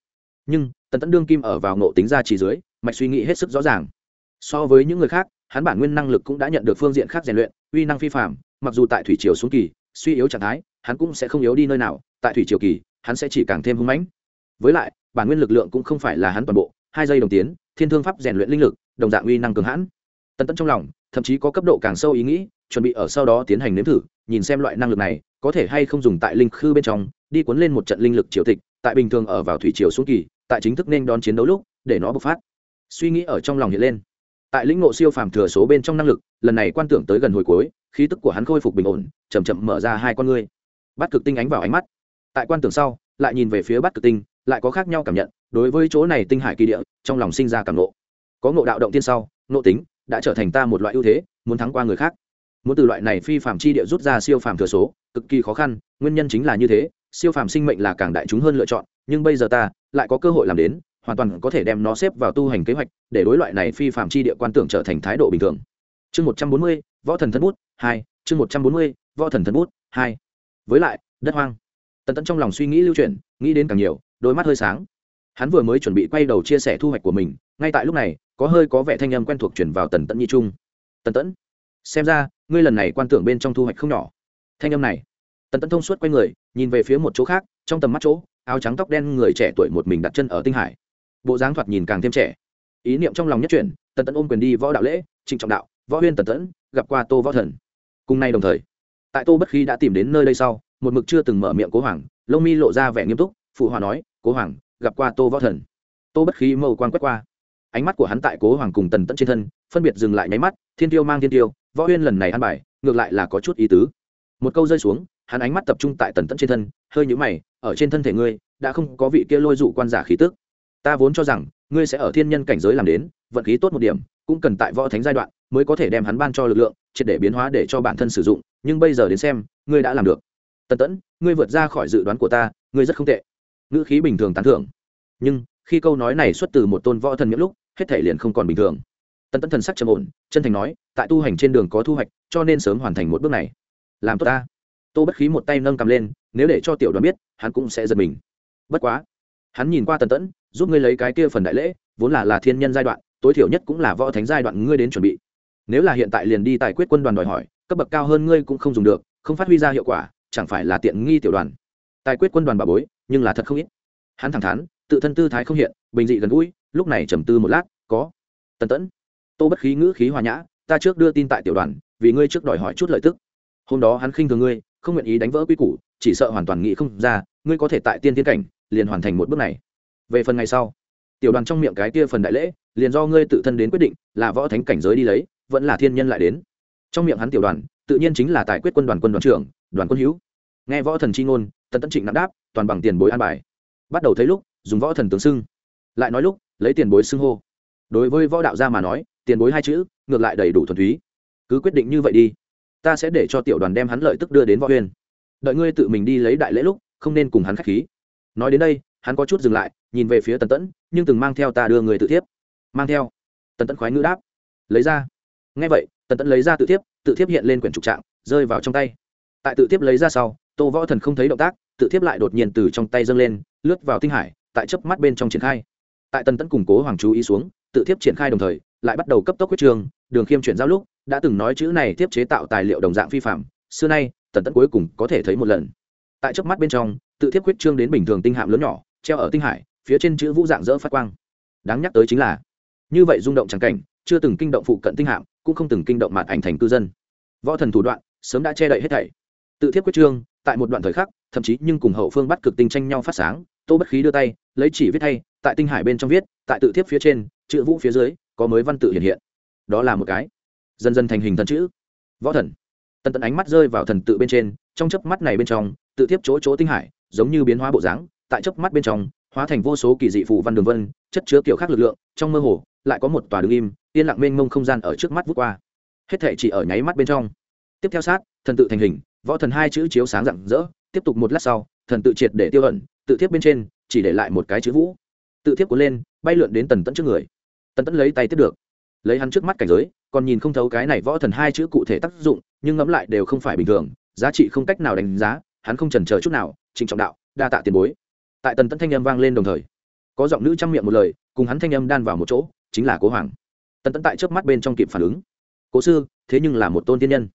Nhưng, tần tẫn đương kim ở vào ngộ tính ra chỉ dưới, mạch suy nghĩ hết sức rõ ràng. So với những người khác, hắn bản nguyên năng lực cũng đã nhận được phương diện khác rèn luyện, uy năng phi phạm mặc dù tại thủy triều xuống kỳ, suy yếu trạng thái, hắn cũng sẽ không yếu đi nơi nào, tại thủy triều kỳ, hắn sẽ chỉ càng thêm hưng mãnh. Với lại, bản nguyên lực lượng cũng không phải là hắn toàn bộ, hai giây đồng tiến thiên thương pháp rèn luyện linh lực, đồng dạng uy năng cường hãn. Tần tẫn trong lòng, thậm chí có cấp độ càng sâu ý nghĩ, chuẩn bị ở sau đó tiến hành nếm thử, nhìn xem loại năng lực này, có thể hay không dùng tại linh khư bên trong, đi cuốn lên một trận linh lực triều tịch, tại bình thường ở vào thủy triều xuống kỳ, tại chính thức nên đón chiến đấu lúc, để nó bộc phát. Suy nghĩ ở trong lòng hiện lên. Tại lĩnh ngộ siêu phàm thừa số bên trong năng lực, lần này quan tưởng tới gần hồi cuối, khí tức của hắn khôi phục bình ổn chầm chậm mở ra hai con ngươi. Bắt cực tinh ánh vào ánh mắt. Tại quan tưởng sau, lại nhìn về phía bắt cực tinh lại có khác nhau cảm nhận, đối với chỗ này tinh hải kỳ địa, trong lòng sinh ra cảm nộ có ngộ đạo động tiên sau nộ tính đã trở thành ta một loại ưu thế, muốn thắng qua người khác. Muốn từ loại này phi phạm chi địa rút ra siêu phàm thừa số, cực kỳ khó khăn, nguyên nhân chính là như thế, siêu phàm sinh mệnh là càng đại chúng hơn lựa chọn, nhưng bây giờ ta lại có cơ hội làm đến, hoàn toàn có thể đem nó xếp vào tu hành kế hoạch, để đối loại này phi phạm chi địa quan tưởng trở thành thái độ bình thường. Chương một trăm bốn mươi, võ thần thân bút hai, chương một trăm bốn mươi, võ thần thân bút hai. Với lại, đất hoang. Tần tẫn trong lòng suy nghĩ lưu chuyển, nghĩ đến càng nhiều đôi mắt hơi sáng. Hắn vừa mới chuẩn bị quay đầu chia sẻ thu hoạch của mình, ngay tại lúc này, có hơi có vẻ thanh âm quen thuộc chuyển vào tần tẫn nhi trung. Tần tẫn, xem ra, ngươi lần này quan tưởng bên trong thu hoạch không nhỏ. Thanh âm này, tần tẫn thông suốt quay người, nhìn về phía một chỗ khác, trong tầm mắt chỗ, áo trắng tóc đen người trẻ tuổi một mình đặt chân ở tinh hải. Bộ dáng thoạt nhìn càng thêm trẻ. Ý niệm trong lòng nhất chuyển, tần tẫn ôm quyền đi võ đạo lễ, trịnh trọng đạo, võ huyên tần tẫn, gặp qua tô võ thần. Cùng nay đồng thời, tại tô bất khí đã tìm đến nơi đây sau, một mực chưa từng mở miệng cố hoàng, lông mi lộ ra vẻ nghiêm túc, phụ hòa nói cố hoàng, gặp qua tô võ thần. Tô bất khí mâu quan quét qua. Ánh mắt của hắn tại cố hoàng cùng tần tẫn trên thân, phân biệt dừng lại nháy mắt, thiên tiêu mang thiên tiêu, võ huyên lần này ăn bài, ngược lại là có chút ý tứ. Một câu rơi xuống, hắn ánh mắt tập trung tại tần tẫn trên thân, hơi nhũ mày, ở trên thân thể ngươi, đã không có vị kia lôi dụ quan giả khí tức. Ta vốn cho rằng, ngươi sẽ ở thiên nhân cảnh giới làm đến, vận khí tốt một điểm, cũng cần tại võ thánh giai đoạn mới có thể đem hắn ban cho lực lượng, triệt để biến hóa để cho bản thân sử dụng, nhưng bây giờ đến xem, ngươi đã làm được. Tần tẫn, ngươi vượt ra khỏi dự đoán của ta, ngươi rất không tệ ngữ khí bình thường tán thưởng. Nhưng, khi câu nói này xuất từ một tôn võ thần miễn lúc, hết thể liền không còn bình thường. Tần tẫn thần sắc trầm ổn, chân thành nói, tại tu hành trên đường có thu hoạch, cho nên sớm hoàn thành một bước này. Làm tốt ta. Tô bất khí một tay nâng cầm lên, nếu để cho tiểu đoàn biết, hắn cũng sẽ giật mình. Bất quá, hắn nhìn qua tần tẫn giúp ngươi lấy cái kia phần đại lễ, vốn là là thiên nhân giai đoạn, tối thiểu nhất cũng là võ thánh giai đoạn ngươi đến chuẩn bị. Nếu là hiện tại liền đi tài quyết quân đoàn đòi hỏi, cấp bậc cao hơn ngươi cũng không dùng được, không phát huy ra hiệu quả, chẳng phải là tiện nghi tiểu đoàn. Tài quyết quân đoàn bà bối nhưng là thật không ít. Hắn thẳng thắn, tự thân tư thái không hiện, bình dị gần gũi, lúc này trầm tư một lát, có. Tần tẫn, tô bất khí ngữ khí hòa nhã, ta trước đưa tin tại tiểu đoàn, vì ngươi trước đòi hỏi chút lợi tức. Hôm đó hắn khinh thường ngươi, không nguyện ý đánh vỡ quy củ, chỉ sợ hoàn toàn nghĩ không ra, ngươi có thể tại tiên tiên cảnh, liền hoàn thành một bước này. Về phần ngày sau, tiểu đoàn trong miệng cái kia phần đại lễ, liền do ngươi tự thân đến quyết định, là võ thánh cảnh giới đi lấy, vẫn là thiên nhân lại đến. Trong miệng hắn tiểu đoàn, tự nhiên chính là tài quyết quân đoàn quân đoàn trưởng, đoàn quân hữu. Nghe võ thần c h i ngôn tần tân trịnh nặng đáp, toàn bằng tiền bối an bài. Bắt đầu thấy lúc, dùng võ thần tướng xưng. Lại nói lúc, lấy tiền bối xưng hô. Đối với võ đạo gia mà nói, tiền bối hai chữ, ngược lại đầy đủ thuần túy. Cứ quyết định như vậy đi. Ta sẽ để cho tiểu đoàn đem hắn lợi tức đưa đến võ huyên đợi ngươi tự mình đi lấy đại lễ lúc, không nên cùng hắn k h á c h khí. Nói đến đây, hắn có chút dừng lại, nhìn về phía tần tẫn, nhưng từng mang theo ta đưa người tự thiếp. Mang theo. Tần tẫn khoái ngữ đáp. Lấy ra. Ngay vậy, tần tẫn lấy ra tự thiếp tự thiếp hiện lên quyển trục trạng, rơi vào trong tay. Tại tự thiếp lấy ra sau, tô võ thần không thấy động tác tự thiếp lại đột nhiên từ trong tay dâng lên, lướt vào tinh hải, tại chớp mắt bên trong triển khai. Tại tần tẫn củng cố hoàng chú ý xuống, tự thiếp triển khai đồng thời, lại bắt đầu cấp tốc quyết trường, đường khiêm chuyển giao lúc, đã từng nói chữ này tiếp chế tạo tài liệu đồng dạng phi phạm, xưa nay, tần tẫn cuối cùng có thể thấy một lần. Tại chớp mắt bên trong, tự thiếp quyết trương đến bình thường tinh hạm lớn nhỏ, treo ở tinh hải, phía trên chữ vũ dạng dỡ phát quang. Đáng nhắc tới chính là, như vậy rung động trắng cảnh, chưa từng kinh động phụ cận tinh hạm, cũng không từng kinh động mạt ảnh thành cư dân. Võ thần thủ đoạn, sớm đã che đậy hết thảy. Tự thiếp quyết trương tại một đoạn thời khắc, thậm chí nhưng cùng hậu phương bắt cực tinh tranh nhau phát sáng, tô bất khí đưa tay, lấy chỉ viết thay tại tinh hải bên trong viết, tại tự thiếp phía trên, chữ vũ phía dưới, có mới văn tự hiện hiện. Đó là một cái dần dần thành hình thần chữ. Võ thần. Tần tận ánh mắt rơi vào thần tự bên trên, trong chớp mắt này bên trong, tự thiếp chỗ chỗ tinh hải, giống như biến hóa bộ dáng, tại chớp mắt bên trong, hóa thành vô số kỳ dị phù văn đường vân, chất chứa kiểu khác lực lượng, trong mơ hồ, lại có một tòa đường im, yên lặng mênh mông không gian ở trước mắt vút qua. Hết thể chỉ ở nháy mắt bên trong. Tiếp theo sát, thần tự thành hình võ thần hai chữ chiếu sáng rạng rỡ, tiếp tục một lát sau, thần tự triệt để tiêu ẩn, tự thiếp bên trên, chỉ để lại một cái chữ vũ. Tự thiếp cuốn lên, bay lượn đến tần tẫn trước người. Tần tẫn lấy tay tiếp được. Lấy hắn trước mắt cảnh giới, còn nhìn không thấu cái này võ thần hai chữ cụ thể tác dụng, nhưng ngẫm lại đều không phải bình thường, giá trị không cách nào đánh giá, hắn không trần chờ chút nào, trịnh trọng đạo, đa tạ tiền bối. Tại tần tẫn thanh âm vang lên đồng thời, có giọng nữ chăm miệng một lời, cùng hắn thanh âm đan vào một chỗ, chính là cố hoàng. Tần tẫn tại trước mắt bên trong kịp phản ứng. Cố sư, thế nhưng là một tôn tiên nhân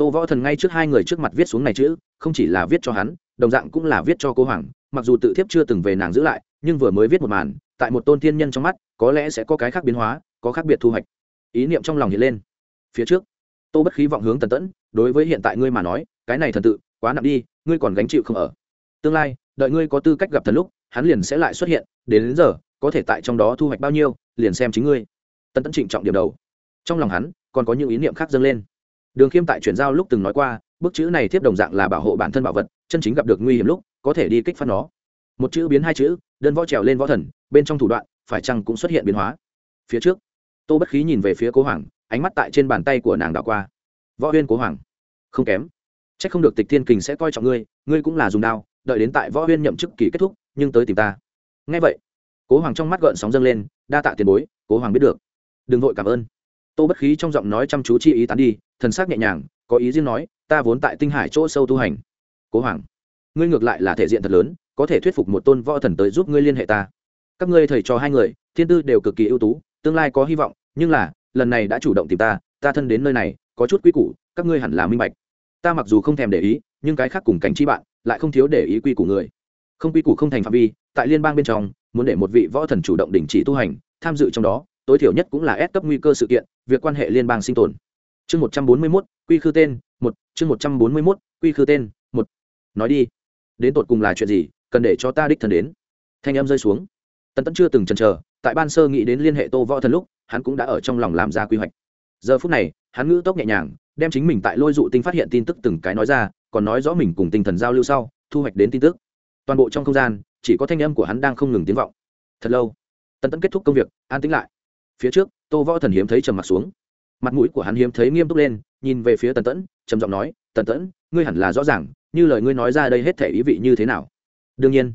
tô võ thần ngay trước hai người trước mặt viết xuống này chữ không chỉ là viết cho hắn đồng dạng cũng là viết cho cô hoàng mặc dù tự thiếp chưa từng về nàng giữ lại nhưng vừa mới viết một màn tại một tôn thiên nhân trong mắt có lẽ sẽ có cái khác biến hóa có khác biệt thu hoạch. Ý niệm trong lòng hiện lên. Phía trước tô bất khí vọng hướng tần tẫn đối với hiện tại ngươi mà nói cái này thần tự quá nặng đi ngươi còn gánh chịu không ở. Tương lai đợi ngươi có tư cách gặp thần lúc hắn liền sẽ lại xuất hiện đến, đến giờ có thể tại trong đó thu hoạch bao nhiêu liền xem chính ngươi. Tần tẫn trịnh trọng điểm đầu. Trong lòng hắn còn có những ý niệm khác dâng lên đường khiêm tại chuyển giao lúc từng nói qua, bức chữ này thiếp đồng dạng là bảo hộ bản thân bảo vật, chân chính gặp được nguy hiểm lúc, có thể đi kích phát nó. Một chữ biến hai chữ, đơn võ trèo lên võ thần, bên trong thủ đoạn, phải chăng cũng xuất hiện biến hóa? Phía trước, tô bất khí nhìn về phía cố hoàng, ánh mắt tại trên bàn tay của nàng đảo qua. Võ huyên cố hoàng, không kém. C h ắ c không được tịch thiên kình sẽ coi trọng ngươi ngươi cũng là dùng đao, đợi đến tại võ huyên nhậm chức kỳ kết thúc, nhưng tới tìm ta. Ngay vậy, cố hoàng trong mắt gợn sóng dâng lên, đa tạ tiền bối, cố hoàng biết được. Đừng vội cảm ơn tô bất khí trong giọng nói chăm chú chi ý tán đi, thần sắc nhẹ nhàng, có ý riêng nói, ta vốn tại tinh hải chỗ sâu tu hành. Cố hoàng, ngươi ngược lại là thể diện thật lớn, có thể thuyết phục một tôn võ thần tới giúp ngươi liên hệ ta. Các ngươi thầy trò hai người, thiên tư đều cực kỳ ưu tú, tương lai có hy vọng, nhưng là, lần này đã chủ động tìm ta ta thân đến nơi này, có chút quy củ, các ngươi hẳn là minh bạch. Ta mặc dù không thèm để ý, nhưng cái khác cùng cảnh chi bạn, lại không thiếu để ý quy củ người. Không quy củ không thành phạm vi, tại liên bang bên trong, muốn để một vị võ thần chủ động đình chỉ tu hành, tham dự trong đó tối thiểu nhất cũng là ép cấp nguy cơ sự kiện, việc quan hệ liên bang sinh tồn. Chương một trăm bốn mươi mốt, quy khư tên, một, chương một trăm bốn mươi mốt, quy khư tên, một. Nói đi. Đến tột cùng là chuyện gì, cần để cho ta đích thân đến. Thanh âm rơi xuống. Tần tẫn chưa từng chần chờ, tại ban sơ nghĩ đến liên hệ tô võ thần lúc, hắn cũng đã ở trong lòng làm ra quy hoạch. Giờ phút này, hắn ngữ tốc nhẹ nhàng, đem chính mình tại lôi dụ tinh phát hiện tin tức từng cái nói ra, còn nói rõ mình cùng tinh thần giao lưu sau, thu hoạch đến tin tức. Toàn bộ trong không gian, chỉ có thanh âm của hắn đang không ngừng tiếng vọng. Thật lâu, tần tẫn kết thúc công việc, an tĩnh lại phía trước, tô võ thần hiếm thấy trầm mặt xuống. Mặt mũi của hắn hiếm thấy nghiêm túc lên, nhìn về phía tần tẫn, trầm giọng nói, tần tẫn, ngươi hẳn là rõ ràng, như lời ngươi nói ra đây hết thể ý vị như thế nào. Đương nhiên.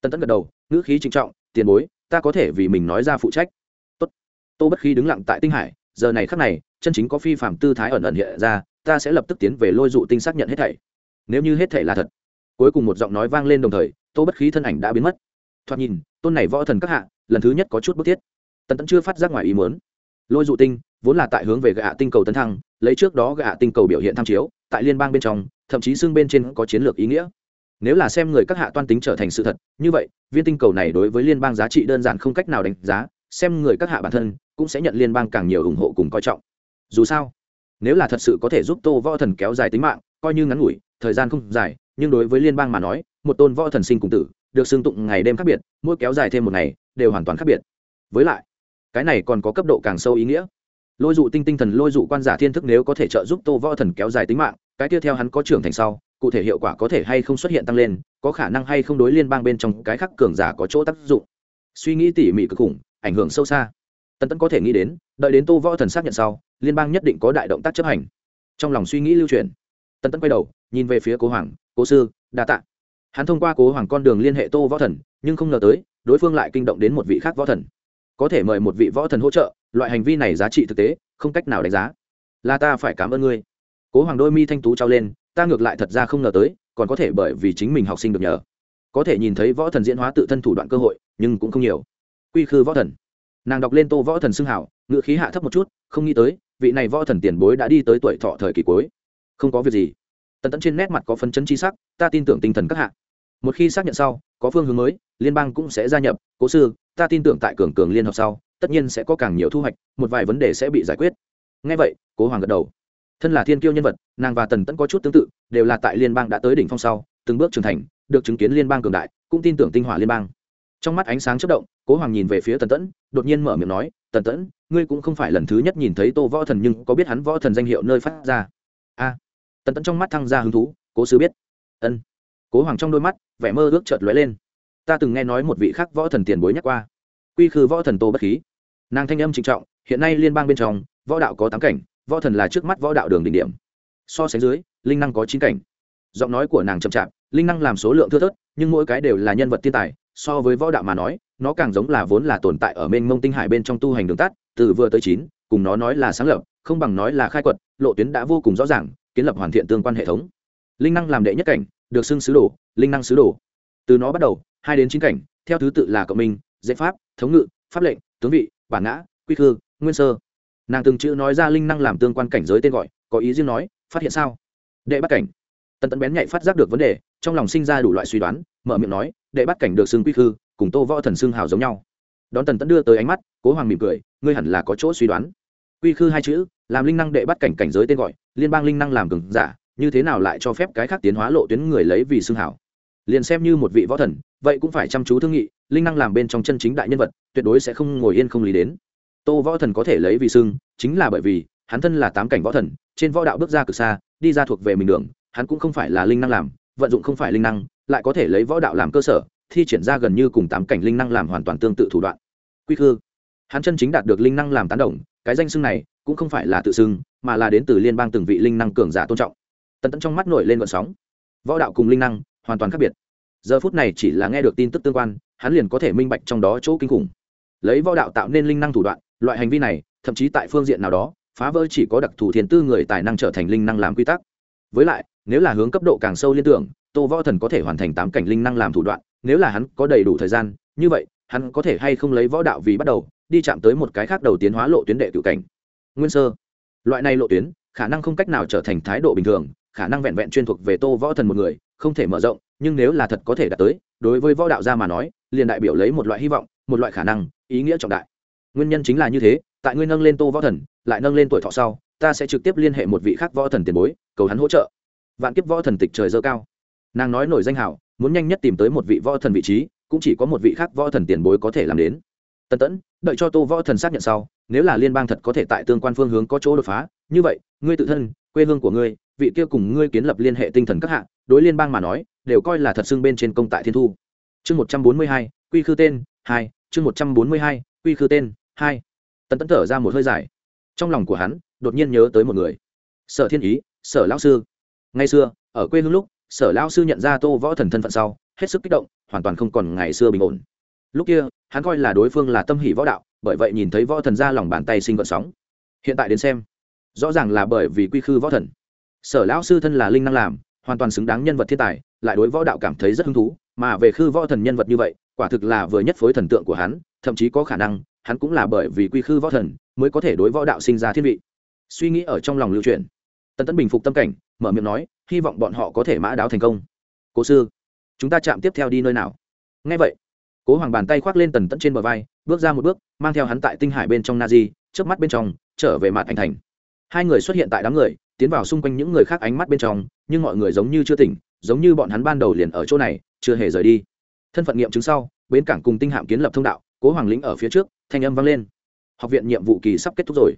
Tần tẫn gật đầu, ngữ khí trinh trọng, tiền bối, ta có thể vì mình nói ra phụ trách. Tốt. tô bất khí đứng lặng tại tinh hải, giờ này khắc này, chân chính có phi phạm tư thái ẩn ẩn hiện ra, ta sẽ lập tức tiến về lôi dụ tinh xác nhận hết thảy. Nếu như hết thảy là thật, cuối cùng một giọng nói vang lên đồng thời, tô bất khí thân ảnh đã biến mất. Thoạt nhìn, tôn này võ thần các hạ, lần thứ nhất có chút bức thiết tần tẫn chưa phát giác ngoài ý muốn. Lôi dụ tinh, vốn là tại hướng về gạ tinh cầu tấn thăng, lấy trước đó gạ tinh cầu biểu hiện tham chiếu, tại liên bang bên trong, thậm chí xương bên trên có chiến lược ý nghĩa. Nếu là xem người các hạ toan tính trở thành sự thật, như vậy, viên tinh cầu này đối với liên bang giá trị đơn giản không cách nào đánh giá, xem người các hạ bản thân, cũng sẽ nhận liên bang càng nhiều ủng hộ cùng coi trọng. Dù sao, nếu là thật sự có thể giúp tô võ thần kéo dài tính mạng, coi như ngắn ngủi, thời gian không dài, nhưng đối với liên bang mà nói, một tôn võ thần sinh cùng tử, được xưng tụng ngày đêm khác biệt, mỗi kéo dài thêm một ngày, đều hoàn toàn khác biệt. Với lại cái này còn có cấp độ càng sâu ý nghĩa. Lôi dụ tinh tinh thần, lôi dụ quan giả thiên thức nếu có thể trợ giúp tô võ thần kéo dài tính mạng, cái tiếp theo hắn có trưởng thành sau, cụ thể hiệu quả có thể hay không xuất hiện tăng lên, có khả năng hay không đối liên bang bên trong cái khắc cường giả có chỗ tác dụng. Suy nghĩ tỉ mỉ cực khủng, ảnh hưởng sâu xa. Tần tẫn có thể nghĩ đến, đợi đến tô võ thần xác nhận sau, liên bang nhất định có đại động tác chấp hành. Trong lòng suy nghĩ lưu truyền tần tẫn quay đầu, nhìn về phía cố hoàng, cố sư, đa t ạ hắn thông qua cố hoàng con đường liên hệ tô võ thần, nhưng không ngờ tới, đối phương lại kinh động đến một vị khác võ thần có thể mời một vị võ thần hỗ trợ, loại hành vi này giá trị thực tế, không cách nào đánh giá. Là ta phải cảm ơn ngươi. Cố hoàng đôi mi thanh tú trao lên, ta ngược lại thật ra không ngờ tới, còn có thể bởi vì chính mình học sinh được nhờ. Có thể nhìn thấy võ thần diễn hóa tự thân thủ đoạn cơ hội, nhưng cũng không nhiều. Quy khư võ thần. Nàng đọc lên tô võ thần xưng hảo ngự khí hạ thấp một chút, không nghĩ tới, vị này võ thần tiền bối đã đi tới tuổi thọ thời kỳ cuối. Không có việc gì. Tần tẫn trên nét mặt có phấn chấn chi sắc, ta tin tưởng tinh thần các hạ. Một khi xác nhận sau, có phương hướng mới, liên bang cũng sẽ gia nhập. Cố sư ta tin tưởng tại cường cường liên hợp sau, tất nhiên sẽ có càng nhiều thu hoạch, một vài vấn đề sẽ bị giải quyết. Ngay vậy, cố hoàng gật đầu. Thân là thiên kiêu nhân vật, nàng và tần tẫn có chút tương tự, đều là tại liên bang đã tới đỉnh phong sau, từng bước trưởng thành, được chứng kiến liên bang cường đại, cũng tin tưởng tinh hỏa liên bang. Trong mắt ánh sáng chất động, cố hoàng nhìn về phía tần tẫn, đột nhiên mở miệng nói, tần tẫn, ngươi cũng không phải lần thứ nhất nhìn thấy tô võ thần nhưng có biết hắn võ thần danh hiệu nơi phát ra? A. Tần tẫn trong mắt thăng ra hứng thú, cố sứ biết. Ân. Cố hoàng trong đôi mắt, vẻ mơ ước chợt lóe lên ta từng nghe nói một vị khác võ thần tiền bối nhắc qua. Quy khư võ thần tô bất khí. Nàng thanh âm trịnh trọng, hiện nay liên bang bên trong, võ đạo có tám cảnh, võ thần là trước mắt võ đạo đường đỉnh điểm. So sánh dưới, linh năng có chín cảnh. Giọng nói của nàng chậm chạp, linh năng làm số lượng thưa thớt, nhưng mỗi cái đều là nhân vật thiên tài, so với võ đạo mà nói, nó càng giống là vốn là tồn tại ở bên mông tinh hải bên trong tu hành đường tắt, từ vừa tới chín, cùng nó nói là sáng lập, không bằng nói là khai quật, lộ tuyến đã vô cùng rõ ràng, kiến lập hoàn thiện tương quan hệ thống. Linh năng làm đệ nhất cảnh, được xưng sứ đồ, linh năng sứ đồ. Từ nó bắt đầu hai đến chín cảnh, theo thứ tự là cộng minh dễ pháp, thống ngự, pháp lệnh, tướng vị, bản ngã, quy khư, nguyên sơ. Nàng từng chữ nói ra linh năng làm tương quan cảnh giới tên gọi, có ý riêng nói, phát hiện sao? Đệ bắt cảnh. Tần tẫn bén nhạy phát giác được vấn đề, trong lòng sinh ra đủ loại suy đoán, mở miệng nói, đệ bắt cảnh được xưng quy khư, cùng tô võ thần xưng hào giống nhau. Đón tần tẫn đưa tới ánh mắt, cố hoàng mỉm cười, ngươi hẳn là có chỗ suy đoán. Quy khư hai chữ, làm linh năng đệ bắt cảnh cảnh giới tên gọi, liên bang linh năng làm cường giả, như thế nào lại cho phép cái khác tiến hóa lộ tuyến người lấy vì xưng hào? Liền xem như một vị võ thần, vậy cũng phải chăm chú thương nghị, linh năng làm bên trong chân chính đại nhân vật, tuyệt đối sẽ không ngồi yên không lý đến. Tô võ thần có thể lấy vì xưng, chính là bởi vì, hắn thân là tám cảnh võ thần, trên võ đạo bước ra cực xa, đi ra thuộc về mình đường, hắn cũng không phải là linh năng làm, vận dụng không phải linh năng, lại có thể lấy võ đạo làm cơ sở, thi triển ra gần như cùng tám cảnh linh năng làm hoàn toàn tương tự thủ đoạn. Quy khư, hắn chân chính đạt được linh năng làm tán đồng, cái danh xưng này cũng không phải là tự xưng, mà là đến từ liên bang từng vị linh năng cường giả tôn trọng. Tần tẫn trong mắt nổi lên vận sóng. Võ đạo cùng linh năng hoàn toàn khác biệt. Giờ phút này chỉ là nghe được tin tức tương quan, hắn liền có thể minh bạch trong đó chỗ kinh khủng. Lấy võ đạo tạo nên linh năng thủ đoạn, loại hành vi này, thậm chí tại phương diện nào đó, phá vỡ chỉ có đặc thù thiền tư người tài năng trở thành linh năng làm quy tắc. Với lại, nếu là hướng cấp độ càng sâu liên tưởng, tô võ thần có thể hoàn thành tám cảnh linh năng làm thủ đoạn, nếu là hắn có đầy đủ thời gian, như vậy, hắn có thể hay không lấy võ đạo vì bắt đầu, đi chạm tới một cái khác đầu tiến hóa lộ tuyến đệ cựu cảnh. Nguyên sơ. Loại này lộ tuyến, khả năng không cách nào trở thành thái độ bình thường, khả năng vẹn vẹn chuyên thuộc về tô võ thần một người không thể mở rộng, nhưng nếu là thật có thể đạt tới, đối với võ đạo gia mà nói, liền đại biểu lấy một loại hy vọng, một loại khả năng, ý nghĩa trọng đại. Nguyên nhân chính là như thế, tại ngươi nâng lên tô võ thần, lại nâng lên tuổi thọ sau, ta sẽ trực tiếp liên hệ một vị khác võ thần tiền bối, cầu hắn hỗ trợ. Vạn kiếp võ thần tịch trời dơ cao. Nàng nói nổi danh hảo, muốn nhanh nhất tìm tới một vị võ thần vị trí, cũng chỉ có một vị khác võ thần tiền bối có thể làm đến. Tân tẫn, đợi cho tô võ thần xác nhận sau, nếu là liên bang thật có thể tại tương quan phương hướng có chỗ đột phá, như vậy, ngươi tự thân, quê hương của ngươi, vị kia cùng ngươi kiến lập liên hệ tinh thần các hạng đối liên bang mà nói, đều coi là thật xưng bên trên công tại thiên thu. Chương một trăm bốn mươi hai, quy khư tên, hai, chương một trăm bốn mươi hai, quy khư tên, hai. Tần tẫn thở ra một hơi dài. Trong lòng của hắn, đột nhiên nhớ tới một người. Sở thiên ý, sở lão sư. Ngày xưa, ở quê hương lúc, sở lão sư nhận ra tô võ thần thân phận sau, hết sức kích động, hoàn toàn không còn ngày xưa bình ổn. Lúc kia, hắn coi là đối phương là tâm hỷ võ đạo, bởi vậy nhìn thấy võ thần ra lòng bàn tay sinh vận sóng. Hiện tại đến xem, rõ ràng là bởi vì quy khư võ thần. Sở lão sư thân là linh năng làm hoàn toàn xứng đáng nhân vật thiên tài, lại đối võ đạo cảm thấy rất hứng thú, mà về khư võ thần nhân vật như vậy, quả thực là vừa nhất phối thần tượng của hắn, thậm chí có khả năng, hắn cũng là bởi vì quy khư võ thần, mới có thể đối võ đạo sinh ra thiên vị. Suy nghĩ ở trong lòng lưu truyền, tần tẫn bình phục tâm cảnh, mở miệng nói, hy vọng bọn họ có thể mã đáo thành công. Cố sư, chúng ta chạm tiếp theo đi nơi nào? Ngay vậy, cố hoàng bàn tay khoác lên tần tẫn trên bờ vai, bước ra một bước, mang theo hắn tại tinh hải bên trong na di trước mắt bên trong, trở về mặt anh thành. Hai người xuất hiện tại đám người, tiến vào xung quanh những người khác ánh mắt bên trong nhưng mọi người giống như chưa tỉnh, giống như bọn hắn ban đầu liền ở chỗ này, chưa hề rời đi. Thân phận nghiệm chứng sau, bến cảng cùng tinh hạm kiến lập thông đạo, cố hoàng lĩnh ở phía trước, thanh âm vang lên. Học viện nhiệm vụ kỳ sắp kết thúc rồi.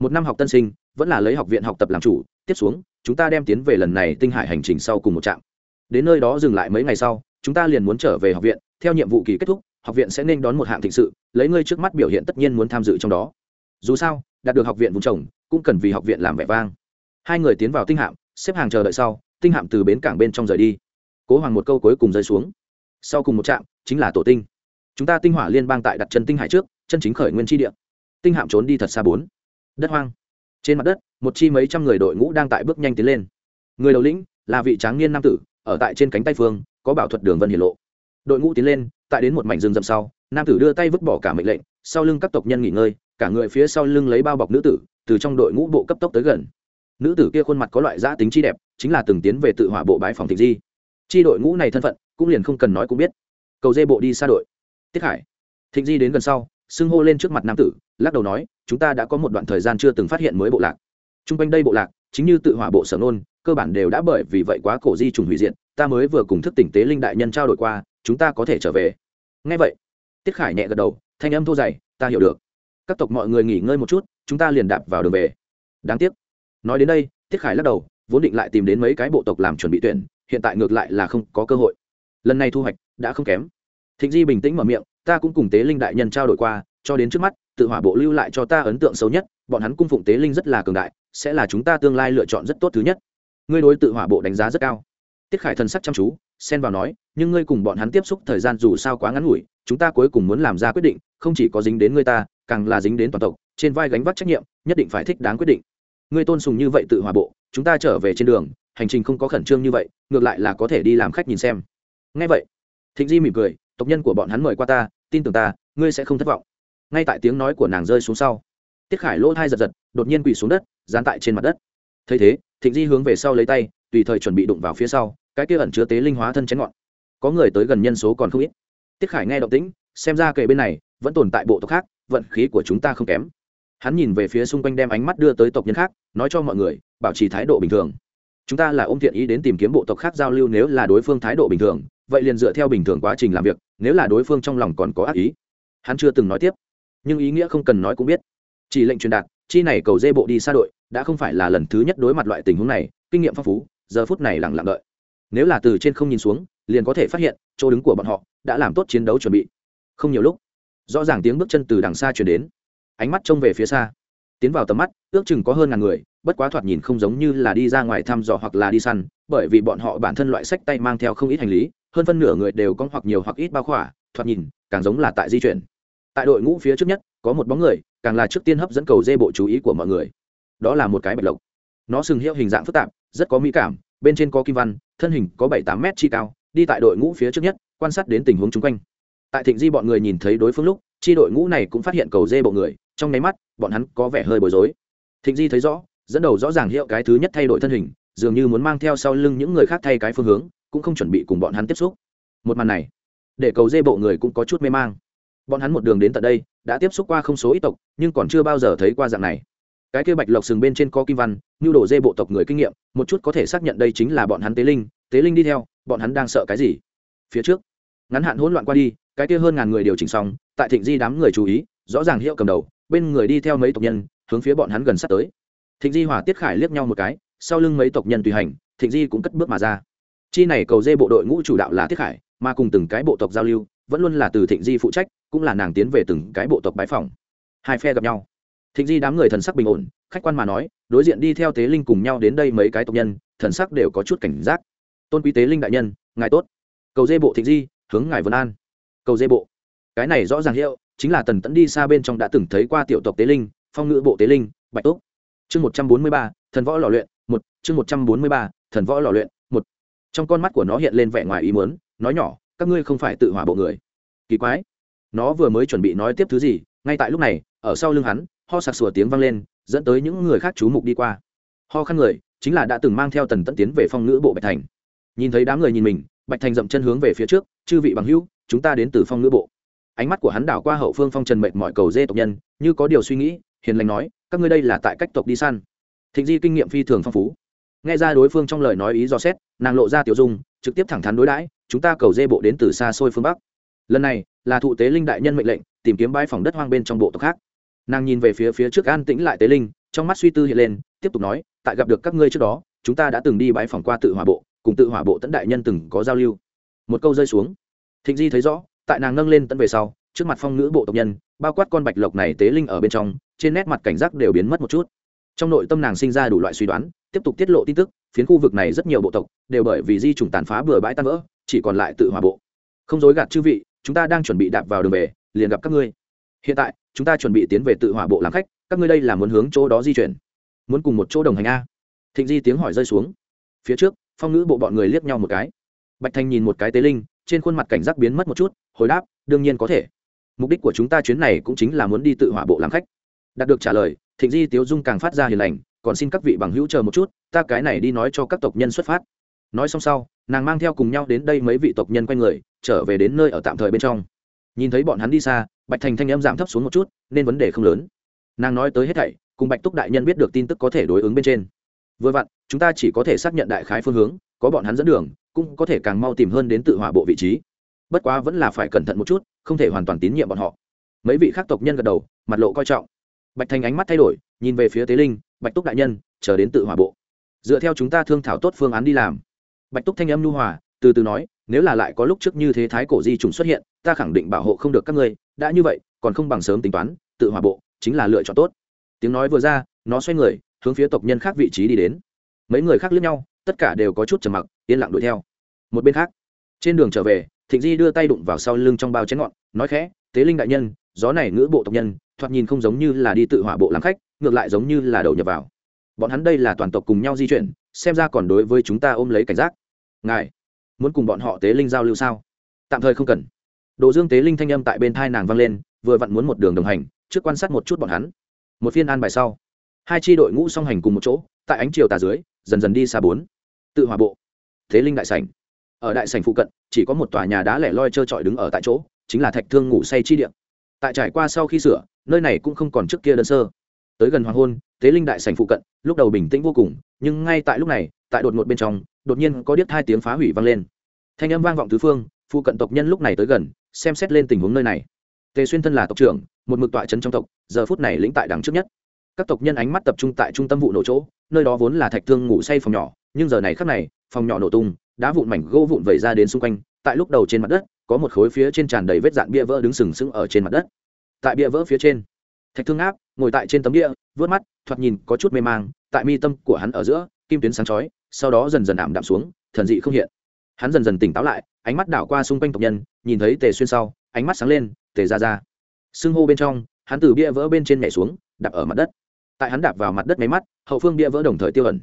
Một năm học tân sinh, vẫn là lấy học viện học tập làm chủ, tiếp xuống, chúng ta đem tiến về lần này tinh hải hành trình sau cùng một trạm. Đến nơi đó dừng lại mấy ngày sau, chúng ta liền muốn trở về học viện, theo nhiệm vụ kỳ kết thúc, học viện sẽ nên đón một hạng thịnh sự, lấy ngươi trước mắt biểu hiện tất nhiên muốn tham dự trong đó. Dù sao, đạt được học viện vùng trồng, cũng cần vì học viện làm vẻ vang. Hai người tiến vào tinh hạm xếp hàng chờ đợi sau, tinh hạm từ bến cảng bên trong rời đi. Cố hoàng một câu cuối cùng rơi xuống. Sau cùng một trạm, chính là tổ tinh. Chúng ta tinh hỏa liên bang tại đặt chân tinh hải trước, chân chính khởi nguyên tri địa. Tinh hạm trốn đi thật xa bốn. Đất hoang. Trên mặt đất, một chi mấy trăm người đội ngũ đang tại bước nhanh tiến lên. Người đầu lĩnh là vị tráng niên nam tử, ở tại trên cánh tay phương, có bảo thuật đường vân hiển lộ. Đội ngũ tiến lên, tại đến một mảnh rừng rậm sau, nam tử đưa tay vứt bỏ cả mệnh lệnh, sau lưng các tộc nhân nghỉ ngơi, cả người phía sau lưng lấy bao bọc nữ tử, từ trong đội ngũ bộ cấp tốc tới gần nữ tử kia khuôn mặt có loại giã tính chi đẹp, chính là từng tiến về tự hỏa bộ bái phòng thịnh di. Chi đội ngũ này thân phận, cũng liền không cần nói cũng biết. Cầu dê bộ đi xa đội. Tiết hải thịnh di đến gần sau, xưng hô lên trước mặt nam tử, lắc đầu nói, chúng ta đã có một đoạn thời gian chưa từng phát hiện mới bộ lạc. T r u n g quanh đây bộ lạc, chính như tự hỏa bộ sở nôn cơ bản đều đã bởi vì vậy quá cổ di trùng hủy diện ta mới vừa cùng thức tỉnh tế linh đại nhân trao đổi qua, chúng ta có thể trở về. Ngay vậy, tiết khải nhẹ gật đầu, thanh âm thô dày, ta hiểu được. Các tộc mọi người nghỉ ngơi một chút, chúng ta liền đạp vào đường về. Đáng tiếc nói đến đây tiết khải lắc đầu, vốn định lại tìm đến mấy cái bộ tộc làm chuẩn bị tuyển, hiện tại ngược lại là không có cơ hội. Lần này thu hoạch đã không kém. Thịnh di bình tĩnh mở miệng, ta cũng cùng tế linh đại nhân trao đổi qua, cho đến trước mắt, tự hỏa bộ lưu lại cho ta ấn tượng xấu nhất, bọn hắn cung phụng tế linh rất là cường đại, sẽ là chúng ta tương lai lựa chọn rất tốt thứ nhất. Ngươi đối tự hỏa bộ đánh giá rất cao. Tiết khải thần sắc chăm chú, xen vào nói, nhưng ngươi cùng bọn hắn tiếp xúc thời gian dù sao quá ngắn ngủi, chúng ta cuối cùng muốn làm ra quyết định, không chỉ có dính đến ngươi ta, càng là dính đến toàn tộc, trên vai gánh vác trách nhiệm, nhất định phải thích đáng quyết định ngươi tôn sùng như vậy tự hòa bộ, chúng ta trở về trên đường, hành trình không có khẩn trương như vậy, ngược lại là có thể đi làm khách nhìn xem. Ngay vậy, thịnh di mỉm cười, tộc nhân của bọn hắn mời qua ta, tin tưởng ta, ngươi sẽ không thất vọng. Ngay tại tiếng nói của nàng rơi xuống sau, tiết khải lỗ thai giật giật, đột nhiên quỳ xuống đất, dán tại trên mặt đất. Thấy thế, thịnh di hướng về sau lấy tay, tùy thời chuẩn bị đụng vào phía sau, cái kia ẩn chứa tế linh hóa thân chén ngọn. Có người tới gần nhân số còn không ít. Tiết khải nghe động tĩnh, xem ra kệ bên này vẫn tồn tại bộ tộc khác, vận khí của chúng ta không kém hắn nhìn về phía xung quanh đem ánh mắt đưa tới tộc nhân khác, nói cho mọi người, bảo trì thái độ bình thường. Chúng ta là ôm thiện ý đến tìm kiếm bộ tộc khác giao lưu nếu là đối phương thái độ bình thường, vậy liền dựa theo bình thường quá trình làm việc, nếu là đối phương trong lòng còn có ác ý. Hắn chưa từng nói tiếp, nhưng ý nghĩa không cần nói cũng biết. Chỉ lệnh truyền đạt, chi này cầu dê bộ đi xa đội, đã không phải là lần thứ nhất đối mặt loại tình huống này, kinh nghiệm phong phú, giờ phút này lặng lặng đợi. Nếu là từ trên không nhìn xuống, liền có thể phát hiện, chỗ đứng của bọn họ đã làm tốt chiến đấu chuẩn bị. Không nhiều lúc, rõ ràng tiếng bước chân từ đằng xa chuyển đến ánh mắt trông về phía xa. Tiến vào tầm mắt, ước chừng có hơn ngàn người, bất quá thoạt nhìn không giống như là đi ra ngoài thăm dò hoặc là đi săn, bởi vì bọn họ bản thân loại sách tay mang theo không ít hành lý, hơn phân nửa người đều có hoặc nhiều hoặc ít bao khỏa, thoạt nhìn, càng giống là tại di chuyển. Tại đội ngũ phía trước nhất, có một bóng người, càng là trước tiên hấp dẫn cầu dê bộ chú ý của mọi người. Đó là một cái bạch lộc. Nó sừng hiệu hình dạng phức tạp, rất có mỹ cảm, bên trên có kim văn, thân hình có bảy tám mét chi cao, đi tại đội ngũ phía trước nhất, quan sát đến tình huống chung quanh. Tại thịnh di bọn người nhìn thấy đối phương lúc, chi đội ngũ này cũng phát hiện cầu dê bộ người trong nháy mắt, bọn hắn có vẻ hơi bối rối. Thịnh di thấy rõ, dẫn đầu rõ ràng hiệu cái thứ nhất thay đổi thân hình, dường như muốn mang theo sau lưng những người khác thay cái phương hướng, cũng không chuẩn bị cùng bọn hắn tiếp xúc. Một màn này, để cầu dê bộ người cũng có chút mê mang. Bọn hắn một đường đến tận đây, đã tiếp xúc qua không số ít tộc, nhưng còn chưa bao giờ thấy qua dạng này. Cái kia bạch lộc sừng bên trên có kim văn như đồ dê bộ tộc người kinh nghiệm, một chút có thể xác nhận đây chính là bọn hắn tế linh tế linh đi theo, bọn hắn đang sợ cái gì? Phía trước, ngắn hạn hỗn loạn qua đi, cái kia hơn ngàn người điều chỉnh xong, tại thịnh di đám người chú ý, rõ ràng hiệu cầm đầu bên người đi theo mấy tộc nhân, hướng phía bọn hắn gần sát tới. Thịnh di hỏa tiết khải liếc nhau một cái, sau lưng mấy tộc nhân tùy hành, thịnh di cũng cất bước mà ra. Chi này cầu dê bộ đội ngũ chủ đạo là tiết khải, mà cùng từng cái bộ tộc giao lưu, vẫn luôn là từ thịnh di phụ trách, cũng là nàng tiến về từng cái bộ tộc bái phòng. Hai phe gặp nhau. Thịnh di đám người thần sắc bình ổn, khách quan mà nói, đối diện đi theo tế linh cùng nhau đến đây mấy cái tộc nhân, thần sắc đều có chút cảnh giác. Tôn quý tế linh đại nhân, ngài tốt. Cầu dê bộ thịnh di, hướng ngài vân an. Cầu dê bộ. Cái này rõ ràng hiệu chính là tần tẫn đi xa bên trong đã từng thấy qua tiểu tộc tế linh, phong ngữ bộ tế linh, bạch túc. Chương một trăm bốn mươi ba, thần võ lò luyện, một, chương một trăm bốn mươi ba, thần võ lò luyện, một. Trong con mắt của nó hiện lên vẻ ngoài ý muốn, nói nhỏ, các ngươi không phải tự hỏa bộ người. Kỳ quái. Nó vừa mới chuẩn bị nói tiếp thứ gì, ngay tại lúc này, ở sau lưng hắn, ho sặc sủa tiếng vang lên, dẫn tới những người khác chú mục đi qua. Ho khăn người, chính là đã từng mang theo tần tẫn tiến về phong ngữ bộ bạch thành. Nhìn thấy đám người nhìn mình, bạch thành dậm chân hướng về phía trước, chư vị bằng hữu, chúng ta đến từ phong ngữ bộ ánh mắt của hắn đảo qua hậu phương phong trần mệnh mọi cầu dê tộc nhân, như có điều suy nghĩ, hiền lành nói, các ngươi đây là tại cách tộc đi săn. Thịnh di kinh nghiệm phi thường phong phú. Nghe ra đối phương trong lời nói ý do xét, nàng lộ ra tiểu dung, trực tiếp thẳng thắn đối đãi, chúng ta cầu dê bộ đến từ xa xôi phương bắc. Lần này, là thụ tế linh đại nhân mệnh lệnh, tìm kiếm bãi phòng đất hoang bên trong bộ tộc khác. Nàng nhìn về phía phía trước an tĩnh lại tế linh, trong mắt suy tư hiện lên, tiếp tục nói, tại gặp được các ngươi trước đó, chúng ta đã từng đi bãi phòng qua tự hỏa bộ, cùng tự hỏa bộ tẫn đại nhân từng có giao lưu. Một câu rơi xuống. Thịnh di thấy rõ tại nàng nâng lên tận về sau, trước mặt phong ngữ bộ tộc nhân, bao quát con bạch lộc này tế linh ở bên trong, trên nét mặt cảnh giác đều biến mất một chút. Trong nội tâm nàng sinh ra đủ loại suy đoán, tiếp tục tiết lộ tin tức, phiến khu vực này rất nhiều bộ tộc đều bởi vì di chủng tàn phá bừa bãi tan vỡ, chỉ còn lại tự hòa bộ. Không dối gạt chư vị, chúng ta đang chuẩn bị đạp vào đường về, liền gặp các ngươi. Hiện tại, chúng ta chuẩn bị tiến về tự hỏa bộ làm khách, các ngươi đây là muốn hướng chỗ đó di chuyển. Muốn cùng một chỗ đồng hành a. Thịnh di tiếng hỏi rơi xuống. Phía trước, phong ngữ bộ bọn người liếc nhau một cái. Bạch thanh nhìn một cái tế linh, trên khuôn mặt cảnh giác biến mất một chút hồi đáp, đương nhiên có thể. Mục đích của chúng ta chuyến này cũng chính là muốn đi tự hỏa bộ làm khách. Đạt được trả lời, thịnh di tiếu dung càng phát ra hiền lành, còn xin các vị bằng hữu chờ một chút, ta cái này đi nói cho các tộc nhân xuất phát. Nói xong sau, nàng mang theo cùng nhau đến đây mấy vị tộc nhân quanh người, trở về đến nơi ở tạm thời bên trong. Nhìn thấy bọn hắn đi xa, bạch thành thanh em giảm thấp xuống một chút, nên vấn đề không lớn. Nàng nói tới hết thảy, cùng bạch túc đại nhân biết được tin tức có thể đối ứng bên trên. Vừa vặn, chúng ta chỉ có thể xác nhận đại khái phương hướng, có bọn hắn dẫn đường, cũng có thể càng mau tìm hơn đến tự hỏa bộ vị trí bất quá vẫn là phải cẩn thận một chút, không thể hoàn toàn tín nhiệm bọn họ. Mấy vị khác tộc nhân gật đầu, mặt lộ coi trọng. Bạch thành ánh mắt thay đổi, nhìn về phía tế linh, bạch túc đại nhân, chờ đến tự hỏa bộ. Dựa theo chúng ta thương thảo tốt phương án đi làm. Bạch túc thanh âm nu hòa, từ từ nói, nếu là lại có lúc trước như thế thái cổ di trùng xuất hiện, ta khẳng định bảo hộ không được các ngươi. Đã như vậy, còn không bằng sớm tính toán, tự hỏa bộ chính là lựa chọn tốt. Tiếng nói vừa ra, nó xoay người, hướng phía tộc nhân khác vị trí đi đến. Mấy người khác lướt nhau, tất cả đều có chút trầm mặc, yên lặng đuổi theo. Một bên khác, trên đường trở về thịnh di đưa tay đụng vào sau lưng trong bao chén ngọn, nói khẽ, tế linh đại nhân, gió này ngữ bộ tộc nhân, thoạt nhìn không giống như là đi tự hỏa bộ làm khách, ngược lại giống như là đầu nhập vào. Bọn hắn đây là toàn tộc cùng nhau di chuyển, xem ra còn đối với chúng ta ôm lấy cảnh giác. Ngài muốn cùng bọn họ tế linh giao lưu sao? Tạm thời không cần. Đồ dương tế linh thanh âm tại bên thai nàng vang lên, vừa vặn muốn một đường đồng hành, trước quan sát một chút bọn hắn. Một phiên an bài sau, hai tri đội ngũ song hành cùng một chỗ, tại ánh chiều tà dưới, dần dần đi xa bốn. Tự hòa bộ. Thế linh đại sảnh ở đại sảnh phụ cận, chỉ có một tòa nhà đá lẻ loi trơ trọi đứng ở tại chỗ, chính là thạch thương ngủ say chi điện tại trải qua sau khi sửa, nơi này cũng không còn trước kia đơn sơ. Tới gần hoàng hôn, tế linh đại sảnh phụ cận, lúc đầu bình tĩnh vô cùng, nhưng ngay tại lúc này, tại đột ngột bên trong, đột nhiên có điếc hai tiếng phá hủy vang lên. Thanh âm vang vọng tứ phương, phụ cận tộc nhân lúc này tới gần, xem xét lên tình huống nơi này. Tề xuyên thân là tộc trưởng, một mực tọa trấn trong tộc, giờ phút này lĩnh tại đằng trước nhất. Các tộc nhân ánh mắt tập trung tại trung tâm vụ nổ chỗ, nơi đó vốn là thạch thương ngủ say phòng nhỏ, nhưng giờ này khắc này, phòng nhỏ nổ tung đá vụn mảnh gỗ vụn vẩy ra đến xung quanh, tại lúc đầu trên mặt đất, có một khối phía trên tràn đầy vết dạn bia vỡ đứng sừng sững ở trên mặt đất. Tại bia vỡ phía trên, thạch thương áp ngồi tại trên tấm địa vớt mắt, thoạt nhìn có chút mê mang, tại mi tâm của hắn ở giữa, kim tuyến sáng chói, sau đó dần dần ảm đạm xuống, thần dị không hiện. Hắn dần dần tỉnh táo lại, ánh mắt đảo qua xung quanh tộc nhân, nhìn thấy tề xuyên sau, ánh mắt sáng lên, tề ra ra sưng hô bên trong, hắn từ bia vỡ bên trên nhảy xuống, đạp ở mặt đất. Tại hắn đạp vào mặt đất máy mắt, hậu phương bia vỡ đồng thời tiêu ẩn.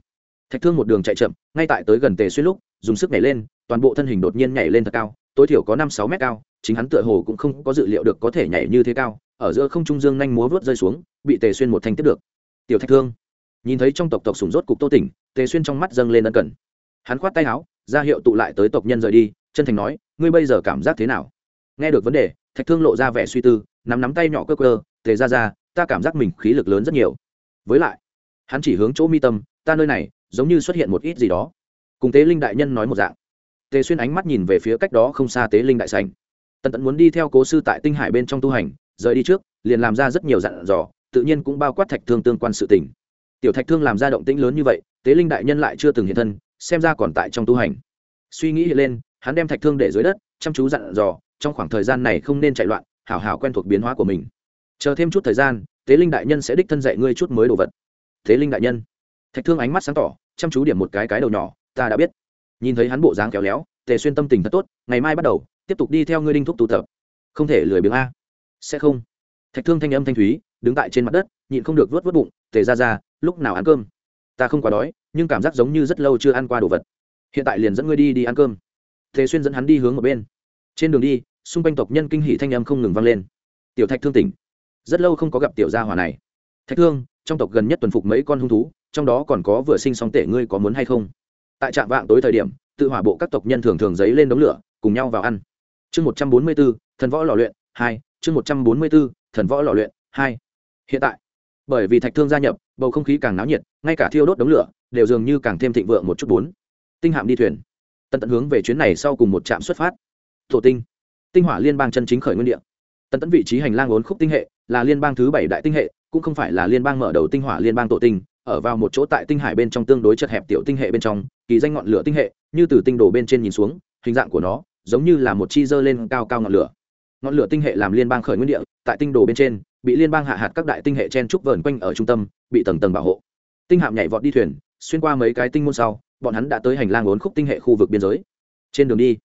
Thạch thương một đường chạy chậm, ngay tại tới gần tề xuyên lúc dùng sức nhảy lên, toàn bộ thân hình đột nhiên nhảy lên thật cao, tối thiểu có năm sáu mét cao, chính hắn tựa hồ cũng không có dự liệu được có thể nhảy như thế cao, ở giữa không trung dương nhanh múa vớt rơi xuống, bị tề xuyên một thanh tiếp được. Tiểu thạch thương, nhìn thấy trong tộc tộc sùng rốt cục tô tỉnh, tề xuyên trong mắt dâng lên ân cần. Hắn khoát tay áo, ra hiệu tụ lại tới tộc nhân rời đi, chân thành nói, ngươi bây giờ cảm giác thế nào? Nghe được vấn đề, thạch thương lộ ra vẻ suy tư, nắm nắm tay nhỏ cơ cơ, tề ra ra, ta cảm giác mình khí lực lớn rất nhiều. Với lại, hắn chỉ hướng chỗ mi tâm, ta nơi này, giống như xuất hiện một ít gì đó cùng tế linh đại nhân nói một dạng. Tề xuyên ánh mắt nhìn về phía cách đó không xa tế linh đại sành tần tận muốn đi theo cố sư tại tinh hải bên trong tu hành, rời đi trước, liền làm ra rất nhiều dặn dò, tự nhiên cũng bao quát thạch thương tương quan sự tình. Tiểu thạch thương làm ra động tĩnh lớn như vậy, tế linh đại nhân lại chưa từng hiện thân, xem ra còn tại trong tu hành. Suy nghĩ lên, hắn đem thạch thương để dưới đất, chăm chú dặn dò, trong khoảng thời gian này không nên chạy loạn, hảo hảo quen thuộc biến hóa của mình. Chờ thêm chút thời gian, tế linh đại nhân sẽ đích thân dạy ngươi chút mới đồ vật. Tế linh đại nhân. Thạch thương ánh mắt sáng tỏ, chăm chú điểm một cái cái đầu nhỏ ta đã biết. Nhìn thấy hắn bộ dáng kéo léo, tề xuyên tâm tình thật tốt, ngày mai bắt đầu, tiếp tục đi theo ngươi đinh thúc tụ tập. Không thể lười biếng a. Sẽ không. Thạch thương thanh âm thanh thúy, đứng tại trên mặt đất, nhịn không được vớt vớt bụng, tề ra ra, lúc nào ăn cơm? Ta không quá đói, nhưng cảm giác giống như rất lâu chưa ăn qua đồ vật. Hiện tại liền dẫn ngươi đi đi ăn cơm. Tề xuyên dẫn hắn đi hướng một bên. Trên đường đi, xung quanh tộc nhân kinh hỷ thanh âm không ngừng vang lên. Tiểu thạch thương tỉnh. Rất lâu không có gặp tiểu gia hỏa này. Thạch thương, trong tộc gần nhất tuần phục mấy con hung thú, trong đó còn có vừa sinh xong tể ngươi có muốn hay không? Tại trạm vạng tối thời điểm, tự hỏa bộ các tộc nhân thường thường dấy lên đống lửa, cùng nhau vào ăn. Chương một trăm bốn mươi b ố thần võ lò luyện, hai, chương một trăm bốn mươi b ố thần võ lò luyện, hai. Hiện tại, bởi vì thạch thương gia nhập, bầu không khí càng náo nhiệt, ngay cả thiêu đốt đống lửa, đều dường như càng thêm thịnh vượng một chút bốn. Tinh hạm đi thuyền. Tận tận hướng về chuyến này sau cùng một trạm xuất phát. Thổ tinh. Tinh hỏa liên bang chân chính khởi nguyên địa. Tận tận vị trí hành lang ốn khúc tinh hệ, là liên bang thứ bảy đại tinh hệ, cũng không phải là liên bang mở đầu tinh hỏa liên bang tổ tinh, ở vào một chỗ tại tinh hải bên trong tương đối chật hẹp tiểu tinh hệ bên trong kỳ danh ngọn lửa tinh hệ, như từ tinh đồ bên trên nhìn xuống, hình dạng của nó giống như là một chi dơ lên cao cao ngọn lửa. Ngọn lửa tinh hệ làm liên bang khởi nguyên địa, tại tinh đồ bên trên, bị liên bang hạ hạt các đại tinh hệ chen trúc vờn quanh ở trung tâm, bị tầng tầng bảo hộ. Tinh hạm nhảy vọt đi thuyền, xuyên qua mấy cái tinh môn sau, bọn hắn đã tới hành lang ốn khúc tinh hệ khu vực biên giới. Trên đường đi,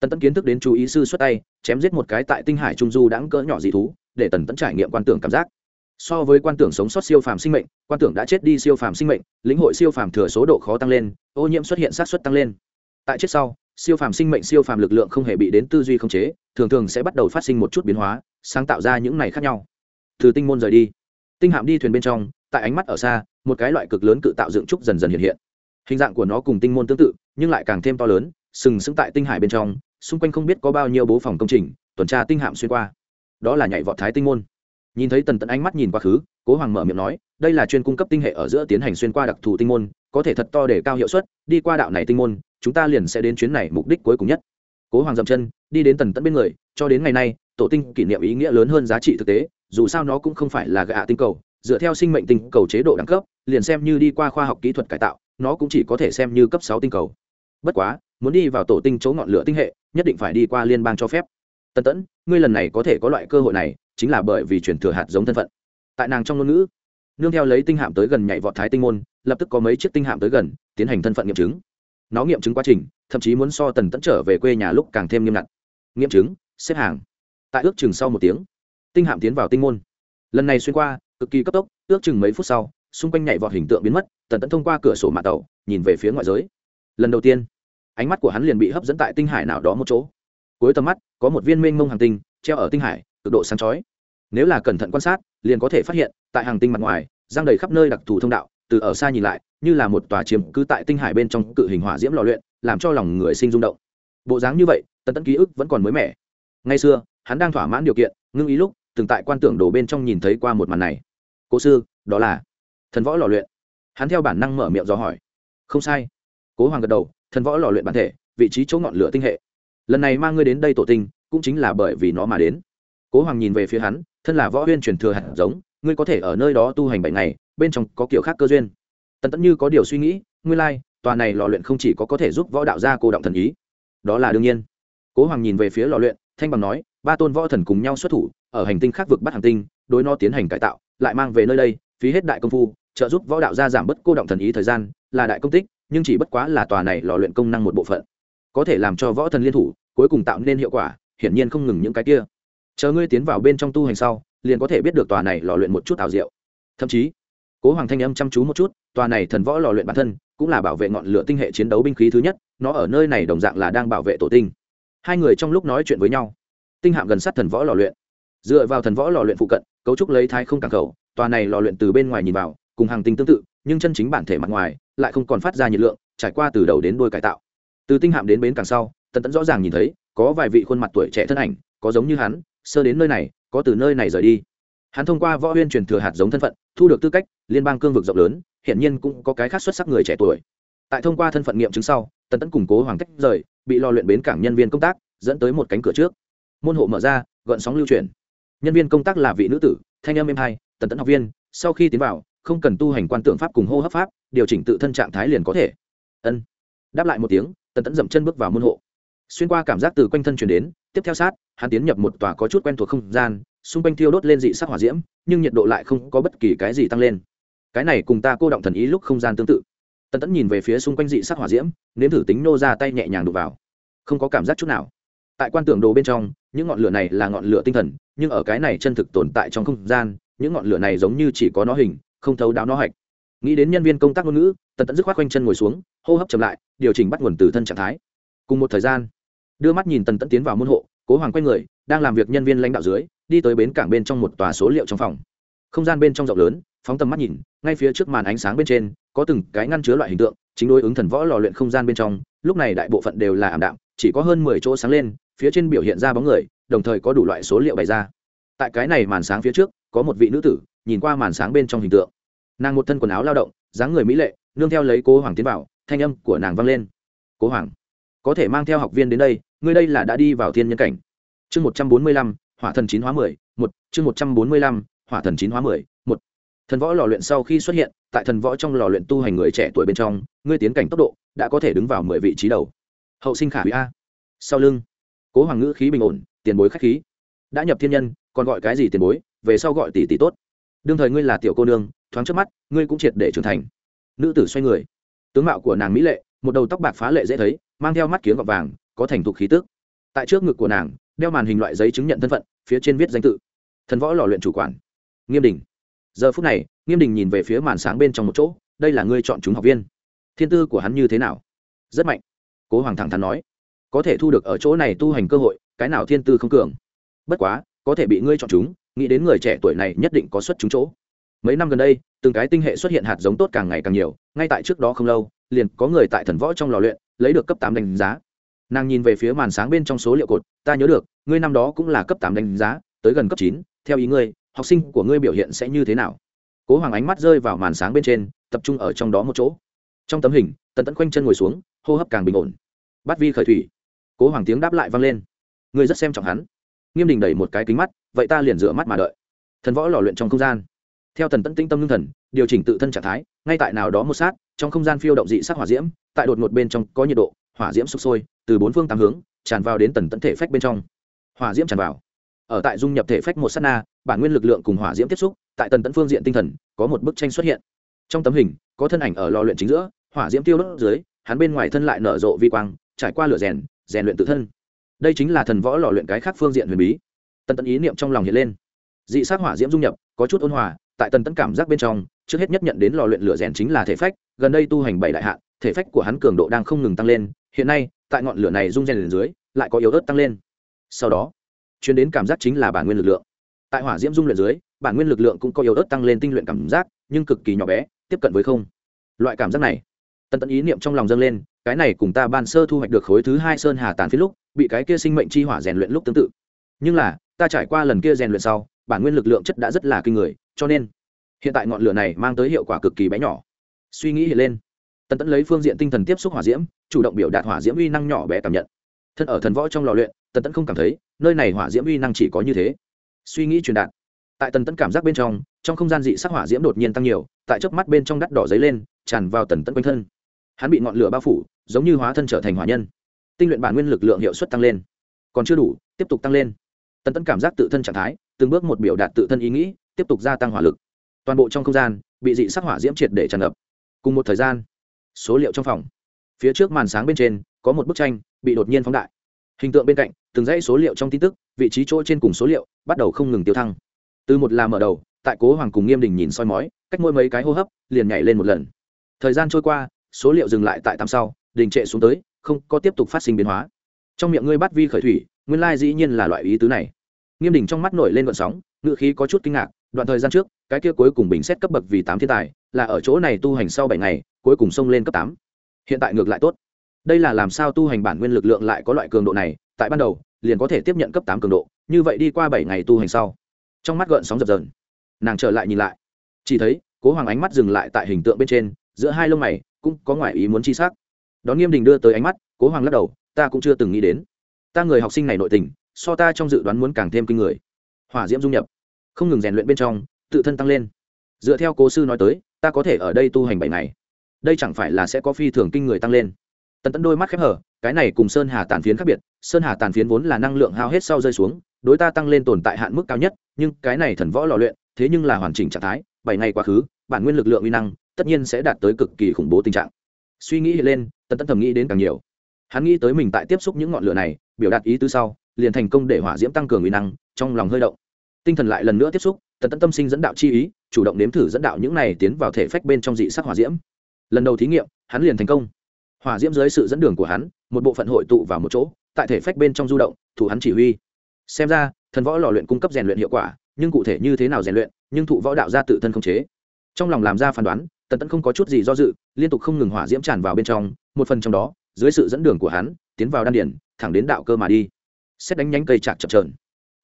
tần tẫn kiến thức đến chú ý sư xuất tay, chém giết một cái tại tinh hải trung du đãng cỡ nhỏ dị thú, để tần tẫn trải nghiệm quan tưởng cảm giác so với quan tưởng sống sót siêu phàm sinh mệnh, quan tưởng đã chết đi siêu phàm sinh mệnh, lĩnh hội siêu phàm thừa số độ khó tăng lên, ô nhiễm xuất hiện sát xuất tăng lên. Tại chết sau, siêu phàm sinh mệnh, siêu phàm lực lượng không hề bị đến tư duy khống chế, thường thường sẽ bắt đầu phát sinh một chút biến hóa, sáng tạo ra những này khác nhau. Từ tinh môn rời đi, tinh hạm đi thuyền bên trong, tại ánh mắt ở xa, một cái loại cực lớn cự tạo dựng trúc dần dần hiện hiện. Hình dạng của nó cùng tinh môn tương tự, nhưng lại càng thêm to lớn, sừng sững tại tinh hải bên trong, xung quanh không biết có bao nhiêu bố phòng công trình, tuần tra tinh hạm xuyên qua. Đó là nhảy vọt thái tinh môn nhìn thấy tần tận ánh mắt nhìn quá khứ, cố hoàng mở miệng nói, đây là chuyên cung cấp tinh hệ ở giữa tiến hành xuyên qua đặc thù tinh môn, có thể thật to để cao hiệu suất, đi qua đạo này tinh môn, chúng ta liền sẽ đến chuyến này mục đích cuối cùng nhất. Cố hoàng dậm chân, đi đến tần tận bên người, cho đến ngày nay, tổ tinh kỷ niệm ý nghĩa lớn hơn giá trị thực tế, dù sao nó cũng không phải là gạ tinh cầu, dựa theo sinh mệnh tinh cầu chế độ đẳng cấp, liền xem như đi qua khoa học kỹ thuật cải tạo, nó cũng chỉ có thể xem như cấp sáu tinh cầu. Bất quá, muốn đi vào tổ tinh chỗ ngọn lửa tinh hệ, nhất định phải đi qua liên bang cho phép. Tần tẫn ngươi lần này có thể có loại cơ hội này chính là bởi vì truyền thừa hạt giống thân phận. Tại nàng trong ngôn ngữ, nương theo lấy tinh hạm tới gần nhảy vọt thái tinh môn, lập tức có mấy chiếc tinh hạm tới gần, tiến hành thân phận nghiệm chứng. Nó nghiệm chứng quá trình, thậm chí muốn so tần tẫn trở về quê nhà lúc càng thêm nghiêm ngặt. Nghiệm chứng, xếp hàng. Tại ước chừng sau một tiếng, tinh hạm tiến vào tinh môn. Lần này xuyên qua, cực kỳ cấp tốc, ước chừng mấy phút sau, xung quanh nhảy vọt hình tượng biến mất, tần tẫn thông qua cửa sổ mạ tàu, nhìn về phía ngoại giới. Lần đầu tiên, ánh mắt của hắn liền bị hấp dẫn tại tinh hải nào đó một chỗ. Cuối tầm mắt, có một viên mênh mông hàng tinh, treo ở tinh hải cực độ sáng chói. Nếu là cẩn thận quan sát, liền có thể phát hiện, tại hàng tinh mặt ngoài giang đầy khắp nơi đặc thù thông đạo, từ ở xa nhìn lại, như là một tòa chiếm cứ tại tinh hải bên trong cự hình hỏa diễm lò luyện, làm cho lòng người sinh rung động. Bộ dáng như vậy, tần tẫn ký ức vẫn còn mới mẻ. Ngay xưa, hắn đang thỏa mãn điều kiện, ngưng ý lúc, từng tại quan tưởng đồ bên trong nhìn thấy qua một màn này. Cố sư, đó là thần võ lò luyện. Hắn theo bản năng mở miệng do hỏi. Không sai. Cố hoàng gật đầu, thần võ lò luyện bản thể, vị trí chỗ ngọn lửa tinh hệ. Lần này mang ngươi đến đây tổ tinh, cũng chính là bởi vì nó mà đến cố hoàng nhìn về phía hắn thân là võ huyên truyền thừa hạt giống ngươi có thể ở nơi đó tu hành bảy ngày bên trong có kiểu khác cơ duyên. Tần tẫn như có điều suy nghĩ ngươi lai、like, tòa này lò luyện không chỉ có có thể giúp võ đạo gia cô động thần ý. Đó là đương nhiên. Cố hoàng nhìn về phía lò luyện thanh bằng nói ba tôn võ thần cùng nhau xuất thủ ở hành tinh khác vực bắt hành tinh đối nó tiến hành cải tạo lại mang về nơi đây phí hết đại công phu trợ giúp võ đạo gia giảm bớt cô động thần ý thời gian là đại công tích nhưng chỉ bất quá là tòa này lò luyện công năng một bộ phận. Có thể làm cho võ thần liên thủ cuối cùng tạo nên hiệu quả hiển nhiên không ngừng những cái kia chờ ngươi tiến vào bên trong tu hành sau, liền có thể biết được tòa này lò luyện một chút ảo diệu. Thậm chí, cố hoàng thanh âm chăm chú một chút, tòa này thần võ lò luyện bản thân cũng là bảo vệ ngọn lửa tinh hệ chiến đấu binh khí thứ nhất, nó ở nơi này đồng dạng là đang bảo vệ tổ tinh. Hai người trong lúc nói chuyện với nhau, tinh hạm gần sát thần võ lò luyện. Dựa vào thần võ lò luyện phụ cận, cấu trúc lấy thái không cảng khẩu, tòa này lò luyện từ bên ngoài nhìn vào, cùng hàng tinh tương tự, nhưng chân chính bản thể mặt ngoài lại không còn phát ra nhiệt lượng, trải qua từ đầu đến đuôi cải tạo. Từ tinh hạm đến bến càng sau, tần tẫn rõ ràng nhìn thấy, có vài vị khuôn mặt tuổi trẻ thân ảnh, có giống như hắn sơ đến nơi này có từ nơi này rời đi. Hắn thông qua võ huyên truyền thừa hạt giống thân phận thu được tư cách liên bang cương vực rộng lớn hiện nhiên cũng có cái khác xuất sắc người trẻ tuổi. Tại thông qua thân phận nghiệm chứng sau tần tẫn củng cố hoàng cách, rời bị lo luyện bến cảng nhân viên công tác dẫn tới một cánh cửa trước. Môn hộ mở ra gợn sóng lưu truyền nhân viên công tác là vị nữ tử thanh âm êm hai tần tẫn học viên sau khi tiến vào không cần tu hành quan tượng pháp cùng hô hấp pháp điều chỉnh tự thân trạng thái liền có thể. Ân. Đáp lại một tiếng tần tẫn dậm chân bước vào môn hộ. Xuyên qua cảm giác từ quanh thân chuyển đến tiếp theo sát, hắn tiến nhập một tòa có chút quen thuộc không gian, xung quanh thiêu đốt lên dị sắc hỏa diễm, nhưng nhiệt độ lại không có bất kỳ cái gì tăng lên. Cái này cùng ta cô động thần ý lúc không gian tương tự. Tần tẫn nhìn về phía xung quanh dị sắc hỏa diễm, nếm thử tính nô ra tay nhẹ nhàng đục vào. Không có cảm giác chút nào. Tại quan tưởng đồ bên trong, những ngọn lửa này là ngọn lửa tinh thần, nhưng ở cái này chân thực tồn tại trong không gian, những ngọn lửa này giống như chỉ có nó hình, không thấu đáo nó hạch. Nghĩ đến nhân viên công tác ngôn ngữ, tần tẫn dứt khoát quanh chân ngồi xuống, hô hấp chậm lại, điều chỉnh bắt nguồn từ thân trạng thái. Cùng một thời gian đưa mắt nhìn tần tẫn tiến vào môn hộ, cố hoàng quay người, đang làm việc nhân viên lãnh đạo dưới, đi tới bến cảng bên trong một tòa số liệu trong phòng. Không gian bên trong rộng lớn, phóng tầm mắt nhìn, ngay phía trước màn ánh sáng bên trên, có từng cái ngăn chứa loại hình tượng, chính đối ứng thần võ lò luyện không gian bên trong, lúc này đại bộ phận đều là ảm đạm, chỉ có hơn mười chỗ sáng lên, phía trên biểu hiện ra bóng người, đồng thời có đủ loại số liệu bày ra. Tại cái này màn sáng phía trước, có một vị nữ tử, nhìn qua màn sáng bên trong hình tượng. Nàng một thân quần áo lao động, dáng người mỹ lệ, nương theo lấy cố hoàng tiến vào, thanh âm của nàng vang lên. Cố hoàng, có thể mang theo học viên đến đây ngươi đây là đã đi vào thiên nhân cảnh. Chương một trăm bốn mươi lăm, hỏa thần chín hóa mười, một, chương một trăm bốn mươi lăm, hỏa thần chín hóa mười, một. Thần võ lò luyện sau khi xuất hiện, tại thần võ trong lò luyện tu hành người trẻ tuổi bên trong, ngươi tiến cảnh tốc độ đã có thể đứng vào mười vị trí đầu. Hậu sinh khả hủy a. Sau lưng, cố hoàng ngữ khí bình ổn, tiền bối khách khí. Đã nhập thiên nhân, còn gọi cái gì tiền bối, về sau gọi tỷ tỷ tốt. Đương thời ngươi là tiểu cô nương, thoáng trước mắt, ngươi cũng triệt để trưởng thành. Nữ tử xoay người. Tướng mạo của nàng mỹ lệ, một đầu tóc bạc phá lệ dễ thấy, mang theo mắt kiếm gọt vàng có thành thục khí tức. Tại trước ngực của nàng, đeo màn hình loại giấy chứng nhận thân phận, phía trên viết danh tự. Thần võ lò luyện chủ quản. Nghiêm đình. Giờ phút này, nghiêm đình nhìn về phía màn sáng bên trong một chỗ, đây là ngươi chọn chúng học viên. Thiên tư của hắn như thế nào? Rất mạnh. Cố hoàng thẳng thắn nói. Có thể thu được ở chỗ này tu hành cơ hội, cái nào thiên tư không cường? Bất quá, có thể bị ngươi chọn chúng, nghĩ đến người trẻ tuổi này nhất định có xuất chúng chỗ. Mấy năm gần đây, từng cái tinh hệ xuất hiện hạt giống tốt càng ngày càng nhiều, ngay tại trước đó không lâu, liền có người tại thần võ trong lò luyện, lấy được cấp tám đánh giá nàng nhìn về phía màn sáng bên trong số liệu cột, ta nhớ được, ngươi năm đó cũng là cấp tám đánh giá, tới gần cấp chín, theo ý ngươi, học sinh của ngươi biểu hiện sẽ như thế nào? Cố hoàng ánh mắt rơi vào màn sáng bên trên, tập trung ở trong đó một chỗ. Trong tấm hình, tần tẫn khoanh chân ngồi xuống, hô hấp càng bình ổn. Bắt vi khởi thủy. Cố hoàng tiếng đáp lại vang lên. Ngươi rất xem trọng hắn. Nghiêm đình đẩy một cái kính mắt, vậy ta liền rửa mắt mà đợi. Thần võ lò luyện trong không gian. Theo thần tẫn tĩnh tâm ngưng thần, điều chỉnh tự thân trạng thái, ngay tại nào đó một sát, trong không gian phiêu động dị sắc hỏa diễm, tại đột ngột bên trong có nhiệt độ hỏa diễm sụp sôi, từ bốn phương tám hướng, tràn vào đến tần tẫn thể phách bên trong. Hỏa diễm tràn vào. Ở tại dung nhập thể phách một sát na, bản nguyên lực lượng cùng hỏa diễm tiếp xúc, tại tần tẫn phương diện tinh thần, có một bức tranh xuất hiện. Trong tấm hình, có thân ảnh ở lò luyện chính giữa, hỏa diễm tiêu đốt dưới, hắn bên ngoài thân lại nở rộ vi quang, trải qua lửa rèn rèn luyện tự thân. Đây chính là thần võ lò luyện cái khác phương diện huyền bí. Tần tẫn ý niệm trong lòng hiện lên. Dị sát hỏa diễm dung nhập, có chút ôn hòa, tại tần tẫn cảm giác bên trong, trước hết nhất nhận đến lò luyện lửa rèn chính là thể phách, gần đây tu hành bảy đại hạn, thể phách của hắn cường độ đang không ngừng tăng lên hiện nay, tại ngọn lửa này rung rèn lên dưới, lại có yếu ớt tăng lên. Sau đó, chuyển đến cảm giác chính là bản nguyên lực lượng. Tại hỏa diễm dung luyện dưới, bản nguyên lực lượng cũng có yếu ớt tăng lên tinh luyện cảm giác, nhưng cực kỳ nhỏ bé, tiếp cận với không. Loại cảm giác này, tần tẫn ý niệm trong lòng dâng lên, cái này cùng ta ban sơ thu hoạch được khối thứ hai sơn hà tàn phía lúc, bị cái kia sinh mệnh chi hỏa rèn luyện lúc tương tự. Nhưng là, ta trải qua lần kia rèn luyện sau, bản nguyên lực lượng chất đã rất là kinh người, cho nên, hiện tại ngọn lửa này mang tới hiệu quả cực kỳ bé nhỏ. Suy nghĩ hiện lên tần tẫn lấy phương diện tinh thần tiếp xúc hỏa diễm, chủ động biểu đạt hỏa diễm uy năng nhỏ bé cảm nhận. Thân ở thần võ trong lò luyện, tần tẫn không cảm thấy, nơi này hỏa diễm uy năng chỉ có như thế. Suy nghĩ truyền đạt. Tại tần tẫn cảm giác bên trong trong không gian dị sắc hỏa diễm đột nhiên tăng nhiều, tại chớp mắt bên trong đắt đỏ dấy lên, tràn vào tần tẫn quanh thân. Hắn bị ngọn lửa bao phủ, giống như hóa thân trở thành hỏa nhân. Tinh luyện bản nguyên lực lượng hiệu suất tăng lên. Còn chưa đủ, tiếp tục tăng lên. Tần tẫn cảm giác tự thân trạng thái, từng bước một biểu đạt tự thân ý nghĩ, tiếp tục gia tăng hỏa lực. Toàn bộ trong không gian, bị dị sắc hỏa diễm triệt để tràn ngập. Cùng một thời gian số liệu trong phòng. Phía trước màn sáng bên trên, có một bức tranh bị đột nhiên phóng đại. Hình tượng bên cạnh, từng dãy số liệu trong tin tức, vị trí chỗ trên cùng số liệu bắt đầu không ngừng tiêu thăng. Từ một là mở đầu, tại cố hoàng cùng nghiêm đình nhìn soi mói, cách mỗi mấy cái hô hấp liền nhảy lên một lần. Thời gian trôi qua, số liệu dừng lại tại tám sau, đình trệ xuống tới, không có tiếp tục phát sinh biến hóa. Trong miệng ngươi bắt vi khởi thủy, nguyên lai dĩ nhiên là loại ý tứ này. Nghiêm đình trong mắt nổi lên vận sóng, ngựa khí có chút kinh ngạc, đoạn thời gian trước, cái kia cuối cùng bình xét cấp bậc vì tám thiên tài, là ở chỗ này tu hành sau bảy ngày cuối cùng xông lên cấp tám. Hiện tại ngược lại tốt. Đây là làm sao tu hành bản nguyên lực lượng lại có loại cường độ này, tại ban đầu, liền có thể tiếp nhận cấp tám cường độ, như vậy đi qua bảy ngày tu hành sau, trong mắt gợn sóng dập dờn. Nàng trở lại nhìn lại. Chỉ thấy, cố hoàng ánh mắt dừng lại tại hình tượng bên trên, giữa hai lông mày cũng có ngoại ý muốn chi s c đón nghiêm đình đưa tới ánh mắt, cố hoàng lắc đầu, ta cũng chưa từng nghĩ đến. Ta người học sinh này nội tình, so ta trong dự đoán muốn càng thêm kinh người. Hỏa diễm dung nhập. Không ngừng rèn luyện bên trong, tự thân tăng lên. Dựa theo cố sư nói tới, ta có thể ở đây tu hành bảy ngày đây chẳng phải là sẽ có phi thường kinh người tăng lên. Tần tẫn đôi mắt khép hở, cái này cùng sơn hà tàn phiến khác biệt, sơn hà tàn phiến vốn là năng lượng hao hết sau rơi xuống, đối ta tăng lên tồn tại hạn mức cao nhất, nhưng cái này thần võ lò luyện, thế nhưng là hoàn chỉnh trạng thái, bảy ngày quá khứ, bản nguyên lực lượng uy năng, tất nhiên sẽ đạt tới cực kỳ khủng bố tình trạng. Suy nghĩ lên, tần tẫn thầm nghĩ đến càng nhiều. Hắn nghĩ tới mình tại tiếp xúc những ngọn lửa này, biểu đạt ý tứ sau, liền thành công để hỏa diễm tăng cường uy năng, trong lòng hơi động. Tinh thần lại lần nữa tiếp xúc, tần tẫn tâm sinh dẫn đạo chi ý, chủ động nếm thử dẫn đạo những này tiến vào thể phách bên trong dị sắc hỏa diễm lần đầu thí nghiệm, hắn liền thành công. Hỏa diễm dưới sự dẫn đường của hắn, một bộ phận hội tụ vào một chỗ, tại thể phách bên trong du động, thủ hắn chỉ huy. Xem ra, thần võ lò luyện cung cấp rèn luyện hiệu quả, nhưng cụ thể như thế nào rèn luyện, nhưng thụ võ đạo ra tự thân không chế. Trong lòng làm ra phán đoán, tần tẫn không có chút gì do dự, liên tục không ngừng hỏa diễm tràn vào bên trong, một phần trong đó, dưới sự dẫn đường của hắn, tiến vào đan điển thẳng đến đạo cơ mà đi. Xét đánh nhánh cây chạc chập trờn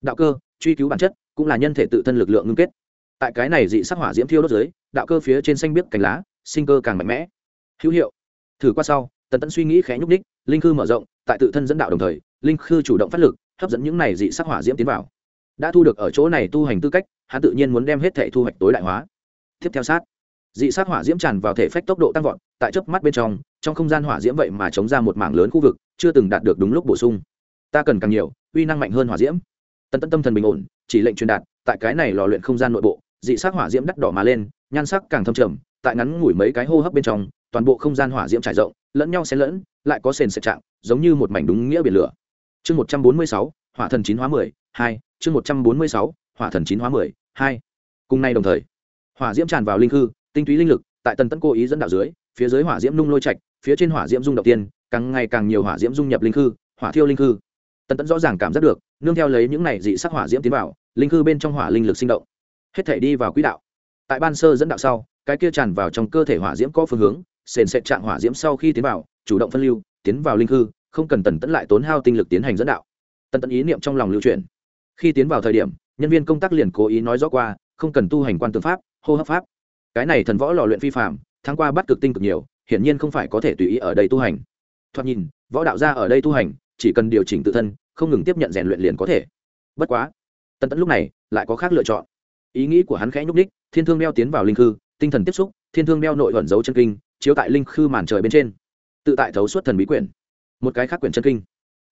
đạo cơ, truy cứu bản chất, cũng là nhân thể tự thân lực lượng ngưng kết. Tại cái này dị sắc hỏa diễm thiêu đốt dưới, đạo cơ phía trên xanh biếc cành lá sinh cơ càng mạnh mẽ. Hữu hiệu. Thử qua sau, tần tẫn suy nghĩ khẽ nhúc ních linh khư mở rộng, tại tự thân dẫn đạo đồng thời, linh khư chủ động phát lực, hấp dẫn những này dị sắc hỏa diễm tiến vào. Đã thu được ở chỗ này tu hành tư cách, hắn tự nhiên muốn đem hết thể thu hoạch tối đại hóa. Tiếp theo sát. Dị sát hỏa diễm tràn vào thể phách tốc độ tăng vọt, tại chớp mắt bên trong trong không gian hỏa diễm vậy mà chống ra một mảng lớn khu vực, chưa từng đạt được đúng lúc bổ sung. Ta cần càng nhiều, uy năng mạnh hơn hỏa diễm. Tần tân tâm thần bình ổn, chỉ lệnh truyền đạt, tại cái này lò luyện không gian nội bộ, dị sát hỏa diễm đắt đỏ mà lên, nhan sắc càng thâm trầm tại ngắn ngủi mấy cái hô hấp bên trong, toàn bộ không gian hỏa diễm trải rộng, lẫn nhau xen lẫn, lại có sền sệt trạng, giống như một mảnh đúng nghĩa biển lửa. Chương một trăm bốn mươi sáu, hỏa thần chín hóa mười, hai, chương một trăm bốn mươi sáu, hỏa thần chín hóa mười, hai. Cùng nay đồng thời, hỏa diễm tràn vào linh hư tinh túy linh lực tại tần tấn cố ý dẫn đạo dưới, phía dưới hỏa diễm nung lôi trạch, phía trên hỏa diễm dung đầu tiên, càng ngày càng nhiều hỏa diễm dung nhập linh hư hỏa thiêu linh hư tần tấn rõ ràng cảm giác được, nương theo lấy những này dị sắc hỏa diễm tiến vào, linh hư bên trong hỏa linh lực sinh động. Hết thể đi vào quỹ đạo. Tại ban sơ dẫn đạo sau cái kia tràn vào trong cơ thể hỏa diễm có phương hướng, sền sệt trạng hỏa diễm sau khi tiến vào, chủ động phân lưu, tiến vào linh hư, không cần tần tẫn lại tốn hao tinh lực tiến hành dẫn đạo. Tần tẫn ý niệm trong lòng lưu truyền khi tiến vào thời điểm, nhân viên công tác liền cố ý nói rõ qua, không cần tu hành quan tư pháp, hô hấp pháp. Cái này thần võ lò luyện phi phạm tháng qua bắt cực tinh cực nhiều, hiển nhiên không phải có thể tùy ý ở đây tu hành. Thoạt nhìn, võ đạo gia ở đây tu hành, chỉ cần điều chỉnh tự thân, không ngừng tiếp nhận rèn luyện liền có thể. Bất quá, tần tẫn lúc này lại có khác lựa chọn. Ý nghĩ của hắn khẽ nhúc ních thiên thương đeo tiến vào linh hư tinh thần tiếp xúc, thiên thương đeo nội ẩn dấu chân kinh, chiếu tại linh khư màn trời bên trên. Tự tại thấu suốt thần bí quyển. Một cái khác quyển chân kinh.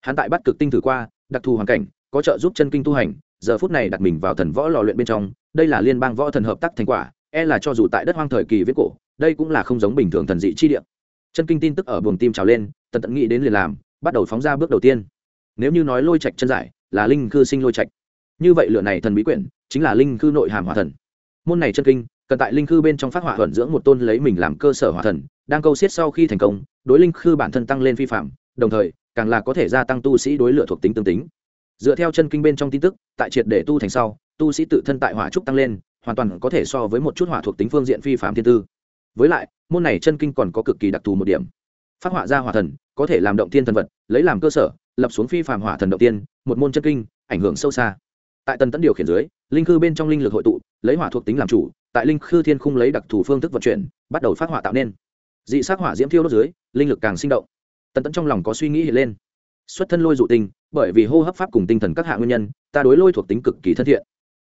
Hắn tại bắt cực tinh thử qua, đặc thù hoàn cảnh, có trợ giúp chân kinh tu hành, giờ phút này đặt mình vào thần võ lò luyện bên trong, đây là liên bang võ thần hợp tác thành quả e là cho dù tại đất hoang thời kỳ viết cổ, đây cũng là không giống bình thường thần dị chi địa. Chân kinh tin tức ở buồng tim trào lên, tần tận nghĩ đến liền làm, bắt đầu phóng ra bước đầu tiên. Nếu như nói lôi trạch chân giải, là linh cư sinh lôi trạch. Như vậy lựa này thần bí quyển, chính là linh cư nội hàm hỏa thần. Môn này chân kinh cần tại linh cư bên trong phát hỏa thuận dưỡng một tôn lấy mình làm cơ sở hỏa thần, đang câu xiết sau khi thành công, đối linh cư bản thân tăng lên phi phạm, đồng thời, càng là có thể gia tăng tu sĩ đối lửa thuộc tính tương tính. Dựa theo chân kinh bên trong tin tức, tại triệt để tu thành sau, tu sĩ tự thân tại hỏa trúc tăng lên, hoàn toàn có thể so với một chút hỏa thuộc tính phương diện phi phạm thiên tư. Với lại, môn này chân kinh còn có cực kỳ đặc thù một điểm. Phát họa ra hỏa thần, có thể làm động tiên thần vật, lấy làm cơ sở, lập xuống phi phạm hỏa thần động tiên, một môn chân kinh, ảnh hưởng sâu xa. Tại tần tấn điều khiển dưới, linh khư bên trong linh lực hội tụ, lấy hỏa thuộc tính làm chủ tại linh khư thiên khung lấy đặc thù phương thức vận chuyển, bắt đầu phát hỏa tạo nên. Dị sắc hỏa diễm thiêu đốt dưới, linh lực càng sinh động. Tần tẫn trong lòng có suy nghĩ hiện lên. Xuất thân lôi dụ tinh, bởi vì hô hấp pháp cùng tinh thần các hạ nguyên nhân, ta đối lôi thuộc tính cực kỳ thân thiện.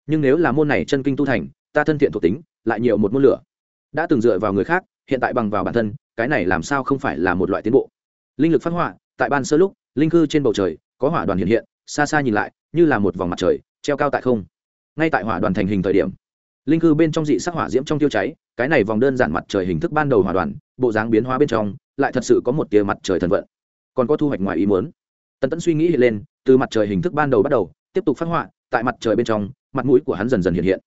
Nhưng nếu là môn này chân kinh tu thành, ta thân thiện thuộc tính, lại nhiều một môn lửa. Đã từng dựa vào người khác, hiện tại bằng vào bản thân, cái này làm sao không phải là một loại tiến bộ? Linh lực phát họa tại ban sơ lúc, linh cư trên bầu trời, có hỏa đoàn hiện hiện, xa xa nhìn lại, như là một vòng mặt trời, treo cao tại không. Ngay tại hỏa đoàn thành hình thời điểm linh cư bên trong dị sắc hỏa diễm trong tiêu cháy, cái này vòng đơn giản mặt trời hình thức ban đầu hòa đoàn, bộ dáng biến hóa bên trong, lại thật sự có một tia mặt trời thần vận. Còn có thu hoạch ngoài ý muốn. Tần tẫn suy nghĩ hiện lên, từ mặt trời hình thức ban đầu bắt đầu, tiếp tục phát họa, tại mặt trời bên trong, mặt mũi của hắn dần dần hiện hiện.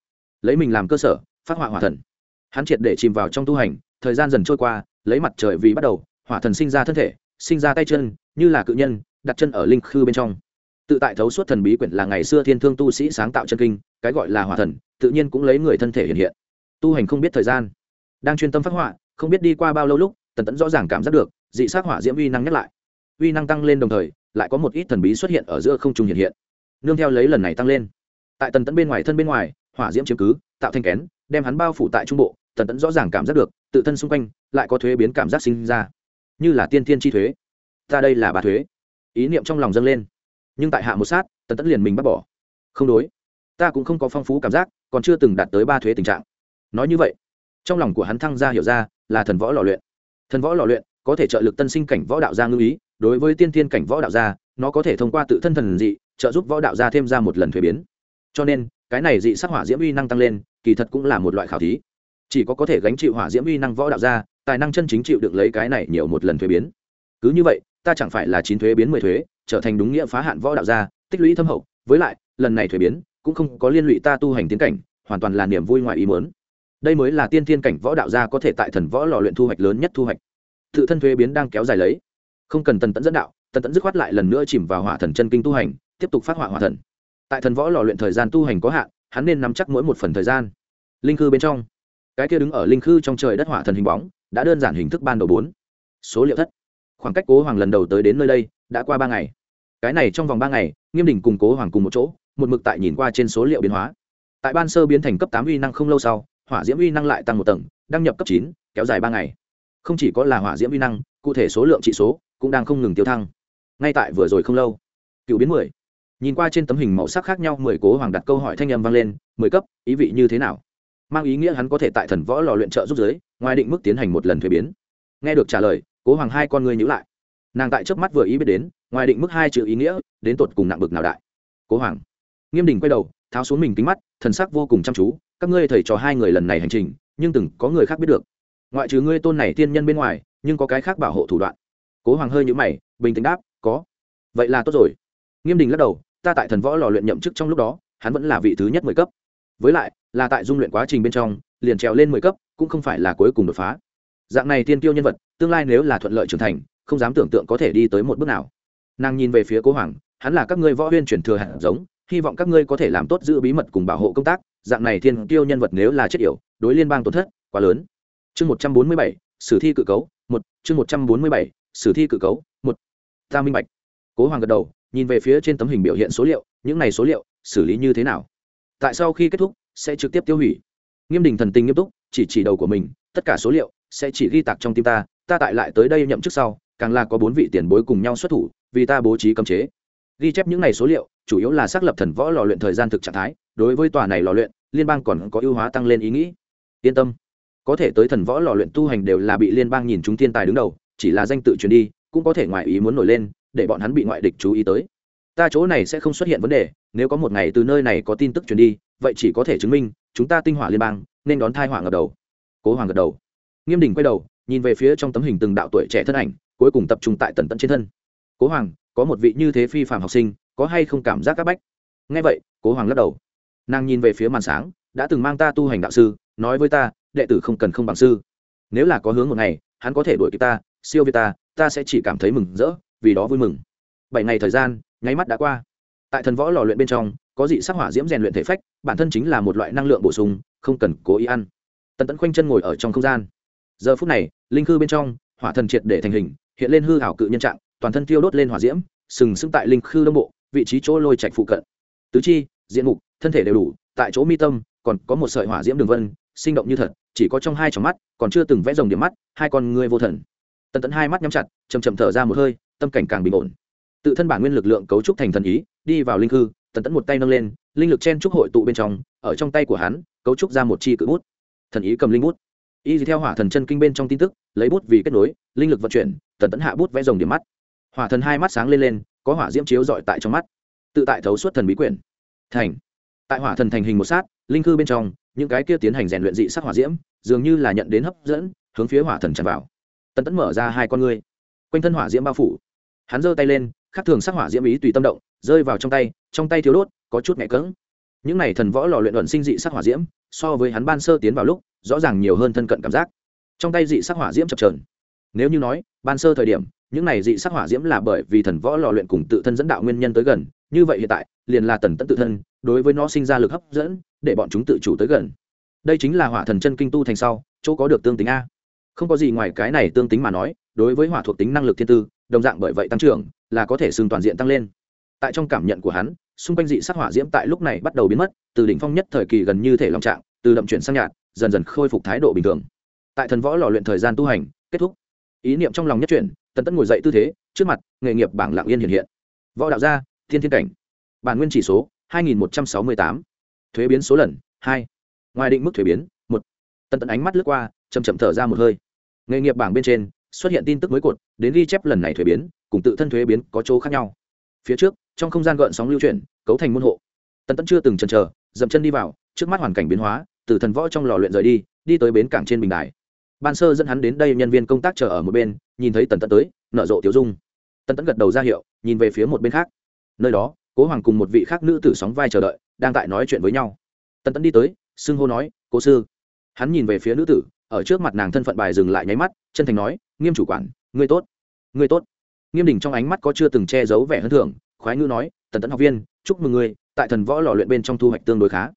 Lấy mình làm cơ sở, phát họa hỏa thần. Hắn triệt để chìm vào trong tu hành, thời gian dần trôi qua, lấy mặt trời vì bắt đầu, hỏa thần sinh ra thân thể, sinh ra tay chân, như là cự nhân, đặt chân ở linh khư bên trong. Tự tại thấu suốt thần bí quyển là ngày xưa thiên thương tu sĩ sáng tạo chân kinh cái gọi là hỏa thần, tự nhiên cũng lấy người thân thể hiện hiện. Tu hành không biết thời gian. Đang chuyên tâm phát họa không biết đi qua bao lâu lúc, tần tẫn rõ ràng cảm giác được, dị sát hỏa diễm uy năng nhắc lại. Uy năng tăng lên đồng thời, lại có một ít thần bí xuất hiện ở giữa không trung hiện hiện. Nương theo lấy lần này tăng lên. Tại tần tẫn bên ngoài thân bên ngoài, hỏa diễm chiếm cứ, tạo thanh kén, đem hắn bao phủ tại trung bộ, tần tẫn rõ ràng cảm giác được, tự thân xung quanh, lại có thuế biến cảm giác sinh ra. Như là tiên tiên chi thuế. Ta đây là bà thuế. Ý niệm trong lòng dâng lên. Nhưng tại hạ một sát, tần tẫn liền mình bắt bỏ. Không đối ta cũng không có phong phú cảm giác, còn chưa từng đạt tới ba thuế tình trạng. Nói như vậy, trong lòng của hắn thăng ra hiểu ra là thần võ lò luyện. Thần võ lò luyện có thể trợ lực tân sinh cảnh võ đạo gia ngư ý, đối với tiên thiên cảnh võ đạo gia, nó có thể thông qua tự thân thần dị, trợ giúp võ đạo gia thêm ra một lần thuế biến. Cho nên, cái này dị sắc hỏa diễm uy năng tăng lên, kỳ thật cũng là một loại khảo thí. Chỉ có có thể gánh chịu hỏa diễm uy năng võ đạo gia, tài năng chân chính chịu được lấy cái này nhiều một lần thuế biến. Cứ như vậy, ta chẳng phải là chín thuế biến mười thuế, trở thành đúng nghĩa phá hạn võ đạo gia, tích lũy thâm hậu, với lại, lần này thuế biến cũng không có liên lụy ta tu hành tiến cảnh, hoàn toàn là niềm vui ngoài ý muốn. Đây mới là tiên thiên cảnh võ đạo gia có thể tại thần võ lò luyện thu hoạch lớn nhất thu hoạch. Tự thân thuế biến đang kéo dài lấy. Không cần tần tẫn dẫn đạo, tần tẫn dứt khoát lại lần nữa chìm vào hỏa thần chân kinh tu hành, tiếp tục phát hỏa hỏa thần. Tại thần võ lò luyện thời gian tu hành có hạn, hắn nên nắm chắc mỗi một phần thời gian. Linh khư bên trong. Cái kia đứng ở linh khư trong trời đất hỏa thần hình bóng, đã đơn giản hình thức ban đầu bốn. Số liệu thất. Khoảng cách cố hoàng lần đầu tới đến nơi đây, đã qua ba ngày. Cái này trong vòng ba ngày, nghiêm đình cùng cố hoàng cùng một chỗ một mực tại nhìn qua trên số liệu biến hóa. Tại ban sơ biến thành cấp tám uy năng không lâu sau, hỏa diễm uy năng lại tăng một tầng, đăng nhập cấp chín, kéo dài ba ngày. Không chỉ có là hỏa diễm uy năng, cụ thể số lượng trị số cũng đang không ngừng tiêu thăng. Ngay tại vừa rồi không lâu, cựu biến mười. Nhìn qua trên tấm hình màu sắc khác nhau, mười cố hoàng đặt câu hỏi thanh âm vang lên, mười cấp, ý vị như thế nào? Mang ý nghĩa hắn có thể tại thần võ lò luyện trợ giúp giới, ngoài định mức tiến hành một lần thuế biến. Nghe được trả lời, cố hoàng hai con người nhữ lại. Nàng tại trước mắt vừa ý biết đến, ngoài định mức hai chữ ý nghĩa, đến tột cùng nặng bực nào đại. Cố hoàng nghiêm đình quay đầu, tháo xuống mình kính mắt, thần sắc vô cùng chăm chú, các ngươi thầy trò hai người lần này hành trình, nhưng từng có người khác biết được. Ngoại trừ ngươi tôn này tiên nhân bên ngoài, nhưng có cái khác bảo hộ thủ đoạn. Cố hoàng hơi nhữ mày, bình tĩnh đáp, có. Vậy là tốt rồi. Nghiêm đình lắc đầu, ta tại thần võ lò luyện nhậm chức trong lúc đó, hắn vẫn là vị thứ nhất mười cấp. Với lại, là tại dung luyện quá trình bên trong, liền trèo lên mười cấp, cũng không phải là cuối cùng đột phá. Dạng này tiên tiêu nhân vật, tương lai nếu là thuận lợi trưởng thành, không dám tưởng tượng có thể đi tới một bước nào. Nàng nhìn về phía cố hoàng, hắn là các ngươi võ huyên chuyển thừa hạt giống hy vọng các ngươi có thể làm tốt giữ bí mật cùng bảo hộ công tác, dạng này thiên tiêu nhân vật nếu là chết yểu, đối liên bang tổn thất quá lớn. Chương một trăm bốn mươi bảy, sử thi cự cấu, một, chương một trăm bốn mươi bảy, sử thi cự cấu, một. Ta minh bạch. Cố hoàng gật đầu, nhìn về phía trên tấm hình biểu hiện số liệu, những này số liệu, xử lý như thế nào? Tại sau khi kết thúc, sẽ trực tiếp tiêu hủy. Nghiêm đình thần tình nghiêm túc, chỉ chỉ đầu của mình, tất cả số liệu sẽ chỉ ghi tạc trong tim ta ta tại lại tới đây nhậm chức sau, càng là có bốn vị tiền bối cùng nhau xuất thủ, vì ta bố trí cấm chế. Ghi chép những này số liệu chủ yếu là xác lập thần võ lò luyện thời gian thực trạng thái, đối với tòa này lò luyện, liên bang còn có ưu hóa tăng lên ý nghĩ. Yên tâm, có thể tới thần võ lò luyện tu hành đều là bị liên bang nhìn chúng thiên tài đứng đầu, chỉ là danh tự truyền đi, cũng có thể ngoại ý muốn nổi lên, để bọn hắn bị ngoại địch chú ý tới. Ta chỗ này sẽ không xuất hiện vấn đề, nếu có một ngày từ nơi này có tin tức truyền đi, vậy chỉ có thể chứng minh, chúng ta tinh hỏa liên bang, nên đón thai hỏa ngập đầu. Cố hoàng gật đầu. Nghiêm đình quay đầu, nhìn về phía trong tấm hình từng đạo tuổi trẻ thân ảnh, cuối cùng tập trung tại tần tận trên thân. Cố hoàng, có một vị như thế phi phạm học sinh có hay không cảm giác các bách? Ngay vậy, cố hoàng lắc đầu. Nàng nhìn về phía màn sáng, đã từng mang ta tu hành đạo sư, nói với ta, đệ tử không cần không bằng sư. Nếu là có hướng một ngày, hắn có thể đuổi kịp ta, siêu việt ta ta sẽ chỉ cảm thấy mừng rỡ, vì đó vui mừng. Bảy ngày thời gian, nháy mắt đã qua. Tại thần võ lò luyện bên trong, có dị sắc hỏa diễm rèn luyện thể phách, bản thân chính là một loại năng lượng bổ sung, không cần cố ý ăn. Tần tẫn khoanh chân ngồi ở trong không gian. Giờ phút này, linh khư bên trong, hỏa thần triệt để thành hình, hiện lên hư hảo cự nhân trạng, toàn thân tiêu đốt lên hỏa diễm, sừng sững tại linh khư đông bộ vị trí chỗ lôi trạch phụ cận. Tứ chi, diện mục, thân thể đều đủ, tại chỗ mi tâm, còn có một sợi hỏa diễm đường vân, sinh động như thật, chỉ có trong hai tròng mắt, còn chưa từng vẽ rồng điểm mắt, hai con ngươi vô thần. Tần tẫn hai mắt nhắm chặt chầm chầm thở ra một hơi, tâm cảnh càng bình ổn. Tự thân bản nguyên lực lượng cấu trúc thành thần ý, đi vào linh hư, tần tẫn một tay nâng lên, linh lực chen trúc hội tụ bên trong, ở trong tay của hắn, cấu trúc ra một chi cự bút. Thần ý cầm linh bút. Y theo hỏa thần chân kinh bên trong tin tức, lấy bút vì kết nối, linh lực vận chuyển, tần tẫn hạ bút vẽ rồng điểm mắt. Hỏa thần hai mắt sáng lên lên có hỏa diễm chiếu dọi tại trong mắt. Tự tại thấu suốt thần bí quyển. Thành. Tại hỏa thần thành hình một sát, linh cư bên trong, những cái kia tiến hành rèn luyện dị sắc hỏa diễm, dường như là nhận đến hấp dẫn, hướng phía hỏa thần tràn vào. Tần tẫn mở ra hai con ngươi. Quanh thân hỏa diễm bao phủ. Hắn giơ tay lên, khắc thường sắc hỏa diễm ý tùy tâm động, rơi vào trong tay trong tay thiếu đốt, có chút nhẹ cỡng những này thần võ lò luyện luận sinh dị sắc hỏa diễm, so với hắn ban sơ tiến vào lúc, rõ ràng nhiều hơn thân cận cảm giác. Trong tay dị sắc hỏa diễm chập trờn nếu như nói, ban sơ thời điểm những này dị sắc hỏa diễm là bởi vì thần võ lò luyện cùng tự thân dẫn đạo nguyên nhân tới gần, như vậy hiện tại, liền là tần tẫn tự thân, đối với nó sinh ra lực hấp dẫn, để bọn chúng tự chủ tới gần. Đây chính là hỏa thần chân kinh tu thành sau, chỗ có được tương tính a. Không có gì ngoài cái này tương tính mà nói, đối với hỏa thuộc tính năng lực thiên tư, đồng dạng bởi vậy tăng trưởng, là có thể xưng toàn diện tăng lên. Tại trong cảm nhận của hắn, xung quanh dị sắc hỏa diễm tại lúc này bắt đầu biến mất, từ đỉnh phong nhất thời kỳ gần như thể lòng trạng, từ đậm chuyển sang nhạt, dần dần khôi phục thái độ bình thường. Tại thần võ lò luyện thời gian tu hành, kết thúc. Ý niệm trong lòng nhất chuyển tần Tẫn ngồi dậy tư thế trước mặt nghề nghiệp bảng lạng yên hiện hiện. Võ đạo gia thiên thiên cảnh. Bản nguyên chỉ số 2168. thuế biến số lần hai, ngoài định mức thuế biến một. Tần Tẫn ánh mắt lướt qua chậm chậm thở ra một hơi. Nghề nghiệp bảng bên trên xuất hiện tin tức mới cột đến ghi chép lần này thuế biến cùng tự thân thuế biến có chỗ khác nhau. Phía trước trong không gian gợn sóng lưu chuyển cấu thành môn hộ. Tần Tẫn chưa từng chần chờ dậm chân đi vào trước mắt hoàn cảnh biến hóa từ thần võ trong lò luyện rời đi đi tới bến cảng trên bình đài ban sơ dẫn hắn đến đây nhân viên công tác chờ ở một bên, nhìn thấy tần Tẫn tới, nở rộ tiểu dung. Tần Tẫn gật đầu ra hiệu, nhìn về phía một bên khác. Nơi đó, cố hoàng cùng một vị khác nữ tử sóng vai chờ đợi, đang tại nói chuyện với nhau. Tần Tẫn đi tới, xưng hô nói, cố sư. Hắn nhìn về phía nữ tử, ở trước mặt nàng thân phận bài dừng lại nháy mắt, chân thành nói, nghiêm chủ quản, ngươi tốt ngươi tốt. Nghiêm đình trong ánh mắt có chưa từng che giấu vẻ hơn thường, khoái ngữ nói, tần Tẫn học viên, chúc mừng ngươi, tại thần võ lò luyện bên trong thu hoạch tương đối khá.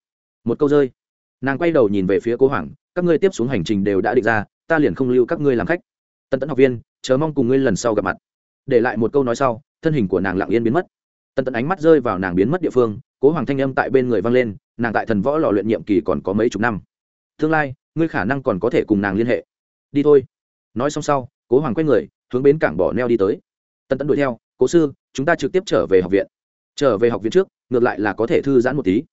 Một câu rơi, nàng quay đầu nhìn về phía cố hoàng, các ngươi tiếp xuống hành trình đều đã định ra ta liền không lưu các ngươi làm khách. Tần tẫn học viên, chờ mong cùng ngươi lần sau gặp mặt. Để lại một câu nói sau, thân hình của nàng lặng yên biến mất. Tần tẫn ánh mắt rơi vào nàng biến mất địa phương, cố hoàng thanh âm tại bên người vang lên, nàng tại thần võ lò luyện nhiệm kỳ còn có mấy chục năm. Tương lai, ngươi khả năng còn có thể cùng nàng liên hệ. Đi thôi. Nói xong sau, cố hoàng quay người, hướng bến cảng bỏ neo đi tới. Tân tẫn đuổi theo, cố sư, chúng ta trực tiếp trở về học viện. Trở về học viện trước, ngược lại là có thể thư giãn một tí.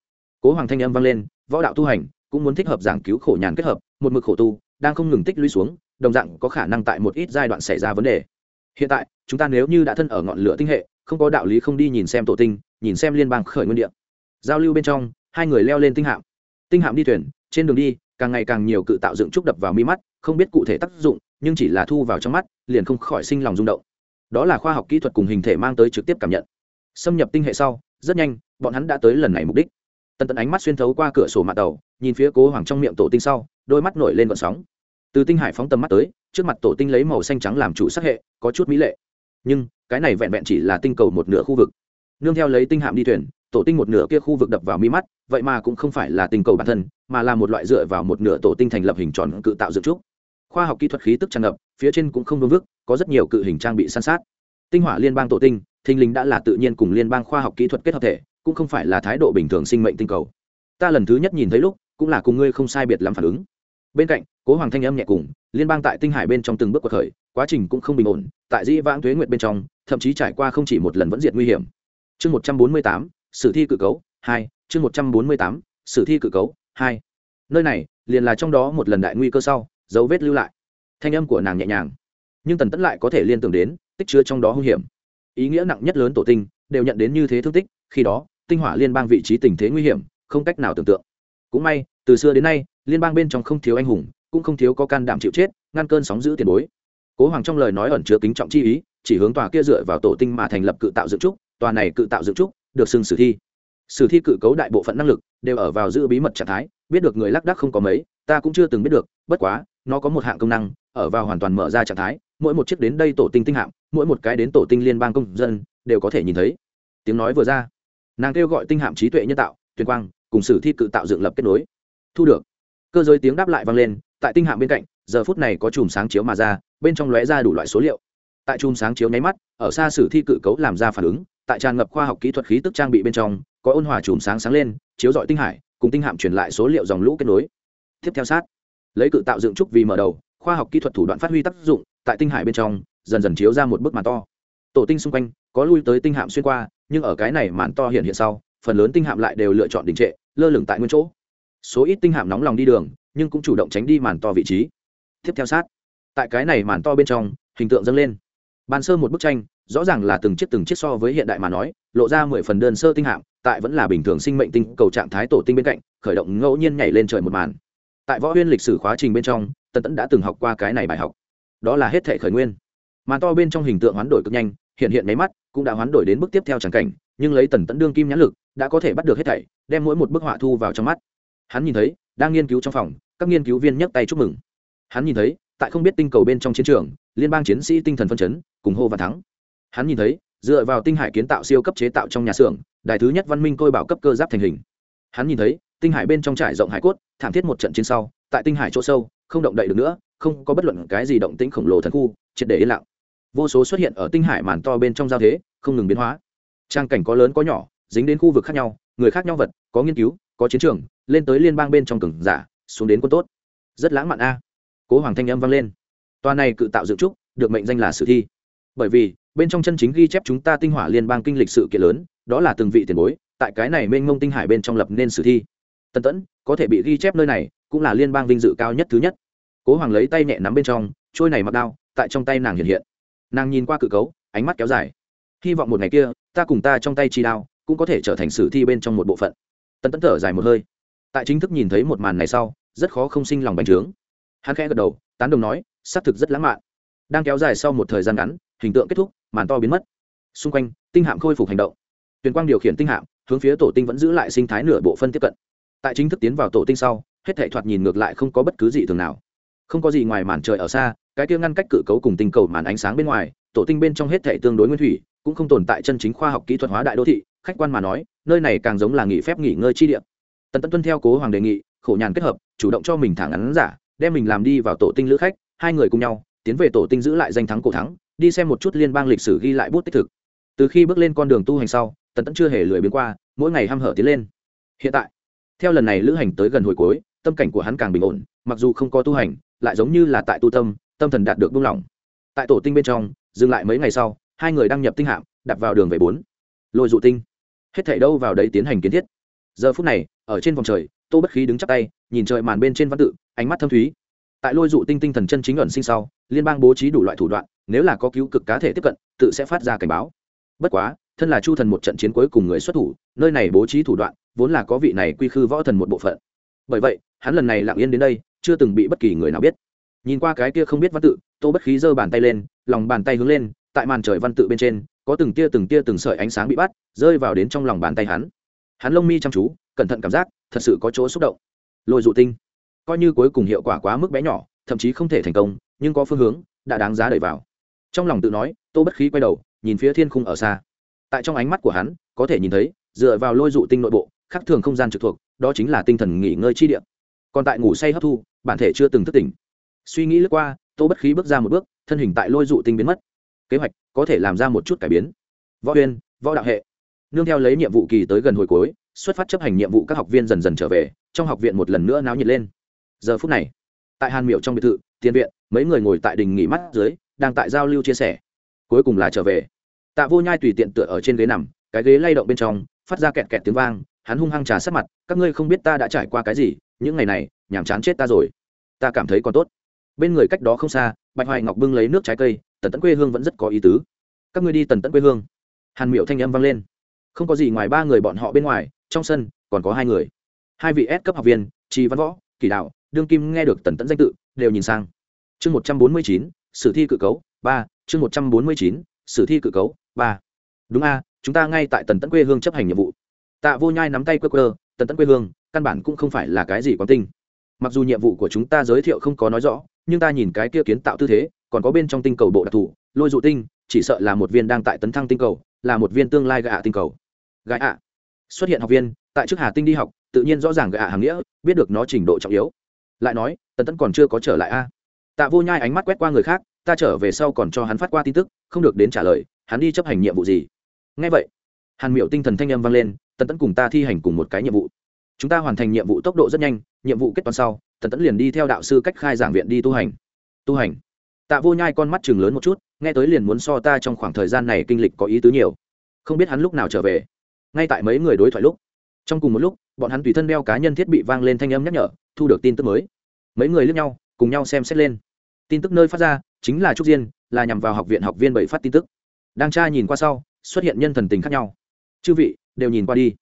Cố hoàng thanh âm vang lên, võ đạo tu hành, cũng muốn thích hợp giảng cứu khổ nhàn kết hợp, một mực khổ tu đang không ngừng tích lũy xuống, đồng dạng có khả năng tại một ít giai đoạn xảy ra vấn đề. Hiện tại, chúng ta nếu như đã thân ở ngọn lửa tinh hệ, không có đạo lý không đi nhìn xem tổ tinh, nhìn xem liên bang khởi nguyên địa. Giao lưu bên trong, hai người leo lên tinh hạm. Tinh hạm đi thuyền, trên đường đi, càng ngày càng nhiều cự tạo dựng trúc đập vào mi mắt, không biết cụ thể tác dụng, nhưng chỉ là thu vào trong mắt, liền không khỏi sinh lòng rung động. Đó là khoa học kỹ thuật cùng hình thể mang tới trực tiếp cảm nhận. Xâm nhập tinh hệ sau, rất nhanh, bọn hắn đã tới lần này mục đích. Tần tận ánh mắt xuyên thấu qua cửa sổ mạng tàu, nhìn phía cố hoàng trong miệng tổ tinh sau, đôi mắt nổi lên vận sóng từ tinh hải phóng tầm mắt tới, trước mặt tổ tinh lấy màu xanh trắng làm chủ sắc hệ, có chút mỹ lệ. Nhưng, cái này vẹn vẹn chỉ là tinh cầu một nửa khu vực. Nương theo lấy tinh hạm đi thuyền, tổ tinh một nửa kia khu vực đập vào mi mắt, vậy mà cũng không phải là tinh cầu bản thân, mà là một loại dựa vào một nửa tổ tinh thành lập hình tròn cự tạo dựng trúc. Khoa học kỹ thuật khí tức tràn ngập, phía trên cũng không vương vức, có rất nhiều cự hình trang bị san sát. Tinh hỏa liên bang tổ tinh, thình lình đã là tự nhiên cùng liên bang khoa học kỹ thuật kết hợp thể, cũng không phải là thái độ bình thường sinh mệnh tinh cầu. Ta lần thứ nhất nhìn thấy lúc, cũng là cùng ngươi không sai biệt lắm phản ứng bên cạnh, cố hoàng thanh âm nhẹ cùng, liên bang tại tinh hải bên trong từng bước cuộc khởi, quá trình cũng không bình ổn, tại dĩ vãng thuế nguyện bên trong, thậm chí trải qua không chỉ một lần vẫn diệt nguy hiểm. Chương một trăm bốn mươi tám, sử thi cự cấu, hai, chương một trăm bốn mươi tám, sử thi cự cấu, hai. Nơi này, liền là trong đó một lần đại nguy cơ sau, dấu vết lưu lại. Thanh âm của nàng nhẹ nhàng, nhưng tần tẫn lại có thể liên tưởng đến, tích chứa trong đó hung hiểm. Ý nghĩa nặng nhất lớn tổ tinh, đều nhận đến như thế thương tích, khi đó, tinh hỏa liên bang vị trí tình thế nguy hiểm, không cách nào tưởng tượng. Cũng may, từ xưa đến nay liên bang bên trong không thiếu anh hùng, cũng không thiếu có can đảm chịu chết, ngăn cơn sóng giữ tiền bối. Cố hoàng trong lời nói ẩn chứa kính trọng chi ý, chỉ hướng tòa kia dựa vào tổ tinh mà thành lập cự tạo dựng trúc, tòa này cự tạo dựng trúc được xưng sử thi. Sử thi cự cấu đại bộ phận năng lực đều ở vào giữ bí mật trạng thái, biết được người lác đắc không có mấy, ta cũng chưa từng biết được, bất quá, nó có một hạng công năng, ở vào hoàn toàn mở ra trạng thái, mỗi một chiếc đến đây tổ tinh tinh hạm mỗi một cái đến tổ tinh liên bang công dân, đều có thể nhìn thấy. Tiếng nói vừa ra, nàng kêu gọi tinh hạm trí tuệ nhân tạo tuyên quang, cùng sử thi cự tạo dựng lập kết nối. Thu được cơ giới tiếng đáp lại vang lên, tại tinh hạm bên cạnh, giờ phút này có chùm sáng chiếu mà ra, bên trong lóe ra đủ loại số liệu. Tại chùm sáng chiếu nháy mắt, ở xa sử thi cự cấu làm ra phản ứng, tại tràn ngập khoa học kỹ thuật khí tức trang bị bên trong, có ôn hòa chùm sáng sáng lên, chiếu dọi tinh hải, cùng tinh hạm truyền lại số liệu dòng lũ kết nối. Tiếp theo sát, lấy cự tạo dựng trúc vì mở đầu, khoa học kỹ thuật thủ đoạn phát huy tác dụng, tại tinh hải bên trong, dần dần chiếu ra một bức màn to. Tổ tinh xung quanh, có lui tới tinh hạm xuyên qua, nhưng ở cái này màn to hiện hiện sau, phần lớn tinh hạm lại đều lựa chọn đình trệ, lơ lửng tại nguyên chỗ số ít tinh hạm nóng lòng đi đường, nhưng cũng chủ động tránh đi màn to vị trí. Tiếp theo sát. Tại cái này màn to bên trong, hình tượng dâng lên. Ban sơ một bức tranh, rõ ràng là từng chiếc từng chiếc so với hiện đại mà nói, lộ ra mười phần đơn sơ tinh hạm, tại vẫn là bình thường sinh mệnh tinh cầu trạng thái tổ tinh bên cạnh, khởi động ngẫu nhiên nhảy lên trời một màn. Tại võ huyên lịch sử khóa trình bên trong, tần tẫn đã từng học qua cái này bài học. Đó là hết thể khởi nguyên. Màn to bên trong hình tượng hoán đổi cực nhanh, hiện hiện máy mắt, cũng đã hoán đổi đến bước tiếp theo tràng cảnh, nhưng lấy tần tẫn đương kim nhãn lực, đã có thể bắt được hết thảy, đem mỗi một bức họa thu vào trong mắt hắn nhìn thấy, đang nghiên cứu trong phòng, các nghiên cứu viên nhấc tay chúc mừng. Hắn nhìn thấy, tại không biết tinh cầu bên trong chiến trường, liên bang chiến sĩ tinh thần phân chấn, cùng hô và thắng. Hắn nhìn thấy, dựa vào tinh hải kiến tạo siêu cấp chế tạo trong nhà xưởng, đài thứ nhất văn minh côi bảo cấp cơ giáp thành hình. Hắn nhìn thấy, tinh hải bên trong trải rộng hải cốt, thảm thiết một trận chiến sau, tại tinh hải chỗ sâu, không động đậy được nữa, không có bất luận cái gì động tĩnh khổng lồ thần khu, triệt để yên lặng. Vô số xuất hiện ở tinh hải màn to bên trong giao thế, không ngừng biến hóa. Trang cảnh có lớn có nhỏ, dính đến khu vực khác nhau, người khác nhau vật, có nghiên cứu, có chiến trường lên tới liên bang bên trong cường giả, xuống đến quân tốt. Rất lãng mạn a. Cố hoàng thanh âm vang lên. Toa này cự tạo dựng trúc, được mệnh danh là sử thi. Bởi vì, bên trong chân chính ghi chép chúng ta tinh hỏa liên bang kinh lịch sự kiện lớn, đó là từng vị tiền bối, tại cái này mênh mông tinh hải bên trong lập nên sử thi. Tân tẫn, có thể bị ghi chép nơi này, cũng là liên bang vinh dự cao nhất thứ nhất. Cố hoàng lấy tay nhẹ nắm bên trong, trôi này mặc đao, tại trong tay nàng hiện hiện. Nàng nhìn qua cự cấu, ánh mắt kéo dài. Hy vọng một ngày kia, ta cùng ta trong tay chi đao, cũng có thể trở thành sử thi bên trong một bộ phận. Tân tẫn thở dài một hơi tại chính thức nhìn thấy một màn này sau, rất khó không sinh lòng bành trướng. Hắn khẽ gật đầu, tán đồng nói, xác thực rất lãng mạn. Đang kéo dài sau một thời gian ngắn, hình tượng kết thúc, màn to biến mất. Xung quanh, tinh hạm khôi phục hành động. Tuyền quang điều khiển tinh hạm, hướng phía tổ tinh vẫn giữ lại sinh thái nửa bộ phân tiếp cận. Tại chính thức tiến vào tổ tinh sau, hết thể thoạt nhìn ngược lại không có bất cứ gì thường nào. Không có gì ngoài màn trời ở xa, cái kia ngăn cách cự cấu cùng tinh cầu màn ánh sáng bên ngoài, tổ tinh bên trong hết thể tương đối nguyên thủy, cũng không tồn tại chân chính khoa học kỹ thuật hóa đại đô thị, khách quan mà nói, nơi này càng giống là nghỉ phép nghỉ ngơi chi địa tần Tẫn tuân theo cố hoàng đề nghị, khổ nhàn kết hợp, chủ động cho mình thả ngắn giả, đem mình làm đi vào tổ tinh lữ khách, hai người cùng nhau, tiến về tổ tinh giữ lại danh thắng cổ thắng, đi xem một chút liên bang lịch sử ghi lại bút tích thực. Từ khi bước lên con đường tu hành sau, tần tẫn chưa hề lười biến qua, mỗi ngày h hở tiến lên. Hiện tại, theo lần này lữ hành tới gần hồi cuối, tâm cảnh của hắn càng bình ổn, mặc dù không có tu hành, lại giống như là tại tu tâm tâm thần đạt được buông lỏng. Tại tổ tinh bên trong, dừng lại mấy ngày sau, hai người đăng nhập tinh hạm đặt vào đường về bốn. Lôi dụ tinh. Hết thảy đâu vào đấy tiến hành kiến thiết giờ phút này, ở trên vòng trời, tô bất khí đứng chắp tay, nhìn trời màn bên trên văn tự, ánh mắt thâm thúy. Tại lôi dụ tinh tinh thần chân chính ẩn sinh sau, liên bang bố trí đủ loại thủ đoạn, nếu là có cứu cực cá thể tiếp cận, tự sẽ phát ra cảnh báo. Bất quá, thân là chu thần một trận chiến cuối cùng người xuất thủ, nơi này bố trí thủ đoạn, vốn là có vị này quy khư võ thần một bộ phận. Bởi vậy, hắn lần này lặng yên đến đây, chưa từng bị bất kỳ người nào biết. Nhìn qua cái kia không biết văn tự, tô bất khí giơ bàn tay lên, lòng bàn tay hướng lên, tại màn trời văn tự bên trên, có từng tia từng tia từng sợi ánh sáng bị bắt, rơi vào đến trong lòng bàn tay hắn hắn lông mi chăm chú, cẩn thận cảm giác, thật sự có chỗ xúc động. Lôi dụ tinh. Coi như cuối cùng hiệu quả quá mức bé nhỏ, thậm chí không thể thành công, nhưng có phương hướng, đã đáng giá đẩy vào. Trong lòng tự nói, tô bất khí quay đầu, nhìn phía thiên khung ở xa. Tại trong ánh mắt của hắn, có thể nhìn thấy, dựa vào lôi dụ tinh nội bộ khác thường không gian trực thuộc, đó chính là tinh thần nghỉ ngơi chi địa. Còn tại ngủ say hấp thu, bản thể chưa từng thức tỉnh. Suy nghĩ lướt qua, tô bất khí bước ra một bước, thân hình tại lôi dụ tinh biến mất. Kế hoạch, có thể làm ra một chút cải biến. Võ huyên võ đạo hệ nương theo lấy nhiệm vụ kỳ tới gần hồi cuối, xuất phát chấp hành nhiệm vụ các học viên dần dần trở về, trong học viện một lần nữa náo nhiệt lên. Giờ phút này, tại hàn miệu trong biệt thự, tiền viện, mấy người ngồi tại đình nghỉ mắt dưới, đang tại giao lưu chia sẻ. Cuối cùng là trở về. Tạ vô nhai tùy tiện tựa ở trên ghế nằm, cái ghế lay động bên trong, phát ra kẹt kẹt tiếng vang, hắn hung hăng trà sát mặt, các ngươi không biết ta đã trải qua cái gì, những ngày này, nhàm chán chết ta rồi. Ta cảm thấy còn tốt. Bên người cách đó không xa, bạch hoài ngọc bưng lấy nước trái cây, tần tẫn quê hương vẫn rất có ý tứ. Các ngươi đi tần tẫn quê hương. Hàn miệu thanh âm vang lên không có gì ngoài ba người bọn họ bên ngoài, trong sân còn có hai người. Hai vị S cấp học viên, trì văn võ kỳ đạo, đương kim nghe được tần tẫn danh tự, đều nhìn sang. Chương một trăm bốn mươi chín, sử thi cự cấu, ba. Chương một trăm bốn mươi chín, sử thi cự cấu, ba. Đúng a, chúng ta ngay tại tần tẫn quê hương chấp hành nhiệm vụ. Tạ vô nhai nắm tay quơ quơ, tần tẫn quê hương, căn bản cũng không phải là cái gì quán tinh. Mặc dù nhiệm vụ của chúng ta giới thiệu không có nói rõ, nhưng ta nhìn cái kia kiến tạo tư thế, còn có bên trong tinh cầu bộ đặc thù, lôi dụ tinh, chỉ sợ là một viên đang tại tấn thăng tinh cầu, là một viên tương lai gạ tinh cầu. Gái ạ. Xuất hiện học viên, tại trước hà tinh đi học, tự nhiên rõ ràng gạ hàng nghĩa, biết được nó trình độ trọng yếu. Lại nói, tần Tẫn còn chưa có trở lại a. Tạ vô nhai ánh mắt quét qua người khác, ta trở về sau còn cho hắn phát qua tin tức, không được đến trả lời, hắn đi chấp hành nhiệm vụ gì? Ngay vậy, hàn miệu tinh thần thanh âm vang lên, tần Tẫn cùng ta thi hành cùng một cái nhiệm vụ. Chúng ta hoàn thành nhiệm vụ tốc độ rất nhanh, nhiệm vụ kết toán sau, tần Tẫn liền đi theo đạo sư cách khai giảng viện đi tu hành. Tu hành. Tạ vô nhai con mắt chừng lớn một chút, nghe tới liền muốn so ta trong khoảng thời gian này kinh lịch có ý tứ nhiều. Không biết hắn lúc nào trở về ngay tại mấy người đối thoại lúc, trong cùng một lúc, bọn hắn tùy thân đeo cá nhân thiết bị vang lên thanh âm nhắc nhở, thu được tin tức mới. Mấy người lướt nhau, cùng nhau xem xét lên. Tin tức nơi phát ra, chính là trúc diên, là nhằm vào học viện học viên bảy phát tin tức. Đang tra nhìn qua sau, xuất hiện nhân thần tình khác nhau. Chư vị, đều nhìn qua đi.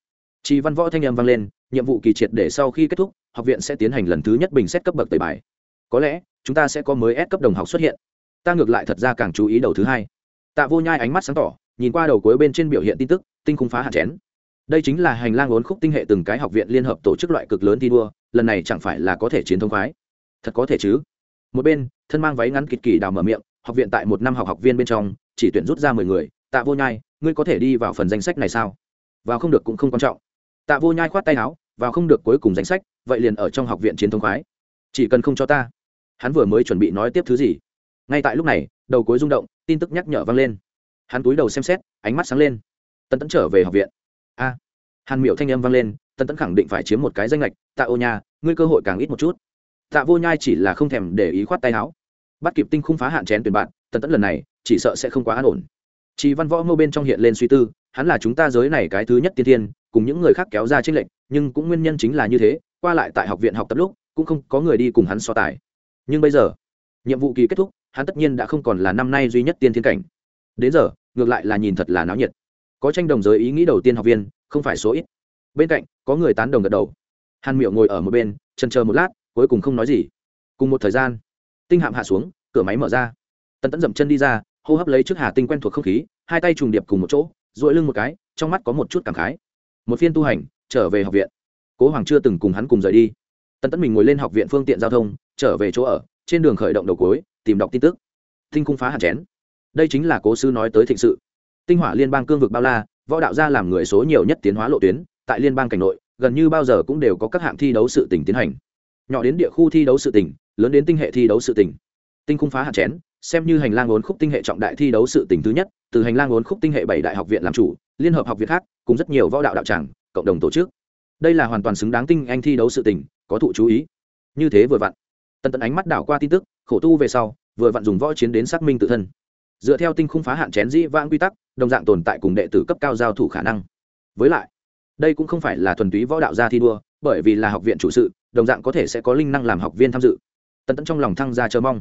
Chị văn võ thanh âm vang lên, nhiệm vụ kỳ triệt để sau khi kết thúc, học viện sẽ tiến hành lần thứ nhất bình xét cấp bậc tẩy bài. Có lẽ, chúng ta sẽ có mới ép cấp đồng học xuất hiện. Ta ngược lại thật ra càng chú ý đầu thứ hai. Tạ vô nhai ánh mắt sáng tỏ, nhìn qua đầu cuối bên trên biểu hiện tin tức tinh khung phá hạn chén. Đây chính là hành lang ốn khúc tinh hệ từng cái học viện liên hợp tổ chức loại cực lớn thi đua, lần này chẳng phải là có thể chiến thông khoái. Thật có thể chứ? Một bên, thân mang váy ngắn kịch kỳ đào mở miệng, học viện tại một năm học học viên bên trong, chỉ tuyển rút ra mười người, tạ vô nhai, ngươi có thể đi vào phần danh sách này sao? Vào không được cũng không quan trọng. Tạ vô nhai khoát tay áo, vào không được cuối cùng danh sách, vậy liền ở trong học viện chiến thông khoái. Chỉ cần không cho ta. Hắn vừa mới chuẩn bị nói tiếp thứ gì? Ngay tại lúc này, đầu cuối rung động, tin tức nhắc nhở vang lên. Hắn túi đầu xem xét, ánh mắt sáng lên tân Tẫn trở về học viện. A, hàn miệu thanh âm vang lên tân Tẫn khẳng định phải chiếm một cái danh lệch tạ ô nha, ngươi cơ hội càng ít một chút. Tạ vô nhai chỉ là không thèm để ý khoát tay áo. Bắt kịp tinh khung phá hạn chén tuyển bạn tân Tẫn lần này chỉ sợ sẽ không quá an ổn. Chỉ văn võ mâu bên trong hiện lên suy tư, hắn là chúng ta giới này cái thứ nhất tiên thiên, cùng những người khác kéo ra trên lệnh nhưng cũng nguyên nhân chính là như thế, qua lại tại học viện học tập lúc, cũng không có người đi cùng hắn so tài. Nhưng bây giờ, nhiệm vụ kỳ kết thúc, hắn tất nhiên đã không còn là năm nay duy nhất tiên thiên cảnh. Đến giờ, ngược lại là nhìn thật là náo nhiệt có tranh đồng giới ý nghĩ đầu tiên học viên, không phải số ít. Bên cạnh, có người tán đồng gật đầu. Hàn miệu ngồi ở một bên chân chờ một lát, cuối cùng không nói gì. Cùng một thời gian, tinh hạm hạ xuống, cửa máy mở ra. Tần tẫn dậm chân đi ra, hô hấp lấy trước hà tinh quen thuộc không khí, hai tay trùng điệp cùng một chỗ dội lưng một cái, trong mắt có một chút cảm khái. Một phiên tu hành, trở về học viện. Cố hoàng chưa từng cùng hắn cùng rời đi. Tần tẫn mình ngồi lên học viện phương tiện giao thông, trở về chỗ ở, trên đường khởi động đầu cối tìm đọc tin tức. Tinh cung phá hạt chén. Đây chính là cố sư nói tới thịnh sự tinh hỏa liên bang cương vực bao la, võ đạo gia làm người số nhiều nhất tiến hóa lộ tuyến, tại liên bang cảnh nội, gần như bao giờ cũng đều có các hạng thi đấu sự tỉnh tiến hành. Nhỏ đến địa khu thi đấu sự tỉnh lớn đến tinh hệ thi đấu sự tỉnh tinh cung phá hạt chén, xem như hành lang ốn khúc tinh hệ trọng đại thi đấu sự tỉnh thứ nhất, từ hành lang ốn khúc tinh hệ bảy đại học viện làm chủ, liên hợp học viện khác, cùng rất nhiều võ đạo đạo tràng, cộng đồng tổ chức. Đây là hoàn toàn xứng đáng tinh anh thi đấu sự tỉnh có thụ chú ý. Như thế vừa vặn, tần tần ánh mắt đảo qua tin tức, khổ tu về sau, vừa vặn dùng võ chiến đến xác minh tự thân dựa theo tinh khung phá hạn chén dĩ vãng quy tắc, đồng dạng tồn tại cùng đệ tử cấp cao giao thủ khả năng. Với lại, đây cũng không phải là thuần túy võ đạo gia thi đua, bởi vì là học viện chủ sự, đồng dạng có thể sẽ có linh năng làm học viên tham dự. Tần tận trong lòng thăng gia chờ mong.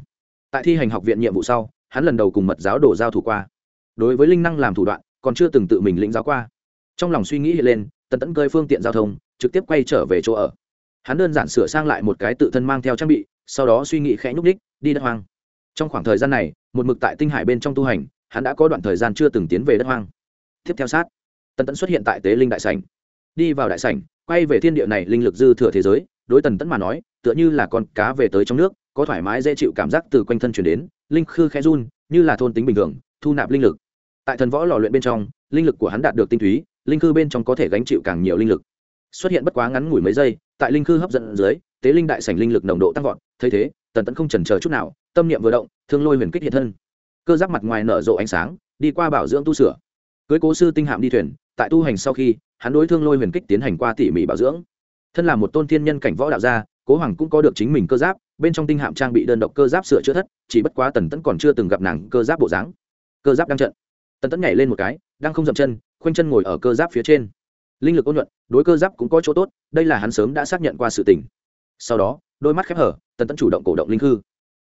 Tại thi hành học viện nhiệm vụ sau, hắn lần đầu cùng mật giáo đổ giao thủ qua. Đối với linh năng làm thủ đoạn, còn chưa từng tự mình lĩnh giáo qua. Trong lòng suy nghĩ hiện lên, tần tẫn cơi phương tiện giao thông, trực tiếp quay trở về chỗ ở. Hắn đơn giản sửa sang lại một cái tự thân mang theo trang bị, sau đó suy nghĩ khẽ nhúc đích đi đất hoang. Trong khoảng thời gian này một mực tại tinh hải bên trong tu hành, hắn đã có đoạn thời gian chưa từng tiến về đất hoang. Tiếp theo sát, tần tẫn xuất hiện tại tế linh đại sảnh. Đi vào đại sảnh, quay về thiên địa này linh lực dư thừa thế giới, đối tần tẫn mà nói, tựa như là con cá về tới trong nước, có thoải mái dễ chịu cảm giác từ quanh thân chuyển đến, linh khư khẽ run, như là thôn tính bình thường, thu nạp linh lực. Tại thần võ lò luyện bên trong, linh lực của hắn đạt được tinh túy, linh khư bên trong có thể gánh chịu càng nhiều linh lực. Xuất hiện bất quá ngắn ngủi mấy giây, tại linh khư hấp dẫn dưới, tế linh đại sảnh linh lực nồng độ tăng vọt, thấy thế, tần tẫn không chần chờ chút nào tâm niệm vừa động, thương lôi huyền kích hiện thân. Cơ giáp mặt ngoài nở rộ ánh sáng, đi qua bảo dưỡng tu sửa. Cưới cố sư tinh hạm đi thuyền, tại tu hành sau khi, hắn đối thương lôi huyền kích tiến hành qua tỉ mỉ bảo dưỡng. Thân là một tôn thiên nhân cảnh võ đạo gia, cố hoàng cũng có được chính mình cơ giáp, bên trong tinh hạm trang bị đơn độc cơ giáp sửa chữa thất, chỉ bất quá tần tẫn còn chưa từng gặp nàng cơ giáp bộ dáng. Cơ giáp đang trận. Tần tẫn nhảy lên một cái, đang không dậm chân, khoanh chân ngồi ở cơ giáp phía trên. Linh lực ôn nhuận, đối cơ giáp cũng có chỗ tốt, đây là hắn sớm đã xác nhận qua sự tình. Sau đó, đôi mắt khép hở, tần tẫn chủ động cổ động linh hư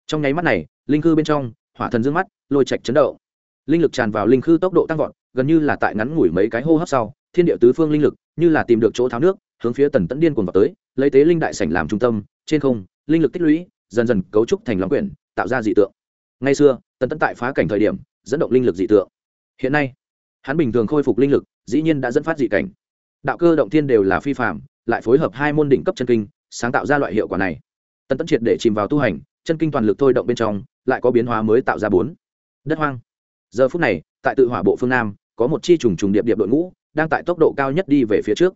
trong nháy mắt này, linh khư bên trong, hỏa thần dương mắt, lôi chạch chấn động. Linh lực tràn vào linh khư tốc độ tăng vọt, gần như là tại ngắn ngủi mấy cái hô hấp sau, thiên địa tứ phương linh lực, như là tìm được chỗ tháo nước, hướng phía tần tẫn điên cuồng vào tới, lấy tế linh đại sảnh làm trung tâm, trên không, linh lực tích lũy, dần dần cấu trúc thành lòng quyển, tạo ra dị tượng. Ngay xưa, tần tẫn tại phá cảnh thời điểm, dẫn động linh lực dị tượng. Hiện nay, hắn bình thường khôi phục linh lực, dĩ nhiên đã dẫn phát dị cảnh. Đạo cơ động thiên đều là phi phạm lại phối hợp hai môn đỉnh cấp chân kinh, sáng tạo ra loại hiệu quả này. Tần tẫn triệt để chìm vào tu hành chân kinh toàn lực thôi động bên trong, lại có biến hóa mới tạo ra bốn. Đất hoang. Giờ phút này, tại tự hỏa bộ phương nam, có một chi trùng trùng điệp điệp đội ngũ, đang tại tốc độ cao nhất đi về phía trước.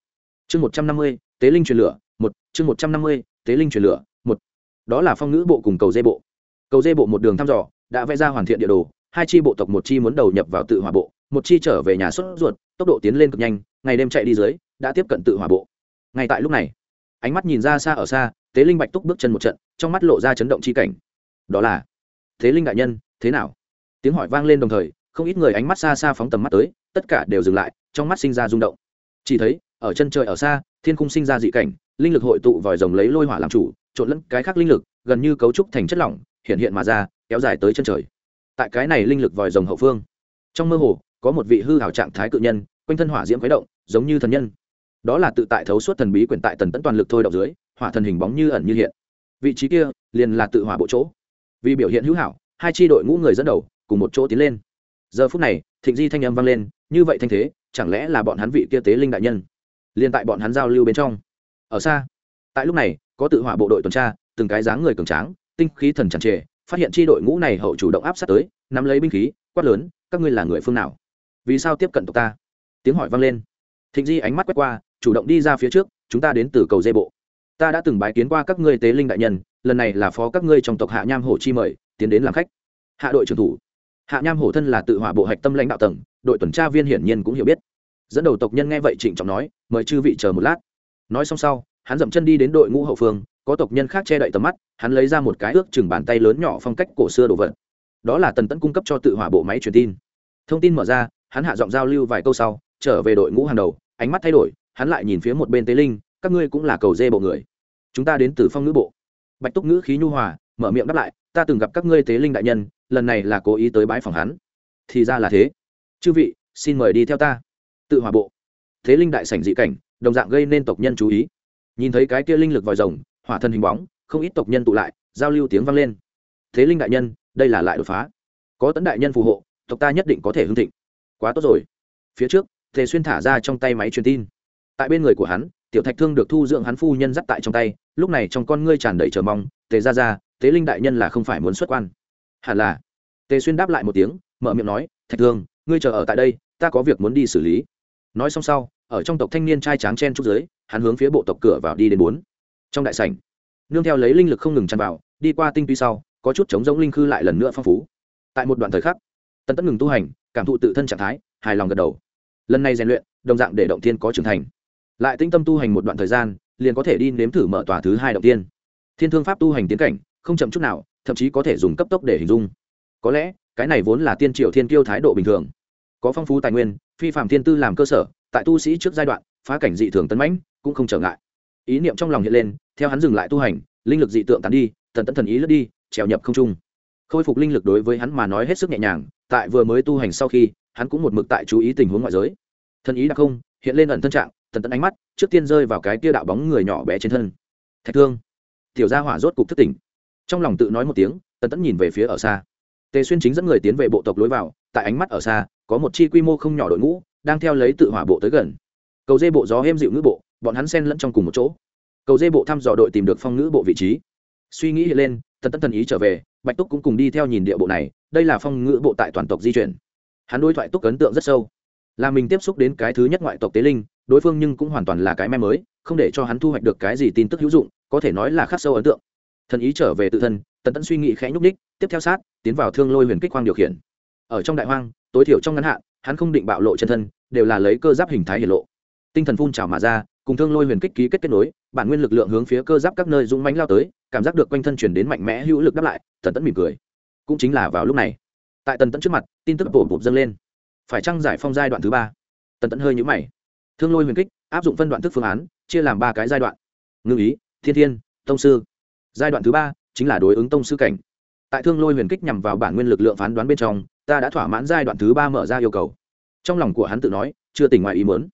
Chương một trăm năm mươi, tế linh truyền lửa, một. Chương một trăm năm mươi, tế linh truyền lửa, một. Đó là phong ngữ bộ cùng cầu dây bộ. Cầu dây bộ một đường thăm dò, đã vẽ ra hoàn thiện địa đồ, hai chi bộ tộc một chi muốn đầu nhập vào tự hỏa bộ, một chi trở về nhà xuất ruột, tốc độ tiến lên cực nhanh, ngày đêm chạy đi dưới, đã tiếp cận tự hỏa bộ. Ngay tại lúc này, ánh mắt nhìn ra xa ở xa, tế linh bạch túc bước chân một trận trong mắt lộ ra chấn động chi cảnh. Đó là, thế linh đại nhân, thế nào? Tiếng hỏi vang lên đồng thời, không ít người ánh mắt xa xa phóng tầm mắt tới, tất cả đều dừng lại, trong mắt sinh ra rung động. Chỉ thấy, ở chân trời ở xa, thiên cung sinh ra dị cảnh, linh lực hội tụ vòi rồng lấy lôi hỏa làm chủ, trộn lẫn cái khác linh lực, gần như cấu trúc thành chất lỏng, hiện hiện mà ra, kéo dài tới chân trời. Tại cái này linh lực vòi rồng hậu phương, trong mơ hồ, có một vị hư hảo trạng thái cự nhân, quanh thân hỏa diễm khuấy động, giống như thần nhân. Đó là tự tại thấu suốt thần bí quyển tại tần tẫn toàn lực thôi động dưới, hỏa thần hình bóng như ẩn như hiện vị trí kia liền là tự hỏa bộ chỗ. Vì biểu hiện hữu hảo, hai tri đội ngũ người dẫn đầu cùng một chỗ tiến lên. Giờ phút này, thịnh di thanh âm vang lên, như vậy thanh thế, chẳng lẽ là bọn hắn vị kia tế linh đại nhân? Liền tại bọn hắn giao lưu bên trong. Ở xa, tại lúc này, có tự hỏa bộ đội tuần tra, từng cái dáng người cường tráng, tinh khí thần chẳng trề, phát hiện tri đội ngũ này hậu chủ động áp sát tới, nắm lấy binh khí, quát lớn, các ngươi là người phương nào? Vì sao tiếp cận tộc ta? Tiếng hỏi vang lên. Thịnh di ánh mắt quét qua, chủ động đi ra phía trước, chúng ta đến từ cầu dây bộ ta đã từng bái kiến qua các ngươi tế linh đại nhân, lần này là phó các ngươi trong tộc hạ nham hổ chi mời, tiến đến làm khách. Hạ đội trưởng thủ. Hạ nham hổ thân là tự hỏa bộ hạch tâm lãnh đạo tầng, đội tuần tra viên hiển nhiên cũng hiểu biết. Dẫn đầu tộc nhân nghe vậy trịnh trọng nói, mời chư vị chờ một lát. Nói xong sau, hắn dậm chân đi đến đội ngũ hậu phương, có tộc nhân khác che đậy tầm mắt, hắn lấy ra một cái ước chừng bàn tay lớn nhỏ phong cách cổ xưa đồ vật. Đó là tần tấn cung cấp cho tự hỏa bộ máy truyền tin. Thông tin mở ra, hắn hạ giọng giao lưu vài câu sau, trở về đội ngũ hàng đầu, ánh mắt thay đổi, hắn lại nhìn phía một bên tế linh các ngươi cũng là cầu dê bộ người. Chúng ta đến từ phong ngữ bộ. Bạch túc ngữ khí nhu hòa, mở miệng đáp lại, ta từng gặp các ngươi tế linh đại nhân, lần này là cố ý tới bãi phòng hắn. Thì ra là thế. Chư vị, xin mời đi theo ta. Tự hòa bộ. Thế linh đại sảnh dị cảnh, đồng dạng gây nên tộc nhân chú ý. Nhìn thấy cái kia linh lực vòi rồng, hỏa thân hình bóng, không ít tộc nhân tụ lại, giao lưu tiếng vang lên. Thế linh đại nhân, đây là lại đột phá. Có tấn đại nhân phù hộ, tộc ta nhất định có thể hưng thịnh. Quá tốt rồi. Phía trước thế xuyên thả ra trong tay máy truyền tin. Tại bên người của hắn tiểu thạch thương được thu dưỡng hắn phu nhân dắt tại trong tay, lúc này trong con ngươi tràn đầy chờ mong, tề ra ra tế linh đại nhân là không phải muốn xuất quan. Hẳn là. Tề xuyên đáp lại một tiếng, mở miệng nói, thạch thương, ngươi chờ ở tại đây, ta có việc muốn đi xử lý. Nói xong sau, ở trong tộc thanh niên trai tráng chen trúc giới hắn hướng phía bộ tộc cửa vào đi đến bốn. Trong đại sảnh, nương theo lấy linh lực không ngừng tràn vào, đi qua tinh tuy sau, có chút chống giống linh khư lại lần nữa phong phú. Tại một đoạn thời khắc tân tất ngừng tu hành, cảm thụ tự thân trạng thái, hài lòng gật đầu. Lần này rèn luyện, đồng dạng để động thiên có trưởng thành lại tĩnh tâm tu hành một đoạn thời gian, liền có thể đi nếm thử mở tòa thứ hai động tiên. Thiên thương pháp tu hành tiến cảnh, không chậm chút nào, thậm chí có thể dùng cấp tốc để hình dung. Có lẽ, cái này vốn là tiên triều thiên kiêu thái độ bình thường. Có phong phú tài nguyên, phi phạm thiên tư làm cơ sở, tại tu sĩ trước giai đoạn, phá cảnh dị thường tấn mãnh, cũng không trở ngại. Ý niệm trong lòng hiện lên, theo hắn dừng lại tu hành, linh lực dị tượng tàn đi thần tấn thần ý lướt đi, trèo nhập không trung. Khôi phục linh lực đối với hắn mà nói hết sức nhẹ nhàng, tại vừa mới tu hành sau khi, hắn cũng một mực tại chú ý tình huống ngoại giới. Thần ý đặc không, hiện lên ẩn thân trạng tần tận ánh mắt trước tiên rơi vào cái tia đạo bóng người nhỏ bé trên thân. Thạch thương, tiểu gia hỏa rốt cục thất tỉnh. Trong lòng tự nói một tiếng, tần tẫn nhìn về phía ở xa. Tề xuyên chính dẫn người tiến về bộ tộc lối vào, tại ánh mắt ở xa, có một chi quy mô không nhỏ đội ngũ, đang theo lấy tự hỏa bộ tới gần. Cầu dê bộ gió êm dịu ngữ bộ, bọn hắn xen lẫn trong cùng một chỗ. Cầu dê bộ thăm dò đội tìm được phong ngữ bộ vị trí. Suy nghĩ hiện lên, tần tẫn thần ý trở về, bạch túc cũng cùng đi theo nhìn địa bộ này, đây là phong ngữ bộ tại toàn tộc di chuyển. Hắn đối thoại túc ấn tượng rất sâu. Là mình tiếp xúc đến cái thứ nhất ngoại tộc tế linh đối phương nhưng cũng hoàn toàn là cái may mới, không để cho hắn thu hoạch được cái gì tin tức hữu dụng, có thể nói là khắc sâu ấn tượng. Thần ý trở về tự thân, tần tẫn suy nghĩ khẽ nhúc ních tiếp theo sát, tiến vào thương lôi huyền kích hoang điều khiển. Ở trong đại hoang, tối thiểu trong ngắn hạn, hắn không định bạo lộ chân thân, đều là lấy cơ giáp hình thái hiển lộ. Tinh thần phun trào mà ra, cùng thương lôi huyền kích ký kết kết nối, bản nguyên lực lượng hướng phía cơ giáp các nơi dũng mánh lao tới, cảm giác được quanh thân chuyển đến mạnh mẽ hữu lực đáp lại, tần tẫn mỉm cười. Cũng chính là vào lúc này, tại tần tẫn trước mặt, tin tức bổ bụp dâng lên. Phải trăng giải phong giai đoạn thứ ba? Tần tẫn hơi nhũ mày thương lôi huyền kích, áp dụng phân đoạn thức phương án, chia làm ba cái giai đoạn. Ngư ý, thiên thiên, tông sư. Giai đoạn thứ ba chính là đối ứng tông sư cảnh. Tại thương lôi huyền kích nhằm vào bản nguyên lực lượng phán đoán bên trong, ta đã thỏa mãn giai đoạn thứ ba mở ra yêu cầu. Trong lòng của hắn tự nói, chưa tỉnh ngoài ý mớn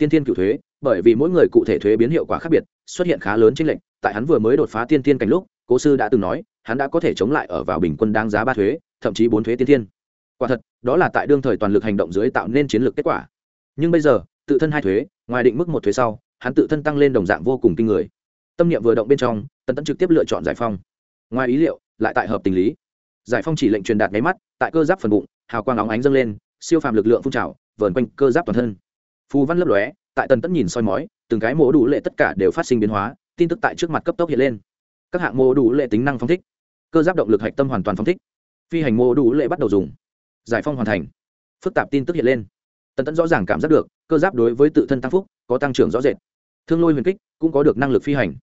tiên thiên cựu thuế, bởi vì mỗi người cụ thể thuế biến hiệu quả khác biệt, xuất hiện khá lớn trên lệnh tại hắn vừa mới đột phá tiên thiên cảnh lúc, cố sư đã từng nói, hắn đã có thể chống lại ở vào bình quân đáng giá ba thuế, thậm chí bốn thuế tiên thiên. Quả thật, đó là tại đương thời toàn lực hành động dưới tạo nên chiến lược kết quả. Nhưng bây giờ tự thân hai thuế, ngoài định mức một thuế sau, hắn tự thân tăng lên đồng dạng vô cùng kinh người. Tâm niệm vừa động bên trong, tần tẫn trực tiếp lựa chọn giải phong. Ngoài ý liệu, lại tại hợp tình lý. Giải phong chỉ lệnh truyền đạt máy mắt, tại cơ giáp phần bụng, hào quang óng ánh dâng lên, siêu phàm lực lượng phun trào, vờn quanh cơ giáp toàn thân. Phù văn lấp lóe, tại tần tẫn nhìn soi mói, từng cái mổ đủ lệ tất cả đều phát sinh biến hóa, tin tức tại trước mặt cấp tốc hiện lên. Các hạng mô đủ lệ tính năng phong thích. Cơ giáp động lực hạch tâm hoàn toàn phong thích. Phi hành mô đủ lệ bắt đầu dùng. Giải phong hoàn thành. Phức tạp tin tức hiện lên tần tẫn rõ ràng cảm giác được, cơ giáp đối với tự thân tăng phúc, có tăng trưởng rõ rệt. Thương lôi huyền kích, cũng có được năng lực phi hành.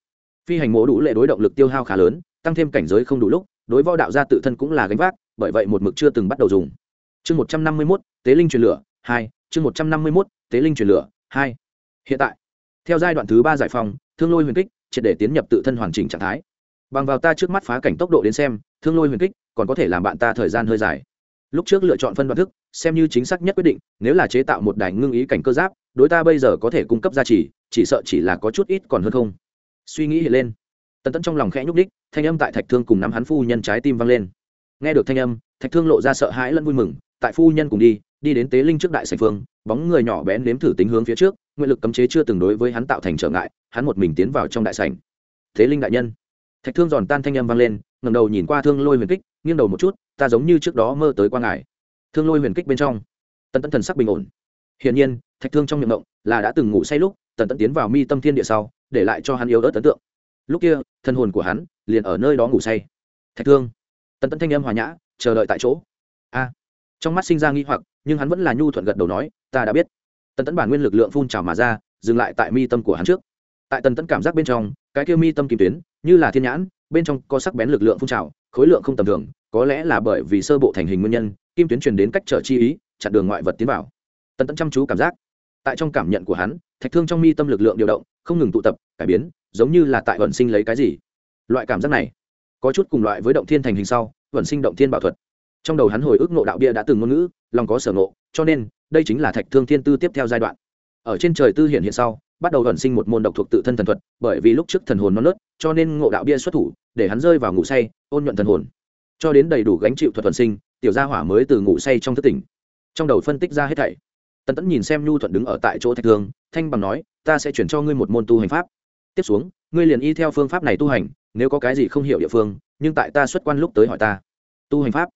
Phi hành mổ đủ lệ đối động lực tiêu hao khá lớn, tăng thêm cảnh giới không đủ lúc, đối võ đạo gia tự thân cũng là gánh vác, bởi vậy một mực chưa từng bắt đầu dùng. Chương một trăm năm mươi mốt, tế linh truyền lửa, hai, chương một trăm năm mươi mốt, tế linh truyền lửa, hai. Hiện tại, theo giai đoạn thứ ba giải phóng, thương lôi huyền kích triệt để tiến nhập tự thân hoàn chỉnh trạng thái. Bằng vào ta trước mắt phá cảnh tốc độ đến xem, thương lôi huyền kích còn có thể làm bạn ta thời gian hơi dài lúc trước lựa chọn phân đoạn thức, xem như chính xác nhất quyết định, nếu là chế tạo một đài ngưng ý cảnh cơ giáp, đối ta bây giờ có thể cung cấp gia trì chỉ sợ chỉ là có chút ít còn hơn không. Suy nghĩ hiện lên. Tần tẫn trong lòng khẽ nhúc đích thanh âm tại thạch thương cùng nắm hắn phu nhân trái tim vang lên. Nghe được thanh âm, thạch thương lộ ra sợ hãi lẫn vui mừng, tại phu nhân cùng đi đi đến tế linh trước đại sành phương, bóng người nhỏ bé nếm thử tính hướng phía trước, nguyện lực cấm chế chưa từng đối với hắn tạo thành trở ngại, hắn một mình tiến vào trong đại sành thế linh đại nhân. Thạch thương giòn tan thanh âm vang lên ngầm đầu nhìn qua thương lôi huyền kích nghiêng đầu một chút, ta giống như trước đó mơ tới quan ngài. Thương lôi huyền kích bên trong. Tần tẫn thần sắc bình ổn. Hiển nhiên, thạch thương trong miệng mộng là đã từng ngủ say lúc, tần tẫn tiến vào mi tâm thiên địa sau, để lại cho hắn yếu ớt ấn tượng. Lúc kia thân hồn của hắn liền ở nơi đó ngủ say. Thạch thương. Tần tẫn thanh âm hòa nhã, chờ đợi tại chỗ. A. Trong mắt sinh ra nghi hoặc, nhưng hắn vẫn là nhu thuận gật đầu nói, ta đã biết. Tần tẫn bản nguyên lực lượng phun trào mà ra, dừng lại tại mi tâm của hắn trước. Tại tần tẫn cảm giác bên trong, cái kia mi tâm kim tuyến, như là thiên nhãn, bên trong có sắc bén lực lượng phun trào, khối lượng không tầm thường có lẽ là bởi vì sơ bộ thành hình nguyên nhân, kim tuyến truyền đến cách trở chi ý, chặn đường ngoại vật tiến vào. Tần tẫn chăm chú cảm giác. Tại trong cảm nhận của hắn, thạch thương trong mi tâm lực lượng điều động, không ngừng tụ tập, cải biến, giống như là tại vận sinh lấy cái gì. Loại cảm giác này, có chút cùng loại với động thiên thành hình sau, vận sinh động thiên bảo thuật. Trong đầu hắn hồi ức nộ đạo bia đã từng ngôn ngữ, lòng có sở nộ cho nên, đây chính là thạch thương thiên tư tiếp theo giai đoạn. Ở trên trời tư hiện hiện sau, bắt đầu vận sinh một môn độc thuộc tự thân thần thuật, bởi vì lúc trước thần hồn non nớt, cho nên ngộ đạo bia xuất thủ, để hắn rơi vào ngủ say, ôn nhuận thần hồn cho đến đầy đủ gánh chịu thuật thuần sinh, tiểu gia hỏa mới từ ngủ say trong thất tỉnh. Trong đầu phân tích ra hết thảy. Tần tẫn nhìn xem nhu thuận đứng ở tại chỗ thạch thương thanh bằng nói, ta sẽ chuyển cho ngươi một môn tu hành pháp. Tiếp xuống, ngươi liền y theo phương pháp này tu hành, nếu có cái gì không hiểu địa phương, nhưng tại ta xuất quan lúc tới hỏi ta. Tu hành pháp.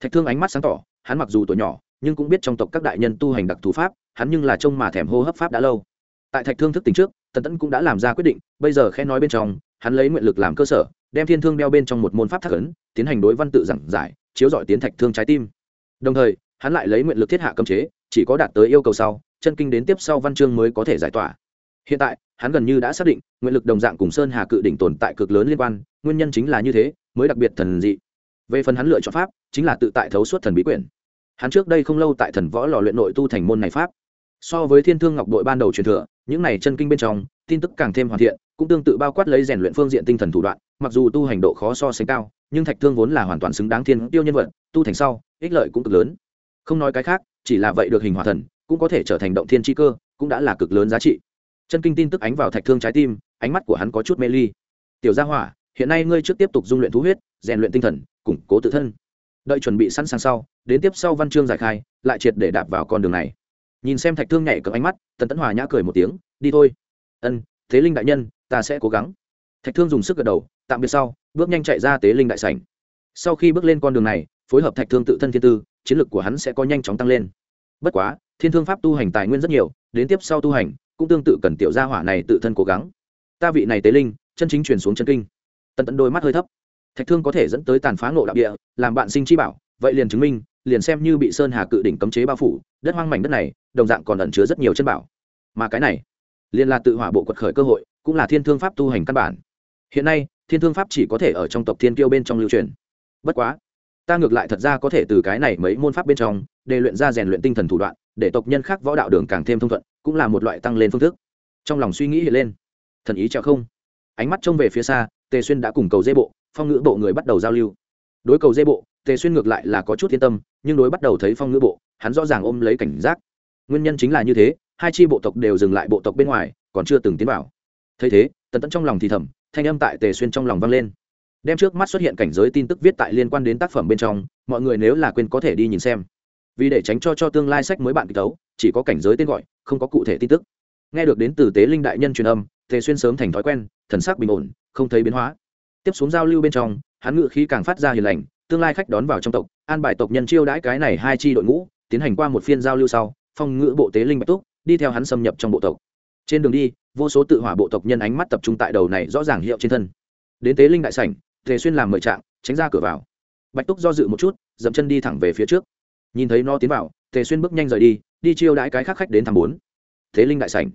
Thạch thương ánh mắt sáng tỏ, hắn mặc dù tuổi nhỏ, nhưng cũng biết trong tộc các đại nhân tu hành đặc thù pháp, hắn nhưng là trông mà thèm hô hấp pháp đã lâu. Tại thạch thương thức tỉnh trước, tần tẫn cũng đã làm ra quyết định, bây giờ khe nói bên trong, hắn lấy nguyện lực làm cơ sở đem thiên thương đeo bên trong một môn pháp thắc ấn, tiến hành đối văn tự giảng giải, chiếu dọi tiến thạch thương trái tim. Đồng thời, hắn lại lấy nguyện lực thiết hạ cấm chế, chỉ có đạt tới yêu cầu sau, chân kinh đến tiếp sau văn chương mới có thể giải tỏa. Hiện tại, hắn gần như đã xác định, nguyện lực đồng dạng cùng sơn hà cự đỉnh tồn tại cực lớn liên quan, nguyên nhân chính là như thế, mới đặc biệt thần dị. Về phần hắn lựa chọn pháp, chính là tự tại thấu suốt thần bí quyển. Hắn trước đây không lâu tại thần võ lò luyện nội tu thành môn này pháp. So với thiên thương ngọc đội ban đầu truyền thừa những này chân kinh bên trong, tin tức càng thêm hoàn thiện, cũng tương tự bao quát lấy rèn luyện phương diện tinh thần thủ đoạn, mặc dù tu hành độ khó so sánh cao, nhưng thạch thương vốn là hoàn toàn xứng đáng thiên tiêu nhân vật, tu thành sau, ích lợi cũng cực lớn. Không nói cái khác, chỉ là vậy được hình hòa thần, cũng có thể trở thành động thiên chi cơ, cũng đã là cực lớn giá trị. Chân kinh tin tức ánh vào thạch thương trái tim, ánh mắt của hắn có chút mê ly. Tiểu gia hỏa, hiện nay ngươi trước tiếp tục dung luyện thú huyết, rèn luyện tinh thần, củng cố tự thân. Đợi chuẩn bị sẵn sàng sau, đến tiếp sau văn chương giải khai, lại triệt để đạp vào con đường này nhìn xem thạch thương nhảy cỡ ánh mắt, tần tấn hòa nhã cười một tiếng, đi thôi. Ân, thế linh đại nhân, ta sẽ cố gắng. Thạch thương dùng sức gật đầu, tạm biệt sau, bước nhanh chạy ra tế linh đại sảnh. Sau khi bước lên con đường này, phối hợp thạch thương tự thân thiên tư, chiến lược của hắn sẽ có nhanh chóng tăng lên. Bất quá, thiên thương pháp tu hành tài nguyên rất nhiều, đến tiếp sau tu hành, cũng tương tự cần tiểu gia hỏa này tự thân cố gắng. Ta vị này tế linh, chân chính truyền xuống chân kinh. Tần tận đôi mắt hơi thấp. Thạch thương có thể dẫn tới tàn phá ngộ đạo địa, làm bạn sinh chi bảo, vậy liền chứng minh, liền xem như bị sơn hà cự đỉnh cấm chế bao phủ, đất hoang mảnh đất này đồng dạng còn ẩn chứa rất nhiều chân bảo. Mà cái này, liền là tự hỏa bộ quật khởi cơ hội, cũng là thiên thương pháp tu hành căn bản. Hiện nay, thiên thương pháp chỉ có thể ở trong tộc thiên tiêu bên trong lưu truyền. Bất quá, ta ngược lại thật ra có thể từ cái này mấy môn pháp bên trong, để luyện ra rèn luyện tinh thần thủ đoạn, để tộc nhân khác võ đạo đường càng thêm thông thuận, cũng là một loại tăng lên phương thức. Trong lòng suy nghĩ hiện lên, thần ý chào không. Ánh mắt trông về phía xa, tề xuyên đã cùng cầu dây bộ, phong ngữ bộ người bắt đầu giao lưu. Đối cầu dây bộ, tề xuyên ngược lại là có chút yên tâm, nhưng đối bắt đầu thấy phong ngữ bộ, hắn rõ ràng ôm lấy cảnh giác nguyên nhân chính là như thế, hai chi bộ tộc đều dừng lại bộ tộc bên ngoài, còn chưa từng tiến vào. Thấy thế, tần tẫn trong lòng thì thầm, thanh âm tại tề xuyên trong lòng vang lên. Đem trước mắt xuất hiện cảnh giới tin tức viết tại liên quan đến tác phẩm bên trong, mọi người nếu là quên có thể đi nhìn xem. Vì để tránh cho cho tương lai sách mới bạn kịch tấu chỉ có cảnh giới tên gọi, không có cụ thể tin tức. Nghe được đến từ tế linh đại nhân truyền âm, tề xuyên sớm thành thói quen, thần sắc bình ổn, không thấy biến hóa. Tiếp xuống giao lưu bên trong, hắn ngự khí càng phát ra hiền lành, tương lai khách đón vào trong tộc, an bài tộc nhân chiêu đãi cái này hai chi đội ngũ, tiến hành qua một phiên giao lưu sau phong ngữ bộ tế linh bạch túc, đi theo hắn xâm nhập trong bộ tộc. Trên đường đi, vô số tự hỏa bộ tộc nhân ánh mắt tập trung tại đầu này rõ ràng hiệu trên thân. Đến tế linh đại sảnh, tề xuyên làm mời trạng, tránh ra cửa vào. Bạch túc do dự một chút, dậm chân đi thẳng về phía trước. Nhìn thấy nó tiến vào, tề xuyên bước nhanh rời đi đi chiêu đãi cái khác khách đến thăm bốn. Thế linh đại sảnh.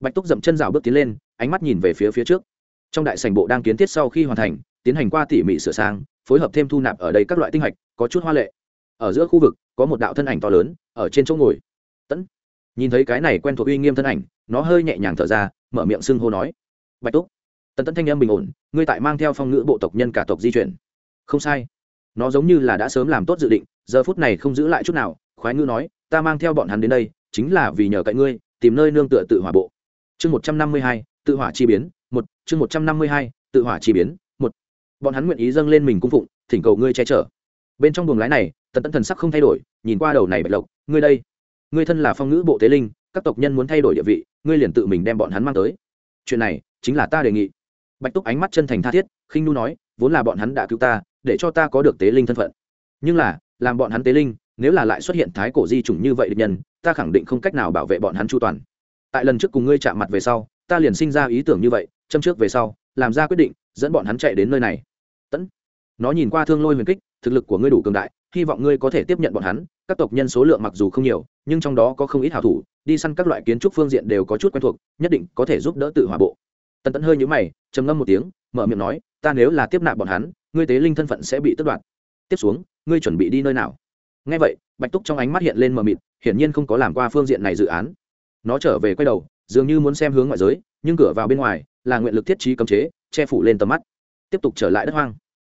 Bạch túc dậm chân rào bước tiến lên, ánh mắt nhìn về phía phía trước. Trong đại sảnh bộ đang kiến thiết sau khi hoàn thành, tiến hành qua tỉ mỉ sửa sang, phối hợp thêm thu nạp ở đây các loại tinh hạch, có chút hoa lệ. Ở giữa khu vực, có một đạo thân ảnh to lớn, ở trên chỗ ngồi tẫn nhìn thấy cái này quen thuộc uy nghiêm thân ảnh, nó hơi nhẹ nhàng thở ra, mở miệng xưng hô nói. Bạch túc. Tần tẫn thanh âm bình ổn, ngươi tại mang theo phong ngữ bộ tộc nhân cả tộc di chuyển. Không sai. Nó giống như là đã sớm làm tốt dự định, giờ phút này không giữ lại chút nào, khoái ngữ nói, ta mang theo bọn hắn đến đây, chính là vì nhờ cậy ngươi, tìm nơi nương tựa tự hỏa bộ. Chương một trăm năm mươi hai, tự hỏa chi biến, một, chương một trăm năm mươi hai, tự hỏa chi biến, một. Bọn hắn nguyện ý dâng lên mình cung phụng, thỉnh cầu ngươi che chở. Bên trong buồng lái này, tần tẫn thần sắc không thay đổi, nhìn qua đầu này bạch lộc, ngươi đây ngươi thân là phong ngữ bộ tế linh, các tộc nhân muốn thay đổi địa vị, ngươi liền tự mình đem bọn hắn mang tới. Chuyện này chính là ta đề nghị. Bạch túc ánh mắt chân thành tha thiết, khinh nu nói, vốn là bọn hắn đã cứu ta, để cho ta có được tế linh thân phận. Nhưng là, làm bọn hắn tế linh, nếu là lại xuất hiện thái cổ di chủng như vậy địch nhân, ta khẳng định không cách nào bảo vệ bọn hắn chu toàn. Tại lần trước cùng ngươi chạm mặt về sau, ta liền sinh ra ý tưởng như vậy, châm trước về sau, làm ra quyết định, dẫn bọn hắn chạy đến nơi này. Tẫn nó nhìn qua thương lôi huyền kích, thực lực của ngươi đủ cường đại hy vọng ngươi có thể tiếp nhận bọn hắn, các tộc nhân số lượng mặc dù không nhiều, nhưng trong đó có không ít hảo thủ, đi săn các loại kiến trúc phương diện đều có chút quen thuộc, nhất định có thể giúp đỡ tự hỏa bộ. Tần tẫn hơi nhũ mày, trầm ngâm một tiếng, mở miệng nói, ta nếu là tiếp nạp bọn hắn, ngươi tế linh thân phận sẽ bị tước đoạt. Tiếp xuống, ngươi chuẩn bị đi nơi nào? Ngay vậy, bạch túc trong ánh mắt hiện lên mờ mịt, hiển nhiên không có làm qua phương diện này dự án. Nó trở về quay đầu, dường như muốn xem hướng ngoại giới, nhưng cửa vào bên ngoài là nguyện lực thiết trí cấm chế, che phủ lên tầm mắt. Tiếp tục trở lại đất hoang.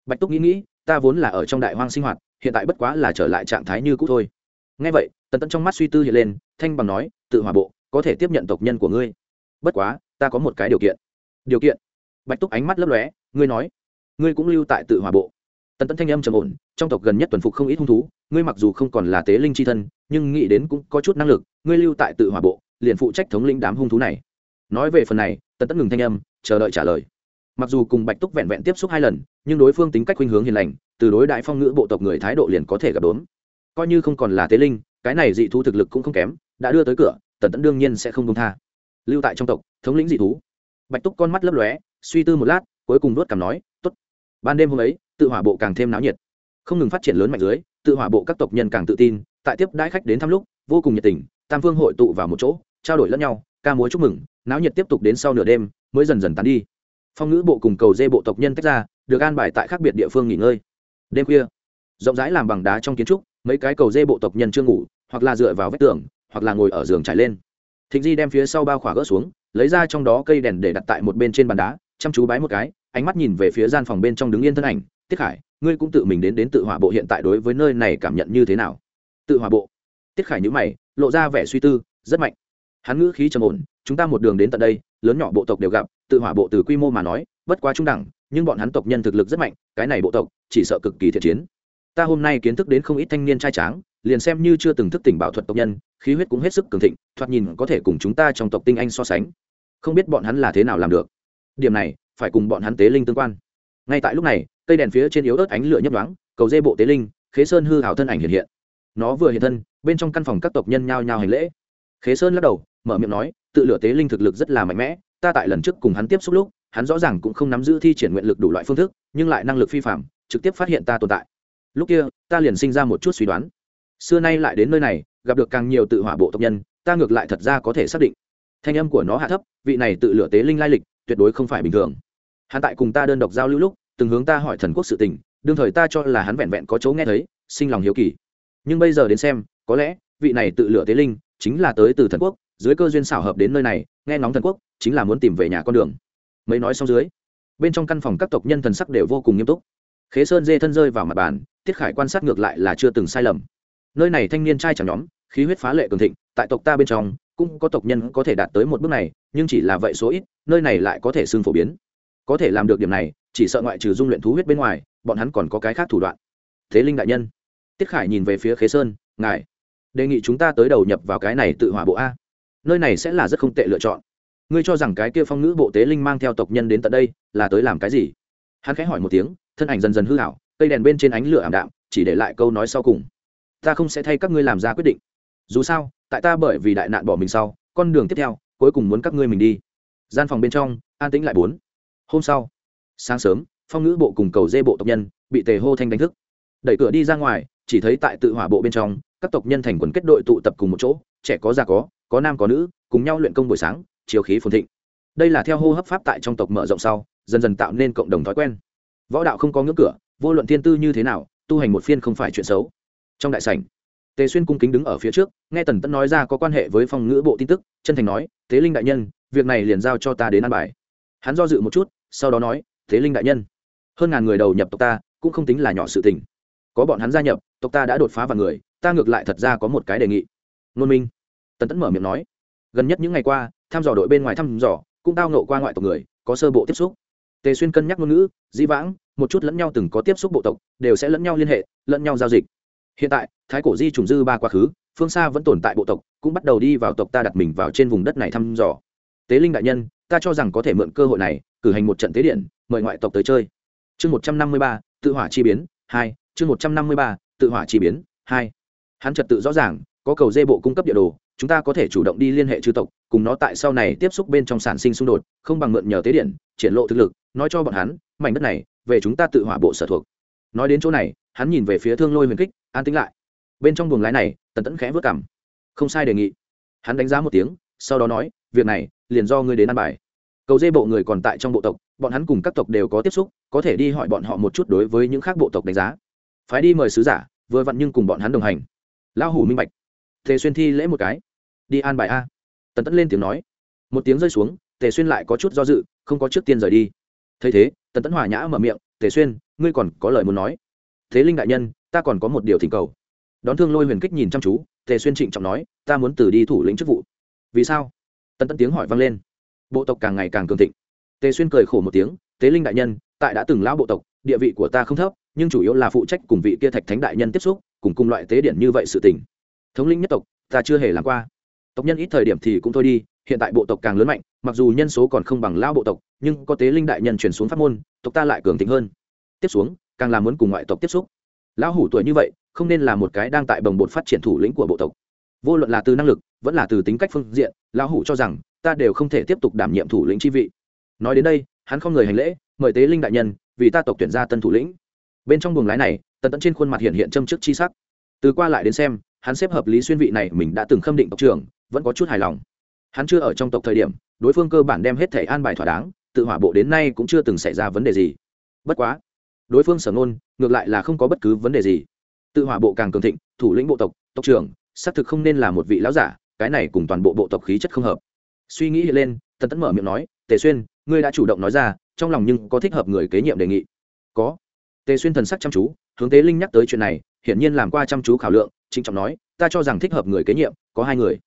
Bạch túc nghĩ nghĩ, ta vốn là ở trong đại hoang sinh hoạt hiện tại bất quá là trở lại trạng thái như cũ thôi. Ngay vậy, tần tẫn trong mắt suy tư hiện lên, thanh bằng nói, tự hòa bộ, có thể tiếp nhận tộc nhân của ngươi. Bất quá, ta có một cái điều kiện. Điều kiện? Bạch túc ánh mắt lấp lóe, ngươi nói. Ngươi cũng lưu tại tự hòa bộ. Tần tẫn thanh âm trầm ổn, trong tộc gần nhất tuần phục không ít hung thú, ngươi mặc dù không còn là tế linh c h i thân, nhưng nghĩ đến cũng có chút năng lực, ngươi lưu tại tự hòa bộ, liền phụ trách thống lĩnh đám hung thú này. Nói về phần này, tần tẫn ngừng thanh âm, chờ đợi trả lời mặc dù cùng bạch túc vẹn vẹn tiếp xúc hai lần, nhưng đối phương tính cách khuynh hướng hiền lành, từ đối đại phong ngữ bộ tộc người thái độ liền có thể gặp đốn coi như không còn là tế linh, cái này dị thú thực lực cũng không kém, đã đưa tới cửa, tần tẫn đương nhiên sẽ không công tha. Lưu tại trong tộc, thống lĩnh dị thú. Bạch túc con mắt lấp lóe, suy tư một lát, cuối cùng nuốt cảm nói t ố t ban đêm hôm ấy, tự hỏa bộ càng thêm náo nhiệt. Không ngừng phát triển lớn mạnh dưới, tự hỏa bộ các tộc nhân càng tự tin, tại tiếp đãi khách đến thăm lúc, vô cùng nhiệt tình, tam phương hội tụ vào một chỗ, trao đổi lẫn nhau, ca múa chúc mừng, náo nhiệt tiếp tục đến sau nửa đêm, mới dần dần tán đi phong ngữ bộ cùng cầu dê bộ tộc nhân tách ra, được an bài tại khác biệt địa phương nghỉ ngơi. Đêm khuya, rộng rãi làm bằng đá trong kiến trúc, mấy cái cầu dê bộ tộc nhân chưa ngủ, hoặc là dựa vào vách tường, hoặc là ngồi ở giường trải lên. Thịnh di đem phía sau bao khỏa gỡ xuống, lấy ra trong đó cây đèn để đặt tại một bên trên bàn đá, chăm chú bái một cái, ánh mắt nhìn về phía gian phòng bên trong đứng yên thân ảnh, tiết khải, ngươi cũng tự mình đến đến tự hỏa bộ hiện tại đối với nơi này cảm nhận như thế nào? Tự hỏa bộ? Tiết khải nhữ mày, lộ ra vẻ suy tư, rất mạnh. Hắn ngữ khí trầm ổn, chúng ta một đường đến tận đây lớn nhỏ bộ tộc đều gặp, tự hỏa bộ từ quy mô mà nói, bất quá trung đẳng, nhưng bọn hắn tộc nhân thực lực rất mạnh, cái này bộ tộc, chỉ sợ cực kỳ thiện chiến. Ta hôm nay kiến thức đến không ít thanh niên trai tráng, liền xem như chưa từng thức tỉnh bảo thuật tộc nhân, khí huyết cũng hết sức cường thịnh, thoạt nhìn có thể cùng chúng ta trong tộc tinh anh so sánh. Không biết bọn hắn là thế nào làm được. Điểm này, phải cùng bọn hắn tế linh tương quan. Ngay tại lúc này, cây đèn phía trên yếu ớt ánh lửa nhấp đoáng cầu dê bộ tế linh, khế sơn hư hảo thân ảnh hiện hiện. Nó vừa hiện thân, bên trong căn phòng các tộc nhân nhao nhao hành lễ. Khế sơn lắc đầu, mở miệng nói tự lửa tế linh thực lực rất là mạnh mẽ, ta tại lần trước cùng hắn tiếp xúc lúc, hắn rõ ràng cũng không nắm giữ thi triển nguyện lực đủ loại phương thức, nhưng lại năng lực phi phạm trực tiếp phát hiện ta tồn tại. Lúc kia, ta liền sinh ra một chút suy đoán. Xưa nay lại đến nơi này, gặp được càng nhiều tự hỏa bộ tộc nhân, ta ngược lại thật ra có thể xác định. Thanh âm của nó hạ thấp, vị này tự lửa tế linh lai lịch, tuyệt đối không phải bình thường. Hắn tại cùng ta đơn độc giao lưu lúc, từng hướng ta hỏi thần quốc sự tình, đương thời ta cho là hắn vẹn vẹn có chỗ nghe thấy, sinh lòng hiếu kỳ. Nhưng bây giờ đến xem, có lẽ, vị này tự lửa tế linh, chính là tới từ thần quốc dưới cơ duyên xảo hợp đến nơi này, nghe ngóng thần quốc, chính là muốn tìm về nhà con đường. Mấy nói xong dưới, bên trong căn phòng các tộc nhân thần sắc đều vô cùng nghiêm túc. Khế sơn dê thân rơi vào mặt bàn tiết khải quan sát ngược lại là chưa từng sai lầm. Nơi này thanh niên trai chẳng nhóm, khí huyết phá lệ cường thịnh, tại tộc ta bên trong, cũng có tộc nhân có thể đạt tới một bước này, nhưng chỉ là vậy số ít, nơi này lại có thể xưng phổ biến. Có thể làm được điểm này, chỉ sợ ngoại trừ dung luyện thú huyết bên ngoài, bọn hắn còn có cái khác thủ đoạn. Thế linh đại nhân tiết khải nhìn về phía khế sơn, ngài, đề nghị chúng ta tới đầu nhập vào cái này tự hỏa bộ a nơi này sẽ là rất không tệ lựa chọn. Ngươi cho rằng cái kia phong ngữ bộ tế linh mang theo tộc nhân đến tận đây là tới làm cái gì? Hắn khẽ hỏi một tiếng, thân ảnh dần dần hư hảo, cây đèn bên trên ánh lửa ảm đạm, chỉ để lại câu nói sau cùng. Ta không sẽ thay các ngươi làm ra quyết định. Dù sao, tại ta bởi vì đại nạn bỏ mình sau, con đường tiếp theo, cuối cùng muốn các ngươi mình đi. Gian phòng bên trong, an tĩnh lại bốn. Hôm sau, sáng sớm, phong ngữ bộ cùng cầu dê bộ tộc nhân bị tề hô thanh đánh thức. Đẩy cửa đi ra ngoài, chỉ thấy tại tự hỏa bộ bên trong, các tộc nhân thành quần kết đội tụ tập cùng một chỗ, trẻ có già có có nam có nữ, cùng nhau luyện công buổi sáng, chiều khí phồn thịnh. Đây là theo hô hấp pháp tại trong tộc mở rộng sau, dần dần tạo nên cộng đồng thói quen. Võ đạo không có ngưỡng cửa, vô luận thiên tư như thế nào, tu hành một phiên không phải chuyện xấu. Trong đại sảnh, tề xuyên cung kính đứng ở phía trước, nghe tần tẫn nói ra có quan hệ với phòng ngữ bộ tin tức, chân thành nói, thế linh đại nhân, việc này liền giao cho ta đến ăn bài. Hắn do dự một chút, sau đó nói, thế linh đại nhân, hơn ngàn người đầu nhập tộc ta, cũng không tính là nhỏ sự tình. Có bọn hắn gia nhập, tộc ta đã đột phá vào người, ta ngược lại thật ra có một cái đề nghị. Nôn minh tần tẫn mở miệng nói, gần nhất những ngày qua, thăm dò đội bên ngoài thăm dò, cũng tao nộ qua ngoại tộc người, có sơ bộ tiếp xúc. Tề xuyên cân nhắc ngôn ngữ, dĩ vãng, một chút lẫn nhau từng có tiếp xúc bộ tộc, đều sẽ lẫn nhau liên hệ, lẫn nhau giao dịch. Hiện tại, thái cổ di trùng dư ba quá khứ, phương xa vẫn tồn tại bộ tộc, cũng bắt đầu đi vào tộc ta đặt mình vào trên vùng đất này thăm dò. Tế linh đại nhân, ta cho rằng có thể mượn cơ hội này, cử hành một trận tế điện, mời ngoại tộc tới chơi. Chương một trăm năm mươi ba, tự hỏa chi biến, hai, chương một trăm năm mươi ba, tự hỏa chi biến, hai. Hắn trật tự rõ ràng, có cầu dê bộ cung cấp địa đồ chúng ta có thể chủ động đi liên hệ chư tộc, cùng nó tại sau này tiếp xúc bên trong sản sinh xung đột, không bằng mượn nhờ tế điện, triển lộ thực lực, nói cho bọn hắn, mảnh đất này, về chúng ta tự hỏa bộ sở thuộc. Nói đến chỗ này, hắn nhìn về phía thương lôi huyền kích, an tính lại. Bên trong buồng lái này, tần tẫn khẽ vớt cảm không sai đề nghị. Hắn đánh giá một tiếng, sau đó nói, việc này, liền do ngươi đến ăn bài. Cầu dê bộ người còn tại trong bộ tộc, bọn hắn cùng các tộc đều có tiếp xúc, có thể đi hỏi bọn họ một chút đối với những khác bộ tộc đánh giá. Phái đi mời sứ giả, vừa vặn nhưng cùng bọn hắn đồng hành. Lão hủ minh bạch tề xuyên thi lễ một cái. Đi an bài a. Tần tẫn lên tiếng nói. Một tiếng rơi xuống, tề xuyên lại có chút do dự, không có trước tiên rời đi. Thấy thế, tần tẫn hòa nhã mở miệng, tề xuyên, ngươi còn có lời muốn nói. Thế linh đại nhân, ta còn có một điều thỉnh cầu. Đón thương lôi huyền kích nhìn chăm chú, tề xuyên trịnh trọng nói, ta muốn từ đi thủ lĩnh chức vụ. Vì sao? Tần tẫn tiếng hỏi vang lên. Bộ tộc càng ngày càng cường thịnh. Tề xuyên cười khổ một tiếng tế linh đại nhân, tại đã từng lão bộ tộc, địa vị của ta không thấp, nhưng chủ yếu là phụ trách cùng vị kia thạch thánh đại nhân tiếp xúc, cùng cùng loại tế điển như vậy sự tình thống lĩnh nhất tộc, ta chưa hề làm qua. Tộc nhân ít thời điểm thì cũng thôi đi, hiện tại bộ tộc càng lớn mạnh, mặc dù nhân số còn không bằng lao bộ tộc, nhưng có tế linh đại nhân chuyển xuống pháp môn, tộc ta lại cường thịnh hơn. Tiếp xuống, càng là muốn cùng ngoại tộc tiếp xúc. Lão hủ tuổi như vậy, không nên là một cái đang tại bồng bột phát triển thủ lĩnh của bộ tộc. Vô luận là từ năng lực, vẫn là từ tính cách phương diện, lão hủ cho rằng, ta đều không thể tiếp tục đảm nhiệm thủ lĩnh chi vị. Nói đến đây, hắn không người hành lễ, mời tế linh đại nhân, vì ta tộc tuyển ra tân thủ lĩnh. Bên trong buồng lái này, tần tẫn trên khuôn mặt hiện hiện châm chức chi sắc. Từ qua lại đến xem hắn xếp hợp lý xuyên vị này mình đã từng khâm định tộc trưởng, vẫn có chút hài lòng. Hắn chưa ở trong tộc thời điểm, đối phương cơ bản đem hết thể an bài thỏa đáng, tự hỏa bộ đến nay cũng chưa từng xảy ra vấn đề gì. Bất quá, đối phương sở ngôn, ngược lại là không có bất cứ vấn đề gì. Tự hỏa bộ càng cường thịnh, thủ lĩnh bộ tộc tộc trưởng, xác thực không nên là một vị lão giả, cái này cùng toàn bộ bộ tộc khí chất không hợp. Suy nghĩ lên, tần tẫn mở miệng nói, tề xuyên, ngươi đã chủ động nói ra, trong lòng nhưng có thích hợp người kế nhiệm đề nghị. Có. Tề xuyên thần sắc chăm chú, hướng tế linh nhắc tới chuyện này hiển nhiên làm qua chăm chú khảo lượng, trịnh trọng nói, ta cho rằng thích hợp người kế nhiệm, có hai người.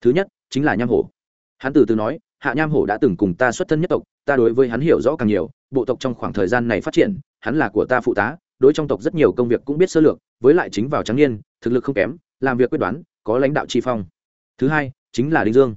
Thứ nhất, chính là nham hổ. Hắn từ từ nói, hạ nham hổ đã từng cùng ta xuất thân nhất tộc, ta đối với hắn hiểu rõ càng nhiều, bộ tộc trong khoảng thời gian này phát triển, hắn là của ta phụ tá, đối trong tộc rất nhiều công việc cũng biết sơ lược, với lại chính vào trắng niên, thực lực không kém, làm việc quyết đoán, có lãnh đạo chi phong. Thứ hai, chính là đinh dương.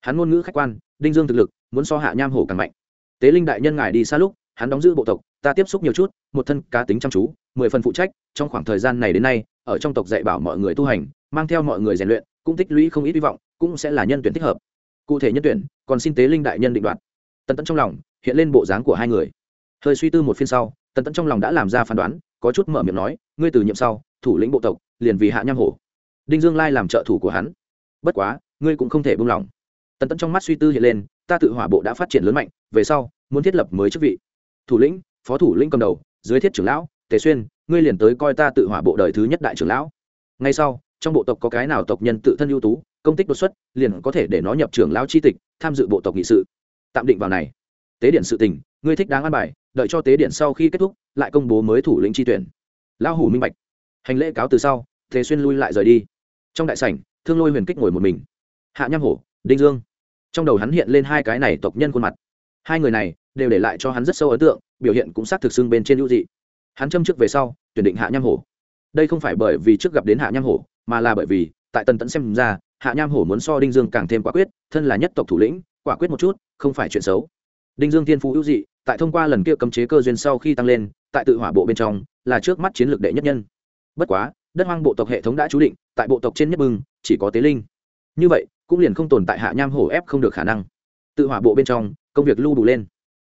Hắn ngôn ngữ khách quan, đinh dương thực lực, muốn so hạ nham hổ càng mạnh. Tế linh đại nhân ngài đi xa lúc hắn đóng giữ bộ tộc, ta tiếp xúc nhiều chút, một thân cá tính chăm chú, mười phần phụ trách, trong khoảng thời gian này đến nay, ở trong tộc dạy bảo mọi người tu hành, mang theo mọi người rèn luyện, cũng tích lũy không ít hy vọng, cũng sẽ là nhân tuyển thích hợp. Cụ thể nhân tuyển, còn xin tế linh đại nhân định đoạt. Tần tẫn trong lòng hiện lên bộ dáng của hai người. Hơi suy tư một phiên sau, tần tẫn trong lòng đã làm ra phán đoán, có chút mở miệng nói, ngươi từ nhiệm sau, thủ lĩnh bộ tộc, liền vì hạ nham hổ. Đinh dương lai làm trợ thủ của hắn. Bất quá, ngươi cũng không thể buông lỏng. Tần tẫn trong mắt suy tư hiện lên, ta tự hỏa bộ đã phát triển lớn mạnh, về sau, muốn thiết lập mới chức vị thủ lĩnh, phó thủ lĩnh cầm đầu, dưới thiết trưởng lão, tề xuyên, ngươi liền tới coi ta tự hỏa bộ đời thứ nhất đại trưởng lão. Ngay sau, trong bộ tộc có cái nào tộc nhân tự thân ưu tú, công tích đột xuất, liền có thể để nó nhập trưởng lão chi tịch, tham dự bộ tộc nghị sự. Tạm định vào này. Tế điện sự tình, ngươi thích đáng an bài, đợi cho tế điện sau khi kết thúc, lại công bố mới thủ lĩnh tri tuyển. Lão hủ minh bạch. Hành lễ cáo từ sau, tề xuyên lui lại rời đi. Trong đại sảnh, thương lôi huyền kích ngồi một mình. Hạ nham hổ, đinh dương. Trong đầu hắn hiện lên hai cái này tộc nhân khuôn mặt hai người này đều để lại cho hắn rất sâu ấn tượng, biểu hiện cũng xác thực xưng bên trên ưu dị. Hắn châm trước về sau, tuyển định hạ nham hổ. Đây không phải bởi vì trước gặp đến hạ nham hổ, mà là bởi vì, tại tần tẫn xem ra, hạ nham hổ muốn so đinh dương càng thêm quả quyết, thân là nhất tộc thủ lĩnh, quả quyết một chút, không phải chuyện xấu. Đinh dương thiên phú ưu dị, tại thông qua lần kia cấm chế cơ duyên sau khi tăng lên, tại tự hỏa bộ bên trong, là trước mắt chiến lược đệ nhất nhân. Bất quá, đất hoang bộ tộc hệ thống đã chú định, tại bộ tộc trên nhất bưng chỉ có tế linh. Như vậy, cũng liền không tồn tại hạ nham hổ ép không được khả năng tự hỏa bộ bên trong, công việc lưu đủ lên.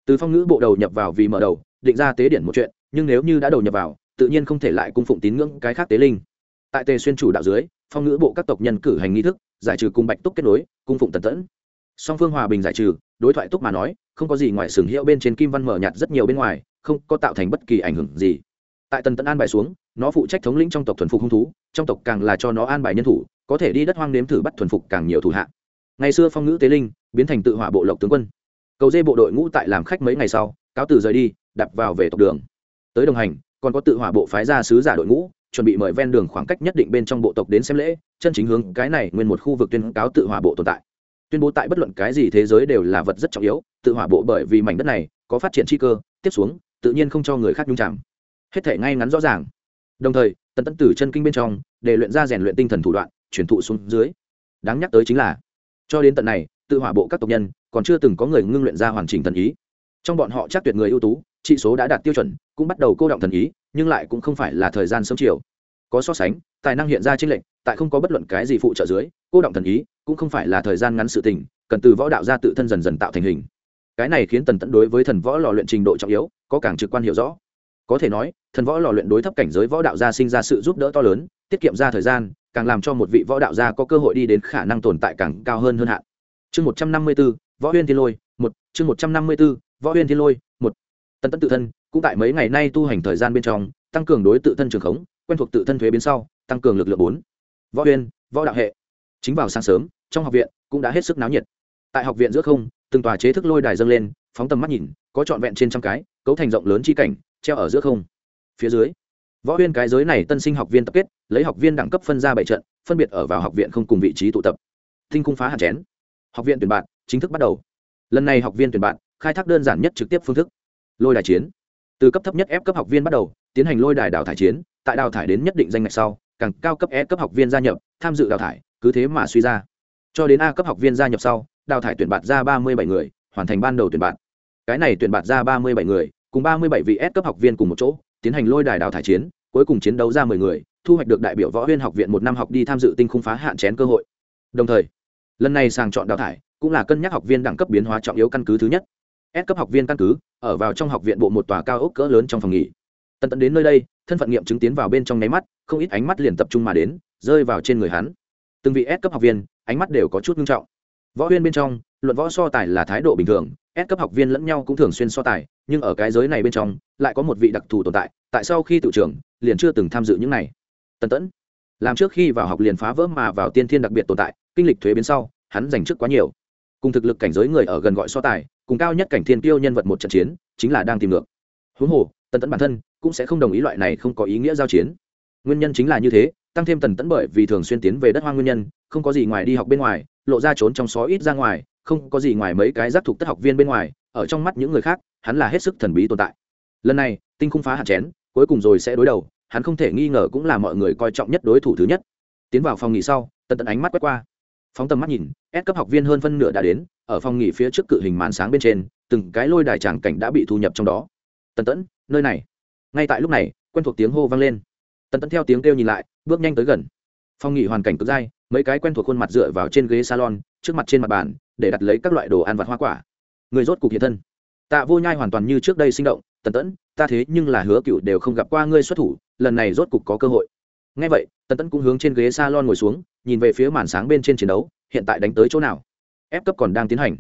Từ phong ngữ bộ đầu nhập vào vì mở đầu, định ra tế điển một chuyện, nhưng nếu như đã đầu nhập vào, tự nhiên không thể lại cung phụng tín ngưỡng cái khác tế linh. Tại tề xuyên chủ đạo dưới, phong ngữ bộ các tộc nhân cử hành nghi thức, giải trừ cung bạch túc kết nối, cung phụng tần tẫn. Song phương hòa bình giải trừ, đối thoại túc mà nói, không có gì ngoài sừng hiệu bên trên kim văn mở nhạt rất nhiều bên ngoài, không có tạo thành bất kỳ ảnh hưởng gì. Tại tần tẫn an bài xuống, nó phụ trách thống lĩnh trong tộc thuần phục hung thú, trong tộc càng là cho nó an bài nhân thủ, có thể đi đất hoang nếm thử bắt thuần phục càng nhiều thủ hạ ngày xưa phong ngữ tế linh, biến thành tự hỏa bộ lộc tướng quân. Cầu dê bộ đội ngũ tại làm khách mấy ngày sau, cáo từ rời đi đập vào về tộc đường. Tới đồng hành, còn có tự hỏa bộ phái ra sứ giả đội ngũ, chuẩn bị mời ven đường khoảng cách nhất định bên trong bộ tộc đến xem lễ, chân chính hướng cái này nguyên một khu vực tuyên cáo tự hỏa bộ tồn tại. Tuyên bố tại bất luận cái gì thế giới đều là vật rất trọng yếu, tự hỏa bộ bởi vì mảnh đất này có phát triển chi cơ, tiếp xuống, tự nhiên không cho người khác nhung chạm hết thể ngay ngắn rõ ràng. Đồng thời, tần tấn tử chân kinh bên trong, để luyện ra rèn luyện tinh thần thủ đoạn, truyền thụ xuống dưới. Đáng nhắc tới chính là cho đến tận này, tự hỏa bộ các tộc nhân còn chưa từng có người ngưng luyện ra hoàn chỉnh thần ý. Trong bọn họ chắc tuyệt người ưu tú, trị số đã đạt tiêu chuẩn, cũng bắt đầu cô động thần ý, nhưng lại cũng không phải là thời gian sớm chiều. Có so sánh, tài năng hiện ra trên lệnh, tại không có bất luận cái gì phụ trợ dưới, cô động thần ý cũng không phải là thời gian ngắn sự tình, cần từ võ đạo ra tự thân dần dần tạo thành hình. Cái này khiến tần tẫn đối với thần võ lò luyện trình độ trọng yếu, có càng trực quan hiểu rõ. Có thể nói, thần võ lò luyện đối thấp cảnh giới võ đạo gia sinh ra sự giúp đỡ to lớn, tiết kiệm ra thời gian càng làm cho một vị võ đạo gia có cơ hội đi đến khả năng tồn tại càng cao hơn hơn hạn. Chương một trăm năm mươi b ố võ huyên thiên lôi, một, chương một trăm năm mươi b ố võ huyên thiên lôi, một. Tân tấn tự thân, cũng tại mấy ngày nay tu hành thời gian bên trong, tăng cường đối tự thân trường khống, quen thuộc tự thân thuế biến sau, tăng cường lực lượng bốn. Võ huyên, võ đạo hệ. Chính vào sáng sớm, trong học viện, cũng đã hết sức náo nhiệt. Tại học viện giữa không, từng tòa chế thức lôi đài dâng lên, phóng tầm mắt nhìn, có trọn vẹn trên trăm cái, cấu thành rộng lớn chi cảnh, treo ở giữa không. Phía dưới võ huyên cái giới này tân sinh học viên tập kết, lấy học viên đẳng cấp phân ra bảy trận, phân biệt ở vào học viện không cùng vị trí tụ tập. Thinh cung phá hạt chén. Học viện tuyển bạn, chính thức bắt đầu. Lần này học viên tuyển bạn, khai thác đơn giản nhất trực tiếp phương thức. Lôi đài chiến. Từ cấp thấp nhất ép cấp học viên bắt đầu, tiến hành lôi đài đào thải chiến, tại đào thải đến nhất định danh ngạch sau, càng cao cấp e cấp học viên gia nhập, tham dự đào thải, cứ thế mà suy ra. Cho đến a cấp học viên gia nhập sau, đào thải tuyển bạt ra ba mươi bảy người, hoàn thành ban đầu tuyển bạt cái này tuyển bạt ra ba mươi bảy người, cùng ba mươi bảy vị S cấp học viên cùng một chỗ tiến hành lôi đài đào thải chiến, cuối cùng chiến đấu ra mười người, thu hoạch được đại biểu võ huyên học viện một năm học đi tham dự tinh khung phá hạn chén cơ hội. Đồng thời, lần này sàng chọn đào thải cũng là cân nhắc học viên đẳng cấp biến hóa trọng yếu căn cứ thứ nhất. S cấp học viên căn cứ ở vào trong học viện bộ một tòa cao ốc cỡ lớn trong phòng nghỉ. Tần tần đến nơi đây, thân phận nghiệm chứng tiến vào bên trong nháy mắt, không ít ánh mắt liền tập trung mà đến, rơi vào trên người hắn. Từng vị S cấp học viên, ánh mắt đều có chút nghiêm trọng. Võ huyên bên trong, luận võ so tài là thái độ bình thường S cấp học viên lẫn nhau cũng thường xuyên so tài, nhưng ở cái giới này bên trong, lại có một vị đặc thù tồn tại tại sau khi tự trưởng, liền chưa từng tham dự những này. Tần tẫn, làm trước khi vào học liền phá vỡ mà vào tiên thiên đặc biệt tồn tại, kinh lịch thuế biến sau, hắn giành trước quá nhiều. Cùng thực lực cảnh giới người ở gần gọi so tài, cùng cao nhất cảnh thiên tiêu nhân vật một trận chiến, chính là đang tìm ngược. Huống hồ, tần tẫn bản thân cũng sẽ không đồng ý loại này không có ý nghĩa giao chiến. Nguyên nhân chính là như thế, tăng thêm tần tẫn bởi vì thường xuyên tiến về đất hoang nguyên nhân, không có gì ngoài đi học bên ngoài, lộ ra trốn trong sói ít ra ngoài không có gì ngoài mấy cái giác thuộc tất học viên bên ngoài, ở trong mắt những người khác, hắn là hết sức thần bí tồn tại. Lần này, tinh khung phá hạn chén, cuối cùng rồi sẽ đối đầu, hắn không thể nghi ngờ cũng là mọi người coi trọng nhất đối thủ thứ nhất. Tiến vào phòng nghỉ sau, tần tận ánh mắt quét qua. Phóng tầm mắt nhìn ép cấp học viên hơn phân nửa đã đến, ở phòng nghỉ phía trước cự hình màn sáng bên trên, từng cái lôi đài tràng cảnh đã bị thu nhập trong đó. Tần tẫn, nơi này. Ngay tại lúc này, quen thuộc tiếng hô vang lên. Tần tẫn theo tiếng kêu nhìn lại, bước nhanh tới gần. Phòng nghỉ hoàn cảnh cực dai, mấy cái quen thuộc khuôn mặt dựa vào trên ghế salon, trước mặt trên mặt bàn để đặt lấy các loại đồ ăn vặt hoa quả. Người rốt cục hiện thân. Tạ vô nhai hoàn toàn như trước đây sinh động, tần tẫn, ta thế nhưng là hứa cựu đều không gặp qua ngươi xuất thủ, lần này rốt cục có cơ hội. Ngay vậy, tần tẫn cũng hướng trên ghế s a lon ngồi xuống, nhìn về phía màn sáng bên trên chiến đấu, hiện tại đánh tới chỗ nào? Ép cấp còn đang tiến hành.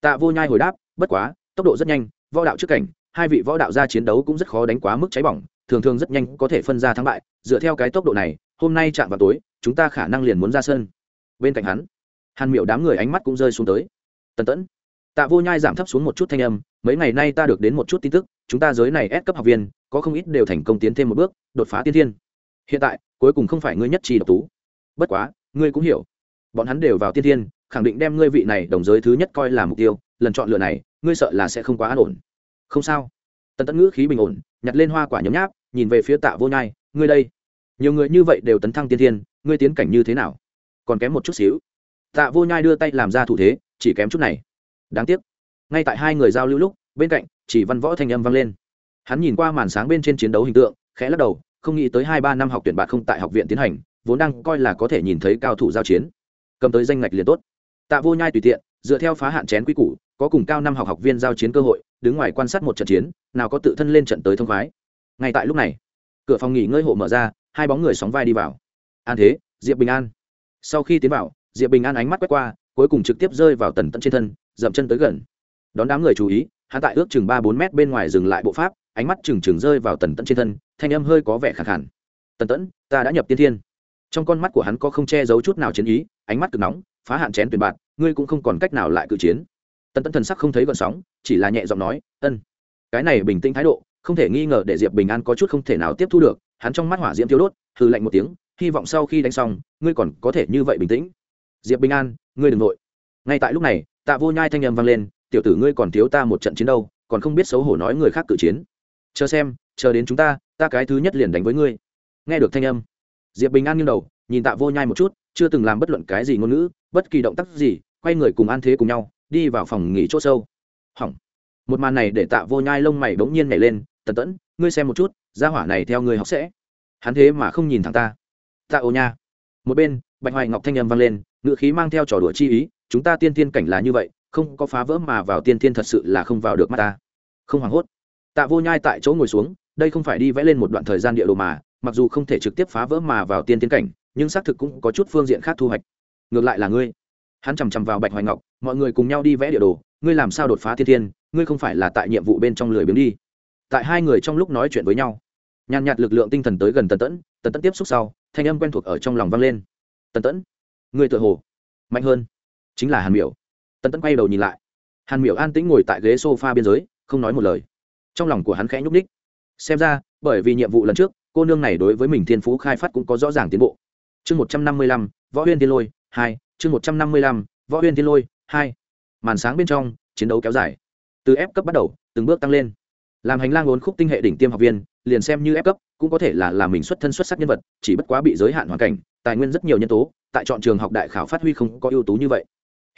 Tạ vô nhai hồi đáp, bất quá, tốc độ rất nhanh, võ đạo trước cảnh, hai vị võ đạo ra chiến đấu cũng rất khó đánh quá mức cháy bỏng, thường thường rất nhanh có thể phân ra thắng bại, dựa theo cái tốc độ này, hôm nay chạm vào tối, chúng ta khả năng liền muốn ra sân. Bên cạnh hắn hàn miệu đám người ánh mắt cũng rơi xuống tới. Tần tẫn. Tạ vô nhai giảm thấp xuống một chút thanh âm, mấy ngày nay ta được đến một chút tin tức, chúng ta giới này ép cấp học viên, có không ít đều thành công tiến thêm một bước, đột phá tiên thiên. Hiện tại, cuối cùng không phải ngươi nhất trì độc tú. Bất quá, ngươi cũng hiểu. Bọn hắn đều vào tiên thiên, khẳng định đem ngươi vị này đồng giới thứ nhất coi là mục tiêu, lần chọn lựa này, ngươi sợ là sẽ không quá an ổn. Không sao. Tần tẫn ngữ khí bình ổn, nhặt lên hoa quả nhấm nháp, nhìn về phía tạ vô nhai, ngươi đây. Nhiều người như vậy đều tấn thăng tiên thiên, ngươi tiến cảnh như thế nào? Còn kém một chút xíu tạ vô nhai đưa tay làm ra thủ thế, chỉ kém chút này. Đáng tiếc. Ngay tại hai người giao lưu lúc, bên cạnh, chỉ văn võ thanh âm vang lên. Hắn nhìn qua màn sáng bên trên chiến đấu hình tượng, khẽ lắc đầu, không nghĩ tới hai ba năm học tuyển bạn không tại học viện tiến hành, vốn đang coi là có thể nhìn thấy cao thủ giao chiến. Cầm tới danh ngạch liền tốt. Tạ vô nhai tùy tiện, dựa theo phá hạn chén quy củ, có cùng cao năm học học viên giao chiến cơ hội, đứng ngoài quan sát một trận chiến, nào có tự thân lên trận tới thông khoái. Ngay tại lúc này, cửa phòng nghỉ ngơi hộ mở ra, hai bóng người sóng vai đi vào. An thế, diệp bình an. Sau khi tiến vào diệp bình an ánh mắt quét qua, cuối cùng trực tiếp rơi vào tần tận trên thân, dậm chân tới gần. Đón đám người chú ý, hắn tại ước chừng ba bốn mét bên ngoài dừng lại bộ pháp, ánh mắt trừng trừng rơi vào tần tận trên thân, thanh âm hơi có vẻ khẳng khẳng tần tẫn, ta đã nhập tiên thiên. Trong con mắt của hắn có không che giấu chút nào chiến ý, ánh mắt cực nóng, phá hạn chén tuyển bạn ngươi cũng không còn cách nào lại cự chiến. Tần tẫn thần sắc không thấy gợn sóng, chỉ là nhẹ giọng nói, ân. Cái này bình tĩnh thái độ, không thể nghi ngờ để diệp bình an có chút không thể nào tiếp thu được, hắn trong mắt hỏa diễm thiếu đốt hư lạnh một tiếng, hy vọng sau khi đánh xong, ngươi còn có thể như vậy bình tĩnh diệp bình an, ngươi đ ừ n g nội. Ngay tại lúc này, tạ vô nhai thanh â m vang lên, tiểu tử ngươi còn thiếu ta một trận chiến đâu, còn không biết xấu hổ nói người khác cự chiến. Chờ xem, chờ đến chúng ta ta cái thứ nhất liền đánh với ngươi. Nghe được thanh âm, diệp bình an nghiêng đầu, nhìn tạ vô nhai một chút, chưa từng làm bất luận cái gì ngôn ngữ, bất kỳ động tác gì, quay người cùng an thế cùng nhau, đi vào phòng nghỉ c h ỗ sâu. Hỏng. Một màn này để tạ vô nhai lông mày bỗng nhiên nhảy lên, tần tẫn, ngươi xem một chút, gia hỏa này theo người học sẽ. Hắn thế mà không nhìn thẳng ta. Tạ ô nha. Một bên, bạch hoài ngọc thanh âm vang lên ngựa khí mang theo trò đùa chi ý, chúng ta tiên tiên cảnh là như vậy, không có phá vỡ mà vào tiên tiên thật sự là không vào được mắt ta. Không hoảng hốt. Tạ vô nhai tại chỗ ngồi xuống, đây không phải đi vẽ lên một đoạn thời gian địa đồ mà, mặc dù không thể trực tiếp phá vỡ mà vào tiên tiến cảnh, nhưng xác thực cũng có chút phương diện khác thu hoạch. Ngược lại là ngươi. Hắn chằm chằm vào bạch hoài ngọc, mọi người cùng nhau đi vẽ địa đồ, ngươi làm sao đột phá thiên thiên, ngươi không phải là tại nhiệm vụ bên trong lười biếng đi. Tại hai người trong lúc nói chuyện với nhau, nhàn nhạt lực lượng tinh thần tới gần tần tẫn tần tẫn tiếp xúc sau, thanh âm quen thuộc ở trong lòng vang lên. Tần tẫn ngươi tự hồ mạnh hơn, chính là hàn miểu. Tần tẫn quay đầu nhìn lại. Hàn miểu an tĩnh ngồi tại ghế s o f a biên giới không nói một lời. Trong lòng của hắn khẽ nhúc ních xem ra, bởi vì nhiệm vụ lần trước, cô nương này đối với mình thiên phú khai phát cũng có rõ ràng tiến bộ. Chương một trăm năm mươi lăm, võ huyên tiên lôi hai, chương một trăm năm mươi lăm, võ huyên tiên lôi hai. Màn sáng bên trong, chiến đấu kéo dài. Từ ép cấp bắt đầu, từng bước tăng lên. Làm hành lang ốn khúc tinh hệ đỉnh tiêm học viên, liền xem như ép cấp, cũng có thể là làm mình xuất thân xuất sắc nhân vật, chỉ bất quá bị giới hạn hoàn cảnh, tài nguyên rất nhiều nhân tố tại chọn trường học đại khảo phát huy không có ưu tú như vậy.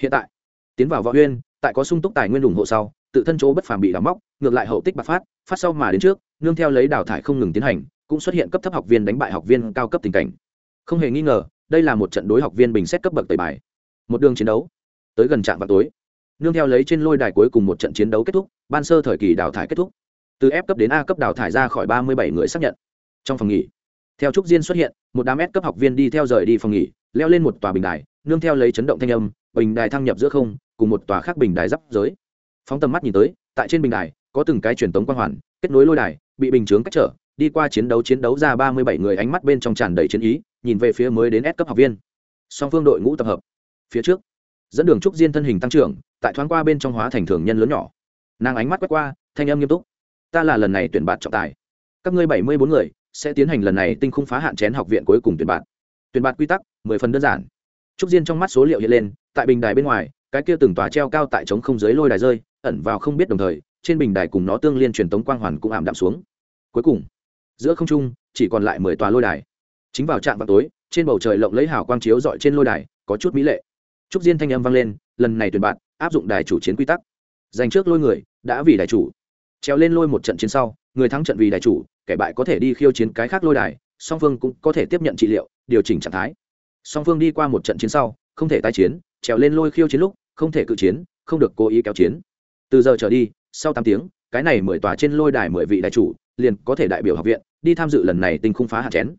Hiện tại, tiến vào võ huyên, tại có sung túc tài nguyên ủng hộ sau, tự thân chỗ bất phàm bị đào móc, ngược lại hậu tích bạc phát phát sau mà đến trước, nương theo lấy đào thải không ngừng tiến hành, cũng xuất hiện cấp thấp học viên đánh bại học viên cao cấp tình cảnh. Không hề nghi ngờ, đây là một trận đối học viên bình xét cấp bậc tẩy bài. Một đường chiến đấu, tới gần trạm vào tối. Nương theo lấy trên lôi đài cuối cùng một trận chiến đấu kết thúc, ban sơ thời kỳ đào thải kết thúc. Từ f cấp đến a cấp đào thải ra khỏi ba mươi bảy người xác nhận. Trong phòng nghỉ, theo trúc diên xuất hiện, một đám s cấp học viên đi theo rời đi phòng nghỉ leo lên một tòa bình đài, nương theo lấy chấn động thanh âm, bình đài thăng nhập giữa không, cùng một tòa khác bình đài giáp giới. Phóng tầm mắt nhìn tới, tại trên bình đài, có từng cái truyền tống quang hoàn, kết nối lôi đài, bị bình chướng cách trở, đi qua chiến đấu chiến đấu ra ba mươi bảy người ánh mắt bên trong tràn đầy chiến ý, nhìn về phía mới đến S cấp học viên. Song phương đội ngũ tập hợp. Phía trước, dẫn đường trúc diên thân hình tăng trưởng, tại thoáng qua bên trong hóa thành thường nhân lớn nhỏ. Nàng ánh mắt quét qua, thanh âm nghiêm túc. Ta là lần này tuyển bạt trọng tài. Các ngươi bảy mươi bốn người, sẽ tiến hành lần này tinh khung phá hạn chén học viện cuối cùng tuyển bạt tuyển bạt quy tắc, mười phần đơn giản. Trúc diên trong mắt số liệu hiện lên, tại bình đài bên ngoài, cái kia từng tòa treo cao tại trống không dưới lôi đài rơi, ẩn vào không biết đồng thời, trên bình đài cùng nó tương liên truyền tống quang hoàn cũng ảm đạm xuống. Cuối cùng, giữa không trung, chỉ còn lại mười tòa lôi đài. Chính vào trạm vào tối, trên bầu trời lộng lấy hào quang chiếu dọi trên lôi đài, có chút mỹ lệ. Trúc diên thanh âm vang lên, lần này tuyển bạn áp dụng đài chủ chiến quy tắc. Dành trước lôi người, đã vì đài chủ. Treo lên lôi một trận chiến sau, người thắng trận vì đài chủ, kẻ bại có thể đi khiêu chiến cái khác lôi đài song phương cũng có thể tiếp nhận trị liệu, điều chỉnh trạng thái. Song phương đi qua một trận chiến sau, không thể tái chiến, trèo lên lôi khiêu chiến lúc, không thể cự chiến, không được cố ý kéo chiến. Từ giờ trở đi, sau tám tiếng, cái này mười tòa trên lôi đài mười vị đại chủ, liền có thể đại biểu học viện, đi tham dự lần này tinh khung phá hạt chén.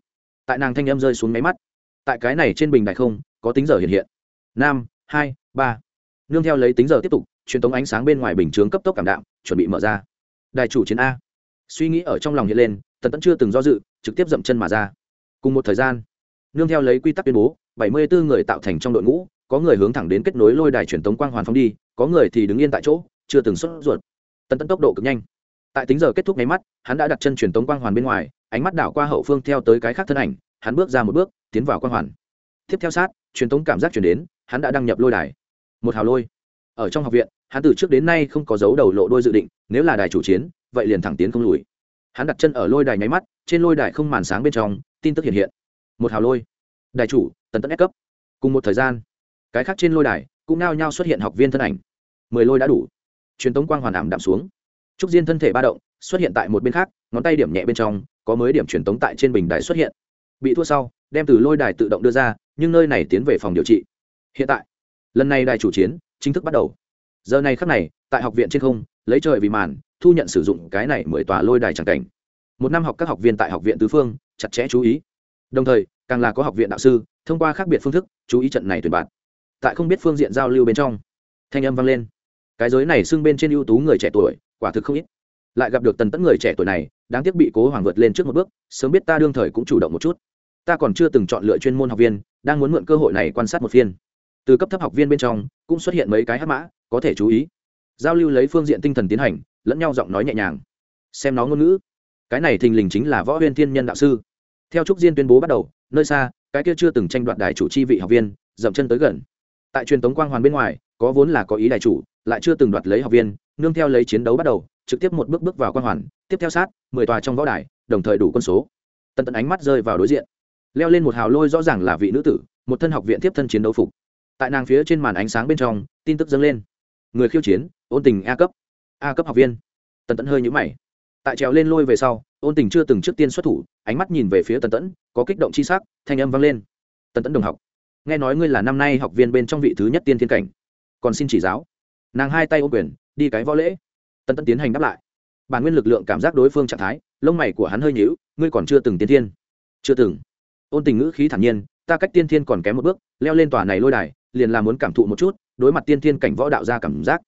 Tại nàng thanh em rơi xuống máy mắt. Tại cái này trên bình đại không, có tính giờ hiện hiện. Năm hai, ba. Nương theo lấy tính giờ tiếp tục, truyền tống ánh sáng bên ngoài bình chướng cấp tốc cảm đạm, chuẩn bị mở ra. Đại chủ chiến a. Suy nghĩ ở trong lòng hiện lên, tần tẫn chưa từng do dự trực tiếp dậm chân mà ra. Cùng một thời gian, nương theo lấy quy tắc tuyên bố, bảy mươi bốn người tạo thành trong đội ngũ, có người hướng thẳng đến kết nối lôi đài truyền tống quang hoàn phóng đi, có người thì đứng yên tại chỗ, chưa từng xuất ruột. Tần tẫn tốc độ cực nhanh. Tại tính giờ kết thúc nháy mắt, hắn đã đặt chân truyền tống quang hoàn bên ngoài, ánh mắt đảo qua hậu phương theo tới cái khác thân ảnh, hắn bước ra một bước, tiến vào quang hoàn. Tiếp theo sát, truyền tống cảm giác chuyển đến, hắn đã đăng nhập lôi đài. Một hào lôi. Ở trong học viện, hắn từ trước đến nay không có dấu đầu lộ đôi dự định, nếu là đài chủ chiến, vậy liền thẳng tiến không lùi hắn đặt chân ở lôi đài nháy mắt, trên lôi đài không màn sáng bên trong, tin tức hiện hiện. Một hào lôi. Đài chủ, tần tấn ép cấp. Cùng một thời gian, cái khác trên lôi đài cũng nao nhao xuất hiện học viên thân ảnh. Mười lôi đã đủ. Truyền tống quang hoàn ảm đạm xuống. Trúc diên thân thể ba động, xuất hiện tại một bên khác, ngón tay điểm nhẹ bên trong, có mới điểm truyền tống tại trên bình đài xuất hiện. Bị thua sau, đem từ lôi đài tự động đưa ra, nhưng nơi này tiến về phòng điều trị. Hiện tại, lần này đài chủ chiến chính thức bắt đầu. Giờ này khắc này, tại học viện trên không, lấy trời vì màn thu nhận sử dụng cái này mười tòa lôi đài tràng cảnh. Một năm học các học viên tại học viện tứ phương, chặt chẽ chú ý. Đồng thời, càng là có học viện đạo sư, thông qua khác biệt phương thức, chú ý trận này tuyển bạn. Tại không biết phương diện giao lưu bên trong, thanh âm vang lên. Cái giới này xưng bên trên ưu tú người trẻ tuổi, quả thực không ít. Lại gặp được tần tẫn người trẻ tuổi này, đáng tiếc bị cố hoàng vượt lên trước một bước, sớm biết ta đương thời cũng chủ động một chút. Ta còn chưa từng chọn lựa chuyên môn học viên, đang muốn mượn cơ hội này quan sát một phiên. Từ cấp thấp học viên bên trong, cũng xuất hiện mấy cái hát mã, có thể chú ý. Giao lưu lấy phương diện tinh thần tiến hành lẫn nhau giọng nói nhẹ nhàng. Xem nó ngôn ngữ. Cái này thình lình chính là võ huyên thiên nhân đạo sư. Theo trúc diên tuyên bố bắt đầu, nơi xa, cái kia chưa từng tranh đoạt đài chủ chi vị học viên, dậm chân tới gần. Tại truyền tống quang hoàn bên ngoài, có vốn là có ý đài chủ, lại chưa từng đoạt lấy học viên, nương theo lấy chiến đấu bắt đầu, trực tiếp một bước bước vào quang hoàn, tiếp theo sát, mười tòa trong võ đài, đồng thời đủ quân số. Tần tận ánh mắt rơi vào đối diện. Leo lên một hào lôi rõ ràng là vị nữ tử, một thân học viện tiếp thân chiến đấu phục. Tại nàng phía trên màn ánh sáng bên trong, tin tức dâng lên. Người khiêu chiến, ôn tình a cấp a cấp học viên. Tần tẫn hơi nhũ mày. Tại trèo lên lôi về sau, ôn tình chưa từng trước tiên xuất thủ, ánh mắt nhìn về phía tần tẫn, có kích động c h i s ắ c thanh âm vang lên. Tần tẫn đồng học, nghe nói ngươi là năm nay học viên bên trong vị thứ nhất tiên thiên cảnh. Còn xin chỉ giáo. Nàng hai tay ô quyền, đi cái võ lễ. Tần tẫn tiến hành đáp lại. Bản nguyên lực lượng cảm giác đối phương trạng thái, lông mày của hắn hơi nhữu ngươi còn chưa từng tiên thiên. Chưa từng. Ôn tình ngữ khí thản nhiên, ta cách tiên thiên còn kém một bước, leo lên tòa này lôi đài, liền là muốn cảm thụ một chút, đối mặt tiên thiên cảnh võ đạo ra cảm giác.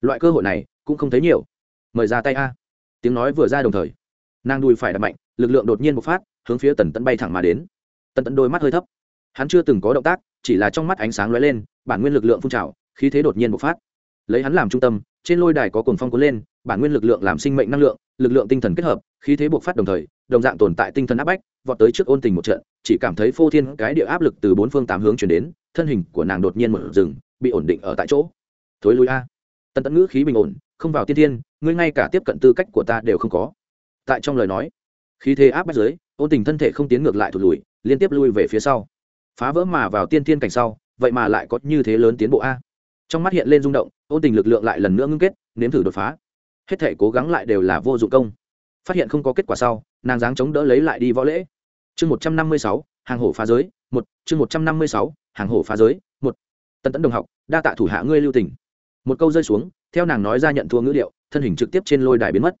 Loại cơ hội này cũng không thấy nhiều. Mời ra tay a. Tiếng nói vừa ra đồng thời, nàng đùi phải đập mạnh, lực lượng đột nhiên bộc phát, hướng phía tần tẫn bay thẳng mà đến. Tần tẫn đôi mắt hơi thấp. Hắn chưa từng có động tác, chỉ là trong mắt ánh sáng lóe lên, bản nguyên lực lượng phun trào, khí thế đột nhiên bộc phát. Lấy hắn làm trung tâm, trên lôi đài có cồn phong cuốn lên, bản nguyên lực lượng làm sinh mệnh năng lượng, lực lượng tinh thần kết hợp, khí thế bộc phát đồng thời, đồng dạng tồn tại tinh thần áp bách, vọt tới trước ôn tình một trận, chỉ cảm thấy phô thiên cái địa áp lực từ bốn phương tám hướng chuyển đến, thân hình của nàng đột nhiên một rừng, bị ổn định ở tại chỗ. Thối lui a. Tần tẫn ngữ khí bình ổn không vào tiên thiên, ngươi ngay cả tiếp cận tư cách của ta đều không có. Tại trong lời nói, khí thế áp bách giới ôn tình thân thể không tiến ngược lại thụt lùi, liên tiếp lui về phía sau. Phá vỡ mà vào tiên thiên cảnh sau, vậy mà lại có như thế lớn tiến bộ a. Trong mắt hiện lên rung động, ôn tình lực lượng lại lần nữa ngưng kết, nếm thử đột phá. Hết thể cố gắng lại đều là vô dụng công. Phát hiện không có kết quả sau, nàng dáng chống đỡ lấy lại đi võ lễ. Chương một trăm năm mươi sáu, hàng hổ phá giới, một, chương một trăm năm mươi sáu, hàng hổ phá giới, một. Tân tấn đồng học, đa tạ thủ hạ ngươi lưu tình. Một câu rơi xuống theo nàng nói ra nhận thua ngữ liệu, thân hình trực tiếp trên lôi đài biến mất.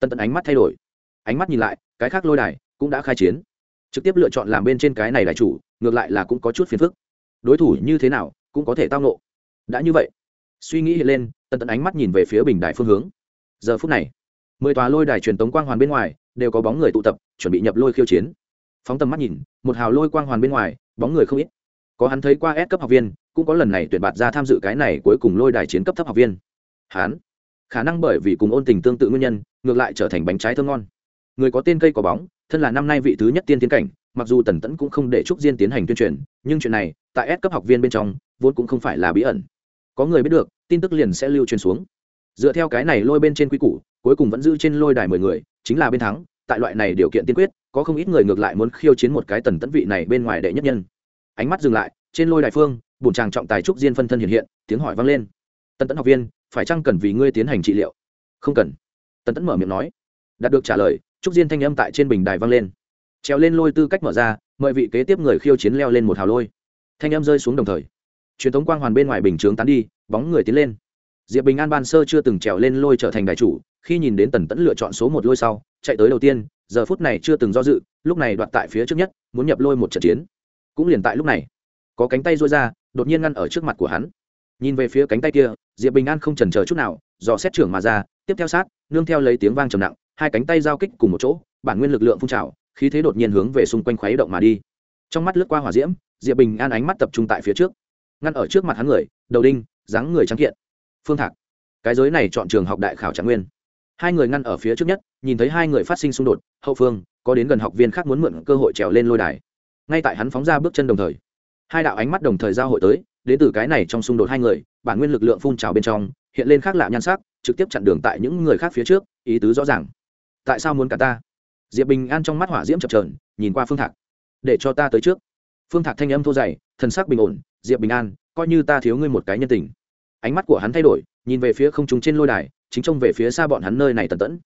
Tân tận ánh mắt thay đổi. Ánh mắt nhìn lại cái khác lôi đài cũng đã khai chiến. Trực tiếp lựa chọn làm bên trên cái này đài chủ ngược lại là cũng có chút phiền phức. Đối thủ như thế nào cũng có thể tao nộ đã như vậy suy nghĩ hiện lên tần tận ánh mắt nhìn về phía bình đài phương hướng. Giờ phút này mười tòa lôi đài truyền tống quang hoàn bên ngoài đều có bóng người tụ tập chuẩn bị nhập lôi khiêu chiến. Phóng tầm mắt nhìn một hào lôi quang hoàn bên ngoài bóng người không ít. Có hắn thấy qua S cấp học viên cũng có lần này tuyển bạt ra tham dự cái này cuối cùng lôi đài chiến cấp thấp học viên hán. Khả năng bởi vì cùng ôn tình tương tự nguyên nhân, ngược lại trở thành bánh trái thơm ngon. Người có tên cây có bóng, thân là năm nay vị thứ nhất tiên tiến cảnh, mặc dù tần tẫn cũng không để trúc diên tiến hành tuyên truyền, nhưng chuyện này, tại S cấp học viên bên trong, vốn cũng không phải là bí ẩn. Có người biết được, tin tức liền sẽ lưu truyền xuống. Dựa theo cái này lôi bên trên quy củ, cuối cùng vẫn giữ trên lôi đài mười người, chính là bên thắng, tại loại này điều kiện tiên quyết, có không ít người ngược lại muốn khiêu chiến một cái tần tẫn vị này bên ngoài đệ nhất nhân. Ánh mắt dừng lại, trên lôi đài phương bùn tràng trọng tài trúc diên phân thân hiện hiện, tiếng hỏi vang lên. Tần tẫn học viên phải chăng cần vì ngươi tiến hành trị liệu? Không cần. Tần tẫn mở miệng nói. Đạt được trả lời, trúc diên thanh âm tại trên bình đài vang lên. Treo lên lôi tư cách mở ra, mời vị kế tiếp người khiêu chiến leo lên một hào lôi. Thanh âm rơi xuống đồng thời. Truyền thống quang hoàn bên ngoài bình chướng tán đi, bóng người tiến lên. Diệp bình an ban sơ chưa từng trèo lên lôi trở thành đại chủ, khi nhìn đến tần tẫn lựa chọn số một lôi sau, chạy tới đầu tiên, giờ phút này chưa từng do dự, lúc này đoạt tại phía trước nhất, muốn nhập lôi một trận chiến. Cũng liền tại lúc này, có cánh tay rối ra, đột nhiên ngăn ở trước mặt của hắn. Nhìn về phía cánh tay kia diệp bình an không chần chờ chút nào, dò xét trưởng mà ra, tiếp theo sát, nương theo lấy tiếng vang trầm nặng, hai cánh tay giao kích cùng một chỗ, bản nguyên lực lượng phun trào, khí thế đột nhiên hướng về xung quanh khuấy động mà đi. Trong mắt lướt qua hỏa diễm, diệp bình an ánh mắt tập trung tại phía trước. Ngăn ở trước mặt hắn người, đầu đinh, dáng người trắng kiện. Phương thạc, cái giới này chọn trường học đại khảo trạng nguyên. Hai người ngăn ở phía trước nhất, nhìn thấy hai người phát sinh xung đột, hậu phương, có đến gần học viên khác muốn mượn cơ hội trèo lên lôi đài. Ngay tại hắn phóng ra bước chân đồng thời, hai đạo ánh mắt đồng thời giao hội tới đến từ cái này trong xung đột hai người, bản nguyên lực lượng phun trào bên trong, hiện lên khác lạ nhan sắc, trực tiếp chặn đường tại những người khác phía trước, ý tứ rõ ràng. Tại sao muốn cả ta? Diệp bình an trong mắt hỏa diễm chập trờn nhìn qua phương thạc. Để cho ta tới trước. Phương thạc thanh âm thô dày, thần sắc bình ổn, diệp bình an, coi như ta thiếu ngươi một cái nhân tình. Ánh mắt của hắn thay đổi, nhìn về phía không trung trên lôi đài, chính trông về phía xa bọn hắn nơi này tần tẫn.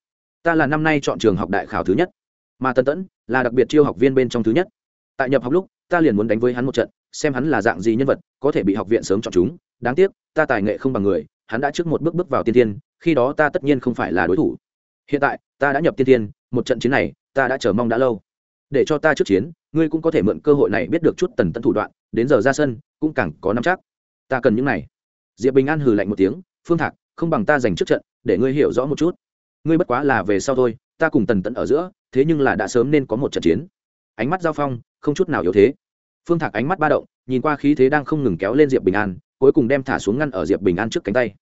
Ta là năm nay chọn trường học đại khảo thứ nhất, mà tần tẫn là đặc biệt chiêu học viên bên trong thứ nhất tại nhập học lúc, ta liền muốn đánh với hắn một trận, xem hắn là dạng gì nhân vật, có thể bị học viện sớm chọn chúng. Đáng tiếc, ta tài nghệ không bằng người, hắn đã trước một bước bước vào tiên tiên khi đó ta tất nhiên không phải là đối thủ. Hiện tại, ta đã nhập tiên tiên một trận chiến này, ta đã chờ mong đã lâu. Để cho ta trước chiến, ngươi cũng có thể mượn cơ hội này biết được chút tần tẫn thủ đoạn, đến giờ ra sân, cũng càng có nắm chắc. Ta cần những này. Diệp bình an hừ lạnh một tiếng, phương thạc, không bằng ta giành trước trận, để ngươi hiểu rõ một chút. Ngươi bất quá là về sau thôi, ta cùng tần tẫn ở giữa, thế nhưng là đã sớm nên có một trận chiến. Ánh mắt giao phong không chút nào yếu thế. Phương thạc ánh mắt ba động, nhìn qua khí thế đang không ngừng kéo lên diệp bình an, cuối cùng đem thả xuống ngăn ở diệp bình an trước cánh tay.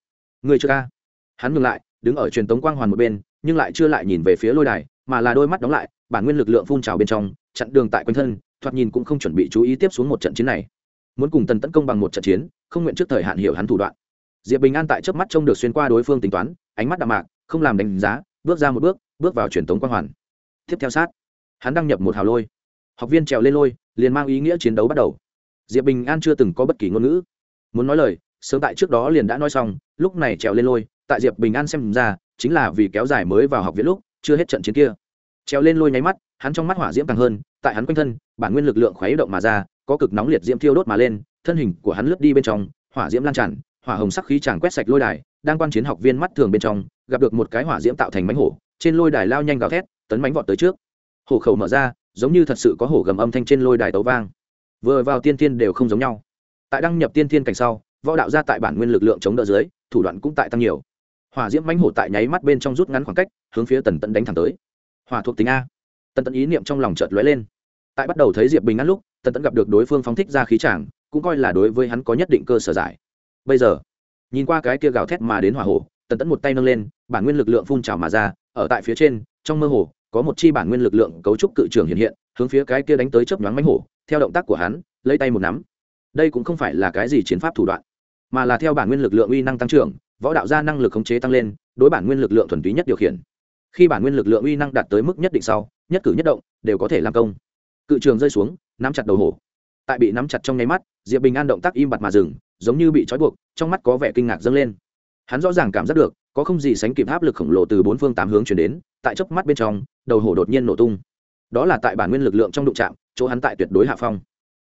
Người chưa ca? Hắn ngừng lại, đứng ở truyền tống quang hoàn một bên, nhưng lại chưa lại nhìn về phía lôi đài, mà là đôi mắt đóng lại, bản nguyên lực lượng phun trào bên trong, chặn đường tại quanh thân, thoạt nhìn cũng không chuẩn bị chú ý tiếp xuống một trận chiến này. Muốn cùng tần tấn công bằng một trận chiến, không nguyện trước thời hạn hiểu hắn thủ đoạn. Diệp bình an tại chớp mắt trông được xuyên qua đối phương tính toán, ánh mắt đạm mạc, không làm đánh giá, bước ra một bước bước vào truyền tống Quang hoàn. Tiếp theo sát, hắn đăng nhập một hào lôi học viên trèo lên lôi, liền mang ý nghĩa chiến đấu bắt đầu. Diệp bình an chưa từng có bất kỳ ngôn ngữ. Muốn nói lời, sớm tại trước đó liền đã nói xong, lúc này trèo lên lôi, tại diệp bình an xem ra, chính là vì kéo dài mới vào học viện lúc, chưa hết trận chiến kia. Trèo lên lôi nháy mắt, hắn trong mắt hỏa diễm càng hơn, tại hắn quanh thân, bản nguyên lực lượng khuấy động mà ra, có cực nóng liệt diễm thiêu đốt mà lên, thân hình của hắn lướt đi bên trong, hỏa diễm lan tràn, hỏa hồng sắc khí tràn quét sạch lôi đài, đang quan chiến học viên mắt thường bên trong, gặp được một cái hỏa diễm tạo thành mánh hổ, trên lôi đài lao nhanh gào thét, tấn mánh vọt tới trước. Hổ khẩu mở ra giống như thật sự có hổ gầm âm thanh trên lôi đài tấu vang. Vừa vào tiên tiên đều không giống nhau. Tại đăng nhập tiên tiên cảnh sau, võ đạo ra tại bản nguyên lực lượng chống đỡ dưới, thủ đoạn cũng tại tăng nhiều. Hỏa diễm mánh hổ tại nháy mắt bên trong rút ngắn khoảng cách, hướng phía tần tẫn đánh thẳng tới. Hỏa thuộc tính a. Tần tẫn ý niệm trong lòng chợt lóe lên. Tại bắt đầu thấy diệp bình ngắn lúc, tần tẫn gặp được đối phương phóng thích ra khí tràng cũng coi là đối với hắn có nhất định cơ sở giải. Bây giờ, nhìn qua cái kia gào thét mà đến hỏa hổ, tần tẫn một tay nâng lên, bản nguyên lực lượng phun trào mà ra, ở tại phía trên, trong mơ hồ có một chi bản nguyên lực lượng cấu trúc cự trường hiện hiện, hướng phía cái kia đánh tới chớp nhoáng mánh hổ, theo động tác của hắn, lấy tay một nắm. Đây cũng không phải là cái gì chiến pháp thủ đoạn, mà là theo bản nguyên lực lượng uy năng tăng trưởng, võ đạo gia năng lực khống chế tăng lên, đối bản nguyên lực lượng thuần túy nhất điều khiển. Khi bản nguyên lực lượng uy năng đạt tới mức nhất định sau, nhất cử nhất động, đều có thể làm công. Cự trường rơi xuống, nắm chặt đầu hổ. Tại bị nắm chặt trong nháy mắt, diệp bình an động tác im bặt mà dừng, giống như bị trói buộc, trong mắt có vẻ kinh ngạc dâng lên. Hắn rõ ràng cảm giác được có không gì sánh kịp áp lực khổng lồ từ bốn phương tám hướng chuyển đến, tại chốc mắt bên trong, đầu hổ đột nhiên nổ tung. Đó là tại bản nguyên lực lượng trong đụng trạm chỗ hắn tại tuyệt đối hạ phong.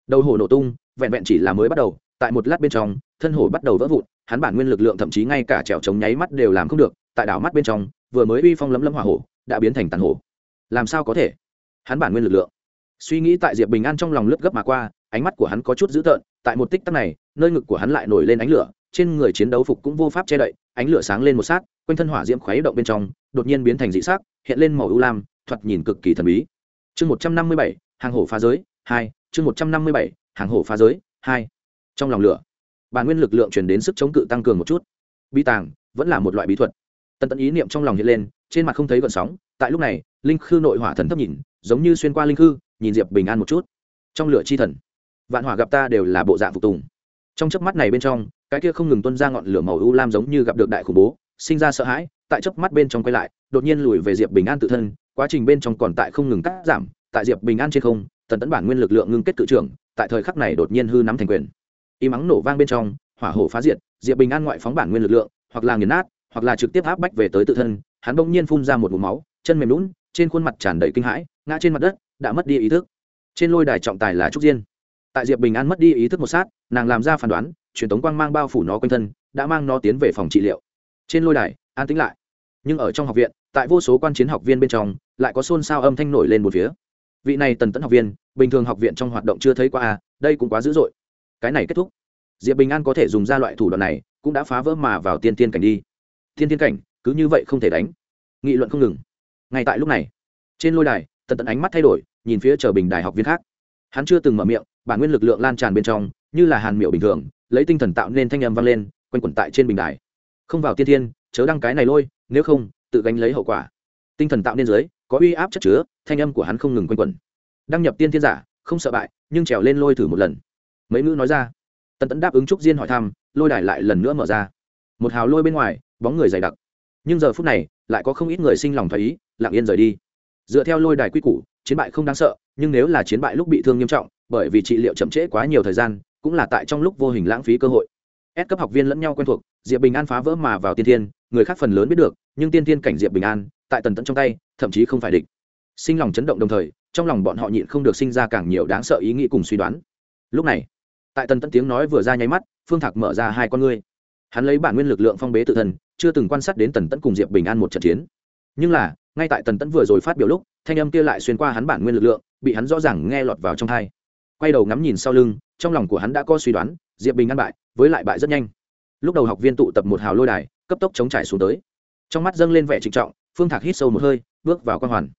Đầu hổ nổ tung, vẹn vẹn chỉ là mới bắt đầu, tại một lát bên trong, thân hổ bắt đầu vỡ vụn, hắn bản nguyên lực lượng thậm chí ngay cả trèo chống nháy mắt đều làm không được, tại đảo mắt bên trong, vừa mới uy phong lấm lấm hỏa hổ, đã biến thành tàn hổ. Làm sao có thể? Hắn bản nguyên lực lượng. Suy nghĩ tại diệp bình an trong lòng lướt gấp mà qua, ánh mắt của hắn có chút dữ tợn, tại một tích tắc này, nơi ngực của hắn lại nổi lên ánh lửa trên người chiến đấu phục cũng vô pháp che đậy, ánh lửa sáng lên một sát, quanh thân hỏa diễm khuấy động bên trong, đột nhiên biến thành dị sắc, hiện lên màu ưu lam, thoạt nhìn cực kỳ thần bí. Chương một trăm năm mươi bảy, hàng hổ phá giới, hai, chương một trăm năm mươi bảy, hàng hổ phá giới, hai. Trong lòng lửa, bản nguyên lực lượng chuyển đến sức chống cự tăng cường một chút. Bi tàng vẫn là một loại bí thuật. Tần tẫn ý niệm trong lòng hiện lên, trên mặt không thấy gợn sóng, tại lúc này, linh khư nội hỏa thần thấp nhìn, giống như xuyên qua linh khư, nhìn diệp bình an một chút. Trong lửa chi thần, vạn hỏa gặp ta đều là bộ dạng phục tùng trong chớp mắt này bên trong, cái kia không ngừng tuân ra ngọn lửa màu u lam giống như gặp được đại khủng bố, sinh ra sợ hãi, tại chớp mắt bên trong quay lại, đột nhiên lùi về diệp bình an tự thân, quá trình bên trong còn tại không ngừng cắt giảm, tại diệp bình an trên không, tần tấn bản nguyên lực lượng ngưng kết cự trưởng, tại thời khắc này đột nhiên hư nắm thành quyền. Y mắng nổ vang bên trong, hỏa hổ phá diệt, diệp bình an ngoại phóng bản nguyên lực lượng, hoặc là nghiền nát, hoặc là trực tiếp áp bách về tới tự thân, hắn bỗng nhiên phun ra một mũ máu, chân mềm lún trên khuôn mặt tràn đầy kinh hãi, ngã trên mặt đất, đã mất đi ý thức. Trên lôi đài trọng tài là trúc diên tại diệp bình an mất đi ý thức một sát, nàng làm ra phán đoán, truyền tống quang mang bao phủ nó quanh thân, đã mang nó tiến về phòng trị liệu. Trên lôi đài, an tĩnh lại. Nhưng ở trong học viện, tại vô số quan chiến học viên bên trong, lại có xôn xao âm thanh nổi lên một phía. Vị này tần tẫn học viên, bình thường học viện trong hoạt động chưa thấy qua à đây cũng quá dữ dội. Cái này kết thúc. Diệp bình an có thể dùng ra loại thủ đoạn này, cũng đã phá vỡ mà vào tiên tiên cảnh đi. Tiên tiên cảnh, cứ như vậy không thể đánh. Nghị luận không ngừng. Ngay tại lúc này, trên lôi đài, tần tẫn ánh mắt thay đổi, nhìn phía chờ bình đài học viên khác. Hắn chưa từng mở miệng bản nguyên lực lượng lan tràn bên trong như là hàn miệu bình thường lấy tinh thần tạo nên thanh âm vang lên quanh quẩn tại trên bình đài. Không vào tiên thiên chớ đăng cái này lôi nếu không tự gánh lấy hậu quả. Tinh thần tạo nên dưới có uy áp chất chứa thanh âm của hắn không ngừng quanh quẩn. Đăng nhập tiên thiên giả không sợ bại nhưng trèo lên lôi thử một lần. Mấy ngữ nói ra. Tần tẫn đáp ứng trúc diên hỏi thăm lôi đài lại lần nữa mở ra. Một hào lôi bên ngoài bóng người dày đặc. Nhưng giờ phút này lại có không ít người sinh lòng thấy, ý lặng yên rời đi. Dựa theo lôi đài quy củ chiến bại không đáng sợ nhưng nếu là chiến bại lúc bị thương nghiêm trọng bởi vì trị liệu chậm trễ quá nhiều thời gian, cũng là tại trong lúc vô hình lãng phí cơ hội. Ép cấp học viên lẫn nhau quen thuộc, diệp bình an phá vỡ mà vào tiên thiên, người khác phần lớn biết được, nhưng tiên thiên cảnh diệp bình an, tại tần tận trong tay, thậm chí không phải địch. Sinh lòng chấn động đồng thời, trong lòng bọn họ nhịn không được sinh ra càng nhiều đáng sợ ý nghĩ cùng suy đoán. Lúc này, tại tần tận tiếng nói vừa ra nháy mắt, phương thạc mở ra hai con ngươi. Hắn lấy bản nguyên lực lượng phong bế tự thân, chưa từng quan sát đến tần tẫn cùng diệp bình an một trận chiến. Nhưng là, ngay tại tần tẫn vừa rồi phát biểu lúc, thanh âm kia lại xuyên qua hắn bản nguyên lực lượng, bị hắn rõ ràng nghe lọt vào trong tai quay đầu ngắm nhìn sau lưng, trong lòng của hắn đã có suy đoán, diệp bình ăn bại, với lại bại rất nhanh. Lúc đầu học viên tụ tập một hào lôi đài, cấp tốc chống trải xuống tới. Trong mắt dâng lên vẻ trịnh trọng, phương thạc hít sâu một hơi, bước vào quan hoàn.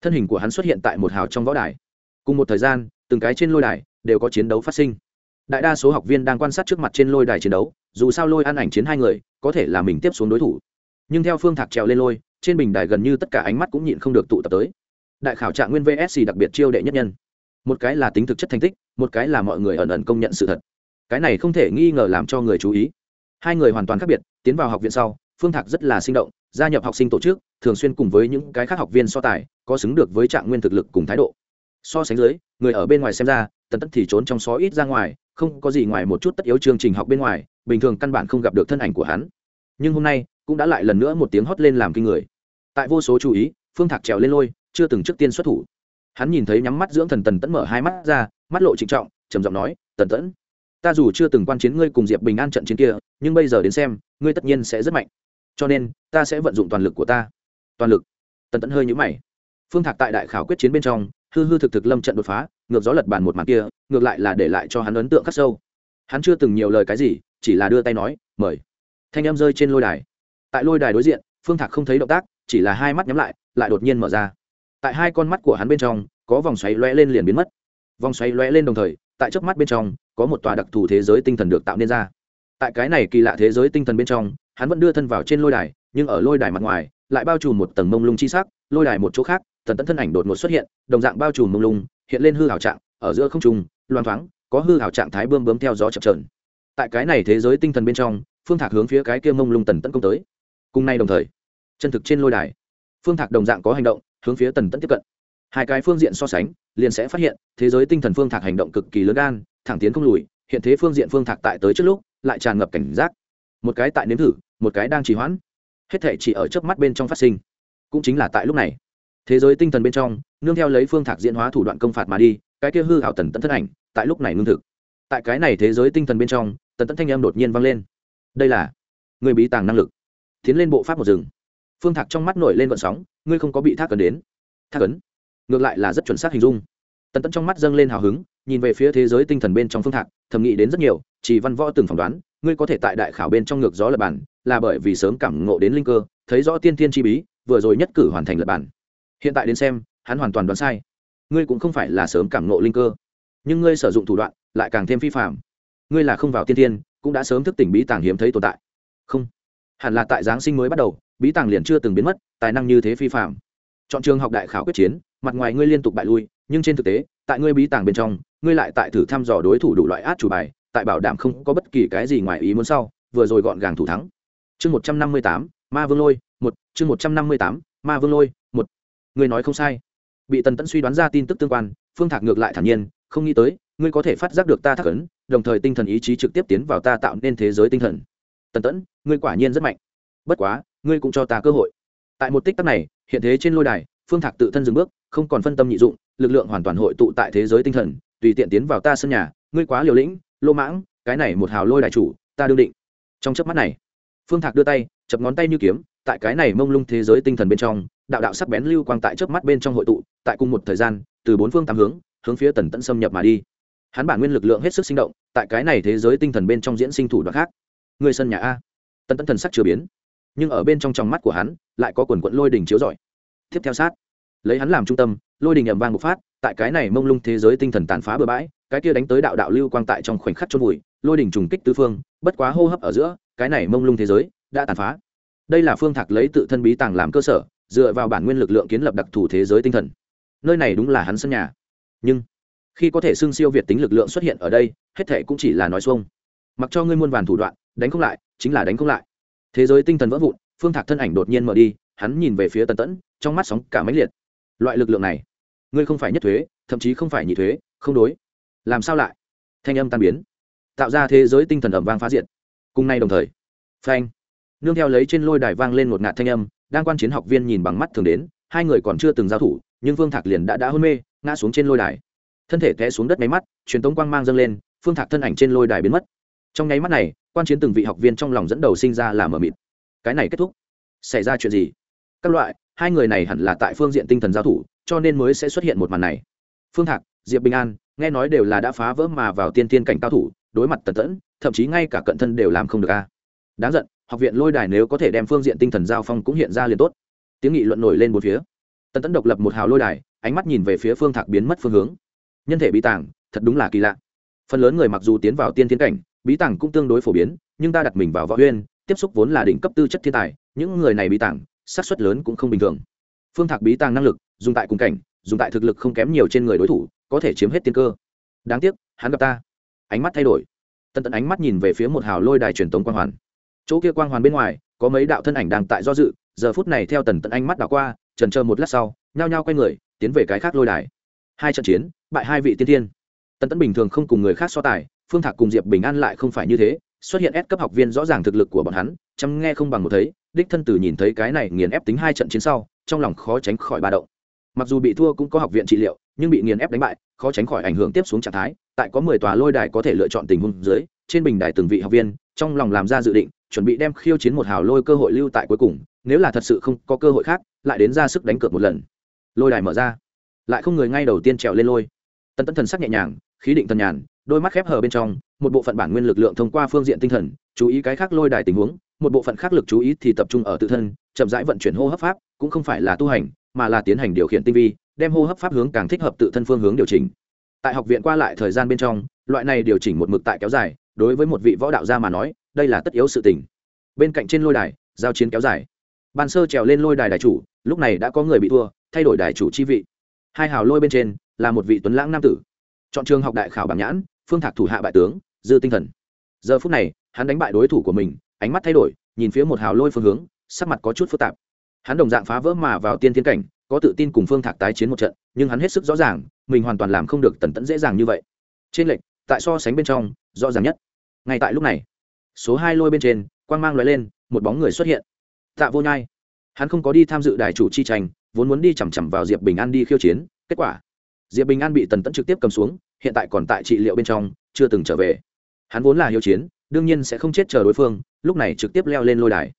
Thân hình của hắn xuất hiện tại một hào trong võ đài. Cùng một thời gian, từng cái trên lôi đài đều có chiến đấu phát sinh. Đại đa số học viên đang quan sát trước mặt trên lôi đài chiến đấu, dù sao lôi ăn ảnh chiến hai người, có thể là mình tiếp xuống đối thủ. Nhưng theo phương thạc trèo lên lôi, trên bình đài gần như tất cả ánh mắt cũng nhịn không được tụ tập tới. Đại khảo trạng nguyên vsc đặc biệt chiêu đệ nhất nhân một cái là tính thực chất thành tích, một cái là mọi người ẩn ẩn công nhận sự thật. Cái này không thể nghi ngờ làm cho người chú ý. Hai người hoàn toàn khác biệt, tiến vào học viện sau, phương thạc rất là sinh động, gia nhập học sinh tổ chức, thường xuyên cùng với những cái khác học viên so tài, có xứng được với trạng nguyên thực lực cùng thái độ. So sánh dưới, người ở bên ngoài xem ra, tần tất thì trốn trong xó ít ra ngoài, không có gì ngoài một chút tất yếu chương trình học bên ngoài, bình thường căn bản không gặp được thân ảnh của hắn. Nhưng hôm nay, cũng đã lại lần nữa một tiếng hót lên làm kinh người. Tại vô số chú ý, phương thạc trèo lên lôi, chưa từng trước tiên xuất thủ hắn nhìn thấy nhắm mắt dưỡng thần tần tẫn mở hai mắt ra, mắt lộ trịnh trọng, trầm giọng nói, tần tẫn, ta dù chưa từng quan chiến ngươi cùng diệp bình an trận chiến kia, nhưng bây giờ đến xem, ngươi tất nhiên sẽ rất mạnh. Cho nên, ta sẽ vận dụng toàn lực của ta. Toàn lực. Tần tẫn hơi nhũ mày. Phương thạc tại đại khảo quyết chiến bên trong, hư hư thực thực lâm trận đột phá, ngược gió lật bàn một màn kia, ngược lại là để lại cho hắn ấn tượng khắc sâu. Hắn chưa từng nhiều lời cái gì, chỉ là đưa tay nói, mời. Thanh em rơi trên lôi đài. Tại lôi đài đối diện, phương thạc không thấy động tác, chỉ là hai mắt nhắm lại lại đột nhiên mở ra tại hai con mắt của hắn bên trong có vòng xoáy lóe lên liền biến mất. Vòng xoáy lóe lên đồng thời tại trước mắt bên trong có một tòa đặc thù thế giới tinh thần được tạo nên ra. Tại cái này kỳ lạ thế giới tinh thần bên trong hắn vẫn đưa thân vào trên lôi đài nhưng ở lôi đài mặt ngoài lại bao trùm một tầng mông lung chi sắc lôi đài một chỗ khác thần tẫn thân ảnh đột ngột xuất hiện đồng dạng bao trùm mông lung hiện lên hư hảo trạng ở giữa không trung, loan thoáng có hư hảo trạng thái bơm bướm theo gió chập trờn tại cái này thế giới tinh thần bên trong phương thạc hướng phía cái kia mông lung tần tấn công tới. Cùng nay đồng thời chân thực trên lôi đài phương thạc đồng dạng có hành động hướng phía tần tẫn tiếp cận. Hai cái phương diện so sánh, liền sẽ phát hiện, thế giới tinh thần phương thạc hành động cực kỳ lớn gan, thẳng tiến không lùi, hiện thế phương diện phương thạc tại tới trước lúc, lại tràn ngập cảnh giác. Một cái tại nếm thử, một cái đang trì hoãn. Hết thể chỉ ở trước mắt bên trong phát sinh. Cũng chính là tại lúc này, thế giới tinh thần bên trong, nương theo lấy phương thạc diễn hóa thủ đoạn công phạt mà đi, cái kia hư hảo tần tẫn thân ảnh, tại lúc này ngưng thực. Tại cái này thế giới tinh thần bên trong, tần tẫn thanh em đột nhiên vang lên. Đây là người bí tàng năng lực. Tiến lên bộ pháp một rừng phương thạc trong mắt nổi lên vận sóng ngươi không có bị thác cấn đến. Thác cấn? Ngược lại là rất chuẩn xác hình dung. Tần tẫn trong mắt dâng lên hào hứng nhìn về phía thế giới tinh thần bên trong phương thạc thầm nghĩ đến rất nhiều chỉ văn võ từng phỏng đoán ngươi có thể tại đại khảo bên trong ngược gió lập bản là bởi vì sớm cảm ngộ đến linh cơ thấy rõ tiên thiên chi bí vừa rồi nhất cử hoàn thành lập bản. Hiện tại đến xem hắn hoàn toàn đoán sai. Ngươi cũng không phải là sớm cảm ngộ linh cơ nhưng ngươi sử dụng thủ đoạn lại càng thêm phi phạm ngươi là không vào tiên thiên, cũng đã sớm thức tỉnh bí tàng hiếm thấy tồn tại. Không. Hẳn là tại giáng sinh mới bắt đầu bí tàng liền chưa từng biến mất, tài năng như thế phi phạm chọn trường học đại khảo quyết chiến, mặt ngoài ngươi liên tục bại lui, nhưng trên thực tế, tại ngươi bí tàng bên trong, ngươi lại tại thử thăm dò đối thủ đủ loại át chủ bài, tại bảo đảm không có bất kỳ cái gì ngoài ý muốn sau, vừa rồi gọn gàng thủ thắng. Chương một trăm năm mươi tám, ma vương lôi, một, chương một trăm năm mươi tám, ma vương lôi, một. Ngươi nói không sai. Bị tần tẫn suy đoán ra tin tức tương quan, phương thạc ngược lại thản nhiên, không nghĩ tới, ngươi có thể phát giác được ta thắc ấn, đồng thời tinh thần ý chí trực tiếp tiến vào ta tạo nên thế giới tinh thần. Tần tẫn, ngươi quả nhiên rất mạnh. Bất quá ngươi cũng cho ta cơ hội. Tại một tích tắc này, hiện thế trên lôi đài, phương thạc tự thân dừng bước, không còn phân tâm nhị dụng, lực lượng hoàn toàn hội tụ tại thế giới tinh thần, tùy tiện tiến vào ta sân nhà, ngươi quá liều lĩnh, lô mãng, cái này một hào lôi đại chủ, ta đương định. Trong chớp mắt này, phương thạc đưa tay, chập ngón tay như kiếm, tại cái này mông lung thế giới tinh thần bên trong, đạo đạo sắc bén lưu quang tại chớp mắt bên trong hội tụ, tại cùng một thời gian, từ bốn phương tám hướng hướng phía tần tẫn xâm nhập mà đi. Hắn bản nguyên lực lượng hết sức sinh động, tại cái này thế giới tinh thần bên trong diễn sinh thủ đoạn khác. Người sân nhà a. Tần tẫn thần sắc chưa biến nhưng ở bên trong trong mắt của hắn lại có quần quận lôi đình chiếu rọi. Tiếp theo sát, lấy hắn làm trung tâm, lôi đình ầm vang một phát, tại cái này mông lung thế giới tinh thần tàn phá bừa bãi, cái kia đánh tới đạo đạo lưu quang tại trong khoảnh khắc chôn vùi, lôi đình trùng kích tứ phương, bất quá hô hấp ở giữa, cái này mông lung thế giới đã tàn phá. Đây là phương thạc lấy tự thân bí tàng làm cơ sở, dựa vào bản nguyên lực lượng kiến lập đặc thù thế giới tinh thần. Nơi này đúng là hắn sân nhà. Nhưng, khi có thể xưng siêu việt tính lực lượng xuất hiện ở đây, hết thể cũng chỉ là nói xuông. Mặc cho ngươi muôn vàn thủ đoạn, đánh không lại, chính là đánh không lại thế giới tinh thần vỡ vụn, phương thạc thân ảnh đột nhiên mở đi, hắn nhìn về phía tần tẫn, trong mắt sóng cả máy liệt. Loại lực lượng này, ngươi không phải nhất thuế, thậm chí không phải nhị thuế, không đối. Làm sao lại? Thanh âm tan biến. Tạo ra thế giới tinh thần ẩm vang phá diện cùng nay đồng thời, phanh, nương theo lấy trên lôi đài vang lên một ngạt thanh âm, đang quan chiến học viên nhìn bằng mắt thường đến, hai người còn chưa từng giao thủ, nhưng phương thạc liền đã đã hôn mê, ngã xuống trên lôi đài. Thân thể té xuống đất máy mắt, truyền tống quang mang dâng lên, phương thạc thân ảnh trên lôi đài biến mất trong nháy mắt này, quan chiến từng vị học viên trong lòng dẫn đầu sinh ra là mờ mịt. Cái này kết thúc. Xảy ra chuyện gì? Các loại, hai người này hẳn là tại phương diện tinh thần giao thủ, cho nên mới sẽ xuất hiện một màn này. Phương thạc, diệp bình an, nghe nói đều là đã phá vỡ mà vào tiên tiên cảnh cao thủ, đối mặt tần tẫn, thậm chí ngay cả cận thân đều làm không được a. Đáng giận, học viện lôi đài nếu có thể đem phương diện tinh thần giao phong cũng hiện ra liền tốt. Tiếng nghị luận nổi lên một phía. Tần tẫn độc lập một hào lôi đài, ánh mắt nhìn về phía phương thạc biến mất phương hướng. Nhân thể bị tàng, thật đúng là kỳ lạ. Phần lớn người mặc dù tiến vào tiên tiến cảnh bí tàng cũng tương đối phổ biến, nhưng ta đặt mình vào võ huyên, tiếp xúc vốn là đỉnh cấp tư chất thiên tài, những người này bí tàng sát xuất lớn cũng không bình thường. Phương thạc bí tàng năng lực, dùng tại cùng cảnh, dùng tại thực lực không kém nhiều trên người đối thủ, có thể chiếm hết tiên cơ. Đáng tiếc, hắn gặp ta. Ánh mắt thay đổi. Tần tận ánh mắt nhìn về phía một hào lôi đài truyền tống quang hoàn. Chỗ kia quang hoàn bên ngoài, có mấy đạo thân ảnh đang tại do dự, giờ phút này theo tần tận ánh mắt đảo qua, trần chờ một lát sau, nhao nhao quay người, tiến về cái khác lôi đài. Hai trận chiến, bại hai vị tiên tiên tần Tẫn bình thường không cùng người khác so tài phương thạc cùng diệp bình an lại không phải như thế, xuất hiện ép cấp học viên rõ ràng thực lực của bọn hắn, chăm nghe không bằng một thấy, đích thân từ nhìn thấy cái này nghiền ép tính hai trận chiến sau, trong lòng khó tránh khỏi ba động. Mặc dù bị thua cũng có học viện trị liệu, nhưng bị nghiền ép đánh bại, khó tránh khỏi ảnh hưởng tiếp xuống trạng thái, tại có mười tòa lôi đài có thể lựa chọn tình huống dưới, trên bình đài từng vị học viên, trong lòng làm ra dự định, chuẩn bị đem khiêu chiến một hào lôi cơ hội lưu tại cuối cùng, nếu là thật sự không có cơ hội khác, lại đến ra sức đánh cược một lần. Lôi đài mở ra. Lại không người ngay đầu tiên trèo lên lôi. Tân tân thần sắc nhẹ nhàng, khí định thần nhàn đôi mắt khép hờ bên trong, một bộ phận bản nguyên lực lượng thông qua phương diện tinh thần, chú ý cái khác lôi đài tình huống, một bộ phận khác lực chú ý thì tập trung ở tự thân, chậm rãi vận chuyển hô hấp pháp, cũng không phải là tu hành, mà là tiến hành điều khiển tinh vi, đem hô hấp pháp hướng càng thích hợp tự thân phương hướng điều chỉnh. Tại học viện qua lại thời gian bên trong, loại này điều chỉnh một mực tại kéo dài, đối với một vị võ đạo gia mà nói, đây là tất yếu sự tình. Bên cạnh trên lôi đài, giao chiến kéo dài. Ban sơ trèo lên lôi đài đài chủ, lúc này đã có người bị thua, thay đổi đài chủ chi vị. Hai hào lôi bên trên là một vị tuấn lãng nam tử. Chọn trường học đại khảo bảng nhãn phương thạc thủ hạ bại tướng, dư tinh thần. Giờ phút này, hắn đánh bại đối thủ của mình, ánh mắt thay đổi, nhìn phía một hào lôi phương hướng, sắc mặt có chút phức tạp. Hắn đồng dạng phá vỡ mà vào tiên tiến cảnh, có tự tin cùng phương thạc tái chiến một trận, nhưng hắn hết sức rõ ràng, mình hoàn toàn làm không được tần tẫn dễ dàng như vậy. Trên lệnh tại so sánh bên trong, rõ ràng nhất. Ngay tại lúc này, số hai lôi bên trên, quang mang loại lên, một bóng người xuất hiện. Tạ vô nhai. Hắn không có đi tham dự đài chủ chi tranh, vốn muốn đi chằm chằm vào diệp bình an đi khiêu chiến, kết quả, diệp bình an bị tần tẫn trực tiếp cầm xuống hiện tại còn tại trị liệu bên trong, chưa từng trở về. Hắn vốn là hiếu chiến, đương nhiên sẽ không chết chờ đối phương, lúc này trực tiếp leo lên lôi đài.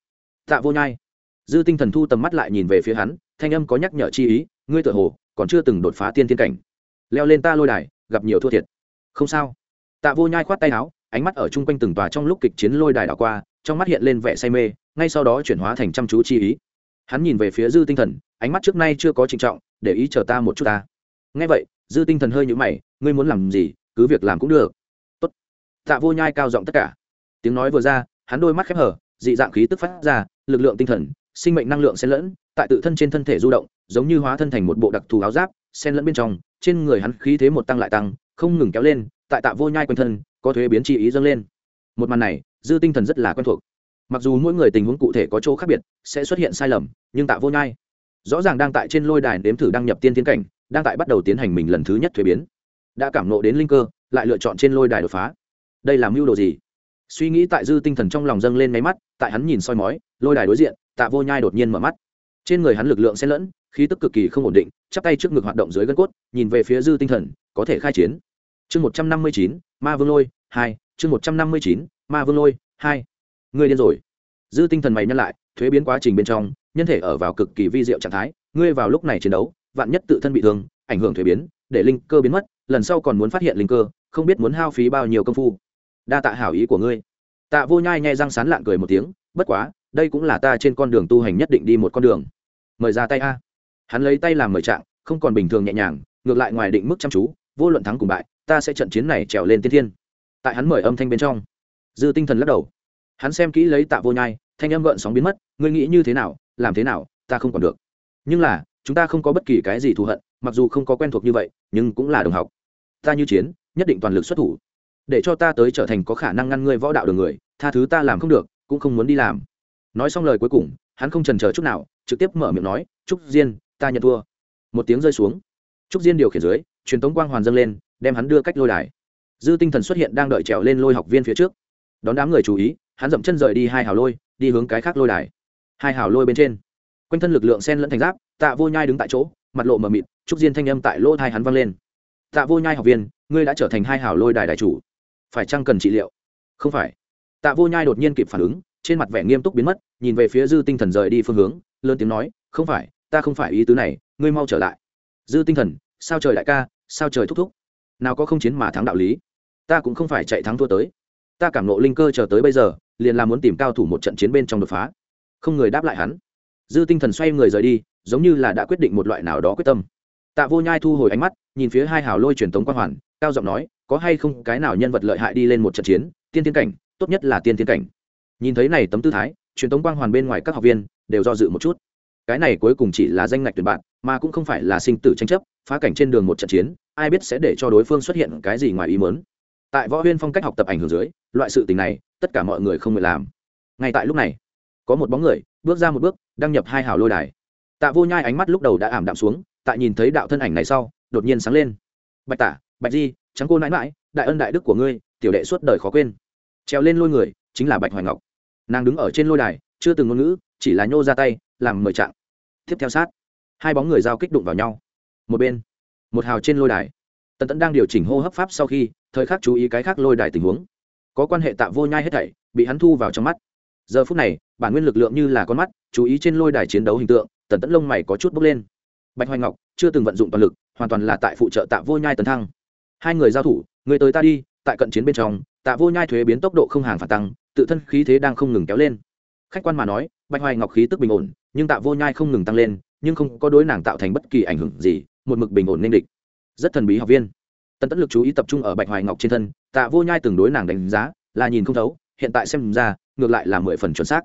Tạ vô nhai. Dư tinh thần thu tầm mắt lại nhìn về phía hắn, thanh âm có nhắc nhở chi ý, ngươi tự hồ còn chưa từng đột phá tiên thiên cảnh. Leo lên ta lôi đài, gặp nhiều thua thiệt. Không sao. Tạ vô nhai khoát tay áo, ánh mắt ở chung quanh từng tòa trong lúc kịch chiến lôi đài đảo qua, trong mắt hiện lên vẻ say mê, ngay sau đó chuyển hóa thành chăm chú chi ý. Hắn nhìn về phía dư tinh thần, ánh mắt trước nay chưa có trịnh trọng, để ý chờ ta một chút ta. Ngay vậy dư tinh thần hơi nhũ mày, ngươi muốn làm gì, cứ việc làm cũng được. Tốt. tạ vô nhai cao giọng tất cả. Tiếng nói vừa ra, hắn đôi mắt khép hở, dị dạng khí tức phát ra, lực lượng tinh thần, sinh mệnh năng lượng xen lẫn, tại tự thân trên thân thể du động, giống như hóa thân thành một bộ đặc thù áo giáp, xen lẫn bên trong, trên người hắn khí thế một tăng lại tăng, không ngừng kéo lên, tại tạ vô nhai quanh thân, có thuế biến chi ý dâng lên. Một màn này, dư tinh thần rất là quen thuộc. Mặc dù mỗi người tình huống cụ thể có chỗ khác biệt, sẽ xuất hiện sai lầm, nhưng tạ vô nhai rõ ràng đang tại trên lôi đài đếm thử đăng nhập tiên tiến cảnh đang tại bắt đầu tiến hành mình lần thứ nhất thuế biến. Đã cảm nộ đến linh cơ, lại lựa chọn trên lôi đài đột phá. Đây là mưu đồ gì? Suy nghĩ tại dư tinh thần trong lòng dâng lên máy mắt, tại hắn nhìn soi mói, lôi đài đối diện, tạ vô nhai đột nhiên mở mắt. Trên người hắn lực lượng xen lẫn, khí tức cực kỳ không ổn định, chắp tay trước ngực hoạt động dưới gân cốt, nhìn về phía dư tinh thần, có thể khai chiến. Chương một trăm năm mươi chín, ma vương lôi, hai, chương một trăm năm mươi chín, ma vương lôi, hai. Ngươi điên rồi. Dư tinh thần mày nhân lại, thuế biến quá trình bên trong, nhân thể ở vào cực kỳ vi diệu trạng thái, ngươi vào lúc này chiến đấu vạn nhất tự thân bị thương, ảnh hưởng thuế biến, để linh cơ biến mất, lần sau còn muốn phát hiện linh cơ, không biết muốn hao phí bao nhiêu công phu. Đa tạ hảo ý của ngươi. Tạ vô nhai nhai răng sán lạng cười một tiếng, bất quá, đây cũng là ta trên con đường tu hành nhất định đi một con đường. Mời ra tay a. Hắn lấy tay làm mời trạng, không còn bình thường nhẹ nhàng, ngược lại ngoài định mức chăm chú, vô luận thắng cùng bại, ta sẽ trận chiến này trèo lên tiên thiên. Tại hắn mời âm thanh bên trong, dư tinh thần lắc đầu. Hắn xem kỹ lấy tạ vô nhai, thanh âm gợn sóng biến mất, ngươi nghĩ như thế nào, làm thế nào, ta không còn được. Nhưng là chúng ta không có bất kỳ cái gì thù hận, mặc dù không có quen thuộc như vậy, nhưng cũng là đồng học. Ta như chiến, nhất định toàn lực xuất thủ. Để cho ta tới trở thành có khả năng ngăn ngươi võ đạo đường người, tha thứ ta làm không được, cũng không muốn đi làm. Nói xong lời cuối cùng, hắn không trần chờ chút nào, trực tiếp mở miệng nói, trúc diên, ta nhận thua. Một tiếng rơi xuống. Trúc diên điều khiển dưới, truyền tống quang hoàn dâng lên, đem hắn đưa cách lôi đài. Dư tinh thần xuất hiện đang đợi trèo lên lôi học viên phía trước. Đón đám người chú ý, hắn dậm chân rời đi hai hào lôi, đi hướng cái khác lôi đài. Hai hào lôi bên trên. Quanh thân lực lượng sen lẫn thành giáp tạ vô nhai đứng tại chỗ, mặt lộ mờ mịt, trúc diên thanh âm tại lỗ thai hắn vang lên. Tạ vô nhai học viên, ngươi đã trở thành hai hảo lôi đài đại chủ. Phải chăng cần trị liệu? Không phải. Tạ vô nhai đột nhiên kịp phản ứng, trên mặt vẻ nghiêm túc biến mất, nhìn về phía dư tinh thần rời đi phương hướng, lớn tiếng nói, không phải, ta không phải ý tứ này, ngươi mau trở lại. Dư tinh thần, sao trời đại ca, sao trời thúc thúc? Nào có không chiến mà thắng đạo lý. Ta cũng không phải chạy thắng thua tới. Ta cảm nộ linh cơ chờ tới bây giờ, liền là muốn tìm cao thủ một trận chiến bên trong đột phá. Không người đáp lại hắn. Dư tinh thần xoay người rời đi giống như là đã quyết định một loại nào đó quyết tâm. Tạ vô nhai thu hồi ánh mắt, nhìn phía hai hào lôi truyền tống quan hoàn, cao giọng nói, có hay không cái nào nhân vật lợi hại đi lên một trận chiến, tiên tiến cảnh, tốt nhất là tiên tiến cảnh. Nhìn thấy này tấm tư thái, truyền tống quang hoàn bên ngoài các học viên đều do dự một chút. Cái này cuối cùng chỉ là danh ngạch tuyển bạn, mà cũng không phải là sinh tử tranh chấp, phá cảnh trên đường một trận chiến, ai biết sẽ để cho đối phương xuất hiện cái gì ngoài ý mớn tại võ huyên phong cách học tập ảnh hưởng dưới, loại sự tình này, tất cả mọi người không nguyện làm. Ngay tại lúc này, có một bóng người bước ra một bước, đăng nhập hai hào lôi đài tạ vô nhai ánh mắt lúc đầu đã ảm đạm xuống, tại nhìn thấy đạo thân ảnh này sau, đột nhiên sáng lên. Bạch tả, bạch di trắng cô nãi mãi đại ân đại đức của ngươi, tiểu đệ suốt đời khó quên. Treo lên lôi người, chính là bạch hoài ngọc. Nàng đứng ở trên lôi đài, chưa từng ngôn ngữ, chỉ là nhô ra tay, làm mời trạng tiếp theo sát, hai bóng người giao kích đụng vào nhau. Một bên, một hào trên lôi đài. Tần tẫn đang điều chỉnh hô hấp pháp sau khi, thời khắc chú ý cái khác lôi đài tình huống. Có quan hệ tạ vô nhai hết thảy, bị hắn thu vào trong mắt. Giờ phút này, bản nguyên lực lượng như là con mắt, chú ý trên lôi đài chiến đấu hình tượng tần tẫn lông mày có chút bốc lên. Bạch hoài ngọc, chưa từng vận dụng toàn lực, hoàn toàn là tại phụ trợ tạ vô nhai tấn thăng. Hai người giao thủ, người tới ta đi, tại cận chiến bên trong, tạ vô nhai thuế biến tốc độ không hàng phản tăng, tự thân khí thế đang không ngừng kéo lên. Khách quan mà nói, bạch hoài ngọc khí tức bình ổn, nhưng tạ vô nhai không ngừng tăng lên, nhưng không có đối nàng tạo thành bất kỳ ảnh hưởng gì, một mực bình ổn nên địch. Rất thần bí học viên. Tần tẫn lực chú ý tập trung ở bạch hoài ngọc trên thân, tạ vô nhai từng đối nàng đánh giá, là nhìn không thấu, hiện tại xem ra, ngược lại là mười phần chuẩn xác.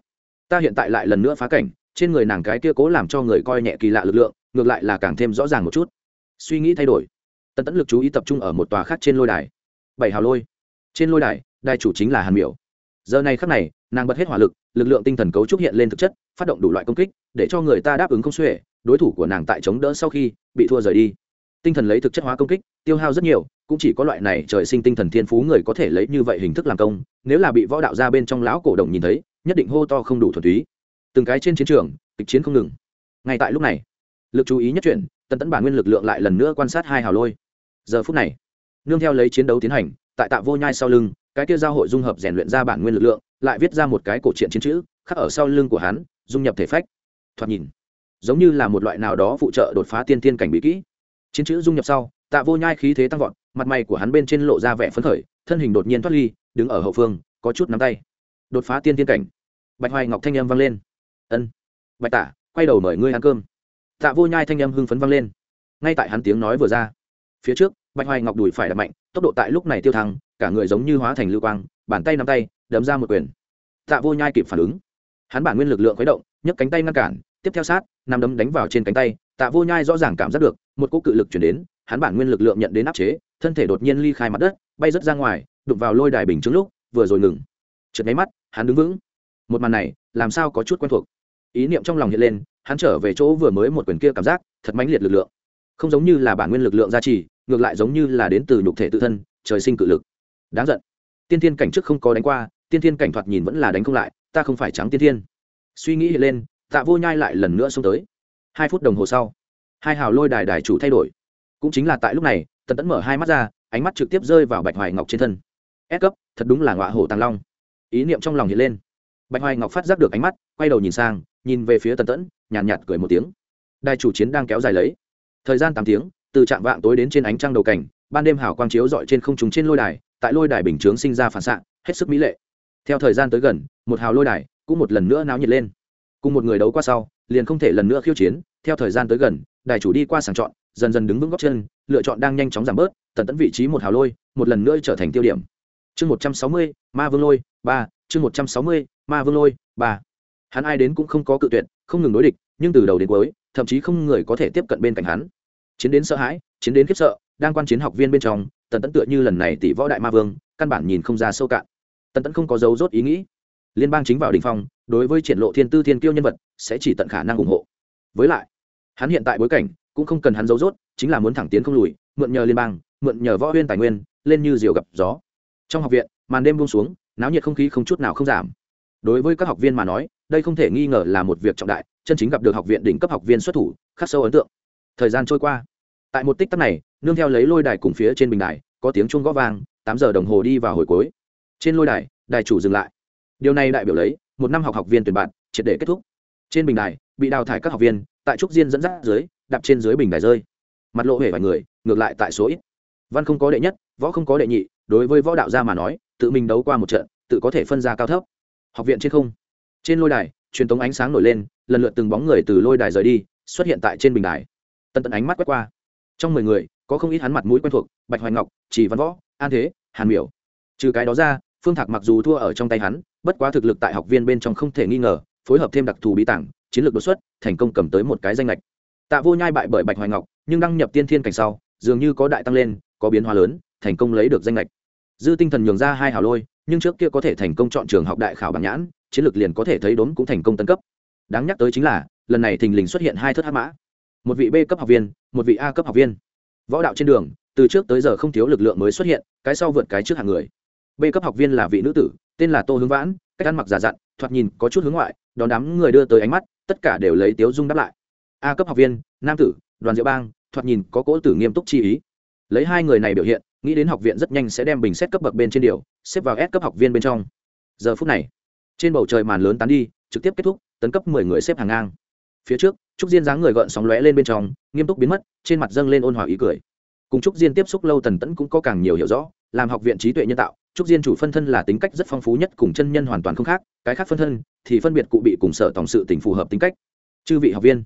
Ta hiện tại lại lần nữa phá cảnh trên người nàng cái kia cố làm cho người coi nhẹ kỳ lạ lực lượng, ngược lại là càng thêm rõ ràng một chút. Suy nghĩ thay đổi, tần tẫn lực chú ý tập trung ở một tòa khác trên lôi đài. Bảy hào lôi. Trên lôi đài đài chủ chính là hàn miểu. Giờ này khắc này, nàng bật hết hỏa lực lực lượng tinh thần cấu trúc hiện lên thực chất, phát động đủ loại công kích, để cho người ta đáp ứng không xuể, đối thủ của nàng tại chống đỡ sau khi bị thua rời đi. Tinh thần lấy thực chất hóa công kích, tiêu hao rất nhiều, cũng chỉ có loại này trời sinh tinh thần thiên phú người có thể lấy như vậy hình thức làm công, nếu là bị võ đạo ra bên trong lão cổ đồng nhìn thấy, nhất định hô to không đủ thuần túy từng cái trên chiến trường, kịch chiến không ngừng. Ngay tại lúc này, lực chú ý nhất chuyển, tần tấn bản nguyên lực lượng lại lần nữa quan sát hai hào lôi. Giờ phút này, nương theo lấy chiến đấu tiến hành, tại tạ vô nhai sau lưng, cái kia giao hội dung hợp rèn luyện ra bản nguyên lực lượng, lại viết ra một cái cổ truyện chiến chữ, khắc ở sau lưng của hắn, dung nhập thể phách. Thoạt nhìn, giống như là một loại nào đó phụ trợ đột phá tiên tiên cảnh bí kỹ. Chiến chữ dung nhập sau, tạ vô nhai khí thế tăng vọt, mặt mày của hắn bên trên lộ ra vẻ phấn khởi, thân hình đột nhiên thoát ly, đứng ở hậu phương, có chút nắm tay. Đột phá tiên tiên cảnh. Bạch hoài ngọc thanh âm vang lên ân. Bạch tả, quay đầu mời ngươi ăn cơm. Tạ vô nhai thanh âm hưng phấn vang lên. Ngay tại hắn tiếng nói vừa ra, phía trước, bạch hoài ngọc đùi phải đập mạnh, tốc độ tại lúc này tiêu thăng, cả người giống như hóa thành lưu quang, bàn tay nắm tay, đấm ra một quyền. Tạ vô nhai kịp phản ứng. Hắn bản nguyên lực lượng khuấy động, nhấc cánh tay ngăn cản, tiếp theo sát nằm đấm đánh vào trên cánh tay, tạ vô nhai rõ ràng cảm giác được, một cỗ cự lực chuyển đến, hắn bản nguyên lực lượng nhận đến áp chế, thân thể đột nhiên ly khai mặt đất, bay rớt ra ngoài, đụng vào lôi đài bình chứng lúc, vừa rồi ngừng. Trượt máy mắt, hắn đứng vững. Một màn này, làm sao có chút quen thuộc? Ý niệm trong lòng hiện lên, hắn trở về chỗ vừa mới một quyền kia cảm giác, thật mãnh liệt lực lượng. Không giống như là bản nguyên lực lượng gia trì, ngược lại giống như là đến từ nhục thể tự thân, trời sinh cự lực. Đáng giận. Tiên thiên cảnh trước không có đánh qua, tiên thiên cảnh thoạt nhìn vẫn là đánh không lại, ta không phải trắng tiên thiên. Suy nghĩ hiện lên, tạ vô nhai lại lần nữa xông tới. Hai phút đồng hồ sau, hai hào lôi đài đài chủ thay đổi. Cũng chính là tại lúc này, tần tẫn mở hai mắt ra, ánh mắt trực tiếp rơi vào bạch hoài ngọc trên thân. Ép cấp, thật đúng là ngọa hổ tàng long. Ý niệm trong lòng hiện lên. Bạch hoài ngọc phát giác được ánh mắt, quay đầu nhìn sang nhìn về phía tần tẫn nhàn nhạt, nhạt cười một tiếng. Đài chủ chiến đang kéo dài lấy. Thời gian tám tiếng từ trạm vạng tối đến trên ánh trăng đầu cảnh ban đêm hào quang chiếu dọi trên không trùng trên lôi đài tại lôi đài bình chướng sinh ra phản xạ hết sức mỹ lệ. Theo thời gian tới gần một hào lôi đài cũng một lần nữa náo nhiệt lên. Cùng một người đấu qua sau liền không thể lần nữa khiêu chiến theo thời gian tới gần đài chủ đi qua sàng chọn dần dần đứng vững góc chân lựa chọn đang nhanh chóng giảm bớt tần tẫn vị trí một hào lôi một lần nữa trở thành tiêu điểm. Chương một trăm sáu mươi ma vương lôi ba chương một trăm sáu mươi ma vương lôi ba hắn ai đến cũng không có cự tuyệt, không ngừng đối địch, nhưng từ đầu đến cuối, thậm chí không người có thể tiếp cận bên cạnh hắn. Chiến đến sợ hãi, chiến đến khiếp sợ, đang quan chiến học viên bên trong, tần tẫn tựa như lần này tỷ võ đại ma vương, căn bản nhìn không ra sâu cạn. Tần tẫn không có dấu rốt ý nghĩ. Liên bang chính vào đình phong, đối với triển lộ thiên tư thiên kiêu nhân vật, sẽ chỉ tận khả năng ủng hộ. Với lại, hắn hiện tại bối cảnh, cũng không cần hắn dấu rốt, chính là muốn thẳng tiến không lùi, mượn nhờ liên bang, mượn nhờ võ huyên tài nguyên, lên như diều gặp gió. Trong học viện, màn đêm buông xuống, náo nhiệt không khí không chút nào không giảm. Đối với các học viên mà nói đây không thể nghi ngờ là một việc trọng đại, chân chính gặp được học viện đỉnh cấp học viên xuất thủ, khắc sâu ấn tượng. Thời gian trôi qua. Tại một tích tắc này, nương theo lấy lôi đài cùng phía trên bình đài, có tiếng chuông gõ vang, tám giờ đồng hồ đi vào hồi cuối. Trên lôi đài đài chủ dừng lại. Điều này đại biểu lấy, một năm học học viên tuyển bạn, triệt để kết thúc. Trên bình đài, bị đào thải các học viên, tại trúc diên dẫn dắt dưới, đạp trên dưới bình đài rơi. Mặt lộ hể vài người, ngược lại tại số ít. Văn không có đệ nhất, võ không có đệ nhị, đối với võ đạo gia mà nói, tự mình đấu qua một trận, tự có thể phân ra cao thấp. Học viện trên không trên lôi đài, truyền tống ánh sáng nổi lên, lần lượt từng bóng người từ lôi đài rời đi, xuất hiện tại trên bình đài. Tân tận ánh mắt quét qua. Trong mười người, có không ít hắn mặt mũi quen thuộc, bạch hoài ngọc, chỉ văn võ, an thế, hàn miểu. Trừ cái đó ra, phương thạc mặc dù thua ở trong tay hắn, bất quá thực lực tại học viên bên trong không thể nghi ngờ, phối hợp thêm đặc thù bí tảng, chiến lược đột xuất, thành công cầm tới một cái danh lệch tạ vô nhai bại bởi bạch hoài ngọc, nhưng đăng nhập tiên thiên cảnh sau, dường như có đại tăng lên, có biến hóa lớn, thành công lấy được danh lệch dư tinh thần nhường ra hai hào lôi, nhưng trước kia có thể thành công chọn trường học đại khảo bảng nhãn chiến lược liền có thể thấy đốn cũng thành công tân cấp. Đáng nhắc tới chính là, lần này thình lình xuất hiện hai thất hát mã. Một vị b cấp học viên, một vị a cấp học viên. Võ đạo trên đường, từ trước tới giờ không thiếu lực lượng mới xuất hiện, cái sau vượt cái trước hàng người. B cấp học viên là vị nữ tử, tên là tô hướng vãn, cách ăn mặc giả dặn, thoạt nhìn có chút hướng ngoại, đón đám người đưa tới ánh mắt, tất cả đều lấy tiếu dung đáp lại. A cấp học viên, nam tử, đoàn diệu bang, thoạt nhìn có cỗ tử nghiêm túc chi ý. Lấy hai người này biểu hiện, nghĩ đến học viện rất nhanh sẽ đem bình xét cấp bậc bên trên điều, xếp vào S cấp học viên bên trong. Giờ phút này trên bầu trời màn lớn tán đi, trực tiếp kết thúc, tấn cấp mười người xếp hàng ngang. Phía trước, trúc diên dáng người gợn sóng lóe lên bên trong, nghiêm túc biến mất, trên mặt dâng lên ôn hòa ý cười. Cùng trúc diên tiếp xúc lâu tần tẫn cũng có càng nhiều hiểu rõ, làm học viện trí tuệ nhân tạo, trúc diên chủ phân thân là tính cách rất phong phú nhất cùng chân nhân hoàn toàn không khác, cái khác phân thân thì phân biệt cụ bị cùng sở tổng sự tình phù hợp tính cách. Chư vị học viên,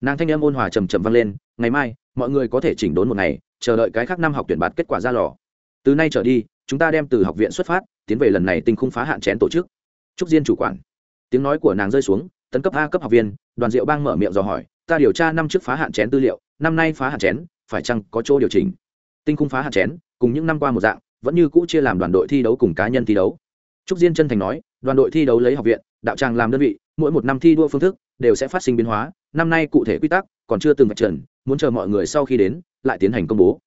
nàng thanh em ôn hòa trầm trầm vang lên, ngày mai, mọi người có thể chỉnh đốn một ngày, chờ đợi cái khác năm học tuyển bạt kết quả ra lò. Từ nay trở đi, chúng ta đem từ học viện xuất phát, tiến về lần này tinh khung phá hạn chén tổ chức trúc diên chủ quản. Tiếng nói của nàng rơi xuống, tấn cấp a cấp học viên, đoàn diệu bang mở miệng dò hỏi, ta điều tra năm trước phá hạn chén tư liệu, năm nay phá hạn chén, phải chăng có chỗ điều chỉnh? Tinh khung phá hạn chén, cùng những năm qua một dạng, vẫn như cũ chia làm đoàn đội thi đấu cùng cá nhân thi đấu. Trúc diên chân thành nói, đoàn đội thi đấu lấy học viện, đạo tràng làm đơn vị, mỗi một năm thi đua phương thức đều sẽ phát sinh biến hóa, năm nay cụ thể quy tắc còn chưa từng vạch trần, muốn chờ mọi người sau khi đến, lại tiến hành công bố.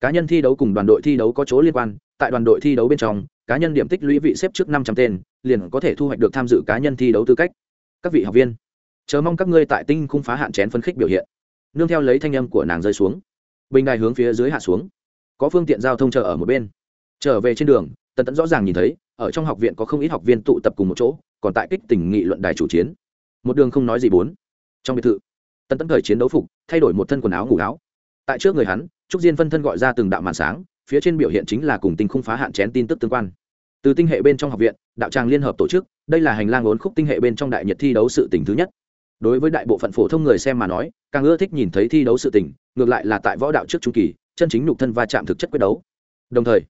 Cá nhân thi đấu cùng đoàn đội thi đấu có chỗ liên quan, tại đoàn đội thi đấu bên trong, cá nhân điểm tích lũy vị xếp trước năm trăm tên liền có thể thu hoạch được tham dự cá nhân thi đấu tư cách. Các vị học viên, chờ mong các ngươi tại tinh khung phá hạn chén phân khích biểu hiện. Nương theo lấy thanh âm của nàng rơi xuống. Bình đài hướng phía dưới hạ xuống. Có phương tiện giao thông chờ ở một bên. Trở về trên đường, tần tẫn rõ ràng nhìn thấy, ở trong học viện có không ít học viên tụ tập cùng một chỗ, còn tại kích tỉnh nghị luận đài chủ chiến. Một đường không nói gì bốn. Trong biệt thự, tần tẫn thời chiến đấu phục, thay đổi một thân quần áo ngủ áo. Tại trước người hắn, trúc diên phân thân gọi ra từng đạo màn sáng, phía trên biểu hiện chính là cùng tinh khung phá hạn chén tin tức tương quan. Từ tinh hệ bên trong học viện đạo tràng liên hợp tổ chức, đây là hành lang ốn khúc tinh hệ bên trong đại nhật thi đấu sự tình thứ nhất. Đối với đại bộ phận phổ thông người xem mà nói, càng ưa thích nhìn thấy thi đấu sự tình. ngược lại là tại võ đạo trước trung kỳ, chân chính nhục thân va chạm thực chất quyết đấu. Đồng thời,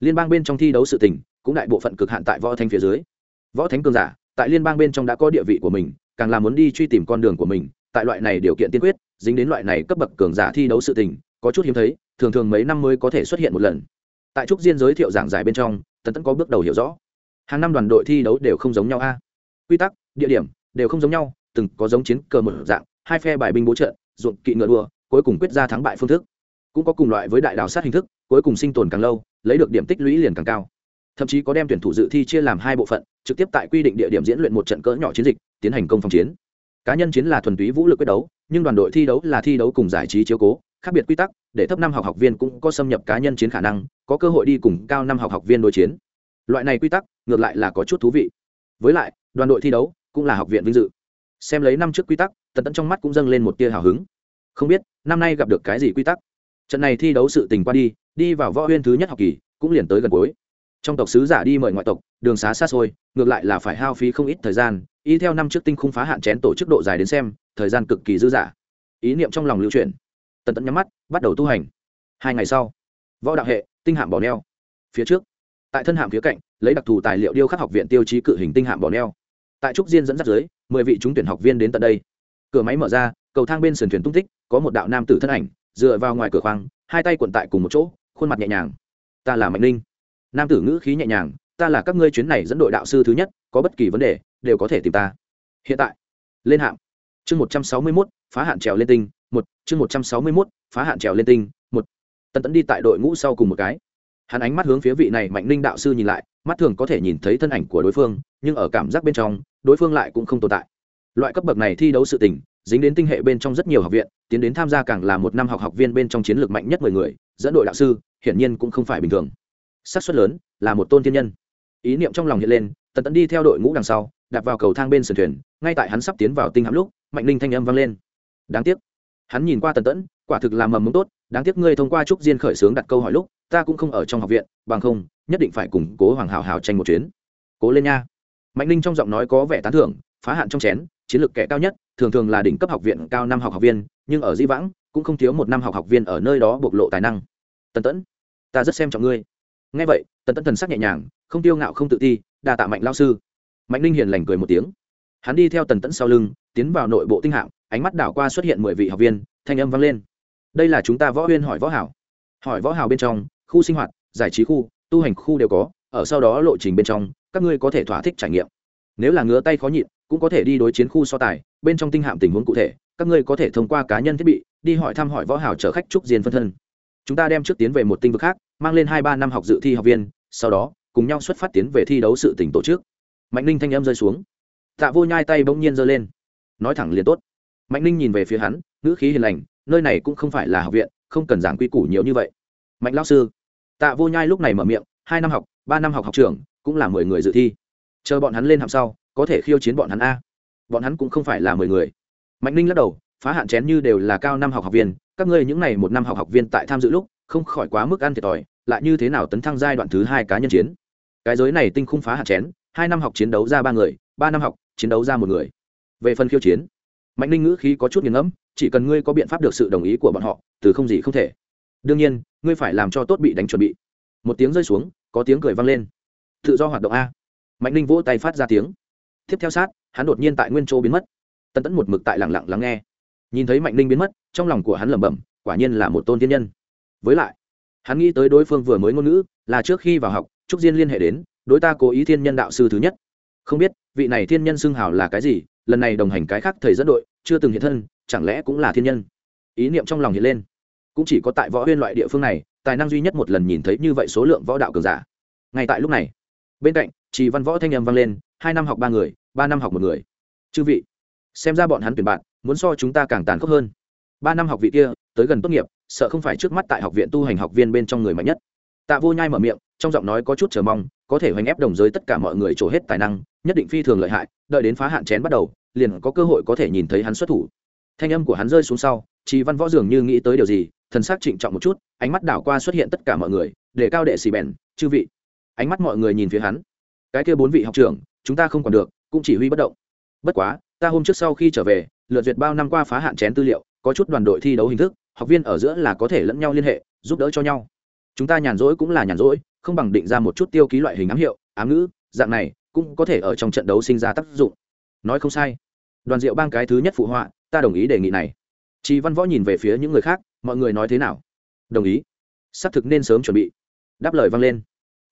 liên bang bên trong thi đấu sự tình cũng đại bộ phận cực hạn tại võ thanh phía dưới. Võ thánh cường giả, tại liên bang bên trong đã có địa vị của mình, càng là muốn đi truy tìm con đường của mình, tại loại này điều kiện tiên quyết, dính đến loại này cấp bậc cường giả thi đấu sự tình, có chút hiếm thấy, thường thường mấy năm mới có thể xuất hiện một lần. Tại trúc diên giới thiệu giảng giải bên trong, tần tẫn có bước đầu hiểu rõ hàng năm đoàn đội thi đấu đều không giống nhau a. Quy tắc, địa điểm đều không giống nhau, từng có giống chiến cờ một dạng, hai phe bài binh bố trợ ruộng kỵ ngựa đua, cuối cùng quyết ra thắng bại phương thức. Cũng có cùng loại với đại đào sát hình thức, cuối cùng sinh tồn càng lâu, lấy được điểm tích lũy liền càng cao. Thậm chí có đem tuyển thủ dự thi chia làm hai bộ phận, trực tiếp tại quy định địa điểm diễn luyện một trận cỡ nhỏ chiến dịch, tiến hành công phòng chiến. Cá nhân chiến là thuần túy vũ lực quyết đấu, nhưng đoàn đội thi đấu là thi đấu cùng giải trí chiếu cố, khác biệt quy tắc, để thấp năm học học viên cũng có xâm nhập cá nhân chiến khả năng, có cơ hội đi cùng cao năm học học viên đối chiến. Loại này quy tắc ngược lại là có chút thú vị. Với lại, đoàn đội thi đấu cũng là học viện vinh dự. Xem lấy năm trước quy tắc tận tận trong mắt cũng dâng lên một tia hào hứng. Không biết, năm nay gặp được cái gì quy tắc? Trận này thi đấu sự tình qua đi đi vào võ huyên thứ nhất học kỳ, cũng liền tới gần cuối. Trong tộc sứ giả đi mời ngoại tộc, đường xá xa xôi, ngược lại là phải hao phí không ít thời gian, y theo năm trước tinh khung phá hạn chén tổ chức độ dài đến xem, thời gian cực kỳ dư dả. Ý niệm trong lòng lưu truyền tần tận nhắm mắt, bắt đầu tu hành. Hai ngày sau, võ đạo hệ, tinh hạm bỏ neo. Phía trước, tại thân hạm phía cạnh lấy đặc thù tài liệu điêu khắc học viện tiêu chí cự hình tinh hạm bỏ neo. Tại trúc diên dẫn dắt dưới, mười vị trúng tuyển học viên đến tận đây. Cửa máy mở ra, cầu thang bên sườn thuyền tung tích, có một đạo nam tử thân ảnh, dựa vào ngoài cửa khoang, hai tay quận tại cùng một chỗ, khuôn mặt nhẹ nhàng. Ta là mạnh ninh. Nam tử ngữ khí nhẹ nhàng, ta là các ngươi chuyến này dẫn đội đạo sư thứ nhất, có bất kỳ vấn đề, đều có thể tìm ta. Hiện tại, lên hạm. Chương một trăm sáu mươi mốt, phá hạn trèo lên tinh, một, chương một trăm sáu mươi mốt, phá hạn trèo lên tinh, một. Tần tẫn đi tại đội ngũ sau cùng một cái hắn ánh mắt hướng phía vị này mạnh ninh đạo sư nhìn lại, mắt thường có thể nhìn thấy thân ảnh của đối phương, nhưng ở cảm giác bên trong, đối phương lại cũng không tồn tại. Loại cấp bậc này thi đấu sự tình, dính đến tinh hệ bên trong rất nhiều học viện, tiến đến tham gia càng là một năm học học viên bên trong chiến lược mạnh nhất mười người, dẫn đội đạo sư, hiển nhiên cũng không phải bình thường. Xác suất lớn, là một tôn thiên nhân. Ý niệm trong lòng hiện lên, tần tẫn đi theo đội ngũ đằng sau, đạp vào cầu thang bên sườn thuyền, ngay tại hắn sắp tiến vào tinh hãm lúc, mạnh ninh thanh âm vang lên. Đáng tiếc. Hắn nhìn qua tần tẫn, quả thực là mầm mống tốt đáng tiếc ngươi thông qua trúc diên khởi xướng đặt câu hỏi lúc, ta cũng không ở trong học viện, bằng không, nhất định phải củng cố hoàng hào hào tranh một chuyến. Cố lên nha. Mạnh ninh trong giọng nói có vẻ tán thưởng, phá hạn trong chén, chiến lược kẻ cao nhất, thường thường là đỉnh cấp học viện cao năm học học viên, nhưng ở di vãng, cũng không thiếu một năm học học viên ở nơi đó bộc lộ tài năng. Tần tẫn, ta rất xem trọng ngươi. Ngay vậy, tần tẫn thần sắc nhẹ nhàng, không tiêu ngạo không tự ti, đa tạ mạnh lao sư. Mạnh ninh hiền lành cười một tiếng. Hắn đi theo tần tẫn sau lưng, tiến vào nội bộ tinh hạng, ánh mắt đảo qua xuất hiện mười vị học viên, thanh âm vang lên đây là chúng ta võ huyên hỏi võ hảo. Hỏi võ hảo bên trong, khu sinh hoạt, giải trí khu, tu hành khu đều có, ở sau đó lộ trình bên trong, các ngươi có thể thỏa thích trải nghiệm. Nếu là ngứa tay khó nhịn, cũng có thể đi đối chiến khu so tài, bên trong tinh hạm tình huống cụ thể, các ngươi có thể thông qua cá nhân thiết bị, đi hỏi thăm hỏi võ hảo chở khách trúc diên phân thân. Chúng ta đem trước tiến về một tinh vực khác, mang lên hai ba năm học dự thi học viên, sau đó, cùng nhau xuất phát tiến về thi đấu sự tỉnh tổ chức. Mạnh ninh thanh em rơi xuống. Tạ vô nhai tay bỗng nhiên giơ lên. Nói thẳng liền tốt. Mạnh ninh nhìn về phía hắn, ngữ khí hiền lành nơi này cũng không phải là học viện không cần giảng quy củ nhiều như vậy. Mạnh lao sư tạ vô nhai lúc này mở miệng hai năm học ba năm học học trường, cũng là mười người dự thi. Chờ bọn hắn lên hạng sau có thể khiêu chiến bọn hắn a. Bọn hắn cũng không phải là mười người. Mạnh ninh lắc đầu phá hạn chén như đều là cao năm học học viên các ngươi những n à y một năm học học viên tại tham dự lúc không khỏi quá mức ăn thiệt thòi lại như thế nào tấn thăng giai đoạn thứ hai cá nhân chiến? Cái giới này tinh khung phá hạn chén hai năm học chiến đấu ra ba người ba năm học chiến đấu ra một người. Về phần khiêu chiến mạnh ninh ngữ khí có chút nghiền ngẫm, chỉ cần ngươi có biện pháp được sự đồng ý của bọn họ, từ không gì không thể. Đương nhiên, ngươi phải làm cho tốt bị đánh chuẩn bị. Một tiếng rơi xuống, có tiếng cười vang lên. Tự do hoạt động a. Mạnh ninh vỗ tay phát ra tiếng. Tiếp theo sát, hắn đột nhiên tại nguyên chỗ biến mất. Tân tẫn một mực tại lẳng lặng lắng nghe. Nhìn thấy mạnh ninh biến mất, trong lòng của hắn lẩm bẩm, quả nhiên là một tôn thiên nhân. Với lại, hắn nghĩ tới đối phương vừa mới ngôn ngữ, là trước khi vào học, trúc diên liên hệ đến, đối ta cố ý thiên nhân đạo sư thứ nhất. Không biết, vị này thiên nhân xưng hào là cái gì lần này đồng hành cái khác thầy dẫn đội, chưa từng hiện thân, chẳng lẽ cũng là thiên nhân? Ý niệm trong lòng hiện lên. Cũng chỉ có tại võ huyên loại địa phương này, tài năng duy nhất một lần nhìn thấy như vậy số lượng võ đạo cường giả. Ngay tại lúc này, bên cạnh chỉ văn võ thanh âm vang lên, hai năm học ba người, ba năm học một người. Chư vị, xem ra bọn hắn tuyển bạn, muốn so chúng ta càng tàn khốc hơn. Ba năm học vị kia, tới gần tốt nghiệp, sợ không phải trước mắt tại học viện tu hành học viên bên trong người mạnh nhất. Tạ vô nhai mở miệng, trong giọng nói có chút chờ mong, có thể hoành ép đồng giới tất cả mọi người trổ hết tài năng, nhất định phi thường lợi hại đợi đến phá hạn chén bắt đầu, liền có cơ hội có thể nhìn thấy hắn xuất thủ. Thanh âm của hắn rơi xuống sau chị văn võ dường như nghĩ tới điều gì, thần sắc trịnh trọng một chút, ánh mắt đảo qua xuất hiện tất cả mọi người, để cao đệ xì bèn, chư vị. Ánh mắt mọi người nhìn phía hắn. Cái kia bốn vị học trưởng, chúng ta không còn được, cũng chỉ huy bất động. Bất quá, ta hôm trước sau khi trở về lượt duyệt bao năm qua phá hạn chén tư liệu, có chút đoàn đội thi đấu hình thức, học viên ở giữa là có thể lẫn nhau liên hệ, giúp đỡ cho nhau. Chúng ta nhàn rỗi cũng là nhàn rỗi, không bằng định ra một chút tiêu ký loại hình ám hiệu, ám ngữ, dạng này cũng có thể ở trong trận đấu sinh ra tác dụng. Nói không sai. Đoàn diệu bang cái thứ nhất phụ họa, ta đồng ý đề nghị này. Chị văn võ nhìn về phía những người khác, mọi người nói thế nào? Đồng ý. Xác thực nên sớm chuẩn bị. Đáp lời vang lên.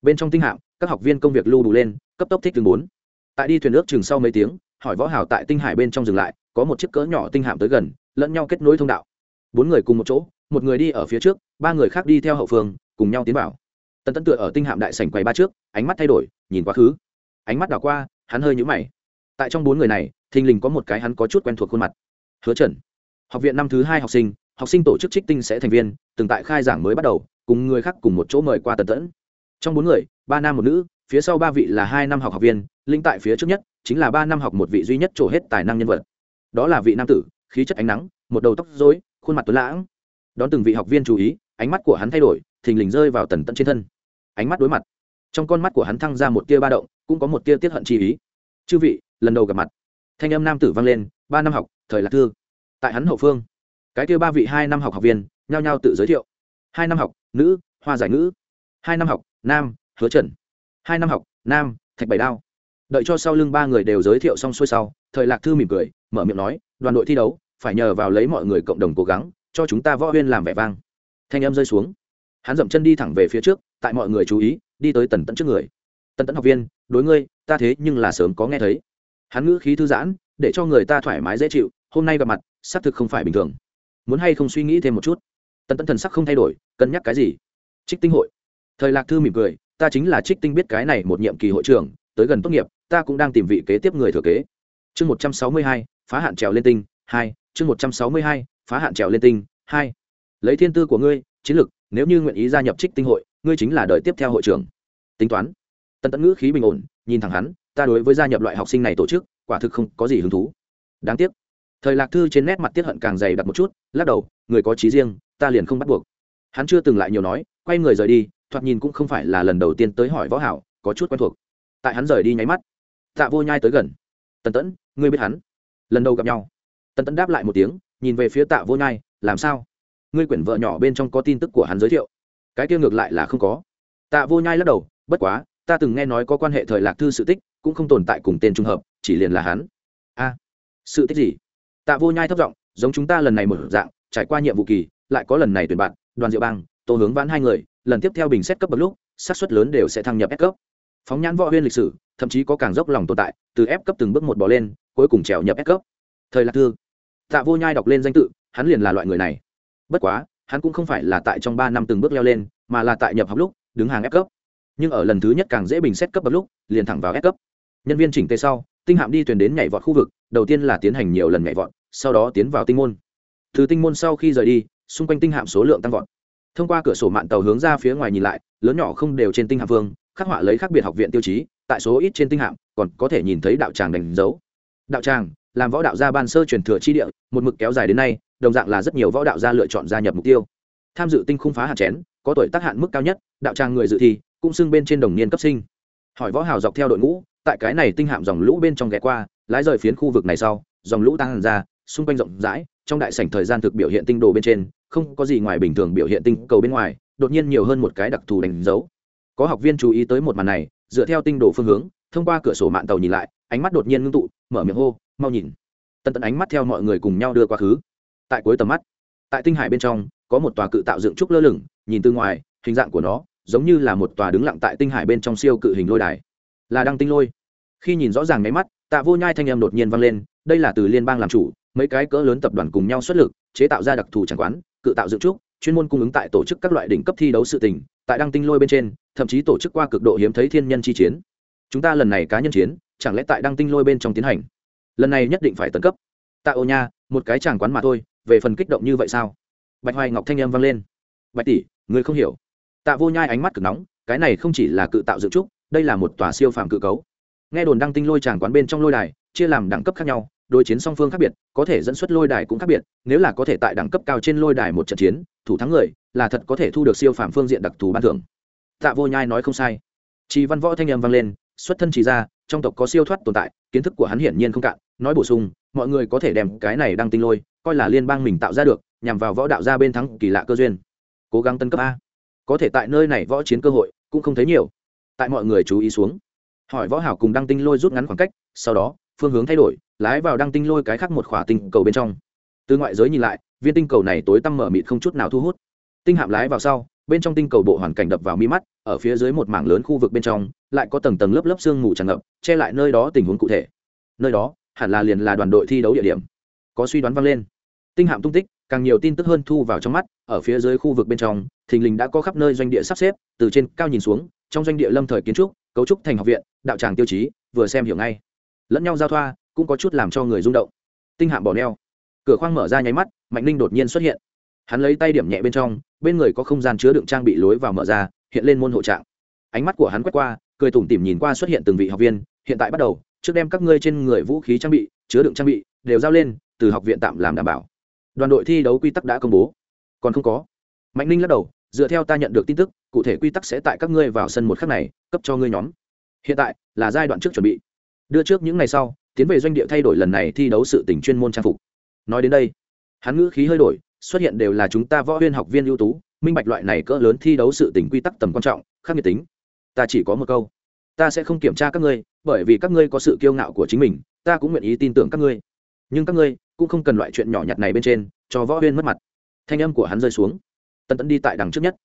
Bên trong tinh hạm, các học viên công việc lưu đủ lên, cấp tốc thích tương bốn. Tại đi thuyền ước chừng sau mấy tiếng, hỏi võ hào tại tinh hải bên trong dừng lại, có một chiếc cỡ nhỏ tinh hạm tới gần, lẫn nhau kết nối thông đạo. Bốn người cùng một chỗ, một người đi ở phía trước, ba người khác đi theo hậu phương, cùng nhau tiến vào. Tần tấn tựa ở tinh hạm đại sảnh quầy ba trước, ánh mắt thay đổi, nhìn quá khứ ánh mắt đảo qua, hắn hơi nhũ mày. Tại trong bốn người này, thình lình có một cái hắn có chút quen thuộc khuôn mặt. Hứa trần, học viện năm thứ hai học sinh học sinh tổ chức trích tinh sẽ thành viên, từng tại khai giảng mới bắt đầu, cùng người khác cùng một chỗ mời qua tần tẫn. Trong bốn người, ba nam một nữ, phía sau ba vị là hai năm học học viên linh tại phía trước nhất, chính là ba năm học một vị duy nhất trổ hết tài năng nhân vật. Đó là vị nam tử, khí chất ánh nắng, một đầu tóc dối khuôn mặt tuấn lãng. Đón từng vị học viên chú ý, ánh mắt của hắn thay đổi, thình lình rơi vào tần tẫn trên thân. Ánh mắt đối mặt trong con mắt của hắn thăng ra một tia ba động, cũng có một tia tiết hận chi ý. Chư vị, lần đầu gặp mặt. Thanh âm nam tử vang lên, ba năm học, thời lạc thư. Tại hắn hậu phương, cái tia ba vị hai năm học học viên nhao nhao tự giới thiệu. Hai năm học, nữ, hoa giải ngữ. Hai năm học, nam, hứa trần. Hai năm học, nam, thạch bảy đao. Đợi cho sau lưng ba người đều giới thiệu xong xuôi sau, thời lạc thư mỉm cười, mở miệng nói, đoàn đội thi đấu, phải nhờ vào lấy mọi người cộng đồng cố gắng, cho chúng ta võ huyên làm vẻ vang. Thanh âm rơi xuống hắn dậm chân đi thẳng về phía trước, tại mọi người chú ý, đi tới tần tẫn trước người. Tần tẫn học viên, đối ngươi, ta thế nhưng là sớm có nghe thấy. Hắn ngữ khí thư giãn, để cho người ta thoải mái dễ chịu, hôm nay gặp mặt, xác thực không phải bình thường. Muốn hay không suy nghĩ thêm một chút? Tần tẫn thần sắc không thay đổi, cân nhắc cái gì? Trích tinh hội. Thời lạc thư mỉm cười, ta chính là trích tinh biết cái này một nhiệm kỳ hội trưởng, tới gần tốt nghiệp, ta cũng đang tìm vị kế tiếp người thừa kế. Chương một trăm sáu mươi hai, phá hạn trèo lên tinh, hai, chương một trăm sáu mươi hai, phá hạn trèo lên tinh, hai. Lấy thiên tư của ngươi, chiến lược nếu như nguyện ý gia nhập trích tinh hội, ngươi chính là đời tiếp theo hội trưởng. Tính toán. Tần Tẫn ngữ khí bình ổn, nhìn thẳng hắn, ta đối với gia nhập loại học sinh này tổ chức, quả thực không có gì hứng thú. Đáng tiếc. Thời lạc thư trên nét mặt tiết hận càng dày đặc một chút, lắc đầu, người có trí riêng, ta liền không bắt buộc. Hắn chưa từng lại nhiều nói, quay người rời đi, thoạt nhìn cũng không phải là lần đầu tiên tới hỏi võ hảo, có chút quen thuộc. Tại hắn rời đi nháy mắt, tạ vô nhai tới gần. Tần tẫn, ngươi biết hắn? Lần đầu gặp nhau. Tần tẫn đáp lại một tiếng, nhìn về phía tạ vô nhai, làm sao? Ngươi quyển vợ nhỏ bên trong có tin tức của hắn giới thiệu. Cái kia ngược lại là không có. Tạ vô nhai lắc đầu, bất quá, ta từng nghe nói có quan hệ thời lạc thư sự tích, cũng không tồn tại cùng tên trung hợp, chỉ liền là hắn. A, sự tích gì? Tạ vô nhai thấp giọng, giống chúng ta lần này một dạng, trải qua nhiệm vụ kỳ, lại có lần này tuyển bạn, đoàn diệu bang, tô hướng vãn hai người, lần tiếp theo bình xét cấp bậc lúc, xác suất lớn đều sẽ thăng nhập S cấp. Phóng nhãn võ huyên lịch sử, thậm chí có càng dốc lòng tồn tại, từ F cấp từng bước một bỏ lên, cuối cùng trèo nhập S cấp. Thời lạc thư, tạ vô nhai đọc lên danh tự, hắn liền là loại người này quá, hắn cũng không phải là tại trong ba năm từng bước leo lên, mà là tại nhập học lúc, đứng hàng ép cấp. Nhưng ở lần thứ nhất càng dễ bình xét cấp bậc lúc, liền thẳng vào ép cấp. Nhân viên chỉnh tề sau, tinh hạm đi tuyển đến nhảy vọt khu vực, đầu tiên là tiến hành nhiều lần nhảy vọt, sau đó tiến vào tinh môn. Từ tinh môn sau khi rời đi, xung quanh tinh hạm số lượng tăng vọt. Thông qua cửa sổ mạng tàu hướng ra phía ngoài nhìn lại, lớn nhỏ không đều trên tinh hạm vương khắc họa lấy khác biệt học viện tiêu chí, tại số ít trên tinh hạm, còn có thể nhìn thấy đạo tràng đánh dấu. Đạo tràng, làm võ đạo gia ban sơ truyền thừa chi địa, một mực kéo dài đến nay đồng dạng là rất nhiều võ đạo gia lựa chọn gia nhập mục tiêu. Tham dự tinh khung phá hạt chén, có tuổi tác hạn mức cao nhất, đạo trang người dự thi, cũng xưng bên trên đồng niên cấp sinh. Hỏi võ hào dọc theo đội ngũ, tại cái này tinh hạm dòng lũ bên trong ghé qua, lái rời phiến khu vực này sau, dòng lũ tăng ra, xung quanh rộng rãi, trong đại sảnh thời gian thực biểu hiện tinh đồ bên trên, không có gì ngoài bình thường biểu hiện tinh cầu bên ngoài, đột nhiên nhiều hơn một cái đặc thù đánh dấu. Có học viên chú ý tới một màn này, dựa theo tinh đồ phương hướng, thông qua cửa sổ mạng tàu nhìn lại, ánh mắt đột nhiên ngưng tụ, mở miệng hô, mau nhìn. Tận tận ánh mắt theo mọi người cùng nhau đưa quá khứ tại cuối tầm mắt. Tại tinh hải bên trong, có một tòa cự tạo dựng trúc lơ lửng, nhìn từ ngoài, hình dạng của nó giống như là một tòa đứng lặng tại tinh hải bên trong siêu cự hình lôi đài. Là đăng tinh lôi. Khi nhìn rõ ràng máy mắt, tạ vô nhai thanh em đột nhiên vang lên, đây là từ liên bang làm chủ, mấy cái cỡ lớn tập đoàn cùng nhau xuất lực, chế tạo ra đặc thù tràng quán, cự tạo dựng trúc, chuyên môn cung ứng tại tổ chức các loại đỉnh cấp thi đấu sự tình, tại đăng tinh lôi bên trên, thậm chí tổ chức qua cực độ hiếm thấy thiên nhân chi chiến. Chúng ta lần này cá nhân chiến, chẳng lẽ tại đăng tinh lôi bên trong tiến hành? Lần này nhất định phải tấn cấp. Tạ ô nha một cái tràng quán mà thôi về phần kích động như vậy sao? Bạch hoài ngọc thanh âm vang lên. Bạch tỷ người không hiểu. Tạ vô nhai ánh mắt cực nóng, cái này không chỉ là cự tạo dựng trúc, đây là một tòa siêu phàm cự cấu. Nghe đồn đăng tinh lôi tràng quán bên trong lôi đài, chia làm đẳng cấp khác nhau, đối chiến song phương khác biệt, có thể dẫn xuất lôi đài cũng khác biệt, nếu là có thể tại đẳng cấp cao trên lôi đài một trận chiến, thủ thắng người, là thật có thể thu được siêu phàm phương diện đặc thù ban thưởng. Tạ vô nhai nói không sai. Chỉ văn võ thanh âm vang lên, xuất thân chỉ ra trong tộc có siêu thoát tồn tại, kiến thức của hắn hiển nhiên không cạn, nói bổ sung mọi người có thể đem cái này đăng tinh lôi, coi là liên bang mình tạo ra được, nhằm vào võ đạo ra bên thắng kỳ lạ cơ duyên. Cố gắng tân cấp a. Có thể tại nơi này võ chiến cơ hội, cũng không thấy nhiều. Tại mọi người chú ý xuống. Hỏi võ hảo cùng đăng tinh lôi rút ngắn khoảng cách, sau đó, phương hướng thay đổi, lái vào đăng tinh lôi cái khác một khỏa tinh cầu bên trong. Từ ngoại giới nhìn lại, viên tinh cầu này tối tăm mở mịt không chút nào thu hút. Tinh hạm lái vào sau, bên trong tinh cầu bộ hoàn cảnh đập vào mi mắt, ở phía dưới một mảng lớn khu vực bên trong, lại có tầng tầng lớp lớp sương mù tràn ngập, che lại nơi đó tình huống cụ thể. Nơi đó hẳn là liền là đoàn đội thi đấu địa điểm. Có suy đoán vang lên. Tinh hạm tung tích, càng nhiều tin tức hơn thu vào trong mắt, ở phía dưới khu vực bên trong, thình lình đã có khắp nơi doanh địa sắp xếp, từ trên cao nhìn xuống, trong doanh địa lâm thời kiến trúc, cấu trúc thành học viện, đạo tràng tiêu chí, vừa xem hiểu ngay. Lẫn nhau giao thoa, cũng có chút làm cho người rung động. Tinh hạm bỏ neo. Cửa khoang mở ra nháy mắt, mạnh ninh đột nhiên xuất hiện. Hắn lấy tay điểm nhẹ bên trong, bên người có không gian chứa đựng trang bị lối vào mở ra, hiện lên môn hộ trạng. Ánh mắt của hắn quét qua, cười tủm tỉm nhìn qua xuất hiện từng vị học viên, hiện tại bắt đầu trước đem các ngươi trên người vũ khí trang bị, chứa đựng trang bị, đều giao lên, từ học viện tạm làm đảm bảo. Đoàn đội thi đấu quy tắc đã công bố. Còn không có. Mạnh ninh lắc đầu, dựa theo ta nhận được tin tức, cụ thể quy tắc sẽ tại các ngươi vào sân một khắc này, cấp cho ngươi nhóm. Hiện tại, là giai đoạn trước chuẩn bị. Đưa trước những ngày sau, tiến về doanh địa thay đổi lần này thi đấu sự tỉnh chuyên môn trang phục. Nói đến đây, hắn ngữ khí hơi đổi, xuất hiện đều là chúng ta võ huyên học viên ưu tú, minh bạch loại này cỡ lớn thi đấu sự tỉnh quy tắc tầm quan trọng khắc nghiệt tính. Ta chỉ có một câu ta sẽ không kiểm tra các ngươi, bởi vì các ngươi có sự kiêu ngạo của chính mình, ta cũng nguyện ý tin tưởng các ngươi. Nhưng các ngươi cũng không cần loại chuyện nhỏ nhặt này bên trên, cho võ huyên mất mặt. Thanh âm của hắn rơi xuống. Tân tẫn đi tại đằng trước nhất.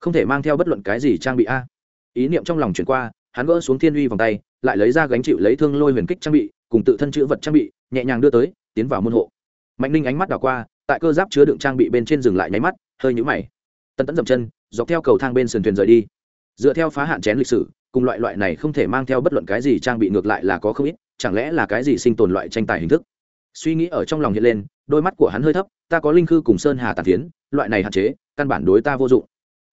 Không thể mang theo bất luận cái gì trang bị a. Ý niệm trong lòng chuyển qua, hắn gỡ xuống thiên uy vòng tay, lại lấy ra gánh chịu lấy thương lôi huyền kích trang bị, cùng tự thân chữ vật trang bị, nhẹ nhàng đưa tới, tiến vào môn hộ. Mạnh ninh ánh mắt đảo qua, tại cơ giáp chứa đựng trang bị bên trên dừng lại nháy mắt, hơi nhũ mày. Tân tẫn dậm chân, dọc theo cầu thang bên sườn thuyền rời đi. Dựa theo phá hạn chén lịch sử cùng loại loại này không thể mang theo bất luận cái gì trang bị ngược lại là có không ít, chẳng lẽ là cái gì sinh tồn loại tranh tài hình thức? Suy nghĩ ở trong lòng hiện lên, đôi mắt của hắn hơi thấp, ta có linh khư cùng sơn hà tàn tiến loại này hạn chế, căn bản đối ta vô dụng.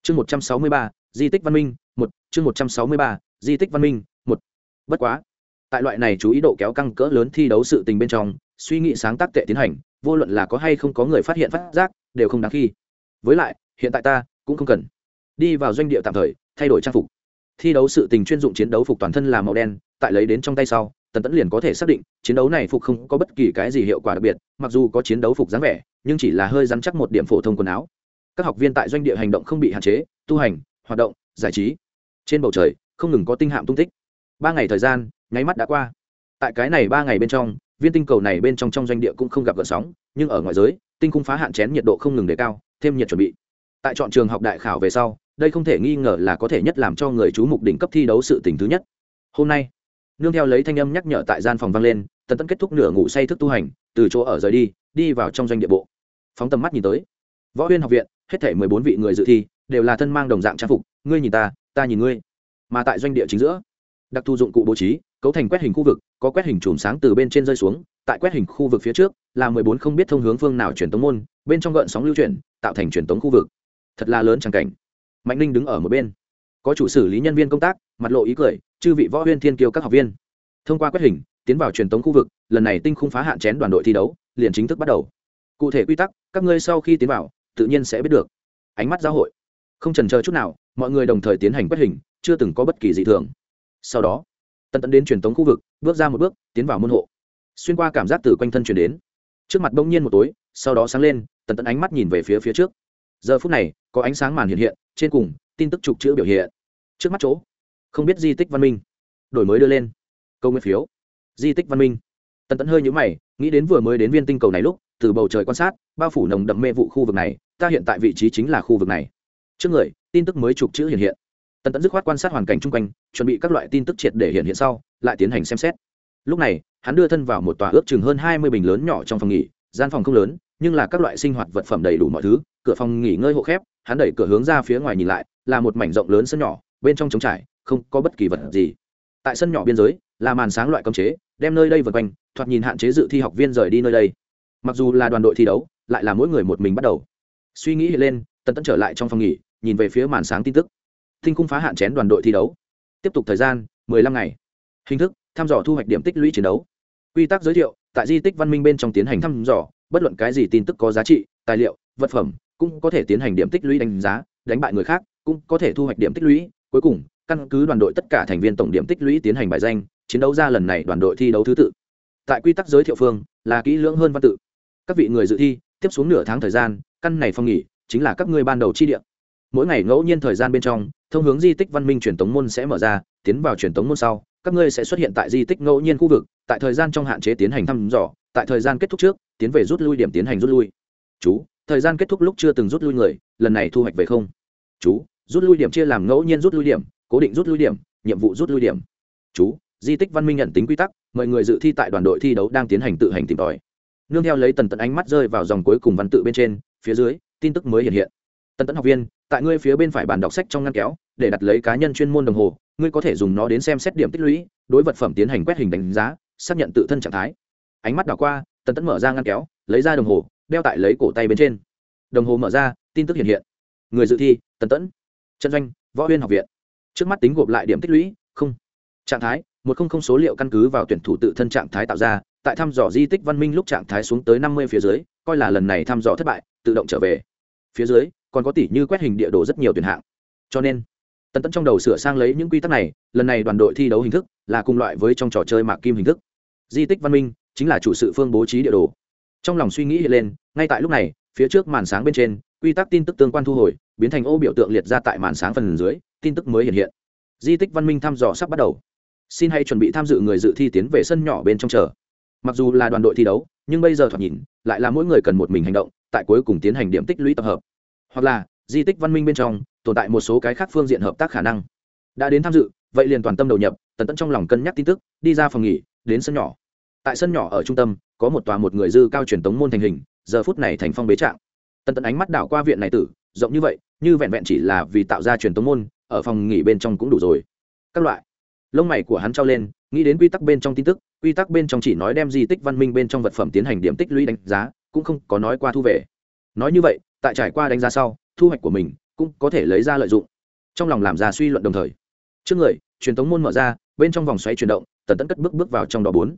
Chương một trăm sáu mươi ba, di tích văn minh, một, chương một trăm sáu mươi ba, di tích văn minh, một. Bất quá, tại loại này chú ý độ kéo căng cỡ lớn thi đấu sự tình bên trong, suy nghĩ sáng tác tệ tiến hành, vô luận là có hay không có người phát hiện phát giác, đều không đáng khi. Với lại, hiện tại ta cũng không cần đi vào doanh địa tạm thời, thay đổi trang phục thi đấu sự tình chuyên dụng chiến đấu phục toàn thân là màu đen, tại lấy đến trong tay sau, tần tẫn liền có thể xác định, chiến đấu này phục không có bất kỳ cái gì hiệu quả đặc biệt, mặc dù có chiến đấu phục dáng vẻ, nhưng chỉ là hơi dắn chắc một điểm phổ thông quần áo. Các học viên tại doanh địa hành động không bị hạn chế, tu hành, hoạt động, giải trí. Trên bầu trời, không ngừng có tinh hạm tung tích. Ba ngày thời gian, nháy mắt đã qua. Tại cái này ba ngày bên trong, viên tinh cầu này bên trong trong doanh địa cũng không gặp gợn sóng, nhưng ở ngoại giới, tinh cung phá hạn chén nhiệt độ không ngừng đề cao, thêm nhiệt chuẩn bị. Tại chọn trường học đại khảo về sau đây không thể nghi ngờ là có thể nhất làm cho người chú mục đỉnh cấp thi đấu sự tình thứ nhất. Hôm nay, nương theo lấy thanh âm nhắc nhở tại gian phòng vang lên, tần tẫn kết thúc nửa ngủ say thức tu hành, từ chỗ ở rời đi đi vào trong doanh địa bộ. Phóng tầm mắt nhìn tới, võ huyên học viện, hết thể mười bốn vị người dự thi, đều là thân mang đồng dạng trang phục, ngươi nhìn ta ta nhìn ngươi. Mà tại doanh địa chính giữa, đặc thù dụng cụ bố trí, cấu thành quét hình khu vực, có quét hình chùm sáng từ bên trên rơi xuống, tại quét hình khu vực phía trước, là mười bốn không biết thông hướng phương nào truyền tống môn, bên trong gợn sóng lưu chuyển, tạo thành truyền tống khu vực. Thật là lớn tràng cảnh mạnh ninh đứng ở một bên. Có chủ xử lý nhân viên công tác, mặt lộ ý cười, chư vị võ huyên thiên kiêu các học viên, thông qua quét hình, tiến vào truyền tống khu vực, lần này tinh khung phá hạn chén đoàn đội thi đấu, liền chính thức bắt đầu. Cụ thể quy tắc, các ngươi sau khi tiến vào, tự nhiên sẽ biết được. Ánh mắt giáo hội. Không trần chờ chút nào, mọi người đồng thời tiến hành quét hình, chưa từng có bất kỳ dị thường. Sau đó tận tận đến truyền tống khu vực, bước ra một bước, tiến vào môn hộ. Xuyên qua cảm giác từ quanh thân truyền đến. Trước mặt bỗng nhiên một tối, sau đó sáng lên tận tận ánh mắt nhìn về phía phía trước. Giờ phút này, có ánh sáng màn hiện hiện trên cùng, tin tức trục chữ biểu hiện. Trước mắt chỗ, không biết di tích văn minh. Đổi mới đưa lên. Câu nguyên phiếu. Di tích văn minh. Tần tẫn hơi nhũ mày, nghĩ đến vừa mới đến viên tinh cầu này lúc, từ bầu trời quan sát, bao phủ nồng đậm mê vụ khu vực này, ta hiện tại vị trí chính là khu vực này. Trước người, tin tức mới trục chữ hiện hiện. Tần tẫn dứt khoát quan sát hoàn cảnh chung quanh, chuẩn bị các loại tin tức triệt để hiện hiện sau, lại tiến hành xem xét. Lúc này, hắn đưa thân vào một tòa ước chừng hơn hai mươi bình lớn nhỏ trong phòng nghỉ, gian phòng không lớn nhưng là các loại sinh hoạt vật phẩm đầy đủ mọi thứ, cửa phòng nghỉ ngơi hộ khép, hắn đẩy cửa hướng ra phía ngoài nhìn lại, là một mảnh rộng lớn sân nhỏ, bên trong trống trải, không có bất kỳ vật gì. Tại sân nhỏ biên giới, là màn sáng loại cấm chế, đem nơi đây vượt quanh, thoạt nhìn hạn chế dự thi học viên rời đi nơi đây. Mặc dù là đoàn đội thi đấu, lại là mỗi người một mình bắt đầu. Suy nghĩ lên, tần tẫn trở lại trong phòng nghỉ, nhìn về phía màn sáng tin tức. Thinh khung phá hạn chén đoàn đội thi đấu. Tiếp tục thời gian 15 ngày. Hình thức, thăm dò thu hoạch điểm tích lũy chiến đấu. Quy tắc giới thiệu, tại di tích văn minh bên trong tiến hành thăm dò bất luận cái gì tin tức có giá trị, tài liệu, vật phẩm, cũng có thể tiến hành điểm tích lũy đánh giá, đánh bại người khác, cũng có thể thu hoạch điểm tích lũy. Cuối cùng, căn cứ đoàn đội tất cả thành viên tổng điểm tích lũy tiến hành bài danh, chiến đấu ra lần này đoàn đội thi đấu thứ tự. Tại quy tắc giới thiệu phương, là kỹ lưỡng hơn văn tự. Các vị người dự thi, tiếp xuống nửa tháng thời gian, căn này phong nghỉ, chính là các ngươi ban đầu chi địa. Mỗi ngày ngẫu nhiên thời gian bên trong, thông hướng di tích văn minh truyền tống môn sẽ mở ra tiến vào truyền tống môn sau, các ngươi sẽ xuất hiện tại di tích ngẫu nhiên khu vực, tại thời gian trong hạn chế tiến hành thăm dò, tại thời gian kết thúc trước, tiến về rút lui điểm tiến hành rút lui. Chú, thời gian kết thúc lúc chưa từng rút lui người, lần này thu hoạch về không? Chú, rút lui điểm chia làm ngẫu nhiên rút lui điểm, cố định rút lui điểm, nhiệm vụ rút lui điểm. Chú, di tích văn minh nhận tính quy tắc mọi người dự thi tại đoàn đội thi đấu đang tiến hành tự hành tìm tòi. Nương theo lấy tần tận ánh mắt rơi vào dòng cuối cùng văn tự bên trên, phía dưới, tin tức mới hiện hiện. Tần tận học viên, tại ngươi phía bên phải bàn đọc sách trong ngăn kéo, để đặt lấy cá nhân chuyên môn đồng hồ ngươi có thể dùng nó đến xem xét điểm tích lũy, đối vật phẩm tiến hành quét hình đánh giá, xác nhận tự thân trạng thái. Ánh mắt đảo qua, tần tẫn mở ra ngăn kéo, lấy ra đồng hồ, đeo tại lấy cổ tay bên trên. Đồng hồ mở ra, tin tức hiện hiện. Người dự thi, tần tẫn. Trận doanh, võ huyên học viện. Trước mắt tính gộp lại điểm tích lũy, không. Trạng thái, một không không số liệu căn cứ vào tuyển thủ tự thân trạng thái tạo ra, tại thăm dò di tích văn minh lúc trạng thái xuống tới năm mươi phía dưới, coi là lần này thăm dò thất bại, tự động trở về. Phía dưới, còn có tỷ như quét hình địa đồ rất nhiều tuyển hạng. Cho nên tần tẫn trong đầu sửa sang lấy những quy tắc này, lần này đoàn đội thi đấu hình thức là cùng loại với trong trò chơi mạc kim hình thức. Di tích văn minh chính là chủ sự phương bố trí địa đồ. Trong lòng suy nghĩ hiện lên, ngay tại lúc này, phía trước màn sáng bên trên, quy tắc tin tức tương quan thu hồi, biến thành ô biểu tượng liệt ra tại màn sáng phần dưới, tin tức mới hiện hiện. Di tích văn minh thăm dò sắp bắt đầu. Xin hãy chuẩn bị tham dự người dự thi tiến về sân nhỏ bên trong chờ. Mặc dù là đoàn đội thi đấu, nhưng bây giờ thoạt nhìn, lại là mỗi người cần một mình hành động, tại cuối cùng tiến hành điểm tích lũy tập hợp. Hoặc là di tích văn minh bên trong, tồn tại một số cái khác phương diện hợp tác khả năng. Đã đến tham dự, vậy liền toàn tâm đầu nhập, tần tẫn trong lòng cân nhắc tin tức, đi ra phòng nghỉ, đến sân nhỏ. Tại sân nhỏ ở trung tâm, có một tòa một người dư cao truyền tống môn thành hình, giờ phút này thành phong bế trạng. Tần tẫn ánh mắt đảo qua viện này tử, rộng như vậy, như vẹn vẹn chỉ là vì tạo ra truyền tống môn, ở phòng nghỉ bên trong cũng đủ rồi. Các loại. Lông mày của hắn trao lên, nghĩ đến quy tắc bên trong tin tức, quy tắc bên trong chỉ nói đem di tích văn minh bên trong vật phẩm tiến hành điểm tích lũy đánh giá, cũng không có nói qua thu về. Nói như vậy, tại trải qua đánh giá sau thu hoạch của mình cũng có thể lấy ra lợi dụng. Trong lòng làm ra suy luận đồng thời, trước người, truyền thống môn mở ra, bên trong vòng xoáy chuyển động, tần tẫn cất bước bước vào trong đó bốn.